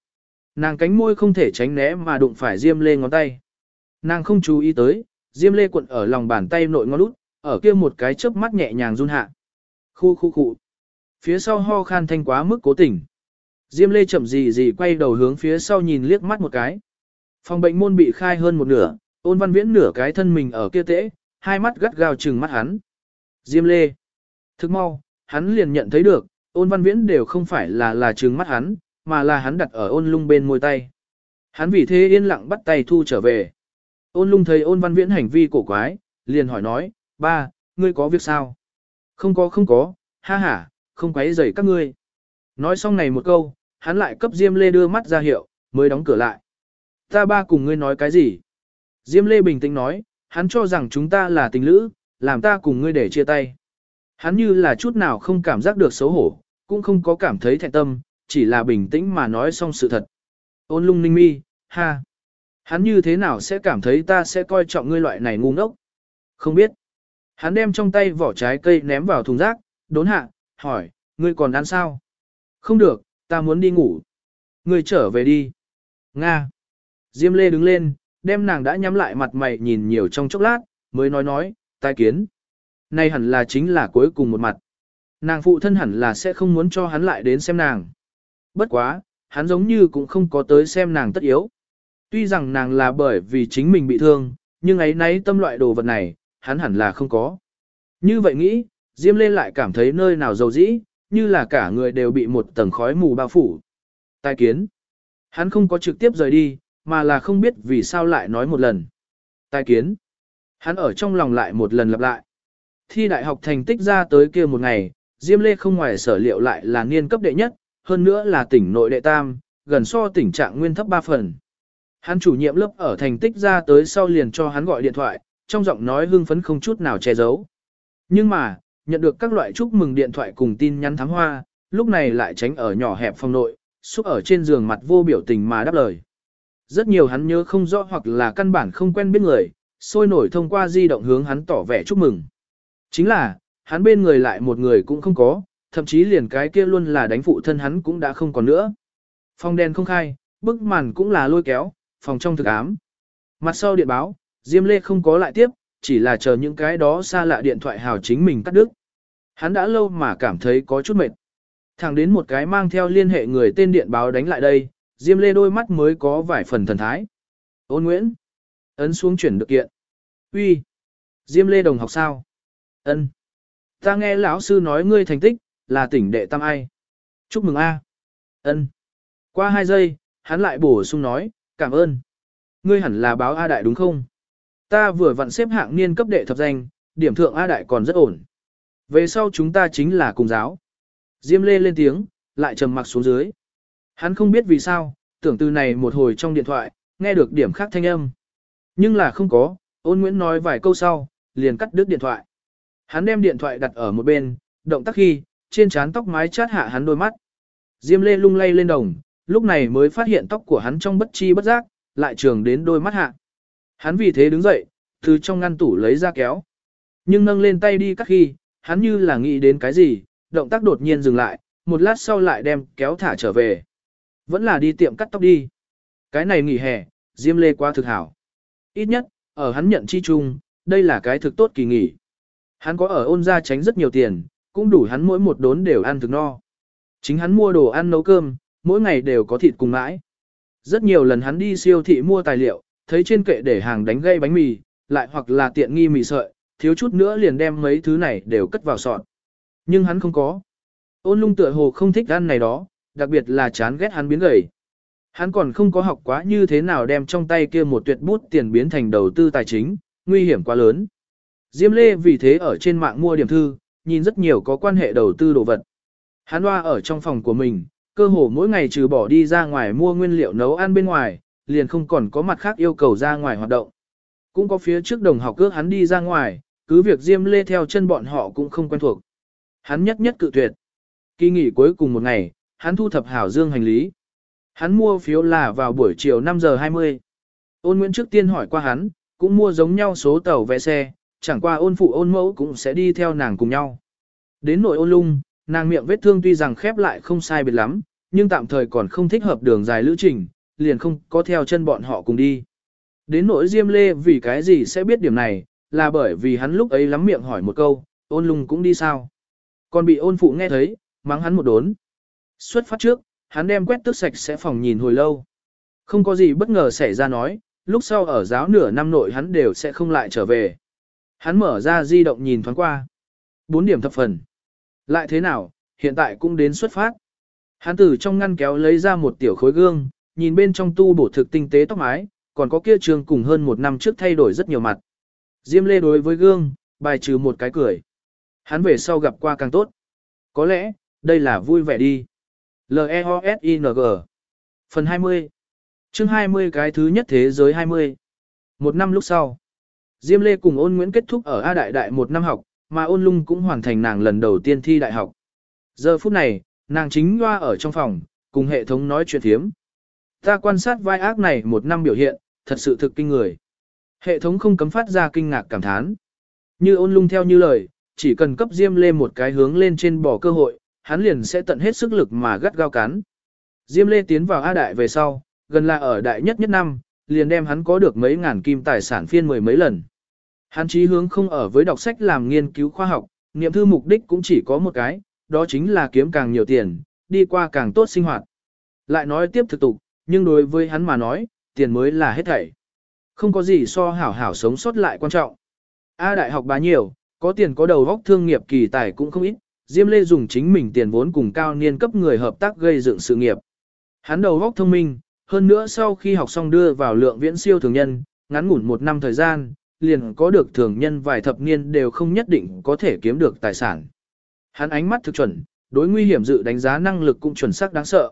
A: Nàng cánh môi không thể tránh né mà đụng phải Diêm Lê ngón tay. Nàng không chú ý tới, Diêm Lê cuộn ở lòng bàn tay nội ngón út, ở kia một cái chớp mắt nhẹ nhàng run hạ. Khu khu khu. Phía sau ho khan thanh quá mức cố tình. Diêm Lê chậm gì gì quay đầu hướng phía sau nhìn liếc mắt một cái. Phòng bệnh môn bị khai hơn một nửa, ôn văn viễn nửa cái thân mình ở kia tễ, hai mắt gắt gao trừng mắt hắn. Diêm Lê. Thức mau, hắn liền nhận thấy được, ôn văn viễn đều không phải là là trừng mắt hắn, mà là hắn đặt ở ôn lung bên môi tay. Hắn vì thế yên lặng bắt tay thu trở về. Ôn lung thấy ôn văn viễn hành vi cổ quái, liền hỏi nói, ba, ngươi có việc sao? Không có không có, ha ha, không quấy rầy các ngươi. Nói xong này một câu, hắn lại cấp Diêm Lê đưa mắt ra hiệu, mới đóng cửa lại. Ta ba cùng ngươi nói cái gì? Diêm Lê bình tĩnh nói, hắn cho rằng chúng ta là tình lữ, làm ta cùng ngươi để chia tay. Hắn như là chút nào không cảm giác được xấu hổ, cũng không có cảm thấy thẹn tâm, chỉ là bình tĩnh mà nói xong sự thật. Ôn lung ninh mi, ha. Hắn như thế nào sẽ cảm thấy ta sẽ coi trọng ngươi loại này ngu ngốc? Không biết. Hắn đem trong tay vỏ trái cây ném vào thùng rác, đốn hạ, hỏi, ngươi còn ăn sao? Không được, ta muốn đi ngủ. Ngươi trở về đi. Nga. Diêm Lê đứng lên, đem nàng đã nhắm lại mặt mày nhìn nhiều trong chốc lát, mới nói nói, tai kiến. Này hẳn là chính là cuối cùng một mặt. Nàng phụ thân hẳn là sẽ không muốn cho hắn lại đến xem nàng. Bất quá, hắn giống như cũng không có tới xem nàng tất yếu. Tuy rằng nàng là bởi vì chính mình bị thương, nhưng ấy nấy tâm loại đồ vật này, hắn hẳn là không có. Như vậy nghĩ, Diêm Lê lại cảm thấy nơi nào dầu dĩ, như là cả người đều bị một tầng khói mù bao phủ. Tai kiến. Hắn không có trực tiếp rời đi, mà là không biết vì sao lại nói một lần. Tai kiến. Hắn ở trong lòng lại một lần lặp lại. Thi đại học thành tích ra tới kia một ngày, Diêm Lê không ngoài sở liệu lại là niên cấp đệ nhất, hơn nữa là tỉnh nội đệ tam, gần so tỉnh trạng nguyên thấp 3 phần. Hắn chủ nhiệm lớp ở thành tích ra tới sau liền cho hắn gọi điện thoại, trong giọng nói hưng phấn không chút nào che giấu. Nhưng mà, nhận được các loại chúc mừng điện thoại cùng tin nhắn thắng hoa, lúc này lại tránh ở nhỏ hẹp phòng nội, xúc ở trên giường mặt vô biểu tình mà đáp lời. Rất nhiều hắn nhớ không rõ hoặc là căn bản không quen biết người, sôi nổi thông qua di động hướng hắn tỏ vẻ chúc mừng. Chính là, hắn bên người lại một người cũng không có, thậm chí liền cái kia luôn là đánh phụ thân hắn cũng đã không còn nữa. Phong đen không khai, bức màn cũng là lôi kéo, phòng trong thực ám. Mặt sau điện báo, Diêm Lê không có lại tiếp, chỉ là chờ những cái đó xa lạ điện thoại hào chính mình cắt đứt. Hắn đã lâu mà cảm thấy có chút mệt. Thẳng đến một cái mang theo liên hệ người tên điện báo đánh lại đây, Diêm Lê đôi mắt mới có vài phần thần thái. Ôn Nguyễn. Ấn xuống chuyển được kiện. Uy. Diêm Lê đồng học sao? Ân. Ta nghe lão sư nói ngươi thành tích, là tỉnh đệ tam ai. Chúc mừng A. Ân. Qua hai giây, hắn lại bổ sung nói, cảm ơn. Ngươi hẳn là báo A đại đúng không? Ta vừa vặn xếp hạng niên cấp đệ thập danh, điểm thượng A đại còn rất ổn. Về sau chúng ta chính là cùng giáo. Diêm lê lên tiếng, lại trầm mặc xuống dưới. Hắn không biết vì sao, tưởng từ này một hồi trong điện thoại, nghe được điểm khác thanh âm. Nhưng là không có, ôn Nguyễn nói vài câu sau, liền cắt đứt điện thoại. Hắn đem điện thoại đặt ở một bên, động tác khi, trên trán tóc mái chát hạ hắn đôi mắt. Diêm lê lung lay lên đồng, lúc này mới phát hiện tóc của hắn trong bất chi bất giác, lại trường đến đôi mắt hạ. Hắn vì thế đứng dậy, từ trong ngăn tủ lấy ra kéo. Nhưng nâng lên tay đi cắt khi, hắn như là nghĩ đến cái gì, động tác đột nhiên dừng lại, một lát sau lại đem kéo thả trở về. Vẫn là đi tiệm cắt tóc đi. Cái này nghỉ hè, Diêm Lê qua thực hảo. Ít nhất, ở hắn nhận chi chung, đây là cái thực tốt kỳ nghỉ. Hắn có ở ôn ra tránh rất nhiều tiền, cũng đủ hắn mỗi một đốn đều ăn thực no. Chính hắn mua đồ ăn nấu cơm, mỗi ngày đều có thịt cùng mãi. Rất nhiều lần hắn đi siêu thị mua tài liệu, thấy trên kệ để hàng đánh gây bánh mì, lại hoặc là tiện nghi mì sợi, thiếu chút nữa liền đem mấy thứ này đều cất vào sọt. Nhưng hắn không có. Ôn lung tựa hồ không thích ăn này đó, đặc biệt là chán ghét hắn biến gầy. Hắn còn không có học quá như thế nào đem trong tay kia một tuyệt bút tiền biến thành đầu tư tài chính, nguy hiểm quá lớn. Diêm Lê vì thế ở trên mạng mua điểm thư, nhìn rất nhiều có quan hệ đầu tư đồ vật. Hắn hoa ở trong phòng của mình, cơ hồ mỗi ngày trừ bỏ đi ra ngoài mua nguyên liệu nấu ăn bên ngoài, liền không còn có mặt khác yêu cầu ra ngoài hoạt động. Cũng có phía trước đồng học cước hắn đi ra ngoài, cứ việc Diêm Lê theo chân bọn họ cũng không quen thuộc. Hắn nhất nhất cự tuyệt. Kỳ nghỉ cuối cùng một ngày, hắn thu thập hảo dương hành lý. Hắn mua phiếu là vào buổi chiều 5 giờ 20. Ôn Nguyễn trước tiên hỏi qua hắn, cũng mua giống nhau số tàu vé xe, chẳng qua ôn phụ ôn mẫu cũng sẽ đi theo nàng cùng nhau. Đến nội ôn lung, nàng miệng vết thương tuy rằng khép lại không sai biệt lắm, nhưng tạm thời còn không thích hợp đường dài lữ trình, liền không có theo chân bọn họ cùng đi. Đến nỗi Diêm Lê vì cái gì sẽ biết điểm này, là bởi vì hắn lúc ấy lắm miệng hỏi một câu, ôn lung cũng đi sao. Còn bị ôn phụ nghe thấy, mắng hắn một đốn. Xuất phát trước, hắn đem quét tước sạch sẽ phòng nhìn hồi lâu. Không có gì bất ngờ xảy ra nói, lúc sau ở giáo nửa năm nội hắn đều sẽ không lại trở về. Hắn mở ra di động nhìn thoáng qua. Bốn điểm thập phần. Lại thế nào, hiện tại cũng đến xuất phát. Hắn từ trong ngăn kéo lấy ra một tiểu khối gương, nhìn bên trong tu bổ thực tinh tế tóc mái, còn có kia trường cùng hơn một năm trước thay đổi rất nhiều mặt. Diêm lê đối với gương, bài trừ một cái cười. Hắn về sau gặp qua càng tốt. Có lẽ, đây là vui vẻ đi. L-E-O-S-I-N-G Phần 20 chương 20 cái thứ nhất thế giới 20 Một năm lúc sau Diêm Lê cùng ôn Nguyễn kết thúc ở A Đại Đại một năm học, mà ôn lung cũng hoàn thành nàng lần đầu tiên thi đại học. Giờ phút này, nàng chính loa ở trong phòng, cùng hệ thống nói chuyện thiếm. Ta quan sát vai ác này một năm biểu hiện, thật sự thực kinh người. Hệ thống không cấm phát ra kinh ngạc cảm thán. Như ôn lung theo như lời, chỉ cần cấp Diêm Lê một cái hướng lên trên bỏ cơ hội, hắn liền sẽ tận hết sức lực mà gắt gao cắn. Diêm Lê tiến vào A Đại về sau, gần là ở Đại nhất nhất năm, liền đem hắn có được mấy ngàn kim tài sản phiên mười mấy lần. Hắn chí hướng không ở với đọc sách làm nghiên cứu khoa học, niệm thư mục đích cũng chỉ có một cái, đó chính là kiếm càng nhiều tiền, đi qua càng tốt sinh hoạt. Lại nói tiếp thực tục, nhưng đối với hắn mà nói, tiền mới là hết thảy. Không có gì so hảo hảo sống sót lại quan trọng. A đại học bá nhiều, có tiền có đầu góc thương nghiệp kỳ tài cũng không ít, Diêm Lê dùng chính mình tiền vốn cùng cao niên cấp người hợp tác gây dựng sự nghiệp. Hắn đầu góc thông minh, hơn nữa sau khi học xong đưa vào lượng viễn siêu thường nhân, ngắn ngủn một năm thời gian, liền có được thường nhân vài thập niên đều không nhất định có thể kiếm được tài sản. Hắn ánh mắt thực chuẩn, đối nguy hiểm dự đánh giá năng lực cũng chuẩn xác đáng sợ.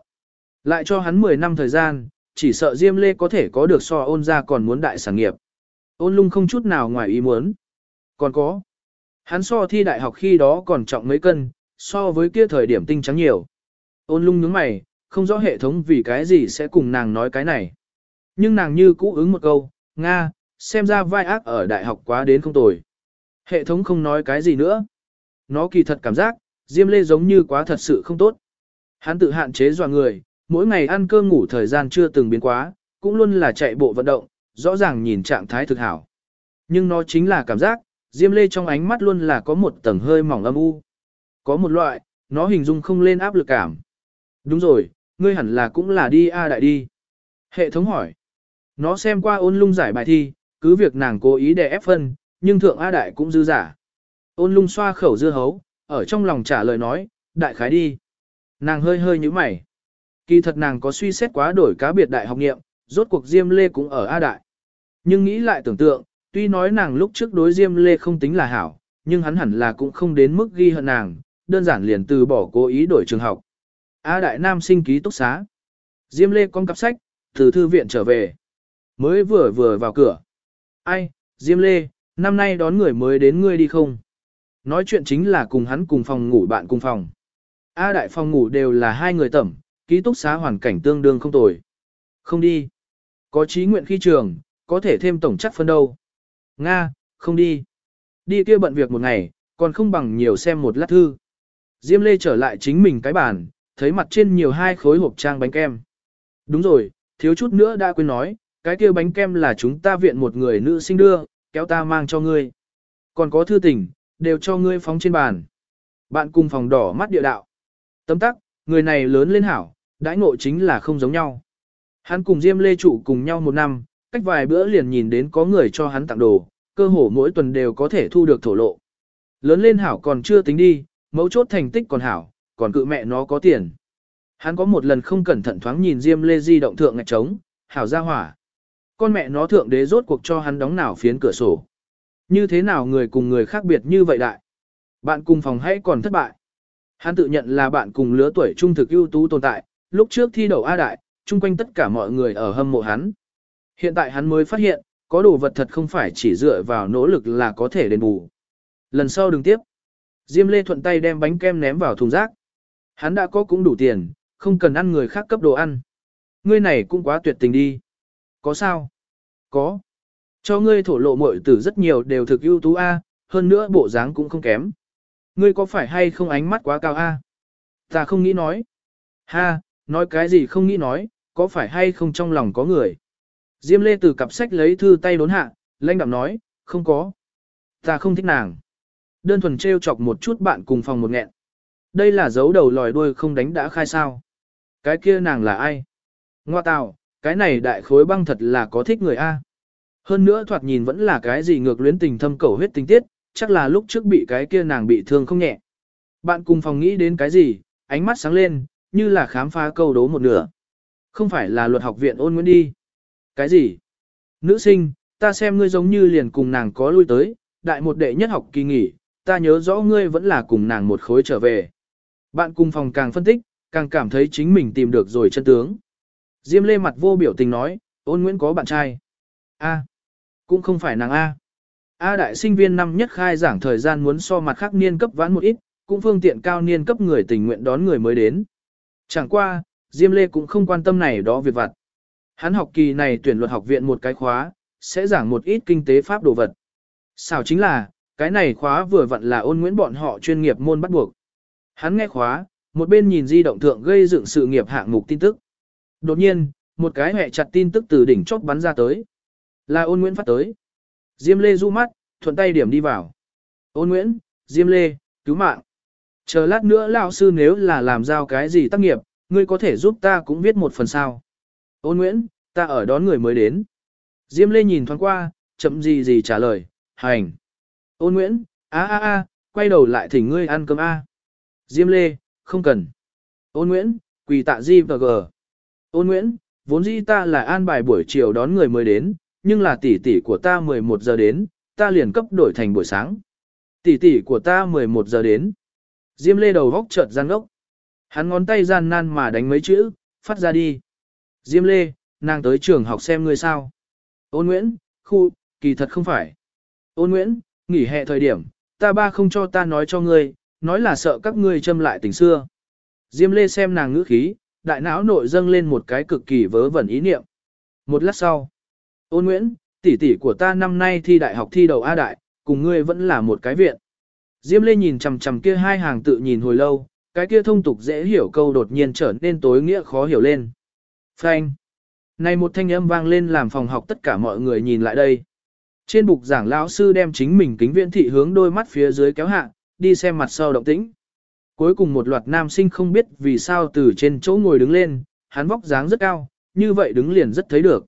A: Lại cho hắn 10 năm thời gian, chỉ sợ Diêm Lê có thể có được so ôn ra còn muốn đại sản nghiệp. Ôn lung không chút nào ngoài ý muốn. Còn có. Hắn so thi đại học khi đó còn trọng mấy cân, so với kia thời điểm tinh trắng nhiều. Ôn lung nhướng mày, không rõ hệ thống vì cái gì sẽ cùng nàng nói cái này. Nhưng nàng như cũ ứng một câu, Nga, xem ra vai ác ở đại học quá đến không tồi. Hệ thống không nói cái gì nữa. Nó kỳ thật cảm giác, Diêm Lê giống như quá thật sự không tốt. Hắn tự hạn chế dọa người, mỗi ngày ăn cơm ngủ thời gian chưa từng biến quá, cũng luôn là chạy bộ vận động, rõ ràng nhìn trạng thái thực hảo. Nhưng nó chính là cảm giác, Diêm Lê trong ánh mắt luôn là có một tầng hơi mỏng âm u. Có một loại, nó hình dung không lên áp lực cảm. Đúng rồi, ngươi hẳn là cũng là đi A đại đi. Hệ thống hỏi. Nó xem qua ôn lung giải bài thi, cứ việc nàng cố ý để ép phân, nhưng thượng A đại cũng dư giả. Ôn lung xoa khẩu dưa hấu, ở trong lòng trả lời nói, đại khái đi. Nàng hơi hơi như mày. Kỳ thật nàng có suy xét quá đổi cá biệt đại học nghiệm, rốt cuộc Diêm Lê cũng ở A đại. Nhưng nghĩ lại tưởng tượng, tuy nói nàng lúc trước đối Diêm Lê không tính là hảo, nhưng hắn hẳn là cũng không đến mức ghi hận nàng, đơn giản liền từ bỏ cố ý đổi trường học. A đại nam sinh ký túc xá. Diêm Lê con cặp sách, từ thư viện trở về. Mới vừa vừa vào cửa. Ai, Diêm Lê, năm nay đón người mới đến ngươi đi không? Nói chuyện chính là cùng hắn cùng phòng ngủ bạn cùng phòng. A đại phòng ngủ đều là hai người tẩm, ký túc xá hoàn cảnh tương đương không tồi. Không đi. Có trí nguyện khi trường, có thể thêm tổng chắc phân đâu. Nga, không đi. Đi kia bận việc một ngày, còn không bằng nhiều xem một lát thư. Diêm Lê trở lại chính mình cái bàn, thấy mặt trên nhiều hai khối hộp trang bánh kem. Đúng rồi, thiếu chút nữa đã quên nói, cái kia bánh kem là chúng ta viện một người nữ sinh đưa, kéo ta mang cho ngươi. Còn có thư tình, đều cho ngươi phóng trên bàn. Bạn cùng phòng đỏ mắt địa đạo. Tấm tắc, người này lớn lên hảo, đãi ngộ chính là không giống nhau. Hắn cùng Diêm Lê Trụ cùng nhau một năm, cách vài bữa liền nhìn đến có người cho hắn tặng đồ, cơ hồ mỗi tuần đều có thể thu được thổ lộ. Lớn lên hảo còn chưa tính đi, mấu chốt thành tích còn hảo, còn cự mẹ nó có tiền. Hắn có một lần không cẩn thận thoáng nhìn Diêm Lê di động thượng ngạch trống, hảo ra hỏa. Con mẹ nó thượng đế rốt cuộc cho hắn đóng nào phiến cửa sổ. Như thế nào người cùng người khác biệt như vậy đại? Bạn cùng phòng hãy còn thất bại. Hắn tự nhận là bạn cùng lứa tuổi trung thực ưu tú tồn tại, lúc trước thi đậu A đại, chung quanh tất cả mọi người ở hâm mộ hắn. Hiện tại hắn mới phát hiện, có đồ vật thật không phải chỉ dựa vào nỗ lực là có thể đền bù. Lần sau đừng tiếp. Diêm Lê thuận tay đem bánh kem ném vào thùng rác. Hắn đã có cũng đủ tiền, không cần ăn người khác cấp đồ ăn. Ngươi này cũng quá tuyệt tình đi. Có sao? Có. Cho ngươi thổ lộ muội tử rất nhiều đều thực ưu tú A, hơn nữa bộ dáng cũng không kém. Ngươi có phải hay không ánh mắt quá cao A? Ta không nghĩ nói. Ha, nói cái gì không nghĩ nói, có phải hay không trong lòng có người. Diêm Lê từ cặp sách lấy thư tay đốn hạ, lãnh đạm nói, không có. Ta không thích nàng. Đơn thuần trêu chọc một chút bạn cùng phòng một nghẹn. Đây là dấu đầu lòi đuôi không đánh đã khai sao. Cái kia nàng là ai? Ngoa tào, cái này đại khối băng thật là có thích người A. Hơn nữa thoạt nhìn vẫn là cái gì ngược luyến tình thâm cầu huyết tình tiết, chắc là lúc trước bị cái kia nàng bị thương không nhẹ. Bạn cùng phòng nghĩ đến cái gì, ánh mắt sáng lên, như là khám phá câu đố một nửa. Không phải là luật học viện ôn nguyễn đi. Cái gì? Nữ sinh, ta xem ngươi giống như liền cùng nàng có lui tới, đại một đệ nhất học kỳ nghỉ, ta nhớ rõ ngươi vẫn là cùng nàng một khối trở về. Bạn cùng phòng càng phân tích, càng cảm thấy chính mình tìm được rồi chân tướng. Diêm Lê mặt vô biểu tình nói, ôn Nguyễn có bạn trai. A, cũng không phải nàng A. A đại sinh viên năm nhất khai giảng thời gian muốn so mặt khác niên cấp vãn một ít, cũng phương tiện cao niên cấp người tình nguyện đón người mới đến. Chẳng qua, Diêm Lê cũng không quan tâm này đó việc vặt. Hắn học kỳ này tuyển luật học viện một cái khóa, sẽ giảng một ít kinh tế pháp đồ vật. Sao chính là, cái này khóa vừa vặn là ôn nguyễn bọn họ chuyên nghiệp môn bắt buộc. Hắn nghe khóa, một bên nhìn di động thượng gây dựng sự nghiệp hạng mục tin tức. Đột nhiên, một cái hệ chặt tin tức từ đỉnh chót bắn ra tới. Là ôn nguyễn phát tới. Diêm Lê du mắt, thuận tay điểm đi vào. Ôn Nguyễn, Diêm Lê, cứu mạng. Chờ lát nữa lão sư nếu là làm giao cái gì tác nghiệp, ngươi có thể giúp ta cũng viết một phần sao. Ôn Nguyễn, ta ở đón người mới đến. Diêm Lê nhìn thoáng qua, chậm gì gì trả lời, hành. Ôn Nguyễn, a a a, quay đầu lại thỉnh ngươi ăn cơm a. Diêm Lê, không cần. Ôn Nguyễn, quỳ tạ di và gờ. Ôn Nguyễn, vốn dĩ ta là an bài buổi chiều đón người mới đến, nhưng là tỷ tỷ của ta 11 giờ đến, ta liền cấp đổi thành buổi sáng. Tỷ tỷ của ta 11 giờ đến. Diêm lê đầu góc chợt gian ngốc. Hắn ngón tay gian nan mà đánh mấy chữ, phát ra đi. Diêm lê, nàng tới trường học xem ngươi sao. Ôn Nguyễn, khu, kỳ thật không phải. Ôn Nguyễn, nghỉ hè thời điểm, ta ba không cho ta nói cho ngươi, nói là sợ các ngươi châm lại tình xưa. Diêm lê xem nàng ngữ khí, đại não nội dâng lên một cái cực kỳ vớ vẩn ý niệm. Một lát sau, ôn Nguyễn, tỷ tỷ của ta năm nay thi đại học thi đầu A đại, cùng ngươi vẫn là một cái viện. Diêm Lê nhìn chằm chằm kia hai hàng tự nhìn hồi lâu, cái kia thông tục dễ hiểu câu đột nhiên trở nên tối nghĩa khó hiểu lên. Phanh. Này một thanh âm vang lên làm phòng học tất cả mọi người nhìn lại đây. Trên bục giảng lão sư đem chính mình kính viễn thị hướng đôi mắt phía dưới kéo hạ, đi xem mặt sau động tĩnh. Cuối cùng một loạt nam sinh không biết vì sao từ trên chỗ ngồi đứng lên, hắn vóc dáng rất cao, như vậy đứng liền rất thấy được.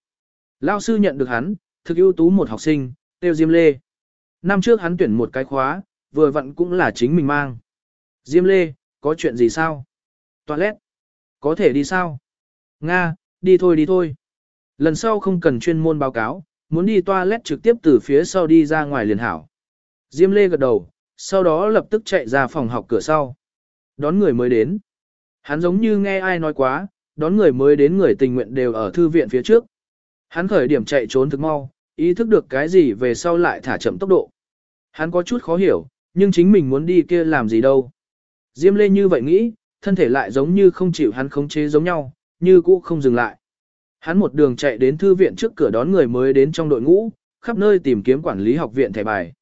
A: lao sư nhận được hắn, thực ưu tú một học sinh, tiêu Diêm Lê. Năm trước hắn tuyển một cái khóa, vừa vặn cũng là chính mình mang. Diêm Lê, có chuyện gì sao? Toilet. Có thể đi sao? Nga, đi thôi đi thôi. Lần sau không cần chuyên môn báo cáo, muốn đi toilet trực tiếp từ phía sau đi ra ngoài liền hảo. Diêm Lê gật đầu, sau đó lập tức chạy ra phòng học cửa sau. Đón người mới đến. Hắn giống như nghe ai nói quá, đón người mới đến người tình nguyện đều ở thư viện phía trước. Hắn khởi điểm chạy trốn thực mau, ý thức được cái gì về sau lại thả chậm tốc độ. Hắn có chút khó hiểu, nhưng chính mình muốn đi kia làm gì đâu. Diêm lê như vậy nghĩ, thân thể lại giống như không chịu hắn khống chế giống nhau, như cũ không dừng lại. Hắn một đường chạy đến thư viện trước cửa đón người mới đến trong đội ngũ, khắp nơi tìm kiếm quản lý học viện thẻ bài.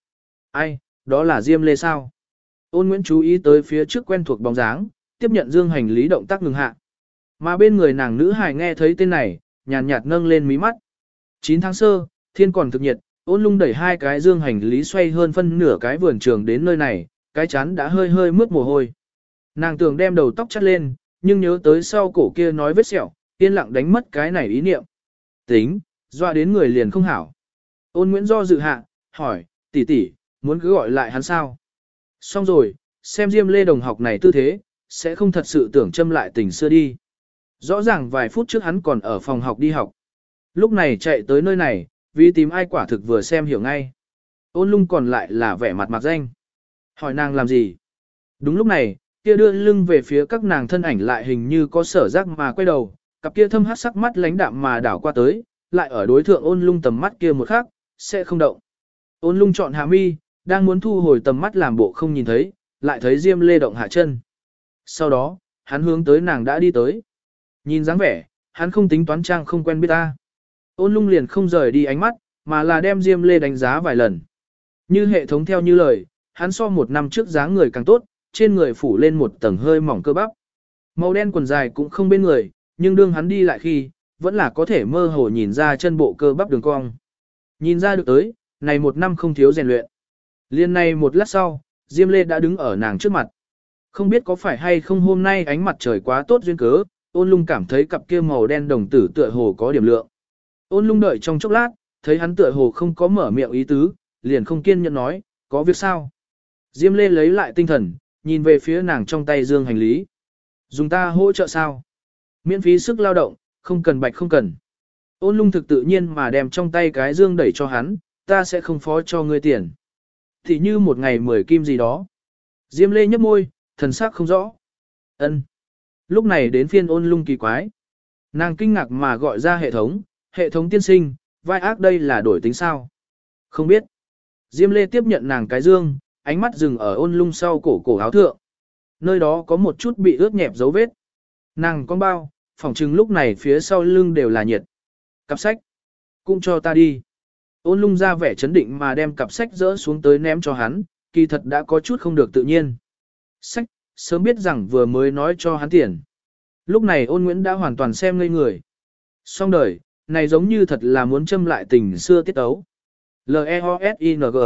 A: Ai, đó là Diêm Lê sao? Ôn Nguyễn chú ý tới phía trước quen thuộc bóng dáng, tiếp nhận dương hành lý động tác ngừng hạ. Mà bên người nàng nữ hài nghe thấy tên này, nhàn nhạt nâng lên mí mắt. 9 tháng sơ, thiên còn thực nhiệt, ôn lung đẩy hai cái dương hành lý xoay hơn phân nửa cái vườn trường đến nơi này, cái chán đã hơi hơi mướt mồ hôi. Nàng tưởng đem đầu tóc chắt lên, nhưng nhớ tới sau cổ kia nói vết sẹo, yên lặng đánh mất cái này ý niệm. Tính, dọa đến người liền không hảo. Ôn Nguyễn do dự hạ, hỏi, tỷ tỷ, muốn cứ gọi lại hắn sao? Xong rồi, xem Diêm Lê đồng học này tư thế, sẽ không thật sự tưởng châm lại tình xưa đi. Rõ ràng vài phút trước hắn còn ở phòng học đi học. Lúc này chạy tới nơi này, vì tìm ai quả thực vừa xem hiểu ngay. Ôn lung còn lại là vẻ mặt mặt danh. Hỏi nàng làm gì? Đúng lúc này, kia đưa lưng về phía các nàng thân ảnh lại hình như có sở giác mà quay đầu, cặp kia thâm hát sắc mắt lánh đạm mà đảo qua tới, lại ở đối thượng ôn lung tầm mắt kia một khắc, sẽ không động. Ôn lung chọn hạ mi, đang muốn thu hồi tầm mắt làm bộ không nhìn thấy, lại thấy Diêm Lê động hạ chân. Sau đó, hắn hướng tới nàng đã đi tới. Nhìn dáng vẻ, hắn không tính toán trang không quen biết ta. Ôn lung liền không rời đi ánh mắt, mà là đem Diêm Lê đánh giá vài lần. Như hệ thống theo như lời, hắn so một năm trước dáng người càng tốt, trên người phủ lên một tầng hơi mỏng cơ bắp. Màu đen quần dài cũng không bên người, nhưng đương hắn đi lại khi, vẫn là có thể mơ hồ nhìn ra chân bộ cơ bắp đường cong. Nhìn ra được tới, này một năm không thiếu rèn luyện. Liên này một lát sau, Diêm Lê đã đứng ở nàng trước mặt. Không biết có phải hay không hôm nay ánh mặt trời quá tốt duyên cớ, ôn lung cảm thấy cặp kia màu đen đồng tử tựa hồ có điểm lượng. Ôn lung đợi trong chốc lát, thấy hắn tựa hồ không có mở miệng ý tứ, liền không kiên nhẫn nói, có việc sao? Diêm lê lấy lại tinh thần, nhìn về phía nàng trong tay dương hành lý. Dùng ta hỗ trợ sao? Miễn phí sức lao động, không cần bạch không cần. Ôn lung thực tự nhiên mà đem trong tay cái dương đẩy cho hắn, ta sẽ không phó cho ngươi tiền. Thì như một ngày mười kim gì đó. Diêm lê nhấp môi, thần sắc không rõ. ân lúc này đến phiên ôn lung kỳ quái. Nàng kinh ngạc mà gọi ra hệ thống, hệ thống tiên sinh, vai ác đây là đổi tính sao? Không biết. Diêm Lê tiếp nhận nàng cái dương, ánh mắt dừng ở ôn lung sau cổ cổ áo thượng. Nơi đó có một chút bị ướt nhẹp dấu vết. Nàng con bao, phỏng chừng lúc này phía sau lưng đều là nhiệt. Cặp sách. Cũng cho ta đi. Ôn lung ra vẻ chấn định mà đem cặp sách dỡ xuống tới ném cho hắn, kỳ thật đã có chút không được tự nhiên. Sách, sớm biết rằng vừa mới nói cho hắn tiền. Lúc này ôn Nguyễn đã hoàn toàn xem ngây người. Xong đời, này giống như thật là muốn châm lại tình xưa tiết ấu. L-E-O-S-I-N-G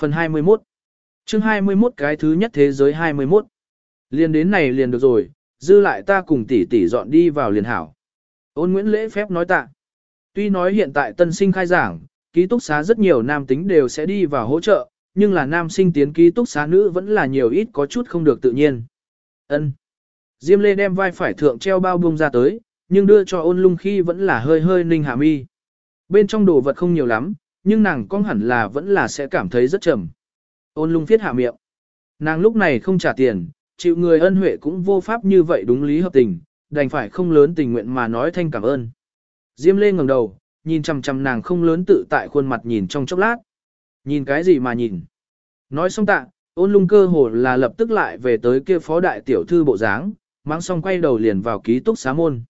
A: Phần 21 chương 21 cái thứ nhất thế giới 21 Liền đến này liền được rồi, dư lại ta cùng tỷ tỷ dọn đi vào liền hảo. Ôn Nguyễn lễ phép nói tạ. Tuy nói hiện tại tân sinh khai giảng, ký túc xá rất nhiều nam tính đều sẽ đi vào hỗ trợ, nhưng là nam sinh tiến ký túc xá nữ vẫn là nhiều ít có chút không được tự nhiên. Ân. Diêm Lê đem vai phải thượng treo bao bông ra tới, nhưng đưa cho ôn lung khi vẫn là hơi hơi ninh hạ mi. Bên trong đồ vật không nhiều lắm, nhưng nàng con hẳn là vẫn là sẽ cảm thấy rất trầm. Ôn lung phiết hạ miệng. Nàng lúc này không trả tiền, chịu người ân huệ cũng vô pháp như vậy đúng lý hợp tình, đành phải không lớn tình nguyện mà nói thanh cảm ơn. Diêm Lê ngẩng đầu, nhìn chằm chằm nàng không lớn tự tại khuôn mặt nhìn trong chốc lát. Nhìn cái gì mà nhìn? Nói xong tạ, ôn lung cơ hồ là lập tức lại về tới kia phó đại tiểu thư bộ dáng, mang xong quay đầu liền vào ký túc xá môn.